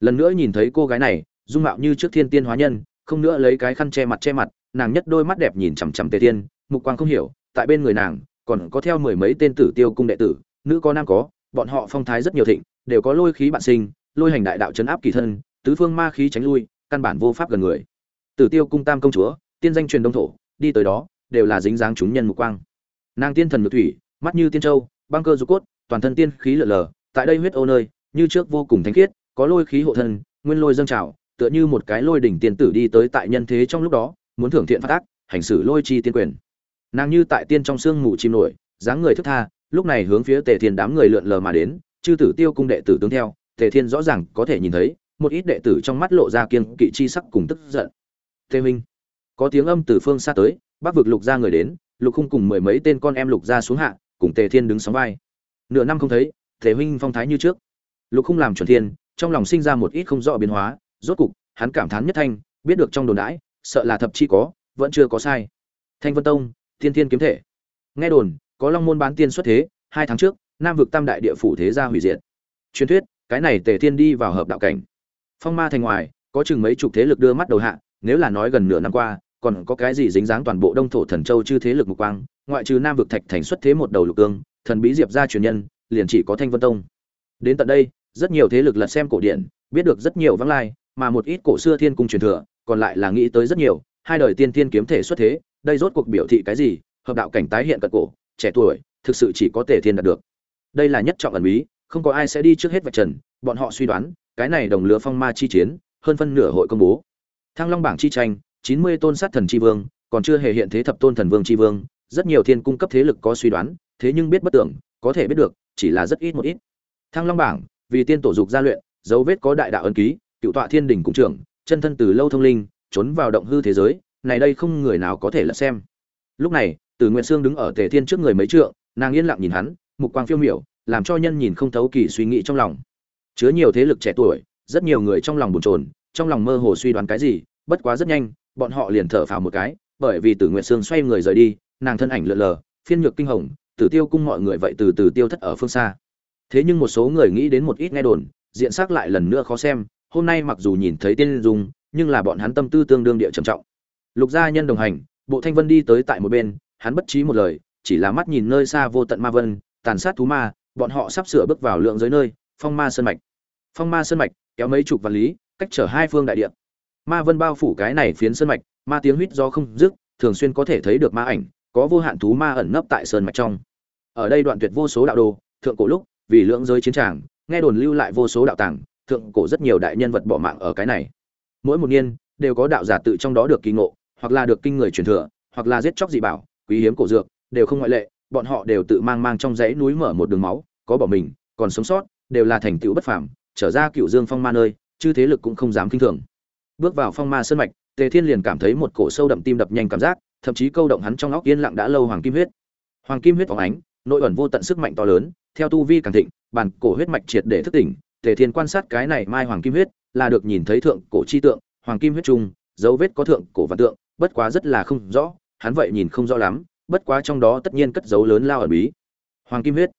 Lần nữa nhìn thấy cô gái này dung mạo như trước thiên tiên hóa nhân, không nữa lấy cái khăn che mặt che mặt, nàng nhất đôi mắt đẹp nhìn chằm chằm tề thiên, mục quang không hiểu, tại bên người nàng, còn có theo mười mấy tên tử tiêu cung đệ tử, nữ có nam có, bọn họ phong thái rất nhiều thịnh, đều có lôi khí bạn sinh, lôi hành đại đạo chấn áp kỳ thân, tứ phương ma khí tránh lui, căn bản vô pháp gần người. Tử tiêu cung tam công chúa, tiên danh truyền đông thổ, đi tới đó, đều là dính dáng chúng nhân mục quang. Nàng tiên thần ngự thủy, mắt như tiên châu, băng cơ du cốt, toàn thân tiên khí lở lờ, tại đây huyết ô nơi, như trước vô cùng thánh khiết, có lôi khí hộ thân, nguyên lôi dâng trào tựa như một cái lôi đỉnh tiên tử đi tới tại nhân thế trong lúc đó, muốn thưởng thiện phát ác, hành xử lôi chi tiên quyền. Nàng như tại tiên trong sương mù chim nổi, dáng người thức tha, lúc này hướng phía tề thiên đám người lượn lờ mà đến, chư tử tiêu cung đệ tử tướng theo, tề thiên rõ ràng có thể nhìn thấy, một ít đệ tử trong mắt lộ ra kiên kỵ chi sắc cùng tức giận. Tề minh, có tiếng âm từ phương xa tới, bắc vực lục ra người đến, lục khung cùng mười mấy tên con em lục ra xuống hạ, cùng tề thiên đứng sóng vai. Nửa năm không thấy, tề huynh phong thái như trước. Lục khung làm chuẩn thiên, trong lòng sinh ra một ít không rõ biến hóa rốt cục, hắn cảm thán nhất thanh, biết được trong đồn đãi, sợ là thập chi có, vẫn chưa có sai. Thanh vân tông, thiên thiên kiếm thể. Nghe đồn, có long môn bán tiên xuất thế, hai tháng trước, nam vực tam đại địa phủ thế gia hủy diệt. Truyền thuyết, cái này tề thiên đi vào hợp đạo cảnh. Phong ma thành ngoài, có chừng mấy chục thế lực đưa mắt đầu hạ, nếu là nói gần nửa năm qua, còn có cái gì dính dáng toàn bộ đông thổ thần châu chư thế lực mục quang, ngoại trừ nam vực thạch thành xuất thế một đầu lục cương, thần bí diệp gia truyền nhân, liền chỉ có thanh vân tông. Đến tận đây, rất nhiều thế lực lật xem cổ điển, biết được rất nhiều vắng lai mà một ít cổ xưa thiên cung truyền thừa, còn lại là nghĩ tới rất nhiều, hai đời tiên tiên kiếm thể xuất thế, đây rốt cuộc biểu thị cái gì, hợp đạo cảnh tái hiện cận cổ, trẻ tuổi, thực sự chỉ có tề thiên đạt được. Đây là nhất trọng ẩn bí, không có ai sẽ đi trước hết vạch trần, bọn họ suy đoán, cái này đồng lửa phong ma chi chiến, hơn phân nửa hội công bố. Thăng long bảng chi tranh, chín mươi tôn sát thần chi vương, còn chưa hề hiện thế thập tôn thần vương chi vương, rất nhiều thiên cung cấp thế lực có suy đoán, thế nhưng biết bất tưởng, có thể biết được, chỉ là rất ít một ít. Thăng long bảng, vì tiên tổ dục gia luyện, dấu vết có đại đạo ân ký cựu tọa thiên đình cũng trưởng, chân thân từ lâu thông linh, trốn vào động hư thế giới, này đây không người nào có thể lật xem. Lúc này, từ Nguyệt sương đứng ở tề thiên trước người mấy trượng, nàng yên lặng nhìn hắn, mục quang phiêu miểu, làm cho nhân nhìn không thấu kỳ suy nghĩ trong lòng. Chứa nhiều thế lực trẻ tuổi, rất nhiều người trong lòng bồn chồn, trong lòng mơ hồ suy đoán cái gì, bất quá rất nhanh, bọn họ liền thở phào một cái, bởi vì tử Nguyệt sương xoay người rời đi, nàng thân ảnh lượn lờ, phiên nhược kinh hồng, tử tiêu cung mọi người vậy từ từ tiêu thất ở phương xa. Thế nhưng một số người nghĩ đến một ít nghe đồn, diện xác lại lần nữa khó xem hôm nay mặc dù nhìn thấy tiên dung, nhưng là bọn hắn tâm tư tương đương địa trầm trọng. Lục gia nhân đồng hành, bộ thanh vân đi tới tại một bên, hắn bất trí một lời, chỉ là mắt nhìn nơi xa vô tận ma vân, tàn sát thú ma, bọn họ sắp sửa bước vào lượng giới nơi, phong ma sơn mạch. Phong ma sơn mạch, kéo mấy chục vạn lý, cách trở hai phương đại địa. Ma vân bao phủ cái này phiến sơn mạch, ma tiếng huýt do không dứt, thường xuyên có thể thấy được ma ảnh, có vô hạn thú ma ẩn nấp tại sơn mạch trong. Ở đây đoạn tuyệt vô số đạo đồ, thượng cổ lúc, vì lượng giới chiến tràng, nghe đồn lưu lại vô số đạo tàng thượng cổ rất nhiều đại nhân vật bỏ mạng ở cái này. Mỗi một niên, đều có đạo giả tự trong đó được kỳ ngộ, hoặc là được kinh người truyền thừa, hoặc là giết chóc dị bảo, quý hiếm cổ dược, đều không ngoại lệ, bọn họ đều tự mang mang trong dãy núi mở một đường máu, có bỏ mình, còn sống sót, đều là thành tựu bất phàm, trở ra cựu dương phong ma nơi chư thế lực cũng không dám kinh thường. Bước vào phong ma sơn mạch, tề thiên liền cảm thấy một cổ sâu đậm tim đập nhanh cảm giác, thậm chí câu động hắn trong óc yên lặng đã lâu hoàng kim huyết. Hoàng kim huyết phóng ánh, nội ẩn vô tận sức mạnh to lớn, theo tu vi càng thịnh, bản cổ huyết mạch triệt để thức tỉnh tề thiên quan sát cái này mai hoàng kim huyết, là được nhìn thấy thượng cổ chi tượng, hoàng kim huyết trung, dấu vết có thượng cổ và tượng, bất quá rất là không rõ, hắn vậy nhìn không rõ lắm, bất quá trong đó tất nhiên cất dấu lớn lao ở bí. Hoàng kim huyết.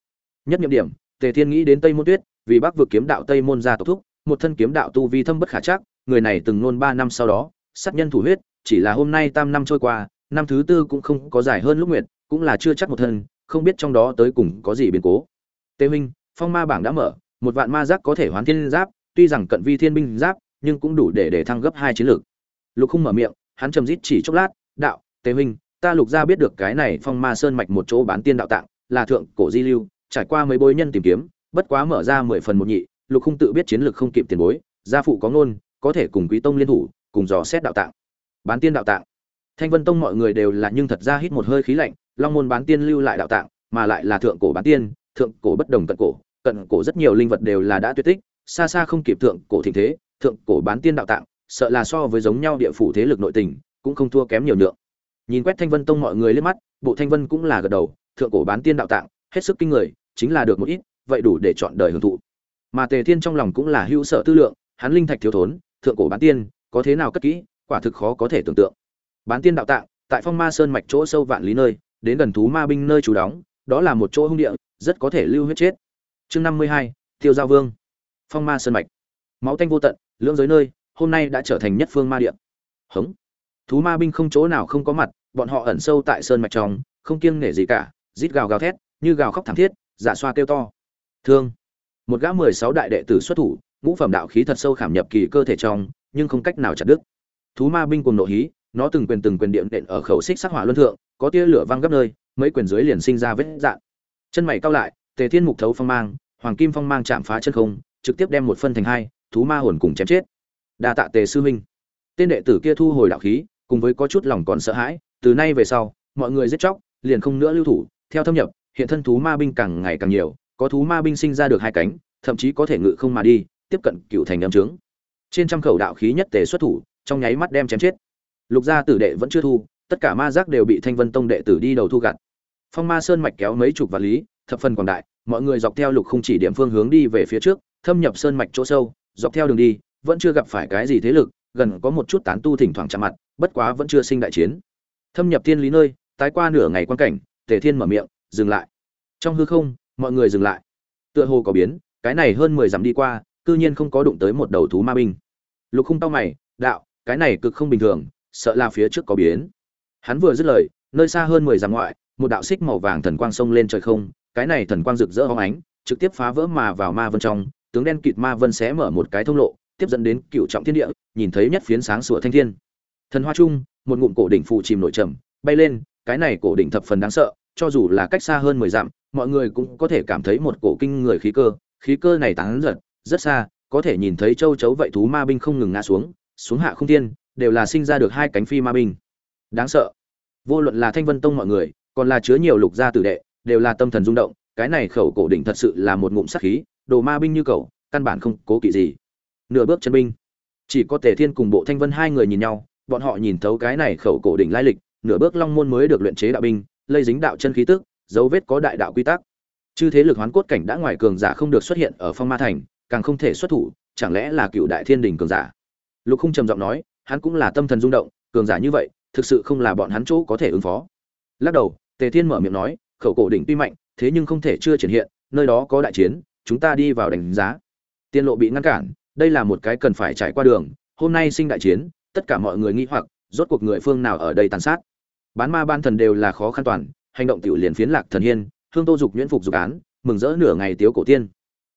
Nhất nhiệm điểm, tề thiên nghĩ đến tây môn tuyết, vì bắc vực kiếm đạo tây môn gia tộc thúc, một thân kiếm đạo tu vi thâm bất khả chắc, người này từng nôn ba năm sau đó, sát nhân thủ huyết, chỉ là hôm nay tam năm trôi qua, năm thứ tư cũng không có dài hơn lúc nguyệt, cũng là chưa chắc một thân, không biết trong đó tới cùng có gì biến cố. Tề huynh, phong ma bảng đã mở một vạn ma giáp có thể hoán thiên giáp, tuy rằng cận vi thiên binh giáp, nhưng cũng đủ để để thăng gấp hai chiến lược. Lục không mở miệng, hắn trầm rít chỉ chốc lát, đạo, tề huynh, ta lục ra biết được cái này phong ma sơn mạch một chỗ bán tiên đạo tạng, là thượng cổ di lưu, trải qua mấy bối nhân tìm kiếm, bất quá mở ra mười phần một nhị, lục không tự biết chiến lược không kịp tiền bối, gia phụ có ngôn, có thể cùng quý tông liên thủ, cùng dò xét đạo tạng. Bán tiên đạo tạng. Thanh vân tông mọi người đều là nhưng thật ra hít một hơi khí lạnh, long môn bán tiên lưu lại đạo tạng, mà lại là thượng cổ bán tiên, thượng cổ bất đồng cận cổ cận cổ rất nhiều linh vật đều là đã tuyệt tích, xa xa không kịp thượng cổ thịnh thế, thượng cổ bán tiên đạo tạng, sợ là so với giống nhau địa phủ thế lực nội tình, cũng không thua kém nhiều lượng. nhìn quét thanh vân tông mọi người lên mắt, bộ thanh vân cũng là gật đầu, thượng cổ bán tiên đạo tạng, hết sức kinh người, chính là được một ít, vậy đủ để chọn đời hưởng thụ. Mà tề thiên trong lòng cũng là hữu sợ tư lượng, hắn linh thạch thiếu thốn, thượng cổ bán tiên, có thế nào cất kỹ, quả thực khó có thể tưởng tượng. Bán tiên đạo tạng, tại phong ma sơn mạch chỗ sâu vạn lý nơi, đến gần thú ma binh nơi trú đóng, đó là một chỗ hung địa, rất có thể lưu huyết chết chương năm mươi hai, tiêu giao vương. Phong ma sơn mạch. Máu tanh vô tận, lưỡng giới nơi, hôm nay đã trở thành nhất phương ma địa. Hống. Thú ma binh không chỗ nào không có mặt, bọn họ ẩn sâu tại sơn mạch trong, không kiêng nể gì cả, rít gào gào thét, như gào khóc thảm thiết, giả xoa kêu to. Thương. Một gã mười sáu đại đệ tử xuất thủ, ngũ phẩm đạo khí thật sâu khảm nhập kỳ cơ thể trong, nhưng không cách nào chặt đứt. Thú ma binh cùng nộ hí, nó từng quyền từng quyền điện đệm ở khẩu xích sắc hỏa luân thượng, có tia lửa văng gấp nơi, mấy quyền dưới liền sinh ra vết dạn chân mày cao lại, tề thiên mục thấu phong mang hoàng kim phong mang chạm phá chân không, trực tiếp đem một phân thành hai, thú ma hồn cùng chém chết. Đa tạ tề sư huynh. Tên đệ tử kia thu hồi đạo khí, cùng với có chút lòng còn sợ hãi, từ nay về sau, mọi người giết chóc, liền không nữa lưu thủ, theo thâm nhập, hiện thân thú ma binh càng ngày càng nhiều, có thú ma binh sinh ra được hai cánh, thậm chí có thể ngự không mà đi, tiếp cận cựu thành âm trướng. Trên trăm khẩu đạo khí nhất tề xuất thủ, trong nháy mắt đem chém chết. Lục gia tử đệ vẫn chưa thu, tất cả ma giác đều bị thanh vân tông đệ tử đi đầu thu gặt. Phong ma sơn mạch kéo mấy chục vạn lý, thập phần quảng đại mọi người dọc theo lục không chỉ điểm phương hướng đi về phía trước, thâm nhập sơn mạch chỗ sâu, dọc theo đường đi, vẫn chưa gặp phải cái gì thế lực, gần có một chút tán tu thỉnh thoảng chạm mặt, bất quá vẫn chưa sinh đại chiến. Thâm nhập thiên lý nơi, tái qua nửa ngày quan cảnh, tề thiên mở miệng, dừng lại. Trong hư không, mọi người dừng lại. Tựa hồ có biến, cái này hơn mười dặm đi qua, cư nhiên không có đụng tới một đầu thú ma binh. Lục không tao mày, đạo, cái này cực không bình thường, sợ là phía trước có biến. Hắn vừa dứt lời, nơi xa hơn mười dặm ngoại, một đạo xích màu vàng thần quang sông lên trời không cái này thần quang rực rỡ hóng ánh, trực tiếp phá vỡ mà vào ma vân trong, tướng đen kịt ma vân xé mở một cái thông lộ, tiếp dẫn đến cựu trọng thiên địa, nhìn thấy nhất phiến sáng sủa thanh thiên. Thần hoa trung, một ngụm cổ đỉnh phụ chìm nổi trầm, bay lên, cái này cổ đỉnh thập phần đáng sợ, cho dù là cách xa hơn mười dặm, mọi người cũng có thể cảm thấy một cổ kinh người khí cơ khí cơ này tán giật, rất xa, có thể nhìn thấy châu chấu vậy thú ma binh không ngừng ngã xuống xuống hạ không thiên, đều là sinh ra được hai cánh phi ma binh. Đáng sợ. Vô luận là thanh vân tông mọi người, còn là chứa nhiều lục gia tử đệ đều là tâm thần rung động, cái này khẩu cổ đỉnh thật sự là một ngụm sát khí, đồ ma binh như cầu căn bản không cố kỵ gì. Nửa bước chân binh, chỉ có tề thiên cùng bộ thanh vân hai người nhìn nhau, bọn họ nhìn thấu cái này khẩu cổ đỉnh lai lịch, nửa bước long môn mới được luyện chế đạo binh, lây dính đạo chân khí tức, dấu vết có đại đạo quy tắc. Chư thế lực hoán cốt cảnh đã ngoài cường giả không được xuất hiện ở phong ma thành, càng không thể xuất thủ, chẳng lẽ là cựu đại thiên đình cường giả? Lục không trầm giọng nói, hắn cũng là tâm thần rung động, cường giả như vậy, thực sự không là bọn hắn chỗ có thể ứng phó. Lắc đầu, tề thiên mở miệng nói khẩu cổ đỉnh tuy mạnh, thế nhưng không thể chưa triển hiện, nơi đó có đại chiến, chúng ta đi vào đánh giá. Tiên lộ bị ngăn cản, đây là một cái cần phải trải qua đường, hôm nay sinh đại chiến, tất cả mọi người nghi hoặc, rốt cuộc người phương nào ở đây tàn sát. Bán ma ban thần đều là khó khăn toàn, hành động tiểu liền phiến lạc thần hiên, hương tô dục nhuyễn phục dục án, mừng rỡ nửa ngày tiếu cổ tiên.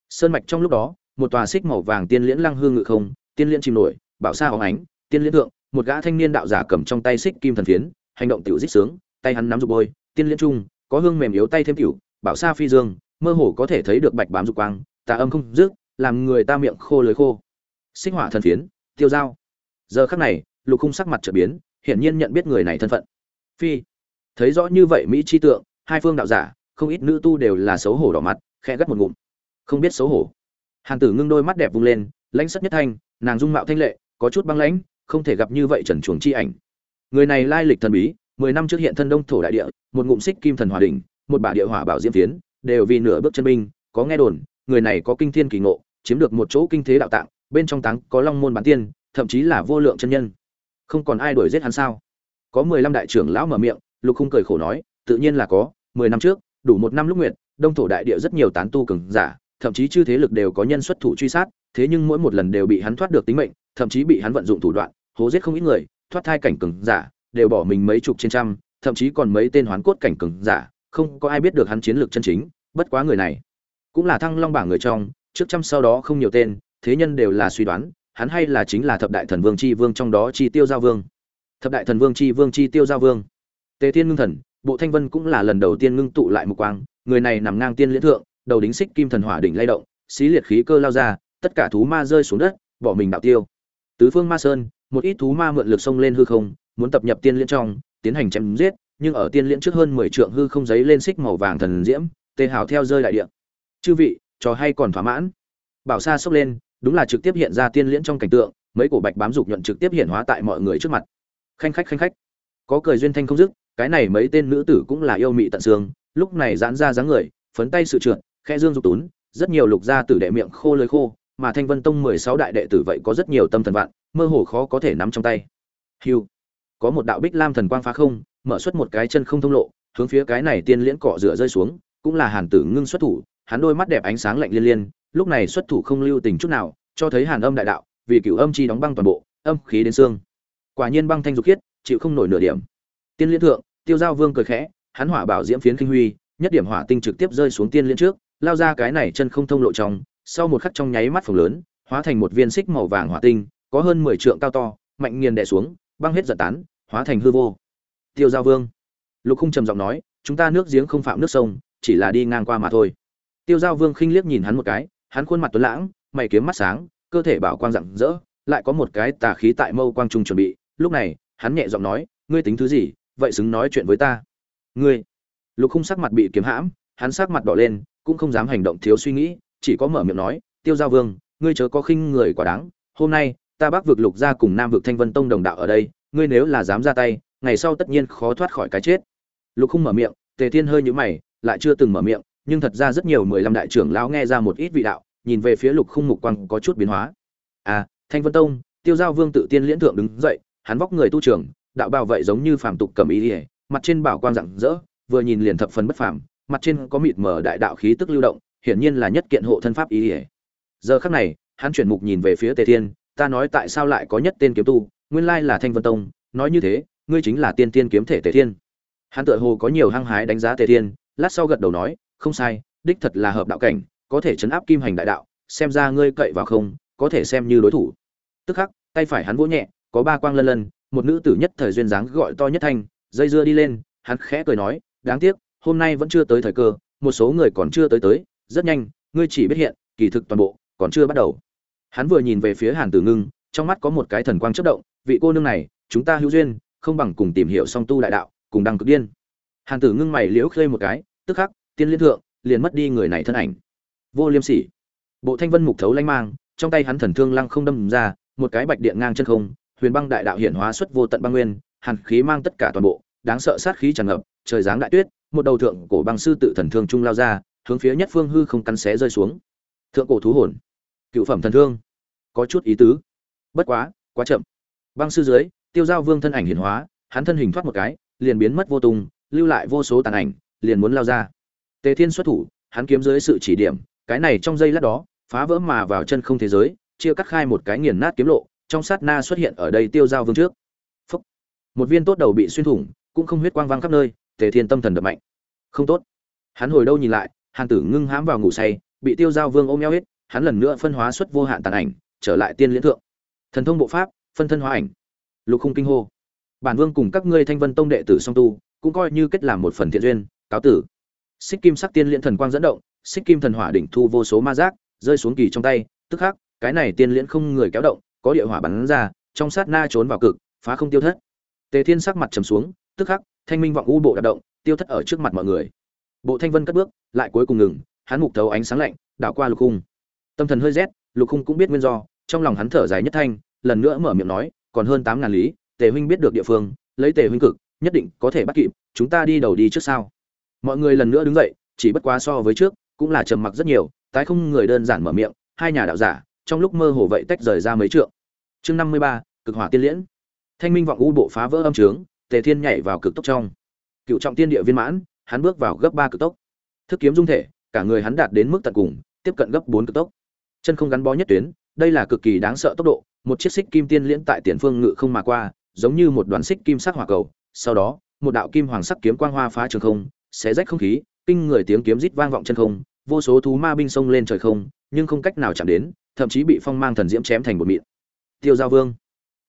Sơn mạch trong lúc đó, một tòa xích màu vàng tiên liễn lăng hương ngự không, tiên liễn chìm nổi bạo sa hóng ánh, tiên liễn thượng, một gã thanh niên đạo giả cầm trong tay xích kim thần phiến, hành động tiểu dích sướng, tay hắn nắm dục bôi, tiên liễn trung có hương mềm yếu tay thêm tiểu, bảo xa phi dương, mơ hồ có thể thấy được bạch bám dục quang, tà âm không dứt, làm người ta miệng khô lưới khô. Xích hỏa thần phiến, tiêu dao. Giờ khắc này, lục khung sắc mặt trở biến, hiển nhiên nhận biết người này thân phận. Phi, thấy rõ như vậy mỹ chi tượng, hai phương đạo giả, không ít nữ tu đều là xấu hổ đỏ mặt, khẽ gắt một ngụm. Không biết xấu hổ. Hàn tử ngưng đôi mắt đẹp vung lên, lãnh sắc nhất thanh, nàng dung mạo thanh lệ, có chút băng lãnh, không thể gặp như vậy trần chuồng chi ảnh. Người này lai lịch thần bí mười năm trước hiện thân đông thổ đại địa, một ngụm xích kim thần hòa đỉnh, một bả địa hỏa bảo diễm tiến đều vì nửa bước chân binh, có nghe đồn, người này có kinh thiên kỳ ngộ, chiếm được một chỗ kinh thế đạo tạng, bên trong táng có long môn bán tiên, thậm chí là vô lượng chân nhân. Không còn ai đuổi giết hắn sao? Có mười lăm đại trưởng lão mở miệng, lục không cười khổ nói, tự nhiên là có, mười năm trước, đủ một năm lúc nguyệt, đông thổ đại địa rất nhiều tán tu cường giả, thậm chí chư thế lực đều có nhân xuất thủ truy sát, thế nhưng mỗi một lần đều bị hắn thoát được tính mệnh, thậm chí bị hắn vận dụng thủ đoạn, hố giết không ít người, thoát thai cảnh cường giả đều bỏ mình mấy chục trên trăm, thậm chí còn mấy tên hoán cốt cảnh cường giả, không có ai biết được hắn chiến lược chân chính, bất quá người này cũng là thăng long bảng người trong, trước trăm sau đó không nhiều tên, thế nhân đều là suy đoán, hắn hay là chính là thập đại thần vương chi vương trong đó chi tiêu giao vương. Thập đại thần vương chi vương chi tiêu giao vương. Tề thiên ngưng thần, bộ thanh vân cũng là lần đầu tiên ngưng tụ lại một quang, người này nằm ngang tiên liễn thượng, đầu đính xích kim thần hỏa đỉnh lay động, xí liệt khí cơ lao ra, tất cả thú ma rơi xuống đất, bỏ mình đạo tiêu. Tứ phương ma sơn, một ít thú ma mượn lực sông lên hư không muốn tập nhập tiên liên trong, tiến hành chém giết, nhưng ở tiên liên trước hơn mười trượng hư không giấy lên xích màu vàng thần diễm tề hào theo rơi đại địa. Chư vị, trò hay còn thỏa mãn? Bảo sa sốc lên, đúng là trực tiếp hiện ra tiên liễn trong cảnh tượng, mấy cổ bạch bám dục nhuận trực tiếp hiện hóa tại mọi người trước mặt. Khanh khách khanh khách. Có cười duyên thanh không dứt, cái này mấy tên nữ tử cũng là yêu mị tận xương, lúc này giãn ra dáng người, phấn tay sự trượt, khe dương dục tún, rất nhiều lục gia tử đệ miệng khô lưỡi khô, mà thanh vân tông mười sáu đại đệ tử vậy có rất nhiều tâm thần vạn, mơ hồ khó có thể nắm trong tay. Hưu có một đạo bích lam thần quang phá không, mở xuất một cái chân không thông lộ, hướng phía cái này tiên liễn cọ rửa rơi xuống, cũng là hàn tử ngưng xuất thủ, hắn đôi mắt đẹp ánh sáng lạnh liên liên, lúc này xuất thủ không lưu tình chút nào, cho thấy hàn âm đại đạo, vì cửu âm chi đóng băng toàn bộ, âm khí đến xương. Quả nhiên băng thanh dục khiết, chịu không nổi nửa điểm. Tiên liên thượng, tiêu giao vương cười khẽ, hắn hỏa bảo diễm phiến kinh huy, nhất điểm hỏa tinh trực tiếp rơi xuống tiên liên trước, lao ra cái này chân không thông lộ trong, sau một khắc trong nháy mắt phồng lớn, hóa thành một viên xích màu vàng hỏa tinh, có hơn mười trượng cao to, mạnh nghiền đè xuống băng hết giật tán, hóa thành hư vô. Tiêu giao vương. Lục khung trầm giọng nói, chúng ta nước giếng không phạm nước sông, chỉ là đi ngang qua mà thôi. Tiêu giao vương khinh liếc nhìn hắn một cái, hắn khuôn mặt tuấn lãng, mày kiếm mắt sáng, cơ thể bảo quang rạng rỡ, lại có một cái tà khí tại mâu quang trung chuẩn bị. Lúc này, hắn nhẹ giọng nói, ngươi tính thứ gì, vậy xứng nói chuyện với ta. Ngươi. Lục khung sắc mặt bị kiếm hãm, hắn sắc mặt đỏ lên, cũng không dám hành động thiếu suy nghĩ, chỉ có mở miệng nói, tiêu giao vương, ngươi chớ có khinh người quả đáng, hôm nay ta bắc vực lục gia cùng nam vực thanh vân tông đồng đạo ở đây, ngươi nếu là dám ra tay, ngày sau tất nhiên khó thoát khỏi cái chết. Lục không mở miệng, tề thiên hơi nhũ mày, lại chưa từng mở miệng, nhưng thật ra rất nhiều mười lăm đại trưởng lão nghe ra một ít vị đạo, nhìn về phía lục không mục quang có chút biến hóa. À thanh vân tông, tiêu giao vương tự tiên liễn thượng đứng dậy, hắn vóc người tu trưởng, đạo bào vậy giống như phàm tục cầm ý ỉa mặt trên bảo quang rạng rỡ, vừa nhìn liền thập phần bất phàm, mặt trên có mịt mờ đại đạo khí tức lưu động, hiển nhiên là nhất kiện hộ thân pháp ý ỉa giờ khắc này, hắn chuyển mục nhìn về phía tề thiên ta nói tại sao lại có nhất tên kiếm tu, nguyên lai là thanh vân tông, nói như thế, ngươi chính là tiên tiên kiếm thể tề thiên. Hắn tựa hồ có nhiều hăng hái đánh giá tề thiên, lát sau gật đầu nói, không sai, đích thật là hợp đạo cảnh, có thể chấn áp kim hành đại đạo, xem ra ngươi cậy vào không, có thể xem như đối thủ. Tức khắc, tay phải hắn vỗ nhẹ, có ba quang lân lân, một nữ tử nhất thời duyên dáng gọi to nhất thanh, dây dưa đi lên, hắn khẽ cười nói, đáng tiếc, hôm nay vẫn chưa tới thời cơ, một số người còn chưa tới tới, rất nhanh, ngươi chỉ biết hiện, kỳ thực toàn bộ, còn chưa bắt đầu hắn vừa nhìn về phía hàn tử ngưng, trong mắt có một cái thần quang chất động, vị cô nương này, chúng ta hữu duyên, không bằng cùng tìm hiểu song tu đại đạo, cùng đăng cực điên. Hàn tử ngưng mày liễu khơi một cái, tức khắc, tiên liên thượng, liền mất đi người này thân ảnh. Vô liêm sỉ. Bộ thanh vân mục thấu lanh mang, trong tay hắn thần thương lăng không đâm ra, một cái bạch điện ngang chân không, huyền băng đại đạo hiển hóa xuất vô tận băng nguyên, hàn khí mang tất cả toàn bộ, đáng sợ sát khí tràn ngập, trời giáng đại tuyết, một đầu thượng cổ băng sư tự thần thương trung lao ra, hướng phía nhất phương hư không cắn xé rơi xuống. Thượng cổ thú hồn, cựu phẩm thần thương có chút ý tứ. Bất quá quá chậm. Băng sư dưới, tiêu giao vương thân ảnh hiển hóa, hắn thân hình thoát một cái, liền biến mất vô tung, lưu lại vô số tàn ảnh, liền muốn lao ra. Tề thiên xuất thủ, hắn kiếm dưới sự chỉ điểm, cái này trong giây lát đó, phá vỡ mà vào chân không thế giới, chia cắt khai một cái nghiền nát kiếm lộ, trong sát na xuất hiện ở đây tiêu giao vương trước. Phúc. một viên tốt đầu bị xuyên thủng, cũng không huyết quang vang khắp nơi, tề thiên tâm thần đập mạnh. Không tốt. Hắn hồi đâu nhìn lại, hàn tử ngưng hãm vào ngủ say, bị tiêu giao vương ôm eo hết, hắn lần nữa phân hóa xuất vô hạn tàn ảnh trở lại tiên liễn thượng. Thần thông bộ pháp, phân thân hóa ảnh. Lục khung kinh hô. Bản vương cùng các ngươi thanh vân tông đệ tử song tu, cũng coi như kết làm một phần thiện duyên, cáo tử. Xích kim sắc tiên liễn thần quang dẫn động, xích kim thần hỏa đỉnh thu vô số ma giác, rơi xuống kỳ trong tay, tức khắc, cái này tiên liễn không người kéo động, có địa hỏa bắn ra, trong sát na trốn vào cực, phá không tiêu thất. Tề thiên sắc mặt trầm xuống, tức khắc, thanh minh vọng u bộ đạp động, tiêu thất ở trước mặt mọi người. Bộ thanh vân cất bước, lại cuối cùng ngừng, hắn mục thấu ánh sáng lạnh, đảo qua lục khung. Tâm thần hơi rét lục khung cũng biết nguyên do, trong lòng hắn thở dài nhất thanh, lần nữa mở miệng nói, còn hơn tám ngàn lý, tề huynh biết được địa phương, lấy tề huynh cực, nhất định có thể bắt kịp, chúng ta đi đầu đi trước sau mọi người lần nữa đứng dậy, chỉ bất quá so với trước, cũng là trầm mặc rất nhiều, tái không người đơn giản mở miệng, hai nhà đạo giả, trong lúc mơ hồ vậy tách rời ra mấy trượng. Chương năm mươi ba, cực hỏa tiên liễn. Thanh minh vọng u bộ phá vỡ âm trướng, tề thiên nhảy vào cực tốc trong. Cựu trọng tiên địa viên mãn, hắn bước vào gấp ba cực tốc. Thức kiếm dung thể, cả người hắn đạt đến mức tận cùng, tiếp cận gấp bốn cực tốc chân không gắn bó nhất tuyến, đây là cực kỳ đáng sợ tốc độ, một chiếc xích kim tiên liễn tại tiền phương ngự không mà qua, giống như một đoàn xích kim sắc hỏa cầu, sau đó, một đạo kim hoàng sắc kiếm quang hoa phá trường không, xé rách không khí, kinh người tiếng kiếm rít vang vọng chân không, vô số thú ma binh xông lên trời không, nhưng không cách nào chạm đến, thậm chí bị phong mang thần diễm chém thành một mịn. Tiêu giao vương.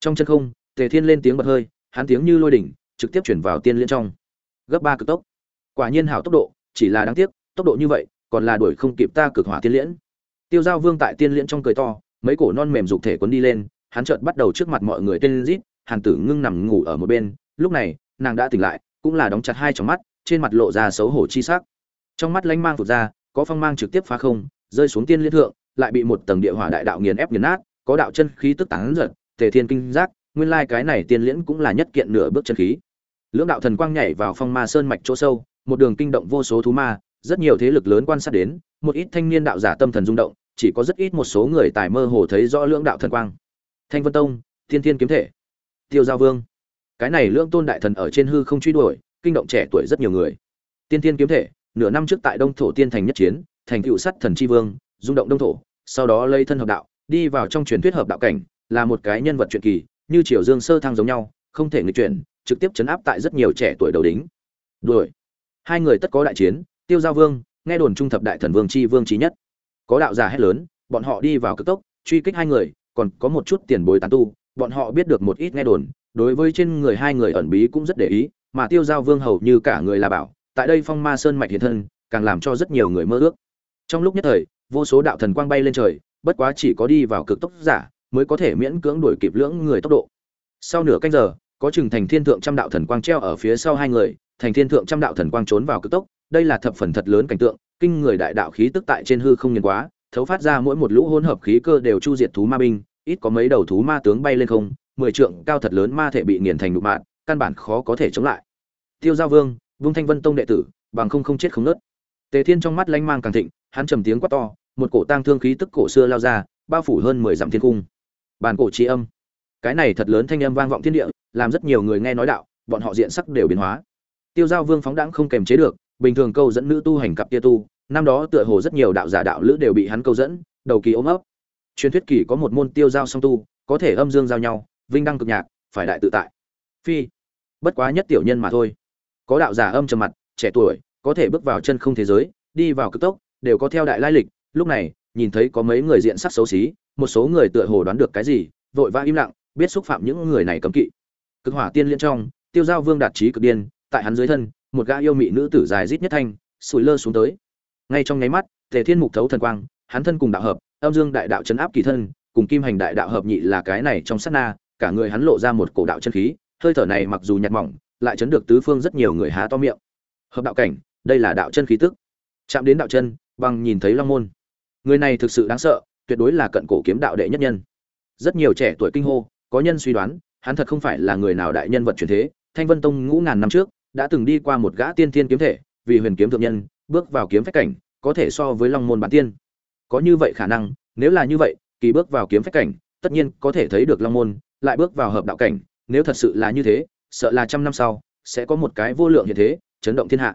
Trong chân không, tề thiên lên tiếng bật hơi, hắn tiếng như lôi đỉnh, trực tiếp chuyển vào tiên liên trong. Gấp ba cực tốc. Quả nhiên hảo tốc độ, chỉ là đáng tiếc, tốc độ như vậy, còn là đuổi không kịp ta cực hỏa tiên liễn tiêu giao vương tại tiên liễn trong cười to, mấy cổ non mềm dục thể quấn đi lên, hắn chợt bắt đầu trước mặt mọi người tên rít, hàn tử ngưng nằm ngủ ở một bên, lúc này, nàng đã tỉnh lại, cũng là đóng chặt hai tròng mắt, trên mặt lộ ra xấu hổ chi sắc. Trong mắt lanh mang vụt ra, có phong mang trực tiếp phá không, rơi xuống tiên liên thượng, lại bị một tầng địa hỏa đại đạo nghiền ép nghiền nát, có đạo chân khí tức tán giật tề thiên kinh giác, nguyên lai cái này tiên liễn cũng là nhất kiện nửa bước chân khí. Lưỡng đạo thần quang nhảy vào phong ma sơn mạch chỗ sâu, một đường kinh động vô số thú ma, rất nhiều thế lực lớn quan sát đến, một ít thanh niên đạo giả tâm thần rung động chỉ có rất ít một số người tài mơ hồ thấy rõ lưỡng đạo thần quang. Thanh vân tông, thiên thiên kiếm thể, tiêu giao vương. Cái này lưỡng tôn đại thần ở trên hư không truy đuổi, kinh động trẻ tuổi rất nhiều người. Tiên thiên kiếm thể, nửa năm trước tại đông thổ tiên thành nhất chiến, thành cựu sắt thần chi vương, rung động đông thổ, sau đó lấy thân hợp đạo, đi vào trong truyền thuyết hợp đạo cảnh, là một cái nhân vật truyền kỳ, như triều dương sơ thăng giống nhau, không thể nghịch chuyển, trực tiếp chấn áp tại rất nhiều trẻ tuổi đầu đính đuổi. Hai người tất có đại chiến, tiêu giao vương, nghe đồn trung thập đại thần vương chi vương trí nhất có đạo giả hét lớn, bọn họ đi vào cực tốc, truy kích hai người, còn có một chút tiền bối tán tu, bọn họ biết được một ít nghe đồn, đối với trên người hai người ẩn bí cũng rất để ý, mà tiêu giao vương hầu như cả người là bảo, tại đây phong ma sơn mạch hiện thân, càng làm cho rất nhiều người mơ ước. Trong lúc nhất thời, vô số đạo thần quang bay lên trời, bất quá chỉ có đi vào cực tốc giả mới có thể miễn cưỡng đuổi kịp lưỡng người tốc độ. Sau nửa canh giờ, có chừng thành thiên thượng trăm đạo thần quang treo ở phía sau hai người, thành thiên thượng trăm đạo thần quang trốn vào cực tốc, đây là thập phần thật lớn cảnh tượng kinh người đại đạo khí tức tại trên hư không nghiền quá, thấu phát ra mỗi một lũ hỗn hợp khí cơ đều chu diệt thú ma binh, ít có mấy đầu thú ma tướng bay lên không, mười trượng cao thật lớn ma thể bị nghiền thành đục mạng căn bản khó có thể chống lại. Tiêu giao vương vung thanh vân tông đệ tử, bằng không không chết không nớt tề thiên trong mắt lanh mang càng thịnh, hắn trầm tiếng quát to, một cổ tang thương khí tức cổ xưa lao ra, bao phủ hơn mười dặm thiên cung. Bàn cổ trí âm. Cái này thật lớn thanh âm vang vọng thiên địa, làm rất nhiều người nghe nói đạo, bọn họ diện sắc đều biến hóa. Tiêu giao vương phóng đãng không kềm chế được bình thường câu dẫn nữ tu hành cặp tia tu, năm đó tựa hồ rất nhiều đạo giả đạo lữ đều bị hắn câu dẫn, đầu kỳ ôm ấp. Truyền thuyết kỳ có một môn tiêu giao song tu, có thể âm dương giao nhau, vinh đăng cực nhạc, phải đại tự tại. Phi, bất quá nhất tiểu nhân mà thôi. Có đạo giả âm trầm mặt, trẻ tuổi, có thể bước vào chân không thế giới, đi vào cực tốc, đều có theo đại lai lịch. Lúc này, nhìn thấy có mấy người diện sắc xấu xí, một số người tựa hồ đoán được cái gì, vội vã im lặng, biết xúc phạm những người này cấm kỵ. Cực hỏa tiên liên trong, tiêu giao vương đạt trí cực điên, tại hắn dưới thân một gã yêu mị nữ tử dài rít nhất thanh, sủi lơ xuống tới. Ngay trong nháy mắt, tề thiên mục thấu thần quang, hắn thân cùng đạo hợp, âm dương đại đạo chấn áp kỳ thân, cùng kim hành đại đạo hợp nhị là cái này trong sát na, cả người hắn lộ ra một cổ đạo chân khí, hơi thở này mặc dù nhạt mỏng, lại chấn được tứ phương rất nhiều người há to miệng. Hợp đạo cảnh, đây là đạo chân khí tức. Chạm đến đạo chân, bằng nhìn thấy long môn. Người này thực sự đáng sợ, tuyệt đối là cận cổ kiếm đạo đệ nhất nhân. Rất nhiều trẻ tuổi kinh hô, có nhân suy đoán, hắn thật không phải là người nào đại nhân vật truyền thế, thanh vân tông ngũ ngàn năm trước đã từng đi qua một gã tiên thiên kiếm thể, vì huyền kiếm thượng nhân, bước vào kiếm phách cảnh, có thể so với long môn bản tiên. Có như vậy khả năng, nếu là như vậy, kỳ bước vào kiếm phách cảnh, tất nhiên có thể thấy được long môn, lại bước vào hợp đạo cảnh, nếu thật sự là như thế, sợ là trăm năm sau, sẽ có một cái vô lượng như thế, chấn động thiên hạ.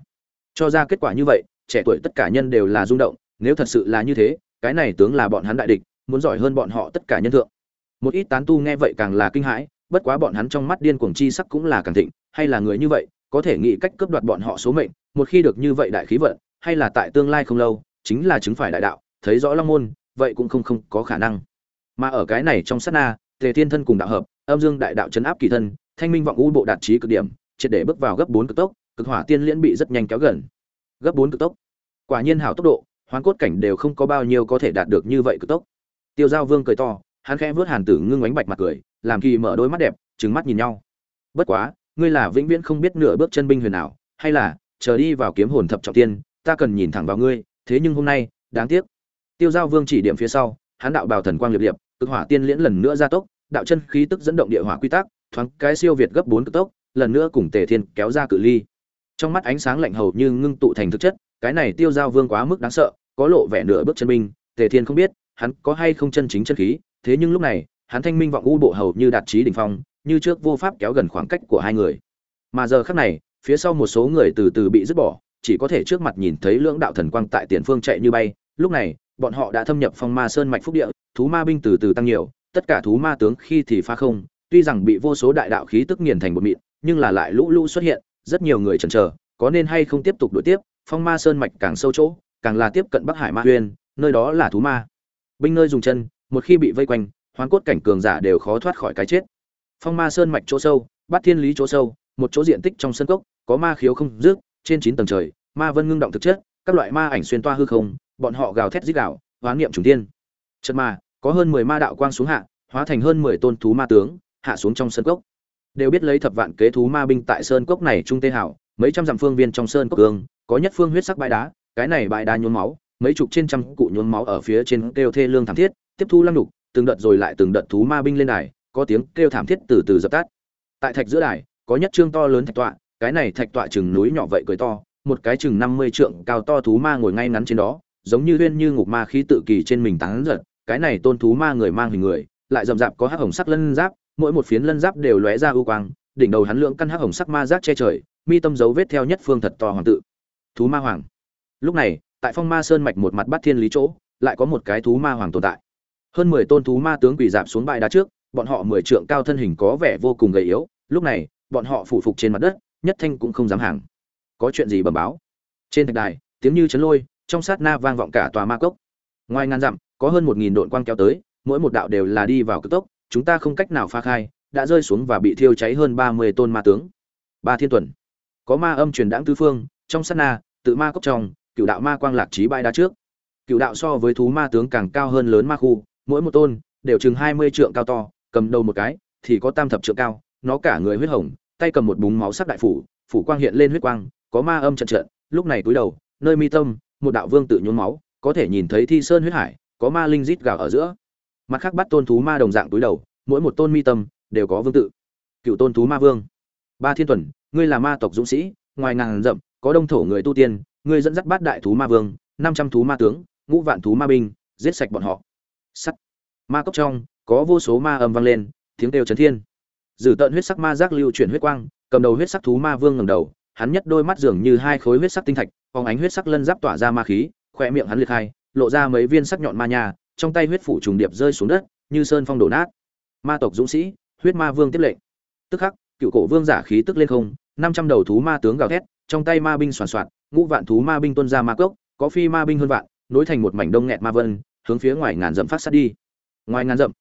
Cho ra kết quả như vậy, trẻ tuổi tất cả nhân đều là rung động, nếu thật sự là như thế, cái này tướng là bọn hắn đại địch, muốn giỏi hơn bọn họ tất cả nhân thượng. Một ít tán tu nghe vậy càng là kinh hãi, bất quá bọn hắn trong mắt điên cuồng chi sắc cũng là càng thịnh, hay là người như vậy có thể nghĩ cách cướp đoạt bọn họ số mệnh, một khi được như vậy đại khí vận, hay là tại tương lai không lâu, chính là chứng phải đại đạo, thấy rõ long môn, vậy cũng không không có khả năng. Mà ở cái này trong sát na, tề thiên thân cùng đạo hợp, âm dương đại đạo chấn áp kỳ thân, thanh minh vọng u bộ đạt trí cực điểm, triệt để bước vào gấp bốn cực tốc, cực hỏa tiên liễn bị rất nhanh kéo gần. Gấp bốn cực tốc. Quả nhiên hảo tốc độ, hoán cốt cảnh đều không có bao nhiêu có thể đạt được như vậy cực tốc. Tiêu giao vương cười to, hắn khẽ vớt hàn tử ngưng ánh bạch mặt cười, làm kỳ mở đôi mắt đẹp, trừng mắt nhìn nhau. Bất quá ngươi là vĩnh viễn không biết nửa bước chân binh huyền nào hay là, chờ đi vào kiếm hồn thập trọng tiên, ta cần nhìn thẳng vào ngươi, thế nhưng hôm nay, đáng tiếc. Tiêu giao vương chỉ điểm phía sau, hắn đạo bào thần quang liệp liệp, cực hỏa tiên liễn lần nữa gia tốc, đạo chân khí tức dẫn động địa hỏa quy tắc, thoáng cái siêu việt gấp bốn cực tốc, lần nữa cùng tề thiên kéo ra cự ly. Trong mắt ánh sáng lạnh hầu như ngưng tụ thành thực chất, cái này tiêu giao vương quá mức đáng sợ, có lộ vẻ nửa bước chân binh, tề thiên không biết, hắn có hay không chân chính chân khí, thế nhưng lúc này, hắn thanh minh vọng u bộ hầu như đạt trí đỉnh phong như trước vô pháp kéo gần khoảng cách của hai người. Mà giờ khắc này, phía sau một số người từ từ bị dứt bỏ, chỉ có thể trước mặt nhìn thấy lưỡng đạo thần quang tại tiền phương chạy như bay. Lúc này, bọn họ đã thâm nhập phong ma sơn mạch phúc địa, thú ma binh từ từ tăng nhiều, tất cả thú ma tướng khi thì phá không, tuy rằng bị vô số đại đạo khí tức nghiền thành một mịn, nhưng là lại lũ lũ xuất hiện, rất nhiều người chần chờ, có nên hay không tiếp tục đuổi tiếp, phong ma sơn mạch càng sâu chỗ, càng là tiếp cận bắc hải ma huyên nơi đó là thú ma. Binh nơi dùng chân, một khi bị vây quanh, hoán cốt cảnh cường giả đều khó thoát khỏi cái chết phong ma sơn mạch chỗ sâu, bát thiên lý chỗ sâu, một chỗ diện tích trong sân cốc, có ma khiếu không rước trên chín tầng trời, ma vân ngưng động thực chất, các loại ma ảnh xuyên toa hư không, bọn họ gào thét dích gào, hoán niệm trùng tiên chật ma có hơn mười ma đạo quang xuống hạ, hóa thành hơn mười tôn thú ma tướng, hạ xuống trong sân cốc. Đều biết lấy thập vạn kế thú ma binh tại sơn cốc này trung tê hảo mấy trăm dặm phương viên trong sơn cốc cương có nhất phương huyết sắc bãi đá, cái này bãi đá nhuốm máu, mấy chục trên trăm cụ nhuốm máu ở phía trên kêu thê lương thảm thiết, tiếp thu lăng đục từng đợt rồi lại từng đợt thú ma binh lên đài có tiếng kêu thảm thiết từ từ dập tắt. Tại thạch giữa đài, có nhất trương to lớn thạch tọa, cái này thạch tọa chừng núi nhỏ vậy cười to, một cái chừng năm mươi trượng cao to thú ma ngồi ngay ngắn trên đó, giống như huyên như ngục ma khí tự kỳ trên mình tán giật, cái này tôn thú ma người mang hình người, lại rậm rạp có hắc hồng sắc lân giáp, mỗi một phiến lân giáp đều lóe ra ưu quang, đỉnh đầu hắn lượng căn hắc hồng sắc ma giác che trời, mi tâm dấu vết theo nhất phương thật to hoàng tự. Thú ma hoàng. Lúc này, tại phong ma sơn mạch một mặt bát thiên lý chỗ, lại có một cái thú ma hoàng tồn tại. Hơn mười tôn thú ma tướng quỳ dạp xuống bãi đá trước bọn họ mười trượng cao thân hình có vẻ vô cùng gầy yếu, lúc này, bọn họ phủ phục trên mặt đất, nhất thanh cũng không dám hàng. Có chuyện gì bẩm báo? Trên thạch đài, tiếng như chấn lôi, trong sát na vang vọng cả tòa ma cốc. Ngoài ngàn dặm, có hơn một nghìn đội quang kéo tới, mỗi một đạo đều là đi vào cực tốc, chúng ta không cách nào pha khai, đã rơi xuống và bị thiêu cháy hơn ba mươi tôn ma tướng. Ba thiên tuần, có ma âm truyền đãng tứ phương, trong sát na, tự ma cốc trong, cựu đạo ma quang lạc trí bãi đá trước. Cựu đạo so với thú ma tướng càng cao hơn lớn ma khu, mỗi một tôn đều chừng hai mươi trượng cao to cầm đầu một cái, thì có tam thập trượng cao, nó cả người huyết hồng, tay cầm một búng máu sắc đại phủ phủ quang hiện lên huyết quang, có ma âm trận trận, lúc này túi đầu, nơi mi tâm, một đạo vương tự nhuốm máu, có thể nhìn thấy thi sơn huyết hải, có ma linh rít gào ở giữa. Mặt khác bắt tôn thú ma đồng dạng túi đầu, mỗi một tôn mi tâm, đều có vương tự. Cựu tôn thú ma vương. Ba thiên tuần, ngươi là ma tộc dũng sĩ, ngoài ngàn rậm có đông thổ người tu tiên, ngươi dẫn dắt bát đại thú ma vương, năm trăm thú ma tướng, ngũ vạn thú ma binh, giết sạch bọn họ. Sắt. Ma cốc trong có vô số ma âm vang lên, tiếng kêu chấn thiên. Dử tận huyết sắc ma giác lưu chuyển huyết quang, cầm đầu huyết sắc thú ma vương ngầm đầu, hắn nhất đôi mắt dường như hai khối huyết sắc tinh thạch, phóng ánh huyết sắc lân giáp tỏa ra ma khí khoe miệng hắn liệt hai, lộ ra mấy viên sắc nhọn ma nhà trong tay huyết phủ trùng điệp rơi xuống đất, như sơn phong đổ nát. Ma tộc dũng sĩ, huyết ma vương tiếp lệnh. Tức khắc, cựu cổ vương giả khí tức lên không, năm trăm đầu thú ma tướng gào thét, trong tay ma binh soàn soạt, ngũ vạn thú ma binh tuân ra ma cốc, có phi ma binh hơn vạn, nối thành một mảnh đông nghẹt ma vân, hướng phía ngoài ngàn dặm phát sát đi. Ngoài ngàn dặm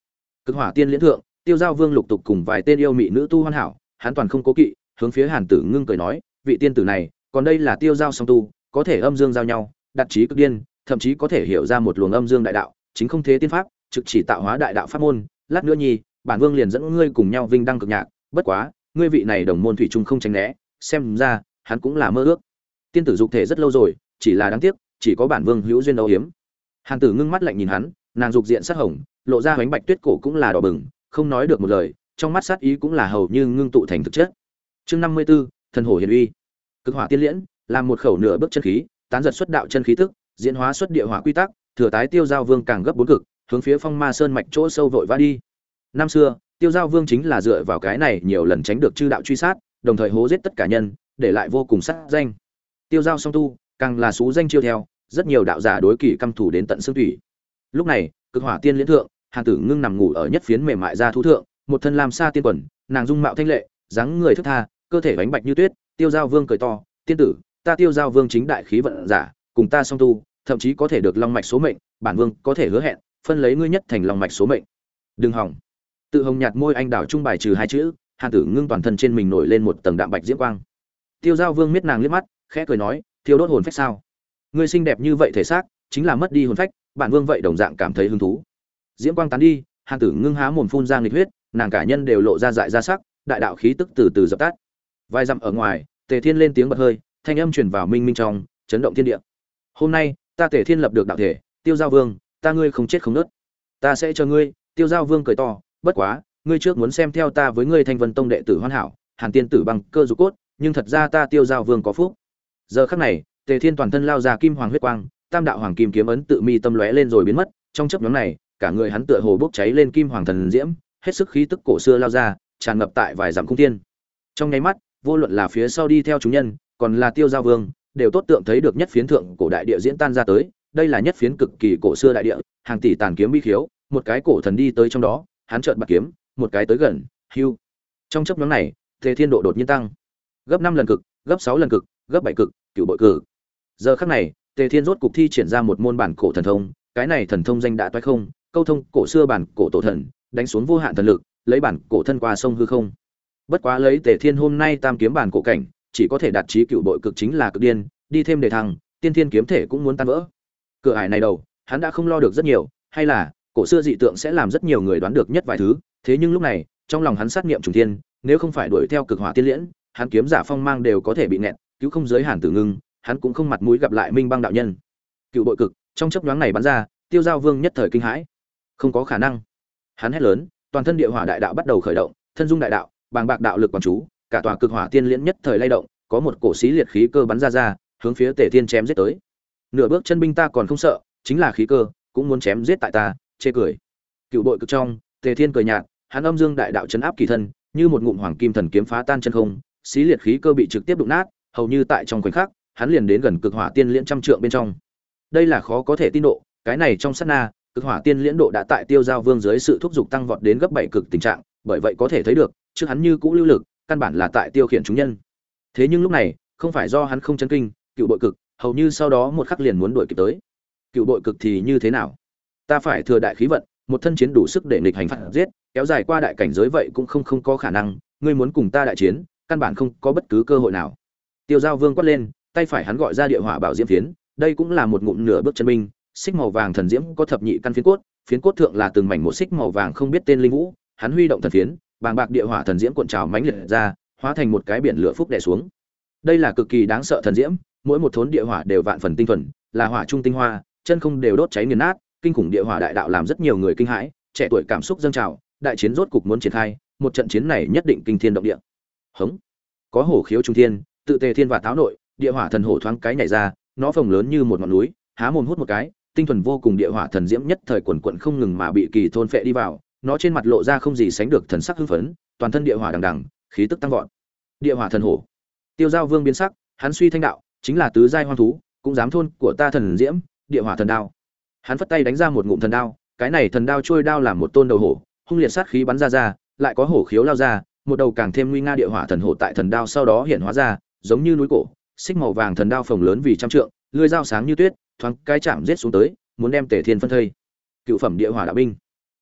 cực hỏa tiên liễn thượng, tiêu giao vương lục tục cùng vài tên yêu mị nữ tu hoàn hảo, hắn toàn không cố kỵ, hướng phía hàn tử ngưng cười nói, vị tiên tử này, còn đây là tiêu giao song tu, có thể âm dương giao nhau, đặt trí cực điên, thậm chí có thể hiểu ra một luồng âm dương đại đạo, chính không thế tiên pháp, trực chỉ tạo hóa đại đạo pháp môn, lát nữa nhi, bản vương liền dẫn ngươi cùng nhau vinh đăng cực nhạc, bất quá, ngươi vị này đồng môn thủy trung không tránh né, xem ra, hắn cũng là mơ ước. Tiên tử dục thể rất lâu rồi, chỉ là đáng tiếc, chỉ có bản vương hữu duyên âu hiếm hàn tử ngưng mắt lạnh nhìn hắn, nàng dục diện sắc hồng lộ ra bánh bạch tuyết cổ cũng là đỏ bừng không nói được một lời trong mắt sát ý cũng là hầu như ngưng tụ thành thực chất. Chương năm mươi 54, thần hổ hiền uy. Cực hỏa tiên liễn làm một khẩu nửa bước chân khí tán giật xuất đạo chân khí tức diễn hóa xuất địa hỏa quy tắc thừa tái tiêu giao vương càng gấp bốn cực hướng phía phong ma sơn mạch chỗ sâu vội vã đi. Năm xưa tiêu giao vương chính là dựa vào cái này nhiều lần tránh được chư đạo truy sát đồng thời hố giết tất cả nhân để lại vô cùng sát danh. Tiêu giao song tu càng là xú danh chiêu theo rất nhiều đạo giả đối kỳ căm thủ đến tận xương thủy. Lúc này cực hỏa tiên liên thượng, hàn tử ngưng nằm ngủ ở nhất phiến mềm mại ra thú thượng, một thân lam sa tiên quần, nàng dung mạo thanh lệ, dáng người thức tha, cơ thể bánh bạch như tuyết, tiêu giao vương cười to, tiên tử, ta tiêu giao vương chính đại khí vận giả, cùng ta song tu, thậm chí có thể được long mạch số mệnh, bản vương có thể hứa hẹn, phân lấy ngươi nhất thành long mạch số mệnh. Đừng hỏng. Tự hồng nhạt môi anh đảo trung bài trừ hai chữ, hàn tử ngưng toàn thân trên mình nổi lên một tầng đạm bạch diễm quang. Tiêu giao vương miết nàng liếc mắt, khẽ cười nói, thiêu đốt hồn phách sao? Ngươi xinh đẹp như vậy thể xác, chính là mất đi hồn phách bản vương vậy đồng dạng cảm thấy hứng thú. Diễm quang tán đi, hàn tử ngưng há mồm phun ra nghịch huyết, nàng cả nhân đều lộ ra dại ra sắc, đại đạo khí tức từ từ dập tắt. Vài dặm ở ngoài, tề thiên lên tiếng bật hơi, thanh âm truyền vào minh minh trong, chấn động thiên địa. Hôm nay, ta tề thiên lập được đạo thể, tiêu giao vương, ta ngươi không chết không nứt ta sẽ cho ngươi. Tiêu giao vương cười to, bất quá, ngươi trước muốn xem theo ta với ngươi thanh vân tông đệ tử hoàn hảo, hàn tiên tử bằng cơ dục cốt, nhưng thật ra ta tiêu giao vương có phúc. Giờ khắc này, tề thiên toàn thân lao ra kim hoàng huyết quang tam đạo hoàng kim kiếm ấn tự mi tâm lóe lên rồi biến mất, trong chấp nhóm này, cả người hắn tựa hồ bốc cháy lên kim hoàng thần diễm, hết sức khí tức cổ xưa lao ra, tràn ngập tại vài dặm cung tiên trong nháy mắt, vô luận là phía sau đi theo chúng nhân, còn là tiêu giao vương, đều tốt tượng thấy được nhất phiến thượng cổ đại địa diễn tan ra tới, đây là nhất phiến cực kỳ cổ xưa đại địa, hàng tỷ tàn kiếm bi khiếu, một cái cổ thần đi tới trong đó, hắn trợn bạc kiếm, một cái tới gần hưu trong chấp nhóm này, thế thiên độ đột nhiên tăng. Gấp năm lần cực, gấp sáu lần cực, gấp bảy cực, cựu bội cử giờ khắc này tề thiên rốt cục thi triển ra một môn bản cổ thần thông, cái này thần thông danh đã toái không, câu thông cổ xưa bản cổ tổ thần, đánh xuống vô hạn thần lực, lấy bản cổ thân qua sông hư không. Bất quá lấy tề thiên hôm nay tam kiếm bản cổ cảnh, chỉ có thể đạt trí cựu bội cực chính là cực điên, đi thêm để thăng, tiên thiên kiếm thể cũng muốn tan vỡ. Cửa ải này đầu, hắn đã không lo được rất nhiều, hay là, cổ xưa dị tượng sẽ làm rất nhiều người đoán được nhất vài thứ, thế nhưng lúc này, trong lòng hắn sát nghiệm trùng thiên, nếu không phải đuổi theo cực hỏa tiên liễn, hắn kiếm giả phong mang đều có thể bị nẹt cứu không giới hàn tử ngưng hắn cũng không mặt mũi gặp lại minh băng đạo nhân. Cựu bội cực, trong chấp nhoáng này bắn ra, tiêu giao vương nhất thời kinh hãi. Không có khả năng. Hắn hét lớn, toàn thân địa hỏa đại đạo bắt đầu khởi động, thân dung đại đạo, bàng bạc đạo lực quán chú, cả tòa cực hỏa tiên liễn nhất thời lay động, có một cổ xí liệt khí cơ bắn ra ra, hướng phía tề thiên chém giết tới. Nửa bước chân binh ta còn không sợ, chính là khí cơ, cũng muốn chém giết tại ta, chê cười. Cựu bội cực trong, tề thiên cười nhạt, hắn âm dương đại đạo chấn áp kỳ thân, như một ngụm hoàng kim thần kiếm phá tan chân không, xí liệt khí cơ bị trực tiếp đụng nát, hầu như tại trong khoảnh khắc hắn liền đến gần cực hỏa tiên liễn trăm trượng bên trong. Đây là khó có thể tin độ, cái này trong sát na, cực hỏa tiên liễn độ đã tại tiêu giao vương dưới sự thúc giục tăng vọt đến gấp bảy cực tình trạng, bởi vậy có thể thấy được, trước hắn như cũ lưu lực, căn bản là tại tiêu khiển chúng nhân. Thế nhưng lúc này, không phải do hắn không chấn kinh, cựu bội cực, hầu như sau đó một khắc liền muốn đuổi kịp tới. Cựu bội cực thì như thế nào? Ta phải thừa đại khí vận, một thân chiến đủ sức để nghịch hành phạt giết, kéo dài qua đại cảnh giới vậy cũng không không có khả năng, ngươi muốn cùng ta đại chiến, căn bản không có bất cứ cơ hội nào. Tiêu giao vương quát lên tay phải hắn gọi ra địa hỏa bảo diễm phiến, đây cũng là một ngụm nửa bước chân minh. xích màu vàng thần diễm có thập nhị căn phiến cốt phiến cốt thượng là từng mảnh một xích màu vàng không biết tên linh vũ, hắn huy động thần phiến, bàng bạc địa hỏa thần diễm cuộn trào mãnh liệt ra, hóa thành một cái biển lửa phúc đè xuống đây là cực kỳ đáng sợ thần diễm, mỗi một thốn địa hỏa đều vạn phần tinh thuần, là hỏa trung tinh hoa, chân không đều đốt cháy nghiền nát, kinh khủng địa hỏa đại đạo làm rất nhiều người kinh hãi, trẻ tuổi cảm xúc dâng trào, đại chiến rốt cục muốn triển khai, một trận chiến này nhất định kinh thiên động địa hống có hổ khiếu trung thiên, tự tề thiên và táo nội địa hỏa thần hổ thoáng cái nhảy ra, nó phồng lớn như một ngọn núi, há mồm hút một cái, tinh thuần vô cùng địa hỏa thần diễm nhất thời quần quận không ngừng mà bị kỳ thôn phệ đi vào, nó trên mặt lộ ra không gì sánh được thần sắc hưng phấn, toàn thân địa hỏa đằng đằng, khí tức tăng vọt. Địa hỏa thần hổ. Tiêu giao vương biến sắc, hắn suy thanh đạo, chính là tứ giai hoang thú, cũng dám thôn của ta thần diễm, địa hỏa thần đao. Hắn phất tay đánh ra một ngụm thần đao, cái này thần đao trôi đao làm một tôn đầu hổ, hung liệt sát khí bắn ra ra, lại có hổ khiếu lao ra, một đầu càng thêm nguy nga địa hỏa thần hổ tại thần đao sau đó hiện hóa ra, giống như núi cổ xích màu vàng thần đao phồng lớn vì trăm trượng, lưỡi dao sáng như tuyết, thoáng cái chạm giết xuống tới, muốn đem tề thiên phân thây. Cựu phẩm địa hỏa đạo binh.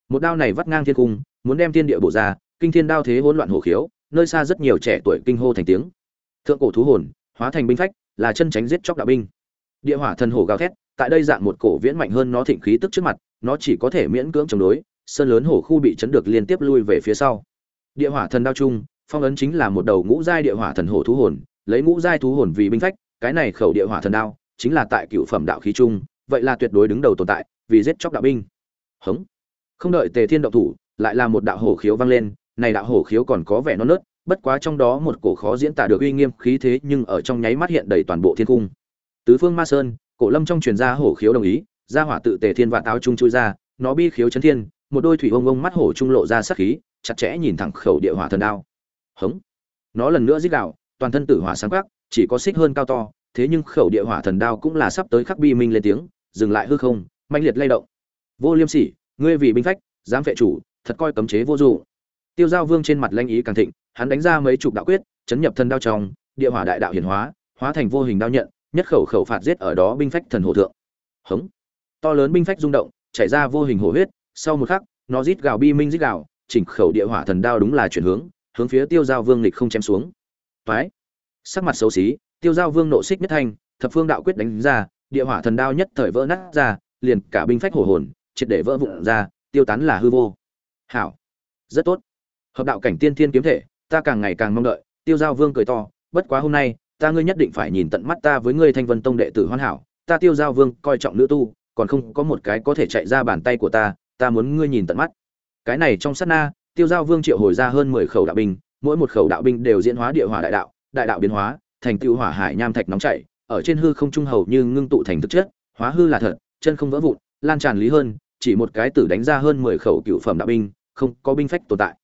Một đao này vắt ngang thiên cung, muốn đem thiên địa bổ ra, kinh thiên đao thế hỗn loạn hổ khiếu, nơi xa rất nhiều trẻ tuổi kinh hô thành tiếng. Thượng cổ thú hồn, hóa thành binh phách, là chân tránh giết chóc đạo binh. Địa hỏa thần hổ gào thét, tại đây dạng một cổ viễn mạnh hơn nó thịnh khí tức trước mặt, nó chỉ có thể miễn cưỡng chống đối, sơn lớn hổ khu bị chấn được liên tiếp lui về phía sau. Địa hỏa thần đao chung phong ấn chính là một đầu ngũ giai địa hỏa thần hổ thú hồn lấy ngũ giai thú hồn vì binh phách cái này khẩu địa hỏa thần đao chính là tại cựu phẩm đạo khí trung, vậy là tuyệt đối đứng đầu tồn tại vì giết chóc đạo binh. Hống. Không đợi tề thiên động thủ lại là một đạo hổ khiếu vang lên này đạo hổ khiếu còn có vẻ non nớt bất quá trong đó một cổ khó diễn tả được uy nghiêm khí thế nhưng ở trong nháy mắt hiện đầy toàn bộ thiên cung. Tứ phương ma sơn cổ lâm trong truyền gia hổ khiếu đồng ý gia hỏa tự tề thiên vạn táo trung chui ra nó bi khiếu chấn thiên một đôi thủy ông ông mắt hổ trung lộ ra sắc khí chặt chẽ nhìn thẳng khẩu địa hỏa thần đao. Hống. Nó lần nữa giết gào, toàn thân tử hỏa sáng quắc, chỉ có xích hơn cao to, thế nhưng khẩu địa hỏa thần đao cũng là sắp tới khắc bi minh lên tiếng, dừng lại hư không manh liệt lay động. Vô liêm sỉ, ngươi vì binh phách, dám phệ chủ, thật coi cấm chế vô dụng. Tiêu giao vương trên mặt lanh ý càng thịnh, hắn đánh ra mấy chục đạo quyết, chấn nhập thần đao trong, địa hỏa đại đạo hiển hóa hóa thành vô hình đao nhận, nhất khẩu khẩu phạt giết ở đó binh phách thần hổ thượng. Hống. To lớn binh phách rung động, chảy ra vô hình hổ huyết, sau một khắc, nó rít gào bi minh rít gào, chỉnh khẩu địa hỏa thần đao đúng là chuyển hướng hướng phía tiêu giao vương lịch không chém xuống toái sắc mặt xấu xí, tiêu giao vương nộ xích nhất thanh, thập phương đạo quyết đánh ra, địa hỏa thần đao nhất thời vỡ nát ra, liền cả binh phách hổ hồn, triệt để vỡ vụn ra, tiêu tán là hư vô. Hảo. Rất tốt. Hợp đạo cảnh tiên thiên kiếm thể, ta càng ngày càng mong đợi, tiêu giao vương cười to, bất quá hôm nay, ta ngươi nhất định phải nhìn tận mắt ta với ngươi thanh vân tông đệ tử hoàn hảo, ta tiêu giao vương coi trọng nữ tu, còn không có một cái có thể chạy ra bàn tay của ta ta muốn ngươi nhìn tận mắt. Cái này trong sát na, tiêu giao vương triệu hồi ra hơn mười khẩu đạo binh mỗi một khẩu đạo binh đều diễn hóa địa hỏa đại đạo đại đạo biến hóa, thành tiêu hỏa hải nham thạch nóng chảy, ở trên hư không trung hầu như ngưng tụ thành thực chất, hóa hư là thật, chân không vỡ vụn, lan tràn lý hơn, chỉ một cái tử đánh ra hơn mười khẩu cựu phẩm đạo binh, không có binh phách tồn tại.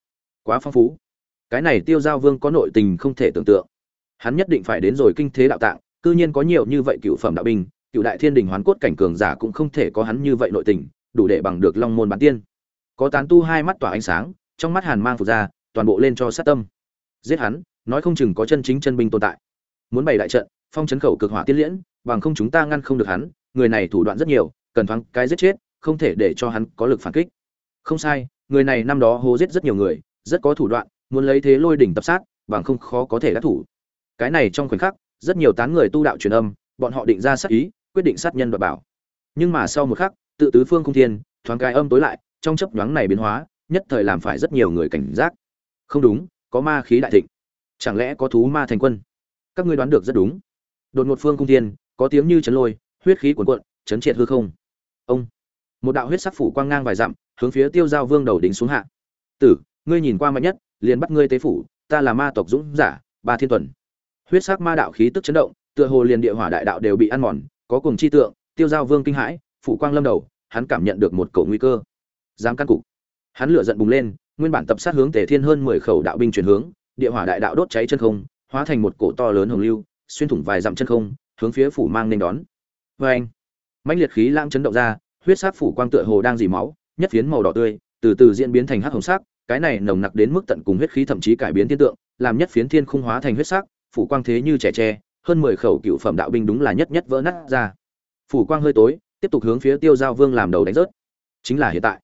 Quá phong phú. Cái này tiêu giao vương có nội tình không thể tưởng tượng. Hắn nhất định phải đến rồi kinh thế đạo tạng, cư nhiên có nhiều như vậy cựu phẩm đạo binh, cựu đại thiên đình hoán cốt cảnh cường giả cũng không thể có hắn như vậy nội tình, đủ để bằng được long môn bán tiên. Có tán tu hai mắt tỏa ánh sáng, trong mắt hàn mang phục ra toàn bộ lên cho sát tâm. Giết hắn, nói không chừng có chân chính chân binh tồn tại. Muốn bày đại trận, phong chấn khẩu cực hỏa tiên liễn, bằng không chúng ta ngăn không được hắn, người này thủ đoạn rất nhiều, cần thoáng cái giết chết, không thể để cho hắn có lực phản kích. Không sai, người này năm đó hô giết rất nhiều người, rất có thủ đoạn, muốn lấy thế lôi đỉnh tập sát, bằng không khó có thể đắc thủ. Cái này trong khoảnh khắc, rất nhiều tán người tu đạo truyền âm, bọn họ định ra sát ý, quyết định sát nhân và bảo. Nhưng mà sau một khắc, tự tứ phương không thiên, thoáng cái âm tối lại, trong chấp nhoáng này biến hóa, nhất thời làm phải rất nhiều người cảnh giác không đúng, có ma khí đại thịnh. Chẳng lẽ có thú ma thành quân? Các ngươi đoán được rất đúng. Đột ngột phương cung thiên, có tiếng như chấn lôi, huyết khí cuồn cuộn, chấn triệt hư không. Ông. Một đạo huyết sắc phủ quang ngang vài dặm, hướng phía tiêu giao vương đầu đính xuống hạ. Tử, ngươi nhìn qua mạnh nhất, liền bắt ngươi tế phủ, ta là ma tộc dũng giả, ba thiên tuần. Huyết sắc ma đạo khí tức chấn động, tựa hồ liền địa hỏa đại đạo đều bị ăn mòn, có cùng chi tượng, tiêu giao vương kinh hãi, phủ quang lâm đầu, hắn cảm nhận được một cổ nguy cơ. Dám căn cục. Hắn lửa giận bùng lên nguyên bản tập sát hướng tề thiên hơn mười khẩu đạo binh chuyển hướng, địa hỏa đại đạo đốt cháy chân không, hóa thành một cổ to lớn hồng lưu, xuyên thủng vài dặm chân không, hướng phía phủ mang nên đón. Vê anh, mãnh liệt khí lãng chấn động ra, huyết sắc phủ quang tựa hồ đang dì máu, nhất phiến màu đỏ tươi, từ từ diễn biến thành hắc hồng sắc, cái này nồng nặc đến mức tận cùng huyết khí thậm chí cải biến thiên tượng, làm nhất phiến thiên khung hóa thành huyết sắc, phủ quang thế như trẻ tre, hơn mười khẩu cựu phẩm đạo binh đúng là nhất nhất vỡ nát ra. Phủ quang hơi tối, tiếp tục hướng phía tiêu giao vương làm đầu đánh rớt. Chính là hiện tại.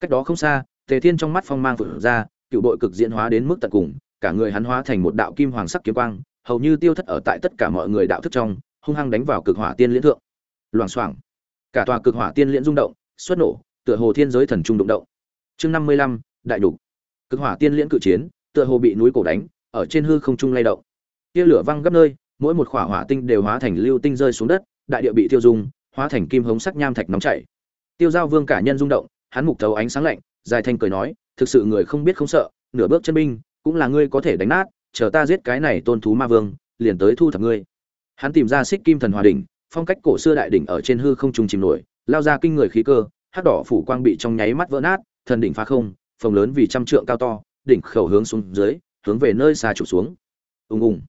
Cách đó không xa tề thiên trong mắt phong mang vụt ra, cựu đội cực diễn hóa đến mức tận cùng, cả người hắn hóa thành một đạo kim hoàng sắc kiếm quang, hầu như tiêu thất ở tại tất cả mọi người đạo thức trong, hung hăng đánh vào cực hỏa tiên liên thượng. Loảng xoảng. Cả tòa cực hỏa tiên liên rung động, xuất nổ, tựa hồ thiên giới thần trung động động. Chương năm mươi lăm, đại đục. Cực hỏa tiên liên cự chiến, tựa hồ bị núi cổ đánh, ở trên hư không trung lay động. Tia lửa văng gấp nơi, mỗi một khỏa hỏa tinh đều hóa thành lưu tinh rơi xuống đất, đại địa bị tiêu dung, hóa thành kim hống sắc nham thạch nóng chảy. Tiêu giao vương cả nhân rung động, hắn mục thấu ánh sáng lạnh dài thanh cười nói, thực sự người không biết không sợ, nửa bước chân binh, cũng là ngươi có thể đánh nát, chờ ta giết cái này tôn thú ma vương, liền tới thu thập ngươi. Hắn tìm ra xích kim thần hòa đỉnh, phong cách cổ xưa đại đỉnh ở trên hư không trùng chìm nổi, lao ra kinh người khí cơ, hắc đỏ phủ quang bị trong nháy mắt vỡ nát, thần đỉnh phá không, phồng lớn vì trăm trượng cao to, đỉnh khẩu hướng xuống dưới, hướng về nơi xa trụ xuống. Ùng ùng.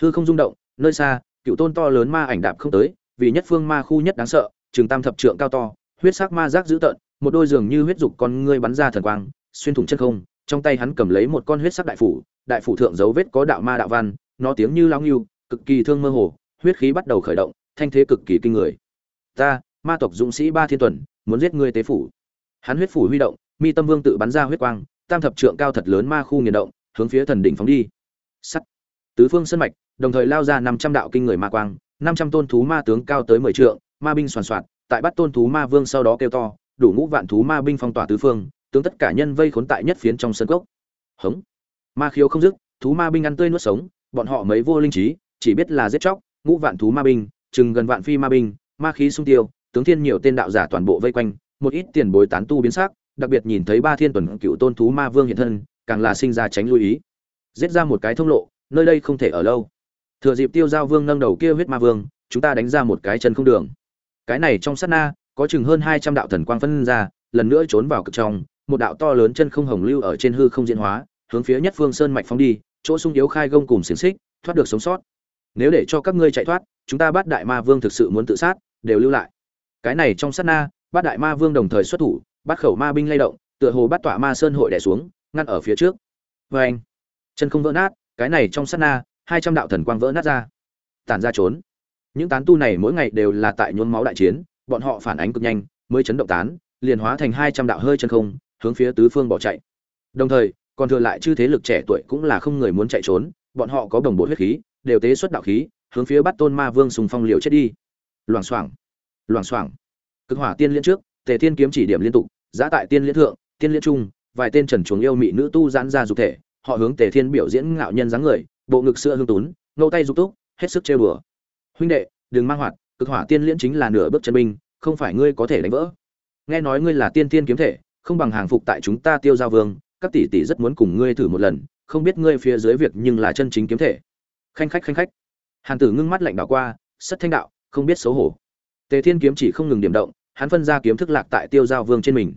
Hư không rung động, nơi xa, cựu tôn to lớn ma ảnh đạp không tới, vì nhất phương ma khu nhất đáng sợ, trường tam thập trượng cao to, huyết sắc ma giác dữ tợn một đôi giường như huyết dục con ngươi bắn ra thần quang, xuyên thủng chân không, trong tay hắn cầm lấy một con huyết sắc đại phủ đại phủ thượng dấu vết có đạo ma đạo văn, nó tiếng như lão nghiêu cực kỳ thương mơ hồ, huyết khí bắt đầu khởi động, thanh thế cực kỳ kinh người. Ta, ma tộc dũng sĩ ba thiên tuần, muốn giết ngươi tế phủ. Hắn huyết phủ huy động, mi tâm vương tự bắn ra huyết quang, tam thập trượng cao thật lớn ma khu nghiền động, hướng phía thần đỉnh phóng đi. Sắt. Tứ phương sơn mạch, đồng thời lao ra năm trăm đạo kinh người ma quang, năm trăm tôn thú ma tướng cao tới mười trượng, ma binh soàn soạt, tại bắt tôn thú ma vương sau đó kêu to đủ ngũ vạn thú ma binh phong tỏa tứ phương, tướng tất cả nhân vây khốn tại nhất phiến trong sân cốc. Hống. Ma khiếu không dứt, thú ma binh ăn tươi nuốt sống, bọn họ mấy vô linh trí, chỉ biết là giết chóc, ngũ vạn thú ma binh, chừng gần vạn phi ma binh, ma khí sung tiêu, tướng thiên nhiều tên đạo giả toàn bộ vây quanh, một ít tiền bối tán tu biến sắc, đặc biệt nhìn thấy ba thiên tuần cựu tôn thú ma vương hiện thân, càng là sinh ra tránh lưu ý. Giết ra một cái thông lộ, nơi đây không thể ở lâu. Thừa dịp tiêu giao vương nâng đầu kia huyết ma vương, chúng ta đánh ra một cái chân không đường. Cái này trong sát na có chừng hơn hai trăm đạo thần quang phân ra, lần nữa trốn vào cực trong, một đạo to lớn chân không hồng lưu ở trên hư không diễn hóa, hướng phía nhất phương sơn mạch phóng đi, chỗ sung yếu khai gông cùng xiển xích, thoát được sống sót. Nếu để cho các ngươi chạy thoát, chúng ta bắt đại ma vương thực sự muốn tự sát, đều lưu lại. Cái này trong sát na bắt đại ma vương đồng thời xuất thủ, bắt khẩu ma binh lay động, tựa hồ bắt tỏa ma sơn hội đè xuống, ngăn ở phía trước. Vê anh, chân không vỡ nát, cái này trong sát na, hai trăm đạo thần quang vỡ nát ra. Tản ra trốn. Những tán tu này mỗi ngày đều là tại nhuốm máu đại chiến bọn họ phản ánh cực nhanh, mới chấn động tán, liền hóa thành hai trăm đạo hơi chân không, hướng phía tứ phương bỏ chạy. Đồng thời, còn thừa lại chư thế lực trẻ tuổi cũng là không người muốn chạy trốn, bọn họ có đồng bộ huyết khí, đều tế xuất đạo khí, hướng phía bắt tôn ma vương sùng phong liều chết đi. Loảng xoảng loảng xoảng. Cực hỏa tiên liên trước, tề thiên kiếm chỉ điểm liên tục giá tại tiên liên thượng, tiên liên trung, vài tên trần chuồng yêu mị nữ tu giãn ra dục thể, họ hướng tề thiên biểu diễn ngạo nhân dáng người, bộ ngực sữa hương tún, ngâu tay dục túc, hết sức trêu đùa. Huynh đệ, đừng mang hoạt cực hỏa tiên liên chính là nửa bước chân binh, không phải ngươi có thể đánh vỡ. Nghe nói ngươi là tiên tiên kiếm thể, không bằng hàng phục tại chúng ta tiêu giao vương, các tỷ tỷ rất muốn cùng ngươi thử một lần, không biết ngươi phía dưới việc nhưng là chân chính kiếm thể. Khanh khách khanh khách. Hàn tử ngưng mắt lạnh đảo qua sất thanh đạo, không biết xấu hổ. Tề thiên kiếm chỉ không ngừng điểm động, hắn phân ra kiếm thức lạc tại tiêu giao vương trên mình.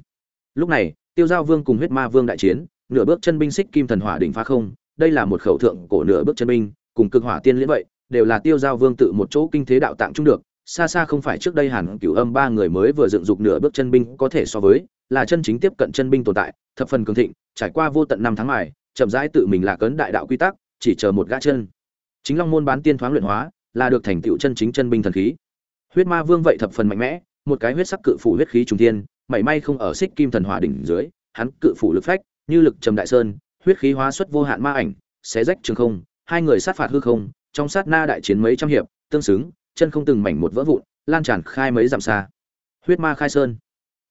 Lúc này, tiêu giao vương cùng huyết ma vương đại chiến, nửa bước chân binh xích kim thần hỏa đỉnh phá không, đây là một khẩu thượng cổ nửa bước chân binh, cùng cực hỏa tiên liễn vậy, đều là tiêu giao vương tự một chỗ kinh thế đạo tạng trung được xa xa không phải trước đây hàn cửu âm ba người mới vừa dựng dục nửa bước chân binh có thể so với, là chân chính tiếp cận chân binh tồn tại, thập phần cường thịnh, trải qua vô tận năm tháng mài, chậm rãi tự mình là cấn đại đạo quy tắc, chỉ chờ một gã chân. Chính long môn bán tiên thoáng luyện hóa, là được thành tựu chân chính chân binh thần khí. Huyết ma vương vậy thập phần mạnh mẽ, một cái huyết sắc cự phủ huyết khí trung thiên, mảy may không ở xích kim thần hỏa đỉnh dưới, hắn cự phủ lực phách, như lực trầm đại sơn, huyết khí hóa xuất vô hạn ma ảnh, xé rách trường không, hai người sát phạt hư không, trong sát na đại chiến mấy trăm hiệp, tương xứng chân không từng mảnh một vỡ vụn, lan tràn khai mấy dặm xa. Huyết ma khai sơn.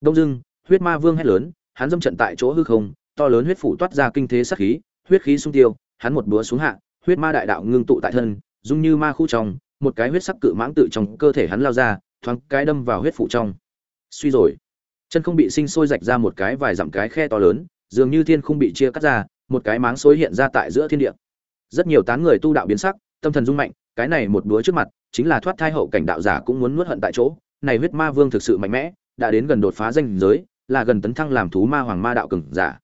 Đông dưng huyết ma vương hét lớn, hắn dâm trận tại chỗ hư không, to lớn huyết phủ toát ra kinh thế sát khí, huyết khí sung tiêu, hắn một búa xuống hạ, huyết ma đại đạo ngưng tụ tại thân, dung như ma khu trong, một cái huyết sắc cự mãng tự trong cơ thể hắn lao ra, thoáng cái đâm vào huyết phủ trong. Suy rồi, chân không bị sinh sôi rạch ra một cái vài dặm cái khe to lớn, dường như thiên không bị chia cắt ra, một cái máng xối hiện ra tại giữa thiên địa. Rất nhiều tán người tu đạo biến sắc, tâm thần rung mạnh, cái này một đũa trước mặt chính là thoát thai hậu cảnh đạo giả cũng muốn nuốt hận tại chỗ, này huyết ma vương thực sự mạnh mẽ, đã đến gần đột phá danh giới, là gần tấn thăng làm thú ma hoàng ma đạo cường giả.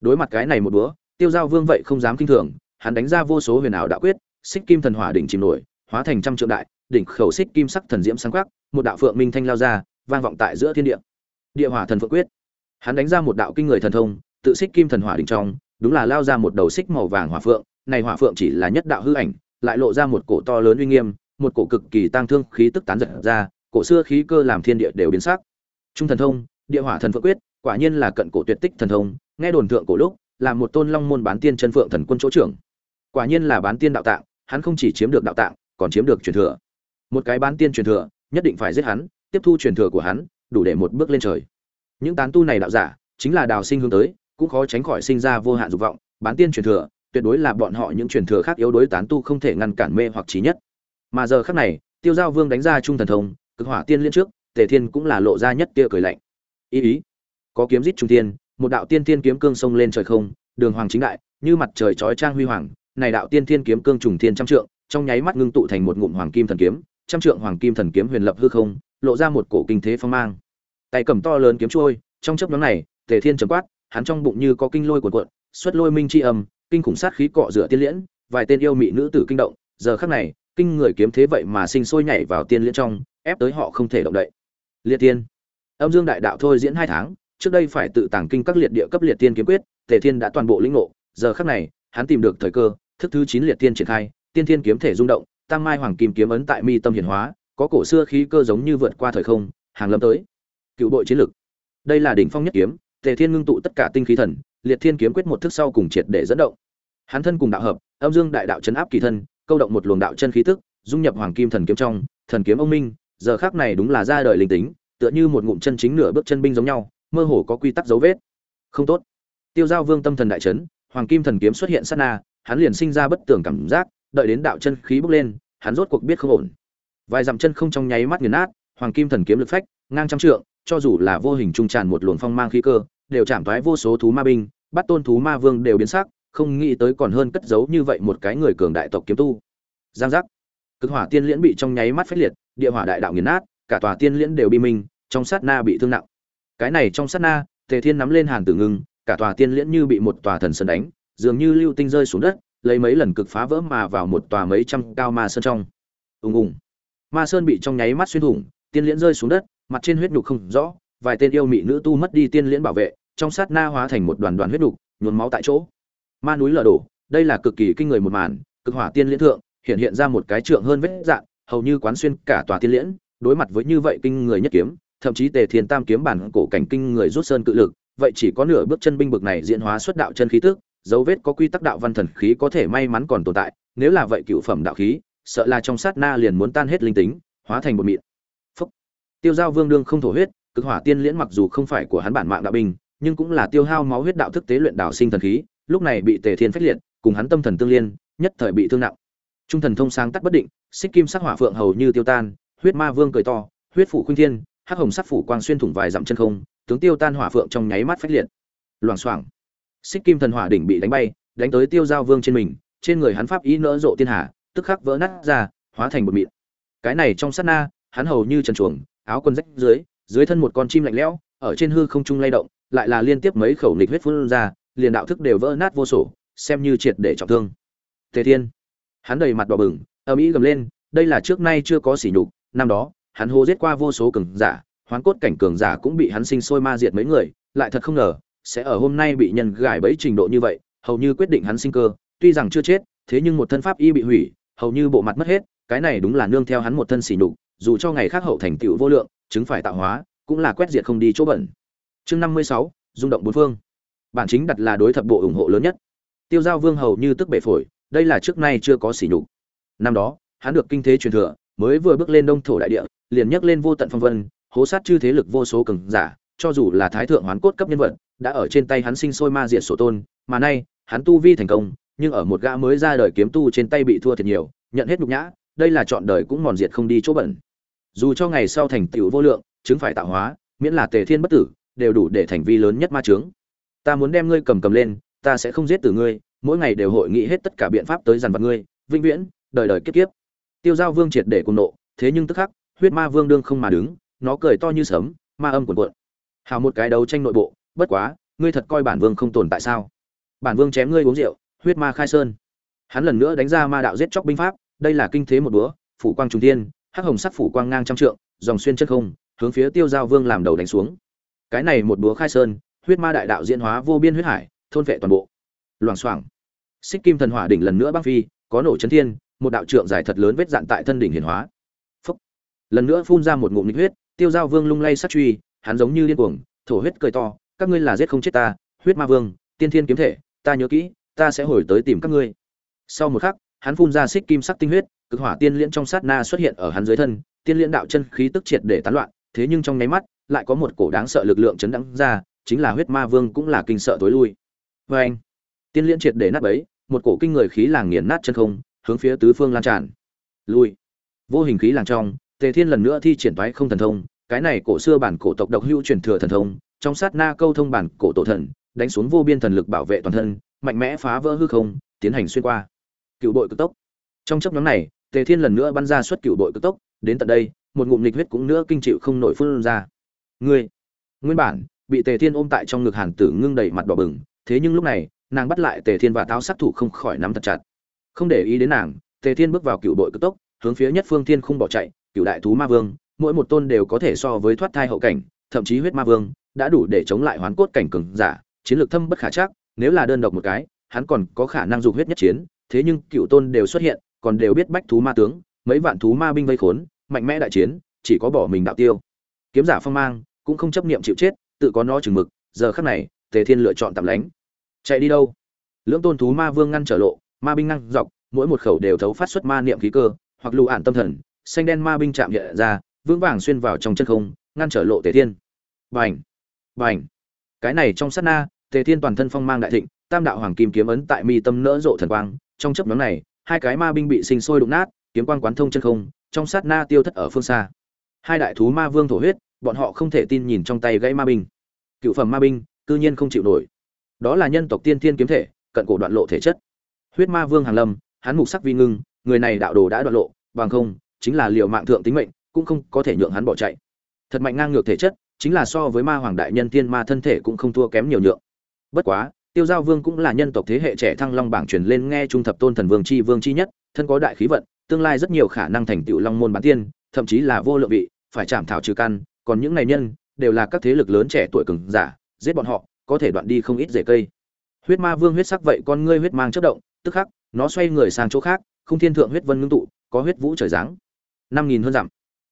Đối mặt cái này một đũa tiêu giao vương vậy không dám kinh thường, hắn đánh ra vô số huyền ảo đạo quyết, xích kim thần hỏa đỉnh chìm nổi, hóa thành trăm trượng đại, đỉnh khẩu xích kim sắc thần diễm sáng quắc, một đạo phượng minh thanh lao ra, vang vọng tại giữa thiên địa. Địa hỏa thần phượng quyết. Hắn đánh ra một đạo kinh người thần thông, tự xích kim thần hỏa đỉnh trong, đúng là lao ra một đầu xích màu vàng hỏa phượng, này hỏa phượng chỉ là nhất đạo hư ảnh, lại lộ ra một cổ to lớn uy nghiêm một cổ cực kỳ tang thương khí tức tán giật ra, cổ xưa khí cơ làm thiên địa đều biến sắc. Trung thần thông, địa hỏa thần phượng quyết, quả nhiên là cận cổ tuyệt tích thần thông, nghe đồn thượng cổ lúc, là một tôn long môn bán tiên chân phượng thần quân chỗ trưởng. Quả nhiên là bán tiên đạo tạng, hắn không chỉ chiếm được đạo tạng, còn chiếm được truyền thừa. Một cái bán tiên truyền thừa, nhất định phải giết hắn, tiếp thu truyền thừa của hắn, đủ để một bước lên trời. Những tán tu này đạo giả, chính là đào sinh hướng tới, cũng khó tránh khỏi sinh ra vô hạn dục vọng. Bán tiên truyền thừa, tuyệt đối là bọn họ những truyền thừa khác yếu đối tán tu không thể ngăn cản mê hoặc trí nhất mà giờ khắc này, tiêu giao vương đánh ra trung thần thông, cực hỏa tiên liên trước, tề thiên cũng là lộ ra nhất tia cười lạnh. Ý ý, có kiếm giết trung tiên một đạo tiên tiên kiếm cương sông lên trời không, đường hoàng chính đại, như mặt trời chói trang huy hoàng, này đạo tiên tiên kiếm cương trùng thiên trăm trượng, trong nháy mắt ngưng tụ thành một ngụm hoàng kim thần kiếm, trăm trượng hoàng kim thần kiếm huyền lập hư không, lộ ra một cổ kinh thế phong mang. Tay cầm to lớn kiếm trôi, trong chớp nhoáng này, tề thiên trầm quát, hắn trong bụng như có kinh lôi cuộn cuộn, xuất lôi minh chi âm, kinh khủng sát khí cọ rửa tiên liễn, vài tên yêu mị nữ tử kinh động, giờ khắc này kinh người kiếm thế vậy mà sinh sôi nhảy vào tiên liên trong, ép tới họ không thể động đậy. Liệt tiên. Âm dương đại đạo thôi diễn hai tháng, trước đây phải tự tàng kinh các liệt địa cấp liệt tiên kiếm quyết, tề thiên đã toàn bộ lĩnh ngộ, giờ khắc này, hắn tìm được thời cơ, thức thứ chín liệt tiên triển khai, tiên thiên kiếm thể rung động tăng mai hoàng kim kiếm ấn tại mi tâm hiển hóa, có cổ xưa khí cơ giống như vượt qua thời không, hàng lâm tới. Cựu bội chiến lực. Đây là đỉnh phong nhất kiếm, tề thiên ngưng tụ tất cả tinh khí thần, liệt thiên kiếm quyết một thức sau cùng triệt để dẫn động. Hắn thân cùng đạo hợp, âm dương đại đạo chấn áp kỳ thân câu động một luồng đạo chân khí tức, dung nhập hoàng kim thần kiếm trong, thần kiếm ông minh, giờ khác này đúng là ra đời linh tính, tựa như một ngụm chân chính nửa bước chân binh giống nhau, mơ hồ có quy tắc dấu vết. Không tốt. Tiêu giao vương tâm thần đại chấn, hoàng kim thần kiếm xuất hiện sát na, hắn liền sinh ra bất tường cảm giác, đợi đến đạo chân khí bốc lên, hắn rốt cuộc biết không ổn. Vài dặm chân không trong nháy mắt nghiền nát, hoàng kim thần kiếm lực phách, ngang trăm trượng, cho dù là vô hình trung tràn một luồng phong mang khí cơ, đều chạm toái vô số thú ma binh, bắt tôn thú ma vương đều biến sắc không nghĩ tới còn hơn cất giấu như vậy một cái người cường đại tộc kiếm tu. Giang giác. Cực hỏa tiên liễn bị trong nháy mắt phách liệt, địa hỏa đại đạo nghiền nát, cả tòa tiên liễn đều bị minh, trong sát na bị thương nặng. Cái này trong sát na, tề thiên nắm lên hàn tử ngưng, cả tòa tiên liễn như bị một tòa thần sơn đánh, dường như lưu tinh rơi xuống đất, lấy mấy lần cực phá vỡ mà vào một tòa mấy trăm cao ma sơn trong. Ùng ùng. Ma sơn bị trong nháy mắt xuyên thủng, tiên liễn rơi xuống đất, mặt trên huyết nhục không rõ, vài tên yêu mị nữ tu mất đi tiên liễn bảo vệ, trong sát na hóa thành một đoàn đoàn huyết nhục, nhuốm máu tại chỗ ma núi lở đổ, đây là cực kỳ kinh người một màn, cực hỏa tiên liễn thượng, hiện hiện ra một cái trượng hơn vết dạn hầu như quán xuyên cả tòa tiên liễn, đối mặt với như vậy kinh người nhất kiếm, thậm chí tề thiên tam kiếm bản cổ cảnh kinh người rút sơn cự lực, vậy chỉ có nửa bước chân binh bực này diễn hóa xuất đạo chân khí tức, dấu vết có quy tắc đạo văn thần khí có thể may mắn còn tồn tại, nếu là vậy cựu phẩm đạo khí, sợ là trong sát na liền muốn tan hết linh tính, hóa thành một mịn. Phúc. Tiêu giao vương đương không thổ huyết, cực hỏa tiên liễn mặc dù không phải của hắn bản mạng đạo binh, nhưng cũng là tiêu hao máu huyết đạo thức tế luyện đạo sinh thần khí lúc này bị tề thiên phách liệt, cùng hắn tâm thần tương liên, nhất thời bị thương nặng. Trung thần thông sáng tắt bất định, xích kim sắc hỏa phượng hầu như tiêu tan, huyết ma vương cười to, huyết phủ khuynh thiên, hắc hồng sắc phủ quang xuyên thủng vài dặm chân không, tướng tiêu tan hỏa phượng trong nháy mắt phách liệt. Loảng xoảng. Xích kim thần hỏa đỉnh bị đánh bay, đánh tới tiêu giao vương trên mình, trên người hắn pháp ý nỡ rộ thiên hà, tức khắc vỡ nát ra, hóa thành một mịn. Cái này trong sát na, hắn hầu như trần chuồng, áo quần rách dưới dưới thân một con chim lạnh lẽo, ở trên hư không trung lay động, lại là liên tiếp mấy khẩu nịch huyết phun ra liền đạo thức đều vỡ nát vô sổ, xem như triệt để trọng thương. Tề thiên, hắn đầy mặt đỏ bừng, âm ý gầm lên, đây là trước nay chưa có sỉ nhục, năm đó, hắn hô giết qua vô số cường giả, hoán cốt cảnh cường giả cũng bị hắn sinh sôi ma diệt mấy người, lại thật không ngờ, sẽ ở hôm nay bị nhân gài bẫy trình độ như vậy, hầu như quyết định hắn sinh cơ, tuy rằng chưa chết, thế nhưng một thân pháp y bị hủy, hầu như bộ mặt mất hết, cái này đúng là nương theo hắn một thân sỉ nhục, dù cho ngày khác hậu thành tựu vô lượng, chứng phải tạo hóa, cũng là quét diệt không đi chỗ bẩn. Chương năm mươi sáu, rung động bốn phương bản chính đặt là đối thập bộ ủng hộ lớn nhất. Tiêu giao vương hầu như tức bể phổi, đây là trước nay chưa có sỉ nhục. Năm đó, hắn được kinh thế truyền thừa, mới vừa bước lên đông thổ đại địa, liền nhấc lên vô tận phong vân, hố sát chư thế lực vô số cường giả, cho dù là thái thượng hoán cốt cấp nhân vật, đã ở trên tay hắn sinh sôi ma diệt sổ tôn, mà nay, hắn tu vi thành công, nhưng ở một gã mới ra đời kiếm tu trên tay bị thua thiệt nhiều, nhận hết nhục nhã, đây là chọn đời cũng mòn diệt không đi chỗ bẩn. Dù cho ngày sau thành tựu vô lượng, chứng phải tạo hóa, miễn là tề thiên bất tử, đều đủ để thành vi lớn nhất ma chướng ta muốn đem ngươi cầm cầm lên ta sẽ không giết từ ngươi mỗi ngày đều hội nghị hết tất cả biện pháp tới dằn vặt ngươi vĩnh viễn đời đời kiếp kiếp. Tiêu giao vương triệt để cùng nộ thế nhưng tức khắc huyết ma vương đương không mà đứng nó cười to như sấm ma âm cuộn cuộn. Hào một cái đấu tranh nội bộ bất quá ngươi thật coi bản vương không tồn tại sao? Bản vương chém ngươi uống rượu huyết ma khai sơn. Hắn lần nữa đánh ra ma đạo giết chóc binh pháp đây là kinh thế một búa phủ quang trung tiên, hắc hồng sắc phủ quang ngang trăm trượng dòng xuyên chân không hướng phía tiêu giao vương làm đầu đánh xuống. Cái này một búa khai sơn huyết ma đại đạo diễn hóa vô biên huyết hải, thôn vệ toàn bộ. Loảng xoảng. Xích kim thần hỏa đỉnh lần nữa băng phi, có nổ chấn thiên, một đạo trượng dài thật lớn vết dạn tại thân đỉnh hiển hóa. Phúc. lần nữa phun ra một ngụm nghịch huyết, tiêu giao vương lung lay sát truy, hắn giống như điên cuồng, thổ huyết cười to, các ngươi là giết không chết ta, huyết ma vương, tiên thiên kiếm thể, ta nhớ kỹ, ta sẽ hồi tới tìm các ngươi. Sau một khắc, hắn phun ra xích kim sắc tinh huyết, cực hỏa tiên liễn trong sát na xuất hiện ở hắn dưới thân, tiên liễn đạo chân khí tức triệt để tán loạn, thế nhưng trong nháy mắt, lại có một cổ đáng sợ lực lượng chấn đẳng ra chính là huyết ma vương cũng là kinh sợ tối lui. Vê anh, tiên liễn triệt để nát bấy, một cổ kinh người khí làng nghiền nát chân không, hướng phía tứ phương lan tràn. Lui. Vô hình khí làng trong, tề thiên lần nữa thi triển toái không thần thông, cái này cổ xưa bản cổ tộc độc hữu truyền thừa thần thông, trong sát na câu thông bản cổ tổ thần, đánh xuống vô biên thần lực bảo vệ toàn thân, mạnh mẽ phá vỡ hư không, tiến hành xuyên qua. Cựu bội cực tốc. Trong chấp nhóm này, tề thiên lần nữa bắn ra xuất cựu bội cực tốc, đến tận đây, một ngụm nghịch huyết cũng nữa kinh chịu không nổi phun ra. Ngươi, nguyên bản bị tề thiên ôm tại trong ngực hàn tử ngưng đầy mặt đỏ bừng, thế nhưng lúc này, nàng bắt lại tề thiên và táo sát thủ không khỏi nắm thật chặt. Không để ý đến nàng, tề thiên bước vào cựu bội cực tốc, hướng phía nhất phương thiên không bỏ chạy, cựu đại thú ma vương, mỗi một tôn đều có thể so với thoát thai hậu cảnh, thậm chí huyết ma vương, đã đủ để chống lại hoán cốt cảnh cường giả, chiến lược thâm bất khả chắc, nếu là đơn độc một cái, hắn còn có khả năng dùng huyết nhất chiến, thế nhưng cựu tôn đều xuất hiện, còn đều biết bách thú ma tướng, mấy vạn thú ma binh vây khốn, mạnh mẽ đại chiến, chỉ có bỏ mình đạo tiêu. Kiếm giả phong mang, cũng không chấp niệm chịu chết tự có nó chừng mực, giờ khắc này, tề thiên lựa chọn tạm lánh. Chạy đi đâu? Lưỡng tôn thú ma vương ngăn trở lộ, ma binh ngăn dọc, mỗi một khẩu đều thấu phát xuất ma niệm khí cơ, hoặc lụ ản tâm thần, xanh đen ma binh chạm hiện ra, vững vàng xuyên vào trong chân không, ngăn trở lộ tề thiên. Bành! Bành! Cái này trong sát na, tề thiên toàn thân phong mang đại thịnh, tam đạo hoàng kim kiếm ấn tại mi tâm nỡ rộ thần quang, trong chấp nhóm này, hai cái ma binh bị sinh sôi đụng nát, kiếm quang quán thông chân không, trong sát na tiêu thất ở phương xa. Hai đại thú ma vương thổ huyết bọn họ không thể tin nhìn trong tay gãy ma binh. Cựu phẩm ma binh, cư nhiên không chịu nổi. Đó là nhân tộc tiên thiên kiếm thể, cận cổ đoạn lộ thể chất. Huyết ma vương hàn lâm, hắn mục sắc vi ngưng, người này đạo đồ đã đoạn lộ, bằng không, chính là liều mạng thượng tính mệnh, cũng không có thể nhượng hắn bỏ chạy. Thật mạnh ngang ngược thể chất, chính là so với ma hoàng đại nhân tiên ma thân thể cũng không thua kém nhiều nhượng. Bất quá, tiêu giao vương cũng là nhân tộc thế hệ trẻ thăng long bảng truyền lên nghe trung thập tôn thần vương chi vương chi nhất, thân có đại khí vận, tương lai rất nhiều khả năng thành tựu long môn bán tiên, thậm chí là vô lượng vị, phải chạm thảo trừ căn còn những này nhân đều là các thế lực lớn trẻ tuổi cường giả, giết bọn họ, có thể đoạn đi không ít rễ cây. Huyết ma vương huyết sắc vậy con ngươi huyết mang chớp động, tức khắc, nó xoay người sang chỗ khác, không thiên thượng huyết vân ngưng tụ, có huyết vũ trời giáng. Năm nghìn hơn dặm,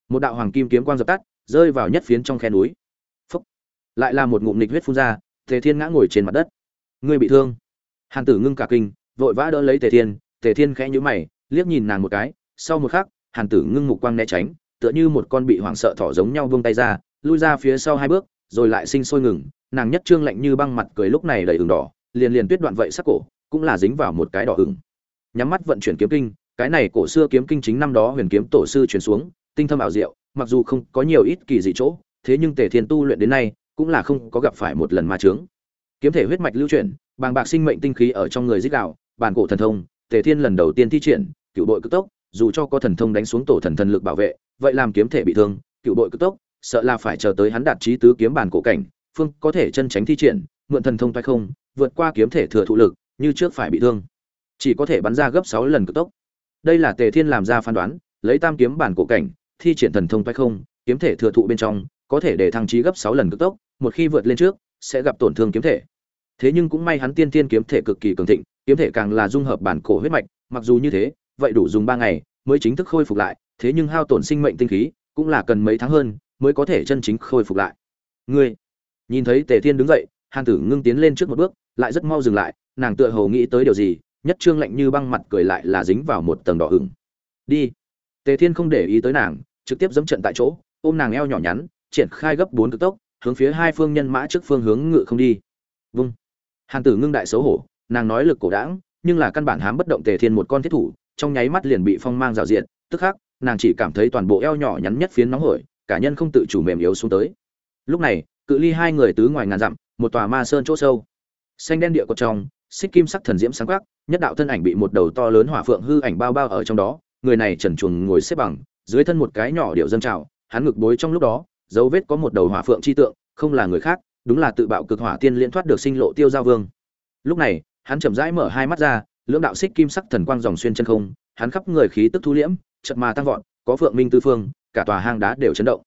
một đạo hoàng kim kiếm quang dập tắt, rơi vào nhất phiến trong khe núi. Phúc, lại là một ngụm nghịch huyết phun ra, tề thiên ngã ngồi trên mặt đất. Ngươi bị thương. Hàn tử ngưng cả kinh, vội vã đỡ lấy tề thiên tề thiên khẽ nhíu mày, liếc nhìn nàng một cái, sau một khắc, hàn tử ngưng mục quang né tránh tựa như một con bị hoảng sợ thỏ giống nhau buông tay ra, lui ra phía sau hai bước, rồi lại sinh sôi ngừng, nàng nhất trương lạnh như băng mặt cười lúc này đầy ửng đỏ, liền liền tuyết đoạn vậy sắc cổ, cũng là dính vào một cái đỏ ửng. Nhắm mắt vận chuyển kiếm kinh, cái này cổ xưa kiếm kinh chính năm đó huyền kiếm tổ sư truyền xuống, tinh thâm ảo diệu, mặc dù không có nhiều ít kỳ dị chỗ, thế nhưng tề thiên tu luyện đến nay, cũng là không có gặp phải một lần ma chướng. Kiếm thể huyết mạch lưu chuyển, bàng bạc sinh mệnh tinh khí ở trong người rít đạo bản cổ thần thông, tề thiên lần đầu tiên thi triển, cựu đội cực tốc dù cho có thần thông đánh xuống tổ thần thần lực bảo vệ, vậy làm kiếm thể bị thương, cựu đội cực tốc, sợ là phải chờ tới hắn đạt trí tứ kiếm bản cổ cảnh, phương có thể chân tránh thi triển, mượn thần thông tay không, vượt qua kiếm thể thừa thụ lực, như trước phải bị thương. Chỉ có thể bắn ra gấp sáu lần cực tốc. Đây là tề thiên làm ra phán đoán, lấy tam kiếm bản cổ cảnh, thi triển thần thông tay không, kiếm thể thừa thụ bên trong, có thể để thăng trí gấp sáu lần cực tốc, một khi vượt lên trước, sẽ gặp tổn thương kiếm thể. Thế nhưng cũng may hắn tiên tiên kiếm thể cực kỳ cường thịnh, kiếm thể càng là dung hợp bản cổ huyết mạch, mặc dù như thế vậy đủ dùng ba ngày mới chính thức khôi phục lại, thế nhưng hao tổn sinh mệnh tinh khí cũng là cần mấy tháng hơn mới có thể chân chính khôi phục lại. Ngươi, nhìn thấy tề thiên đứng dậy, hàn tử ngưng tiến lên trước một bước, lại rất mau dừng lại, nàng tựa hồ nghĩ tới điều gì, nhất trương lạnh như băng mặt cười lại là dính vào một tầng đỏ hửng. Đi. Tề thiên không để ý tới nàng, trực tiếp dẫm trận tại chỗ, ôm nàng eo nhỏ nhắn, triển khai gấp bốn cực tốc, hướng phía hai phương nhân mã trước phương hướng ngự không đi. Vung. Hàn tử ngưng đại xấu hổ, nàng nói lực cổ đãng, nhưng là căn bản hám bất động tề thiên một con thiết thủ trong nháy mắt liền bị phong mang rào diện tức khắc, nàng chỉ cảm thấy toàn bộ eo nhỏ nhắn nhất phiến nóng hổi, cả nhân không tự chủ mềm yếu xuống tới. Lúc này, cự ly hai người tứ ngoài ngàn dặm, một tòa ma sơn chỗ sâu. Xanh đen địa cột trong, xích kim sắc thần diễm sáng quắc, nhất đạo thân ảnh bị một đầu to lớn hỏa phượng hư ảnh bao bao ở trong đó, người này trần truồng ngồi xếp bằng, dưới thân một cái nhỏ điệu dâng trào, hắn ngực bối trong lúc đó, dấu vết có một đầu hỏa phượng chi tượng, không là người khác, đúng là tự bạo cực hỏa tiên liên thoát được sinh lộ tiêu giao vương. Lúc này, hắn chậm rãi mở hai mắt ra lưỡng đạo xích kim sắc thần quang dòng xuyên chân không, hắn khắp người khí tức thu liễm chật mà tăng vọt, có phượng minh tư phương, cả tòa hang đá đều chấn động.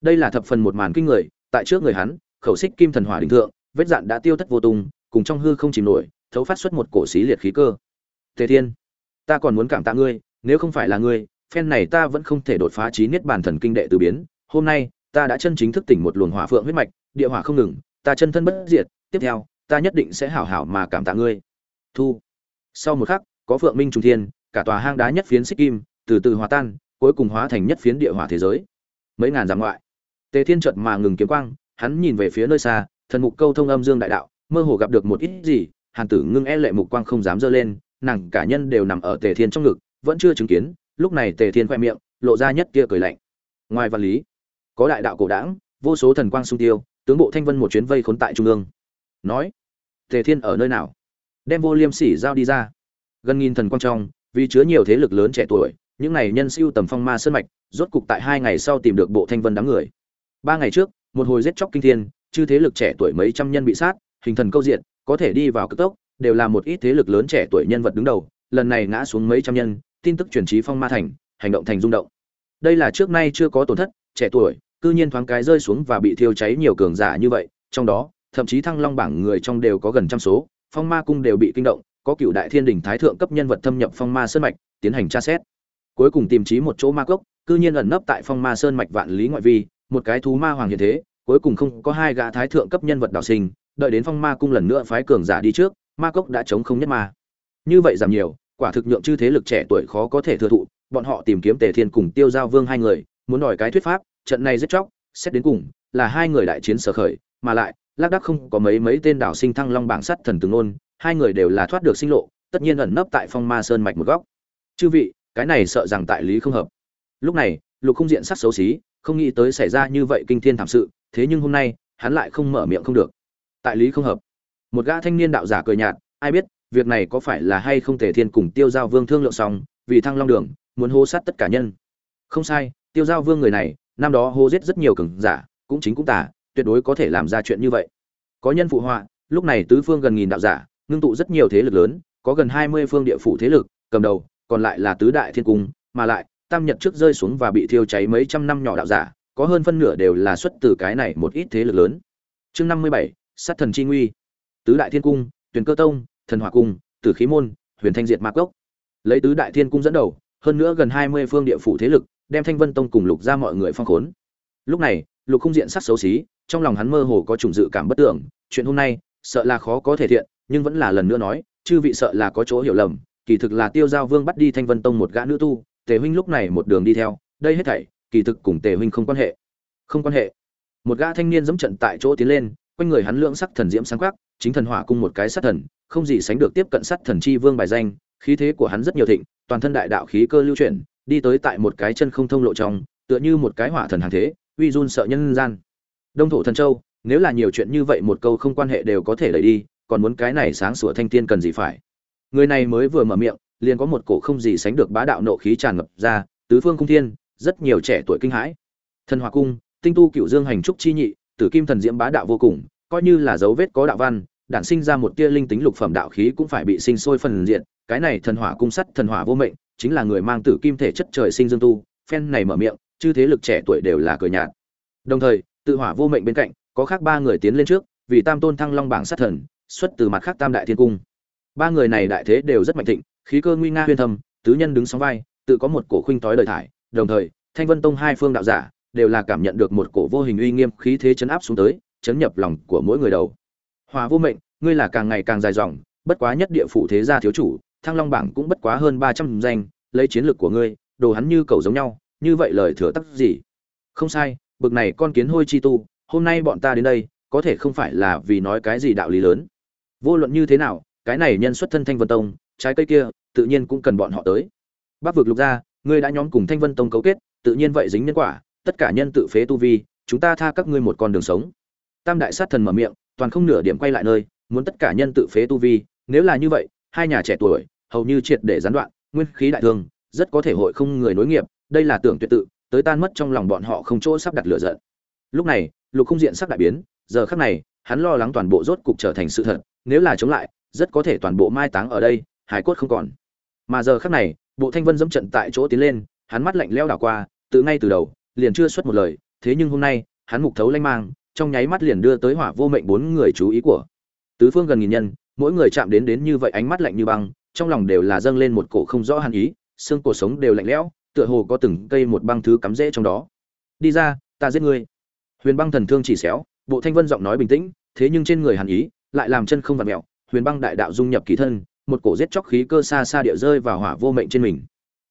Đây là thập phần một màn kinh người, tại trước người hắn, khẩu xích kim thần hỏa đình thượng, vết dạn đã tiêu thất vô tung, cùng trong hư không chìm nổi, thấu phát xuất một cổ xí liệt khí cơ. Tề thiên, ta còn muốn cảm tạ ngươi, nếu không phải là ngươi, phen này ta vẫn không thể đột phá trí niết bàn thần kinh đệ từ biến. Hôm nay, ta đã chân chính thức tỉnh một luồng hỏa phượng huyết mạch, địa hỏa không ngừng, ta chân thân bất diệt, tiếp theo, ta nhất định sẽ hảo hảo mà cảm tạ ngươi. Thu sau một khắc, có phượng minh trung thiên, cả tòa hang đá nhất phiến xích kim, từ từ hòa tan, cuối cùng hóa thành nhất phiến địa hỏa thế giới. Mấy ngàn dặm ngoại, tề thiên chợt mà ngừng kiếm quang, hắn nhìn về phía nơi xa, thần mục câu thông âm dương đại đạo, mơ hồ gặp được một ít gì, hàn tử ngưng e lệ mục quang không dám dơ lên, nàng cả nhân đều nằm ở tề thiên trong ngực, vẫn chưa chứng kiến, lúc này tề thiên khoe miệng, lộ ra nhất kia cười lạnh. Ngoài văn lý, có đại đạo cổ đảng vô số thần quang sung tiêu, tướng bộ thanh vân một chuyến vây khốn tại trung ương. Nói, tề thiên ở nơi nào? Đem vô liêm sỉ giao đi ra. Gần nghìn thần quang trong, vì chứa nhiều thế lực lớn trẻ tuổi, những này nhân siêu tầm phong ma sơn mạch, rốt cục tại hai ngày sau tìm được bộ thanh vân đám người. Ba ngày trước, một hồi giết chóc kinh thiên, chư thế lực trẻ tuổi mấy trăm nhân bị sát, hình thần câu diện, có thể đi vào cực tốc, đều là một ít thế lực lớn trẻ tuổi nhân vật đứng đầu, lần này ngã xuống mấy trăm nhân, tin tức truyền trí phong ma thành, hành động thành rung động. Đây là trước nay chưa có tổn thất, trẻ tuổi, cư nhiên thoáng cái rơi xuống và bị thiêu cháy nhiều cường giả như vậy, trong đó, thậm chí thăng long bảng người trong đều có gần trăm số phong ma cung đều bị kinh động, có cựu đại thiên đình thái thượng cấp nhân vật thâm nhập phong ma sơn mạch, tiến hành tra xét. Cuối cùng tìm trí một chỗ ma cốc, cư nhiên ẩn nấp tại phong ma sơn mạch vạn lý ngoại vi, một cái thú ma hoàng hiện thế, cuối cùng không có hai gã thái thượng cấp nhân vật đào sinh, đợi đến phong ma cung lần nữa phái cường giả đi trước, ma cốc đã chống không nhất ma. Như vậy giảm nhiều, quả thực nhượng chư thế lực trẻ tuổi khó có thể thừa thụ, bọn họ tìm kiếm tề thiên cùng tiêu giao vương hai người, muốn đòi cái thuyết pháp, trận này rất chóc, xét đến cùng là hai người đại chiến sở khởi, mà lại lác đác không có mấy mấy tên đảo sinh thăng long bảng sắt thần từng nôn hai người đều là thoát được sinh lộ, tất nhiên ẩn nấp tại phong ma sơn mạch một góc. Chư vị, cái này sợ rằng tại lý không hợp. Lúc này, lục không diện sắc xấu xí, không nghĩ tới xảy ra như vậy kinh thiên thảm sự, thế nhưng hôm nay, hắn lại không mở miệng không được. Tại lý không hợp. Một gã thanh niên đạo giả cười nhạt, ai biết, việc này có phải là hay không thể thiên cùng tiêu giao vương thương lượng xong, vì thăng long đường, muốn hô sát tất cả nhân. Không sai, tiêu giao vương người này, năm đó hô giết rất nhiều cường giả, cũng chính cũng tả tuyệt đối có thể làm ra chuyện như vậy. Có nhân phụ họa, lúc này tứ phương gần nghìn đạo giả, ngưng tụ rất nhiều thế lực lớn, có gần hai mươi phương địa phủ thế lực, cầm đầu, còn lại là tứ đại thiên cung, mà lại, tam nhật trước rơi xuống và bị thiêu cháy mấy trăm năm nhỏ đạo giả, có hơn phân nửa đều là xuất từ cái này một ít thế lực lớn. Chương năm mươi bảy, sát thần chi nguy. Tứ đại thiên cung, tuyền cơ tông, thần hỏa cung, tử khí môn, huyền thanh diệt ma cốc. Lấy tứ đại thiên cung dẫn đầu, hơn nữa gần hai mươi phương địa phủ thế lực, đem thanh vân tông cùng lục ra mọi người phong khốn. Lúc này, lục không diện sắc xấu xí trong lòng hắn mơ hồ có chủng dự cảm bất tưởng, chuyện hôm nay, sợ là khó có thể thiện, nhưng vẫn là lần nữa nói, chư vị sợ là có chỗ hiểu lầm, kỳ thực là tiêu giao vương bắt đi thanh vân tông một gã nữ tu, tề huynh lúc này một đường đi theo, đây hết thảy, kỳ thực cùng tề huynh không quan hệ. Không quan hệ. Một gã thanh niên dẫm trận tại chỗ tiến lên, quanh người hắn lượng sắc thần diễm sáng quắc chính thần hỏa cung một cái sát thần, không gì sánh được tiếp cận sát thần chi vương bài danh, khí thế của hắn rất nhiều thịnh, toàn thân đại đạo khí cơ lưu chuyển, đi tới tại một cái chân không thông lộ trong, tựa như một cái hỏa thần hàng thế, uy run sợ nhân gian đông thổ thần châu, nếu là nhiều chuyện như vậy một câu không quan hệ đều có thể đẩy đi, còn muốn cái này sáng sủa thanh tiên cần gì phải? Người này mới vừa mở miệng, liền có một cổ không gì sánh được bá đạo nộ khí tràn ngập ra, tứ phương cung thiên, rất nhiều trẻ tuổi kinh hãi. Thần hòa cung, tinh tu cựu dương hành trúc chi nhị, tử kim thần diễm bá đạo vô cùng, coi như là dấu vết có đạo văn, đản sinh ra một tia linh tính lục phẩm đạo khí cũng phải bị sinh sôi phần diện. Cái này thần hỏa cung sắt thần hỏa vô mệnh, chính là người mang tử kim thể chất trời sinh dương tu, phen này mở miệng, chư thế lực trẻ tuổi đều là cười nhạt. Đồng thời tự hỏa vô mệnh bên cạnh, có khác ba người tiến lên trước, vì tam tôn thăng long bảng sát thần, xuất từ mặt khác tam đại thiên cung. Ba người này đại thế đều rất mạnh thịnh, khí cơ nguy nga huyên thâm, tứ nhân đứng sóng vai, tự có một cổ khuynh tối đời thải, đồng thời, thanh vân tông hai phương đạo giả đều là cảm nhận được một cổ vô hình uy nghiêm khí thế chấn áp xuống tới, chấn nhập lòng của mỗi người đầu. Hòa vô mệnh, ngươi là càng ngày càng dài dòng, bất quá nhất địa phủ thế gia thiếu chủ, thăng long bảng cũng bất quá hơn ba trăm danh, lấy chiến lược của ngươi, đồ hắn như cầu giống nhau, như vậy lời thừa tắc gì? Không sai bực này con kiến hôi chi tu, hôm nay bọn ta đến đây, có thể không phải là vì nói cái gì đạo lý lớn. Vô luận như thế nào, cái này nhân xuất thân thanh vân tông, trái cây kia, tự nhiên cũng cần bọn họ tới. Bắc vực lục gia, ngươi đã nhóm cùng thanh vân tông cấu kết, tự nhiên vậy dính nhân quả, tất cả nhân tự phế tu vi, chúng ta tha các ngươi một con đường sống. Tam đại sát thần mở miệng, toàn không nửa điểm quay lại nơi, muốn tất cả nhân tự phế tu vi, nếu là như vậy, hai nhà trẻ tuổi, hầu như triệt để gián đoạn, nguyên khí đại thương, rất có thể hội không người nối nghiệp, đây là tưởng tuyệt tự tới tan mất trong lòng bọn họ không chỗ sắp đặt lửa giận. Lúc này, lục không diện sắc đại biến, giờ khắc này, hắn lo lắng toàn bộ rốt cục trở thành sự thật, nếu là chống lại, rất có thể toàn bộ mai táng ở đây, hải cốt không còn. Mà giờ khắc này, bộ thanh vân dẫm trận tại chỗ tiến lên, hắn mắt lạnh lẽo đảo qua từ ngay từ đầu, liền chưa xuất một lời, thế nhưng hôm nay, hắn mục thấu lanh mang, trong nháy mắt liền đưa tới hỏa vô mệnh bốn người chú ý của. Tứ phương gần nghìn nhân, mỗi người chạm đến đến như vậy ánh mắt lạnh như băng, trong lòng đều là dâng lên một cổ không rõ hàn ý, xương cổ sống đều lạnh lẽo tựa hồ có từng cây một băng thứ cắm rễ trong đó. Đi ra, ta giết ngươi. Huyền băng thần thương chỉ xéo, bộ thanh vân giọng nói bình tĩnh, thế nhưng trên người hàn ý lại làm chân không vặt mẹo. Huyền băng đại đạo dung nhập kỳ thân, một cổ giết chóc khí cơ xa xa địa rơi vào hỏa vô mệnh trên mình.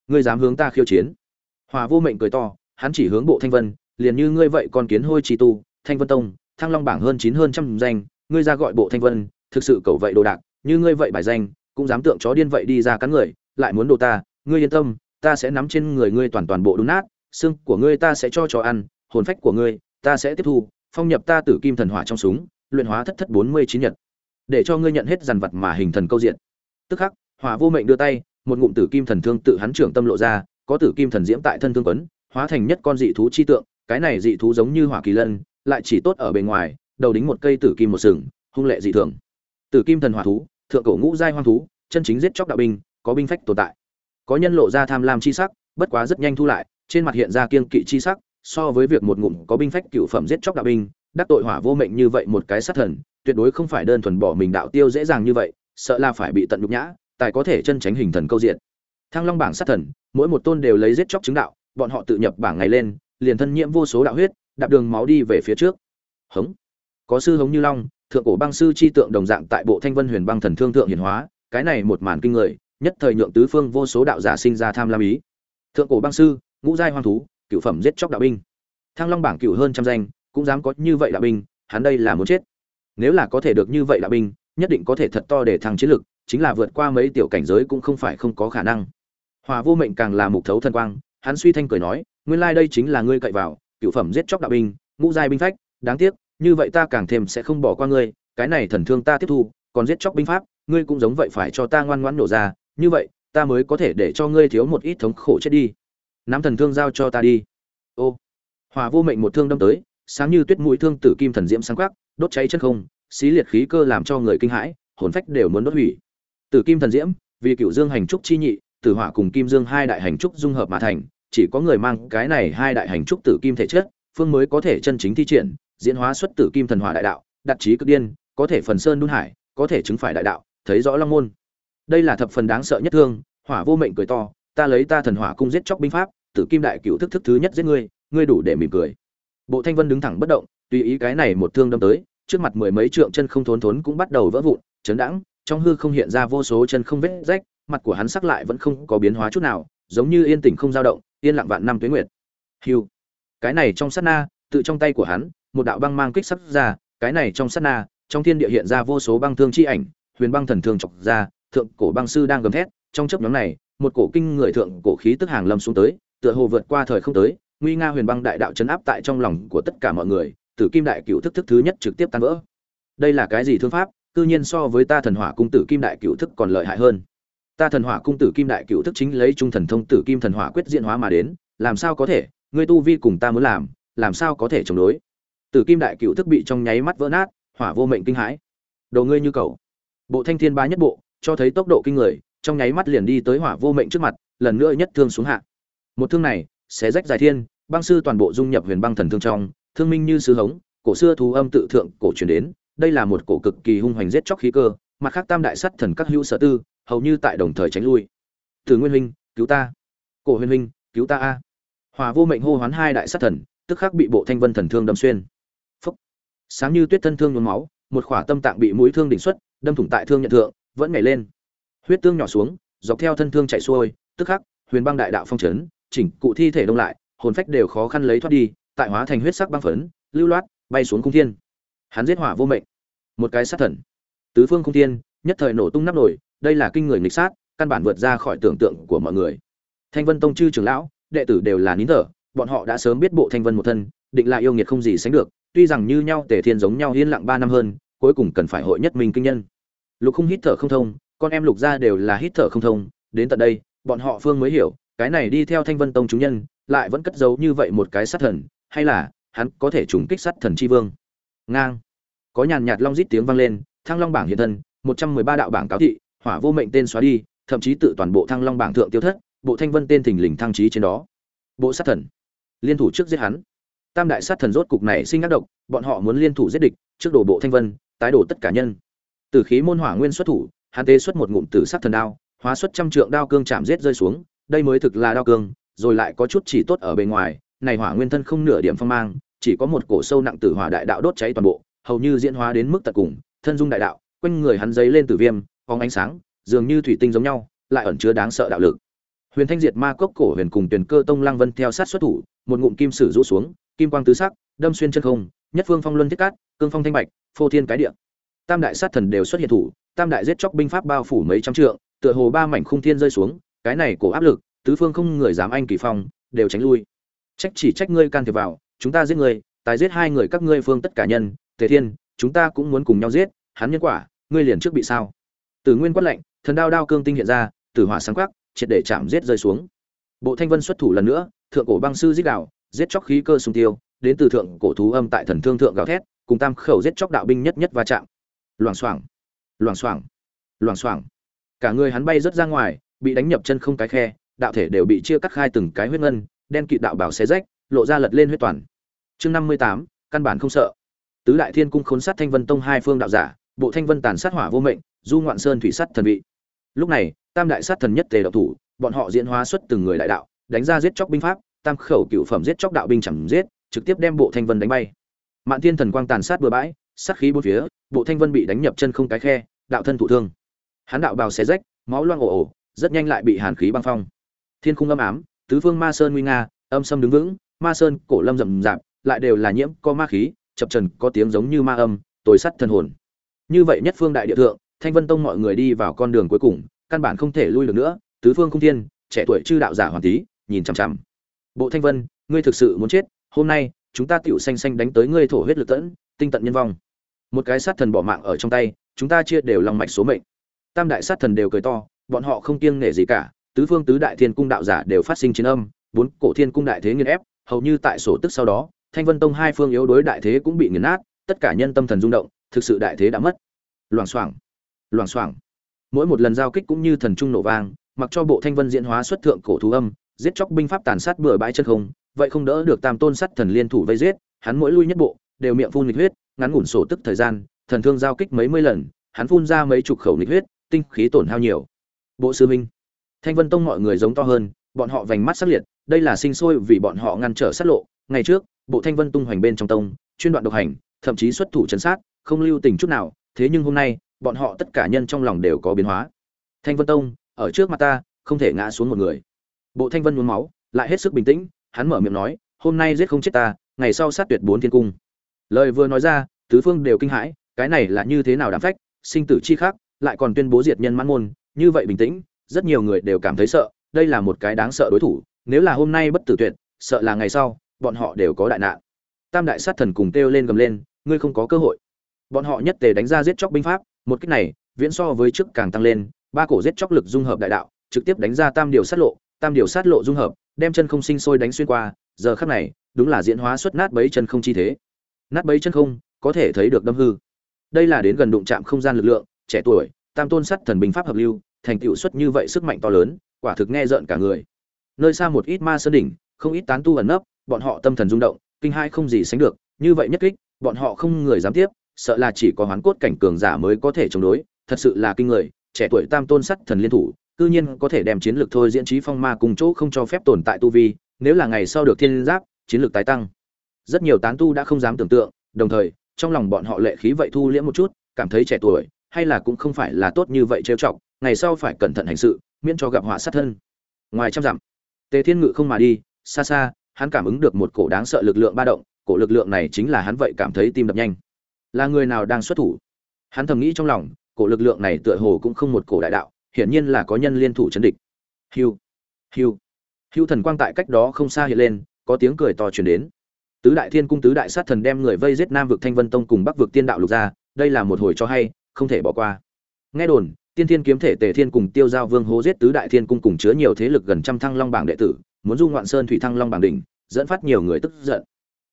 Ngươi dám hướng ta khiêu chiến? Hỏa vô mệnh cười to, hắn chỉ hướng bộ thanh vân, liền như ngươi vậy còn kiến hôi trì tu, thanh vân tông, thăng long bảng hơn chín hơn trăm danh, ngươi ra gọi bộ thanh vân, thực sự cầu vậy đồ đạc, như ngươi vậy bài danh, cũng dám tượng chó điên vậy đi ra cắn người, lại muốn đồ ta, ngươi yên tâm ta sẽ nắm trên người ngươi toàn toàn bộ đun nát, xương của ngươi ta sẽ cho cho ăn, hồn phách của ngươi ta sẽ tiếp thu, phong nhập ta tử kim thần hỏa trong súng, luyện hóa thất thất bốn mươi chín nhật. Để cho ngươi nhận hết dàn vật mà hình thần câu diện. Tức khắc, hỏa vô mệnh đưa tay, một ngụm tử kim thần thương tự hắn trưởng tâm lộ ra, có tử kim thần diễm tại thân thương quấn, hóa thành nhất con dị thú chi tượng, cái này dị thú giống như hỏa kỳ lân, lại chỉ tốt ở bề ngoài, đầu đính một cây tử kim một sừng, hung lệ dị thường. Tử kim thần hỏa thú, thượng cổ ngũ giai hoang thú, chân chính giết chóc đạo binh, có binh phách tồn tại có nhân lộ ra tham lam chi sắc, bất quá rất nhanh thu lại, trên mặt hiện ra kiên kỵ chi sắc, so với việc một ngụm có binh phách cựu phẩm giết chóc đạo binh, đắc tội hỏa vô mệnh như vậy một cái sát thần, tuyệt đối không phải đơn thuần bỏ mình đạo tiêu dễ dàng như vậy, sợ là phải bị tận nhục nhã, tài có thể chân tránh hình thần câu diện. Thăng long bảng sát thần, mỗi một tôn đều lấy giết chóc chứng đạo, bọn họ tự nhập bảng ngày lên, liền thân nhiễm vô số đạo huyết, đạp đường máu đi về phía trước. Hống. Có sư hống như long, thượng cổ băng sư chi tượng đồng dạng tại bộ thanh vân huyền băng thần thương thượng hiển hóa, cái này một màn kinh người nhất thời nhượng tứ phương vô số đạo giả sinh ra tham lam ý. Thượng cổ băng sư, ngũ giai hoang thú, cựu phẩm giết chóc đạo binh. Thăng long bảng cựu hơn trăm danh, cũng dám có như vậy đạo binh, hắn đây là muốn chết. Nếu là có thể được như vậy đạo binh, nhất định có thể thật to để thăng chiến lực, chính là vượt qua mấy tiểu cảnh giới cũng không phải không có khả năng. Hòa vô mệnh càng là mục thấu thân quang, hắn suy thanh cười nói, nguyên lai đây chính là ngươi cậy vào, cựu phẩm giết chóc đạo binh, ngũ giai binh phách, đáng tiếc, như vậy ta càng thêm sẽ không bỏ qua ngươi, cái này thần thương ta tiếp thu, còn giết chóc binh pháp, ngươi cũng giống vậy phải cho ta ngoan ngoãn nổ ra như vậy, ta mới có thể để cho ngươi thiếu một ít thống khổ chết đi. Nắm thần thương giao cho ta đi. Ô. Hòa vô mệnh một thương đâm tới, sáng như tuyết mũi thương tử kim thần diễm sáng quắc, đốt cháy chân không, xí liệt khí cơ làm cho người kinh hãi, hồn phách đều muốn đốt hủy. Tử kim thần diễm, vì cựu dương hành trúc chi nhị, tử hỏa cùng kim dương hai đại hành trúc dung hợp mà thành, chỉ có người mang cái này hai đại hành trúc tử kim thể chất, phương mới có thể chân chính thi triển, diễn hóa xuất tử kim thần hỏa đại đạo đặt trí cực điên, có thể phần sơn đun hải, có thể chứng phải đại đạo, thấy rõ long môn đây là thập phần đáng sợ nhất thương, hỏa vô mệnh cười to, ta lấy ta thần hỏa cung giết chóc binh pháp, tử kim đại cựu thức thức thứ nhất giết ngươi ngươi đủ để mỉm cười. Bộ thanh vân đứng thẳng bất động, tùy ý cái này một thương đâm tới, trước mặt mười mấy trượng chân không thốn thốn cũng bắt đầu vỡ vụn, chấn đãng, trong hư không hiện ra vô số chân không vết rách, mặt của hắn sắc lại vẫn không có biến hóa chút nào, giống như yên tĩnh không dao động, yên lặng vạn năm tuế nguyệt. Hiu cái này trong sát na, tự trong tay của hắn, một đạo băng mang kích sắc ra, cái này trong sát na, trong thiên địa hiện ra vô số băng thương chi ảnh, huyền băng thần thương chọc ra thượng cổ băng sư đang gầm thét, trong chớp nhóm này, một cổ kinh người thượng cổ khí tức hàng lâm xuống tới, tựa hồ vượt qua thời không tới, nguy nga huyền băng đại đạo chấn áp tại trong lòng của tất cả mọi người, tử kim đại cựu thức thức thứ nhất trực tiếp tan vỡ. Đây là cái gì thương pháp? Cư nhiên so với ta thần hỏa cung tử kim đại cựu thức còn lợi hại hơn. Ta thần hỏa cung tử kim đại cựu thức chính lấy trung thần thông tử kim thần hỏa quyết diện hóa mà đến, làm sao có thể? Ngươi tu vi cùng ta muốn làm làm sao có thể chống đối? Tử kim đại cựu thức bị trong nháy mắt vỡ nát, hỏa vô mệnh kinh hãi. Đồ ngươi như cầu bộ thanh thiên ba nhất bộ cho thấy tốc độ kinh người, trong nháy mắt liền đi tới hỏa vô mệnh trước mặt, lần nữa nhất thương xuống hạ. Một thương này sẽ rách dài thiên, băng sư toàn bộ dung nhập huyền băng thần thương trong, thương minh như sứ hống, cổ xưa thú âm tự thượng cổ truyền đến, đây là một cổ cực kỳ hung hoành giết chóc khí cơ, mặt khác tam đại sắt thần các hữu sở tư, hầu như tại đồng thời tránh lui. Từ nguyên huynh, cứu ta. Cổ huyền huynh, cứu ta a. Hòa vô mệnh hô hoán hai đại sát thần, tức khắc bị bộ thanh vân thần thương đâm xuyên. Phúc. Sáng như tuyết thân thương nhuốm máu một khỏa tâm tạng bị mũi thương đỉnh xuất, đâm thủng tại thương nhận thượng, vẫn nhảy lên. Huyết tương nhỏ xuống, dọc theo thân thương chảy xuôi, tức khắc, huyền băng đại đạo phong trấn chỉnh cụ thi thể đông lại, hồn phách đều khó khăn lấy thoát đi, tại hóa thành huyết sắc băng phấn, lưu loát, bay xuống cung thiên. Hắn giết hỏa vô mệnh. Một cái sát thần. Tứ phương cung thiên, nhất thời nổ tung nắp nổi đây là kinh người nghịch sát, căn bản vượt ra khỏi tưởng tượng của mọi người. Thanh vân tông chư trưởng lão, đệ tử đều là nín thở, bọn họ đã sớm biết bộ thanh vân một thân, định là yêu nghiệt không gì sánh được, tuy rằng như nhau tề thiên giống nhau yên lặng ba năm hơn cuối cùng cần phải hội nhất mình kinh nhân. Lục không hít thở không thông, con em lục gia đều là hít thở không thông, đến tận đây, bọn họ phương mới hiểu, cái này đi theo thanh vân tông chúng nhân, lại vẫn cất giấu như vậy một cái sát thần, hay là, hắn có thể trùng kích sát thần chi vương. Ngang. Có nhàn nhạt long rít tiếng vang lên, thăng long bảng hiện thân, một trăm mười ba đạo bảng cáo thị, hỏa vô mệnh tên xóa đi, thậm chí tự toàn bộ thăng long bảng thượng tiêu thất, bộ thanh vân tên thình lình thăng trí trên đó. Bộ sát thần. Liên thủ trước giết hắn. Tam đại sát thần rốt cục này sinh ác độc, bọn họ muốn liên thủ giết địch, trước đổ bộ thanh vân tái đổ tất cả nhân. Từ khí môn hỏa nguyên xuất thủ, hắn tê xuất một ngụm tử sắc thần đao, hóa xuất trăm trượng đao cương chạm giết rơi xuống, đây mới thực là đao cương, rồi lại có chút chỉ tốt ở bên ngoài, này hỏa nguyên thân không nửa điểm phong mang, chỉ có một cổ sâu nặng tử hỏa đại đạo đốt cháy toàn bộ, hầu như diễn hóa đến mức tận cùng, thân dung đại đạo, quanh người hắn giấy lên tử viêm, phóng ánh sáng, dường như thủy tinh giống nhau, lại ẩn chứa đáng sợ đạo lực. Huyền thanh diệt ma cốc cổ huyền cùng tuyển cơ tông lăng vân theo sát xuất thủ, một ngụm kim sử rũ xuống, kim quang tứ sắc, đâm xuyên chân không, nhất phương phong luân thiết cát, cương phong thanh bạch phô thiên cái địa. Tam đại sát thần đều xuất hiện thủ, tam đại giết chóc binh pháp bao phủ mấy trăm trượng, tựa hồ ba mảnh khung thiên rơi xuống, cái này cổ áp lực, tứ phương không người dám anh kỳ phong, đều tránh lui. Trách chỉ trách ngươi can thiệp vào, chúng ta giết ngươi tài giết hai người các ngươi phương tất cả nhân, tề thiên, chúng ta cũng muốn cùng nhau giết, hắn nhân quả, ngươi liền trước bị sao? Từ nguyên quát lệnh thần đao đao cương tinh hiện ra tử hỏa sáng quắc, triệt để chạm giết rơi xuống. Bộ thanh vân xuất thủ lần nữa, thượng cổ băng sư giết đạo giết chóc khí cơ sung tiêu, đến từ thượng cổ thú âm tại thần thương thượng gào thét cùng tam khẩu giết chóc đạo binh nhất nhất va chạm. Loảng xoảng loảng xoảng loảng xoảng. Cả người hắn bay rất ra ngoài, bị đánh nhập chân không cái khe, đạo thể đều bị chia cắt khai từng cái huyết ngân, đen kịt đạo bảo xé rách, lộ ra lật lên huyết toàn. Chương năm mươi tám, căn bản không sợ. Tứ đại thiên cung khốn sát thanh vân tông hai phương đạo giả, bộ thanh vân tàn sát hỏa vô mệnh, du ngoạn sơn thủy sắt thần vị. Lúc này, tam đại sát thần nhất tề đạo thủ, bọn họ diễn hóa xuất từng người đại đạo, đánh ra giết chóc binh pháp, tam khẩu cựu phẩm giết chóc đạo binh chẳng giết, trực tiếp đem bộ thanh vân đánh bay mạn thiên thần quang tàn sát bừa bãi, sát khí bốn phía, bộ thanh vân bị đánh nhập chân không cái khe, đạo thân thụ thương. Hắn đạo bào xé rách, máu loang ồ ồ, rất nhanh lại bị hàn khí băng phong. Thiên khung âm ám, tứ phương ma sơn nguy nga, âm sâm đứng vững, ma sơn cổ lâm rậm rạp, lại đều là nhiễm, có ma khí, chập trần, có tiếng giống như ma âm tối sắt thần hồn. Như vậy nhất phương đại địa thượng, thanh vân tông mọi người đi vào con đường cuối cùng, căn bản không thể lui được nữa, tứ phương không thiên, trẻ tuổi chư đạo giả hoàn tí, nhìn chằm chằm. Bộ thanh vân, ngươi thực sự muốn chết, hôm nay chúng ta tiểu xanh xanh đánh tới ngươi thổ huyết lực tẫn, tinh tận nhân vong. Một cái sát thần bỏ mạng ở trong tay, chúng ta chia đều lòng mạch số mệnh. Tam đại sát thần đều cười to, bọn họ không kiêng nể gì cả, tứ phương tứ đại thiên cung đạo giả đều phát sinh chiến âm, bốn cổ thiên cung đại thế nghiền ép, hầu như tại sổ tức sau đó, thanh vân tông hai phương yếu đối đại thế cũng bị nghiền nát, tất cả nhân tâm thần rung động, thực sự đại thế đã mất. Loảng xoảng loảng xoảng. Mỗi một lần giao kích cũng như thần trung nổ vang, mặc cho bộ thanh vân diễn hóa xuất thượng cổ thú âm, giết chóc binh pháp tàn sát bừa bãi chân không vậy không đỡ được tam tôn sắt thần liên thủ vây giết, hắn mỗi lui nhất bộ, đều miệng phun nghịch huyết, ngắn ngủn sổ tức thời gian, thần thương giao kích mấy mươi lần, hắn phun ra mấy chục khẩu nghịch huyết, tinh khí tổn hao nhiều. Bộ sư minh thanh vân tông mọi người giống to hơn, bọn họ vành mắt sắc liệt, đây là sinh sôi vì bọn họ ngăn trở sát lộ. Ngày trước, bộ thanh vân tung hoành bên trong tông, chuyên đoạn độc hành, thậm chí xuất thủ chấn sát, không lưu tình chút nào, thế nhưng hôm nay, bọn họ tất cả nhân trong lòng đều có biến hóa. Thanh vân tông, ở trước mặt ta, không thể ngã xuống một người. Bộ thanh vân muốn máu, lại hết sức bình tĩnh hắn mở miệng nói, hôm nay giết không chết ta, ngày sau sát tuyệt bốn thiên cung. Lời vừa nói ra, tứ phương đều kinh hãi, cái này là như thế nào đảm phách, sinh tử chi khác, lại còn tuyên bố diệt nhân mãn môn, như vậy bình tĩnh, rất nhiều người đều cảm thấy sợ, đây là một cái đáng sợ đối thủ, nếu là hôm nay bất tử tuyệt, sợ là ngày sau, bọn họ đều có đại nạn. Tam đại sát thần cùng kêu lên gầm lên, ngươi không có cơ hội. Bọn họ nhất tề đánh ra giết chóc binh pháp, một cách này, viễn so với trước càng tăng lên, ba cổ giết chóc lực dung hợp đại đạo, trực tiếp đánh ra tam điều sát lộ, tam điều sát lộ dung hợp đem chân không sinh sôi đánh xuyên qua, giờ khắc này, đúng là diễn hóa xuất nát bấy chân không chi thế. Nát bấy chân không, có thể thấy được đâm hư. Đây là đến gần đụng chạm không gian lực lượng, trẻ tuổi, tam tôn sắt thần bình pháp hợp lưu, thành tựu xuất như vậy sức mạnh to lớn, quả thực nghe rợn cả người. Nơi xa một ít ma sơn đỉnh, không ít tán tu ẩn nấp, bọn họ tâm thần rung động, kinh hai không gì sánh được, như vậy nhất kích, bọn họ không người dám tiếp, sợ là chỉ có hoán cốt cảnh cường giả mới có thể chống đối, thật sự là kinh người, trẻ tuổi tam tôn sắt thần liên thủ cư nhiên có thể đem chiến lược thôi diễn trí phong ma cùng chỗ không cho phép tồn tại tu vi, nếu là ngày sau được thiên giáp, chiến lược tái tăng. Rất nhiều tán tu đã không dám tưởng tượng, đồng thời, trong lòng bọn họ lệ khí vậy thu liễm một chút, cảm thấy trẻ tuổi, hay là cũng không phải là tốt như vậy trêu chọc, ngày sau phải cẩn thận hành sự, miễn cho gặp họa sát thân. Ngoài trăm dặm, tề thiên ngự không mà đi, xa xa, hắn cảm ứng được một cổ đáng sợ lực lượng ba động, cổ lực lượng này chính là hắn vậy cảm thấy tim đập nhanh. Là người nào đang xuất thủ? Hắn thầm nghĩ trong lòng, cổ lực lượng này tựa hồ cũng không một cổ đại đạo hiển nhiên là có nhân liên thủ chấn địch. Hiu hiu hiu thần quang tại cách đó không xa hiện lên, có tiếng cười to truyền đến. Tứ đại thiên cung tứ đại sát thần đem người vây giết nam vực thanh vân tông cùng bắc vực tiên đạo lục ra, đây là một hồi cho hay, không thể bỏ qua. Nghe đồn, tiên thiên kiếm thể tề thiên cùng tiêu giao vương hố giết tứ đại thiên cung cùng chứa nhiều thế lực gần trăm thăng long bảng đệ tử, muốn du ngoạn sơn thủy thăng long bảng đỉnh, dẫn phát nhiều người tức giận.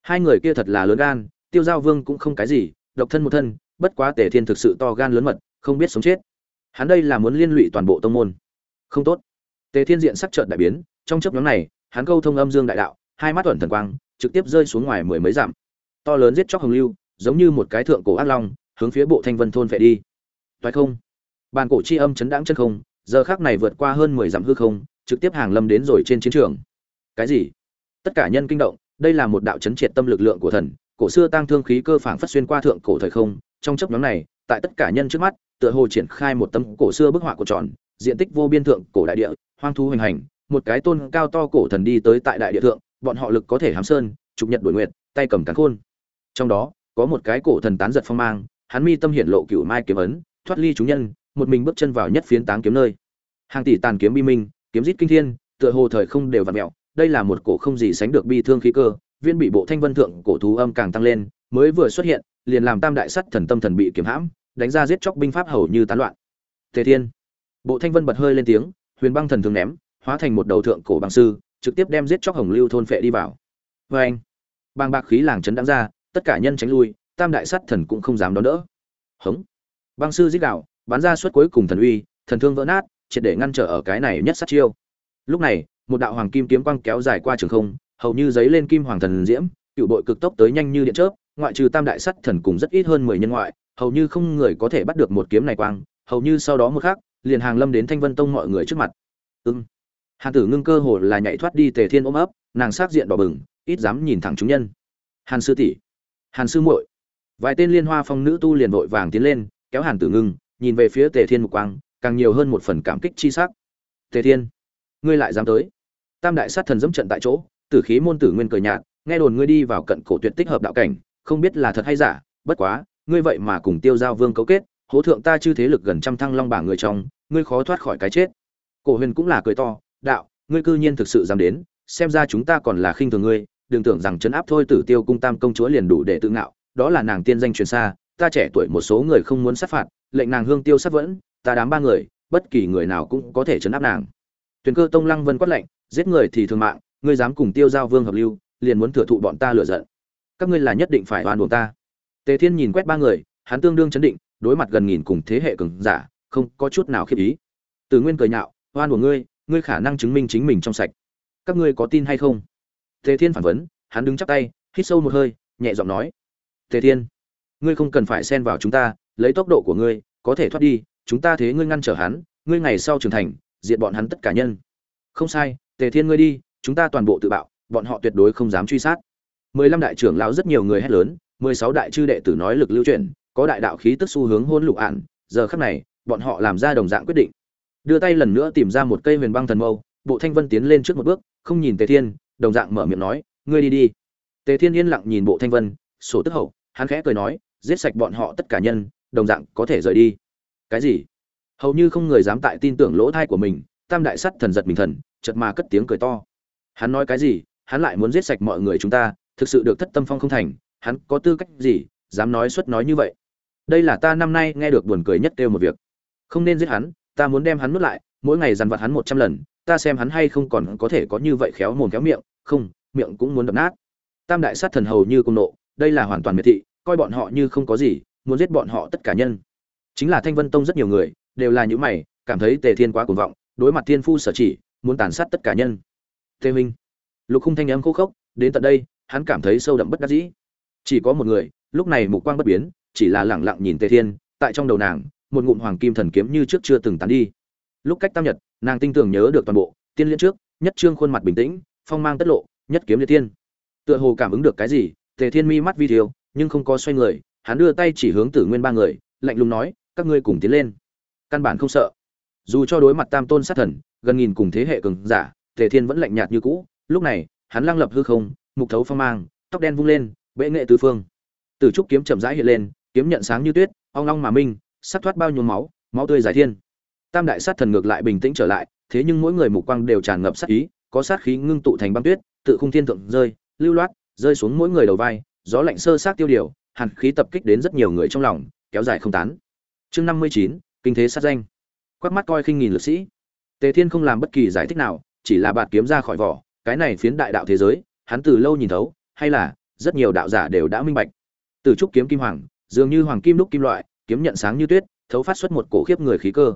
Hai người kia thật là lớn gan, tiêu giao vương cũng không cái gì, độc thân một thân, bất quá tề thiên thực sự to gan lớn mật, không biết sống chết hắn đây là muốn liên lụy toàn bộ tông môn. Không tốt. Tề thiên diện sắc trợn đại biến, trong chấp nhóm này, hắn câu thông âm dương đại đạo, hai mắt tuẩn thần quang, trực tiếp rơi xuống ngoài mười mấy dặm. To lớn giết chóc hồng lưu, giống như một cái thượng cổ ác long, hướng phía bộ thanh vân thôn phệ đi. Toái không. Bàn cổ chi âm chấn đãng chân không, giờ khác này vượt qua hơn mười dặm hư không, trực tiếp hàng lâm đến rồi trên chiến trường. Cái gì? Tất cả nhân kinh động, đây là một đạo chấn triệt tâm lực lượng của thần, cổ xưa tăng thương khí cơ phảng phất xuyên qua thượng cổ thời không, trong chấp nhóm này, tại tất cả nhân trước mắt tựa hồ triển khai một tấm cổ xưa bức họa của tròn, diện tích vô biên thượng cổ đại địa, hoang thú hoành hành, một cái tôn cao to cổ thần đi tới tại đại địa thượng, bọn họ lực có thể hám sơn, trục nhật đổi nguyệt, tay cầm cán khôn. Trong đó, có một cái cổ thần tán giật phong mang, hắn mi tâm hiển lộ cựu mai kiếm ấn, thoát ly chúng nhân, một mình bước chân vào nhất phiến táng kiếm nơi. Hàng tỷ tàn kiếm bi minh, kiếm rít kinh thiên, tựa hồ thời không đều vặn mẹo, đây là một cổ không gì sánh được bi thương khí cơ, viên bị bộ thanh vân thượng cổ thú âm càng tăng lên, mới vừa xuất hiện, liền làm tam đại sắt thần tâm thần bị kiếm hãm đánh ra giết chóc binh pháp hầu như tán loạn. Tề thiên. Bộ thanh vân bật hơi lên tiếng, huyền băng thần thường ném, hóa thành một đầu thượng cổ băng sư, trực tiếp đem giết chóc hồng lưu thôn phệ đi vào. Vê anh bang bạc khí làng chấn đáng ra, tất cả nhân tránh lui, tam đại sắt thần cũng không dám đón đỡ. Hống. Băng sư giết đạo bắn ra suất cuối cùng thần uy, thần thương vỡ nát, triệt để ngăn trở ở cái này nhất sát chiêu. Lúc này, một đạo hoàng kim kiếm quang kéo dài qua trường không, hầu như giấy lên kim hoàng thần diễm, cựu bội cực tốc tới nhanh như điện chớp, ngoại trừ tam đại sắt thần cùng rất ít hơn mười nhân ngoại hầu như không người có thể bắt được một kiếm này quang, hầu như sau đó một khắc, liền hàng lâm đến thanh vân tông mọi người trước mặt. Ưng hàn tử ngưng cơ hồ là nhảy thoát đi tề thiên ôm ấp, nàng sắc diện đỏ bừng, ít dám nhìn thẳng chúng nhân. Hàn sư tỷ. Hàn sư muội. Vài tên liên hoa phong nữ tu liền vội vàng tiến lên, kéo hàn tử ngưng, nhìn về phía tề thiên mục quang, càng nhiều hơn một phần cảm kích chi sắc. Tề thiên, ngươi lại dám tới? Tam đại sát thần dẫm trận tại chỗ, tử khí môn tử nguyên cười nhạt, nghe đồn ngươi đi vào cận cổ tuyệt tích hợp đạo cảnh, không biết là thật hay giả, bất quá ngươi vậy mà cùng tiêu giao vương cấu kết, hố thượng ta chư thế lực gần trăm thăng long bảng người trong, ngươi khó thoát khỏi cái chết. Cổ huyền cũng là cười to, đạo, ngươi cư nhiên thực sự dám đến, xem ra chúng ta còn là khinh thường ngươi, đừng tưởng rằng chấn áp thôi tử tiêu cung tam công chúa liền đủ để tự ngạo, đó là nàng tiên danh truyền xa, ta trẻ tuổi một số người không muốn sát phạt, lệnh nàng hương tiêu sát vẫn, ta đám ba người, bất kỳ người nào cũng có thể chấn áp nàng. Tuyền cơ tông lăng vân quát lệnh, giết người thì thương mạng, ngươi dám cùng tiêu giao vương hợp lưu, liền muốn thừa thụ bọn ta lựa giận. Các ngươi là nhất định phải oan buộc ta tề thiên nhìn quét ba người, hắn tương đương chấn định, đối mặt gần nghìn cùng thế hệ cường giả, không có chút nào khiếp ý. Từ nguyên cười nhạo, oan của ngươi ngươi khả năng chứng minh chính mình trong sạch. Các ngươi có tin hay không? Tề thiên phản vấn, hắn đứng chắp tay, hít sâu một hơi, nhẹ giọng nói, tề thiên, ngươi không cần phải xen vào chúng ta, lấy tốc độ của ngươi, có thể thoát đi, chúng ta thế ngươi ngăn trở hắn, ngươi ngày sau trưởng thành, diệt bọn hắn tất cả nhân. Không sai, tề thiên ngươi đi, chúng ta toàn bộ tự bạo, bọn họ tuyệt đối không dám truy sát. Mười lăm đại trưởng lão rất nhiều người hét lớn mười sáu đại chư đệ tử nói lực lưu chuyển, có đại đạo khí tức xu hướng hôn lục ạn, giờ khắc này, bọn họ làm ra đồng dạng quyết định. Đưa tay lần nữa tìm ra một cây huyền băng thần mâu, bộ thanh vân tiến lên trước một bước, không nhìn tề thiên, đồng dạng mở miệng nói, ngươi đi đi. Tề thiên yên lặng nhìn bộ thanh vân, sổ tức hậu, hắn khẽ cười nói, giết sạch bọn họ tất cả nhân, đồng dạng có thể rời đi. Cái gì? Hầu như không người dám tại tin tưởng lỗ thai của mình, tam đại sắt thần giật mình thần chật mà cất tiếng cười to. Hắn nói cái gì, hắn lại muốn giết sạch mọi người chúng ta, thực sự được thất tâm phong không thành hắn có tư cách gì dám nói suất nói như vậy? Đây là ta năm nay nghe được buồn cười nhất kêu một việc. Không nên giết hắn, ta muốn đem hắn nuốt lại, mỗi ngày dằn vặt hắn một trăm lần, ta xem hắn hay không còn có thể có như vậy khéo mồm khéo miệng, không, miệng cũng muốn đập nát. Tam đại sát thần hầu như công nộ, đây là hoàn toàn miệt thị, coi bọn họ như không có gì, muốn giết bọn họ tất cả nhân. Chính là thanh vân tông rất nhiều người, đều là những mày, cảm thấy tề thiên quá cuồng vọng, đối mặt thiên phu sở chỉ, muốn tàn sát tất cả nhân. Tề minh, lục khung thanh âm khô khốc, đến tận đây, hắn cảm thấy sâu đậm bất đắc dĩ chỉ có một người, lúc này mục quang bất biến, chỉ là lẳng lặng nhìn tề thiên, tại trong đầu nàng, một ngụm hoàng kim thần kiếm như trước chưa từng tán đi. Lúc cách tam nhật, nàng tinh tường nhớ được toàn bộ, tiên liên trước, nhất trương khuôn mặt bình tĩnh, phong mang tất lộ, nhất kiếm liệt tiên tựa hồ cảm ứng được cái gì, tề thiên mi mắt vi thiêu, nhưng không có xoay người, hắn đưa tay chỉ hướng tử nguyên ba người, lạnh lùng nói, các ngươi cùng tiến lên. Căn bản không sợ. Dù cho đối mặt tam tôn sát thần, gần nghìn cùng thế hệ cường giả, tề thiên vẫn lạnh nhạt như cũ. Lúc này, hắn lăng lập hư không, mục thấu phong mang, tóc đen vung lên bệ nghệ tứ phương. Từ trúc kiếm chậm rãi hiện lên, kiếm nhận sáng như tuyết, ong ong mà minh sát thoát bao nhuốm máu máu tươi giải thiên. Tam đại sát thần ngược lại bình tĩnh trở lại, thế nhưng mỗi người mục quang đều tràn ngập sát ý, có sát khí ngưng tụ thành băng tuyết, tự khung thiên thượng rơi, lưu loát, rơi xuống mỗi người đầu vai, gió lạnh sơ sát tiêu điều, hàn khí tập kích đến rất nhiều người trong lòng, kéo dài không tán. Chương năm mươi chín, kinh thế sát danh. Quắc mắt coi khinh nghìn lực sĩ. Tề thiên không làm bất kỳ giải thích nào, chỉ là bạt kiếm ra khỏi vỏ, cái này phiến đại đạo thế giới, hắn từ lâu nhìn thấu, hay là rất nhiều đạo giả đều đã minh bạch. Từ trúc kiếm kim hoàng, dường như hoàng kim đúc kim loại, kiếm nhận sáng như tuyết, thấu phát xuất một cổ khiếp người khí cơ.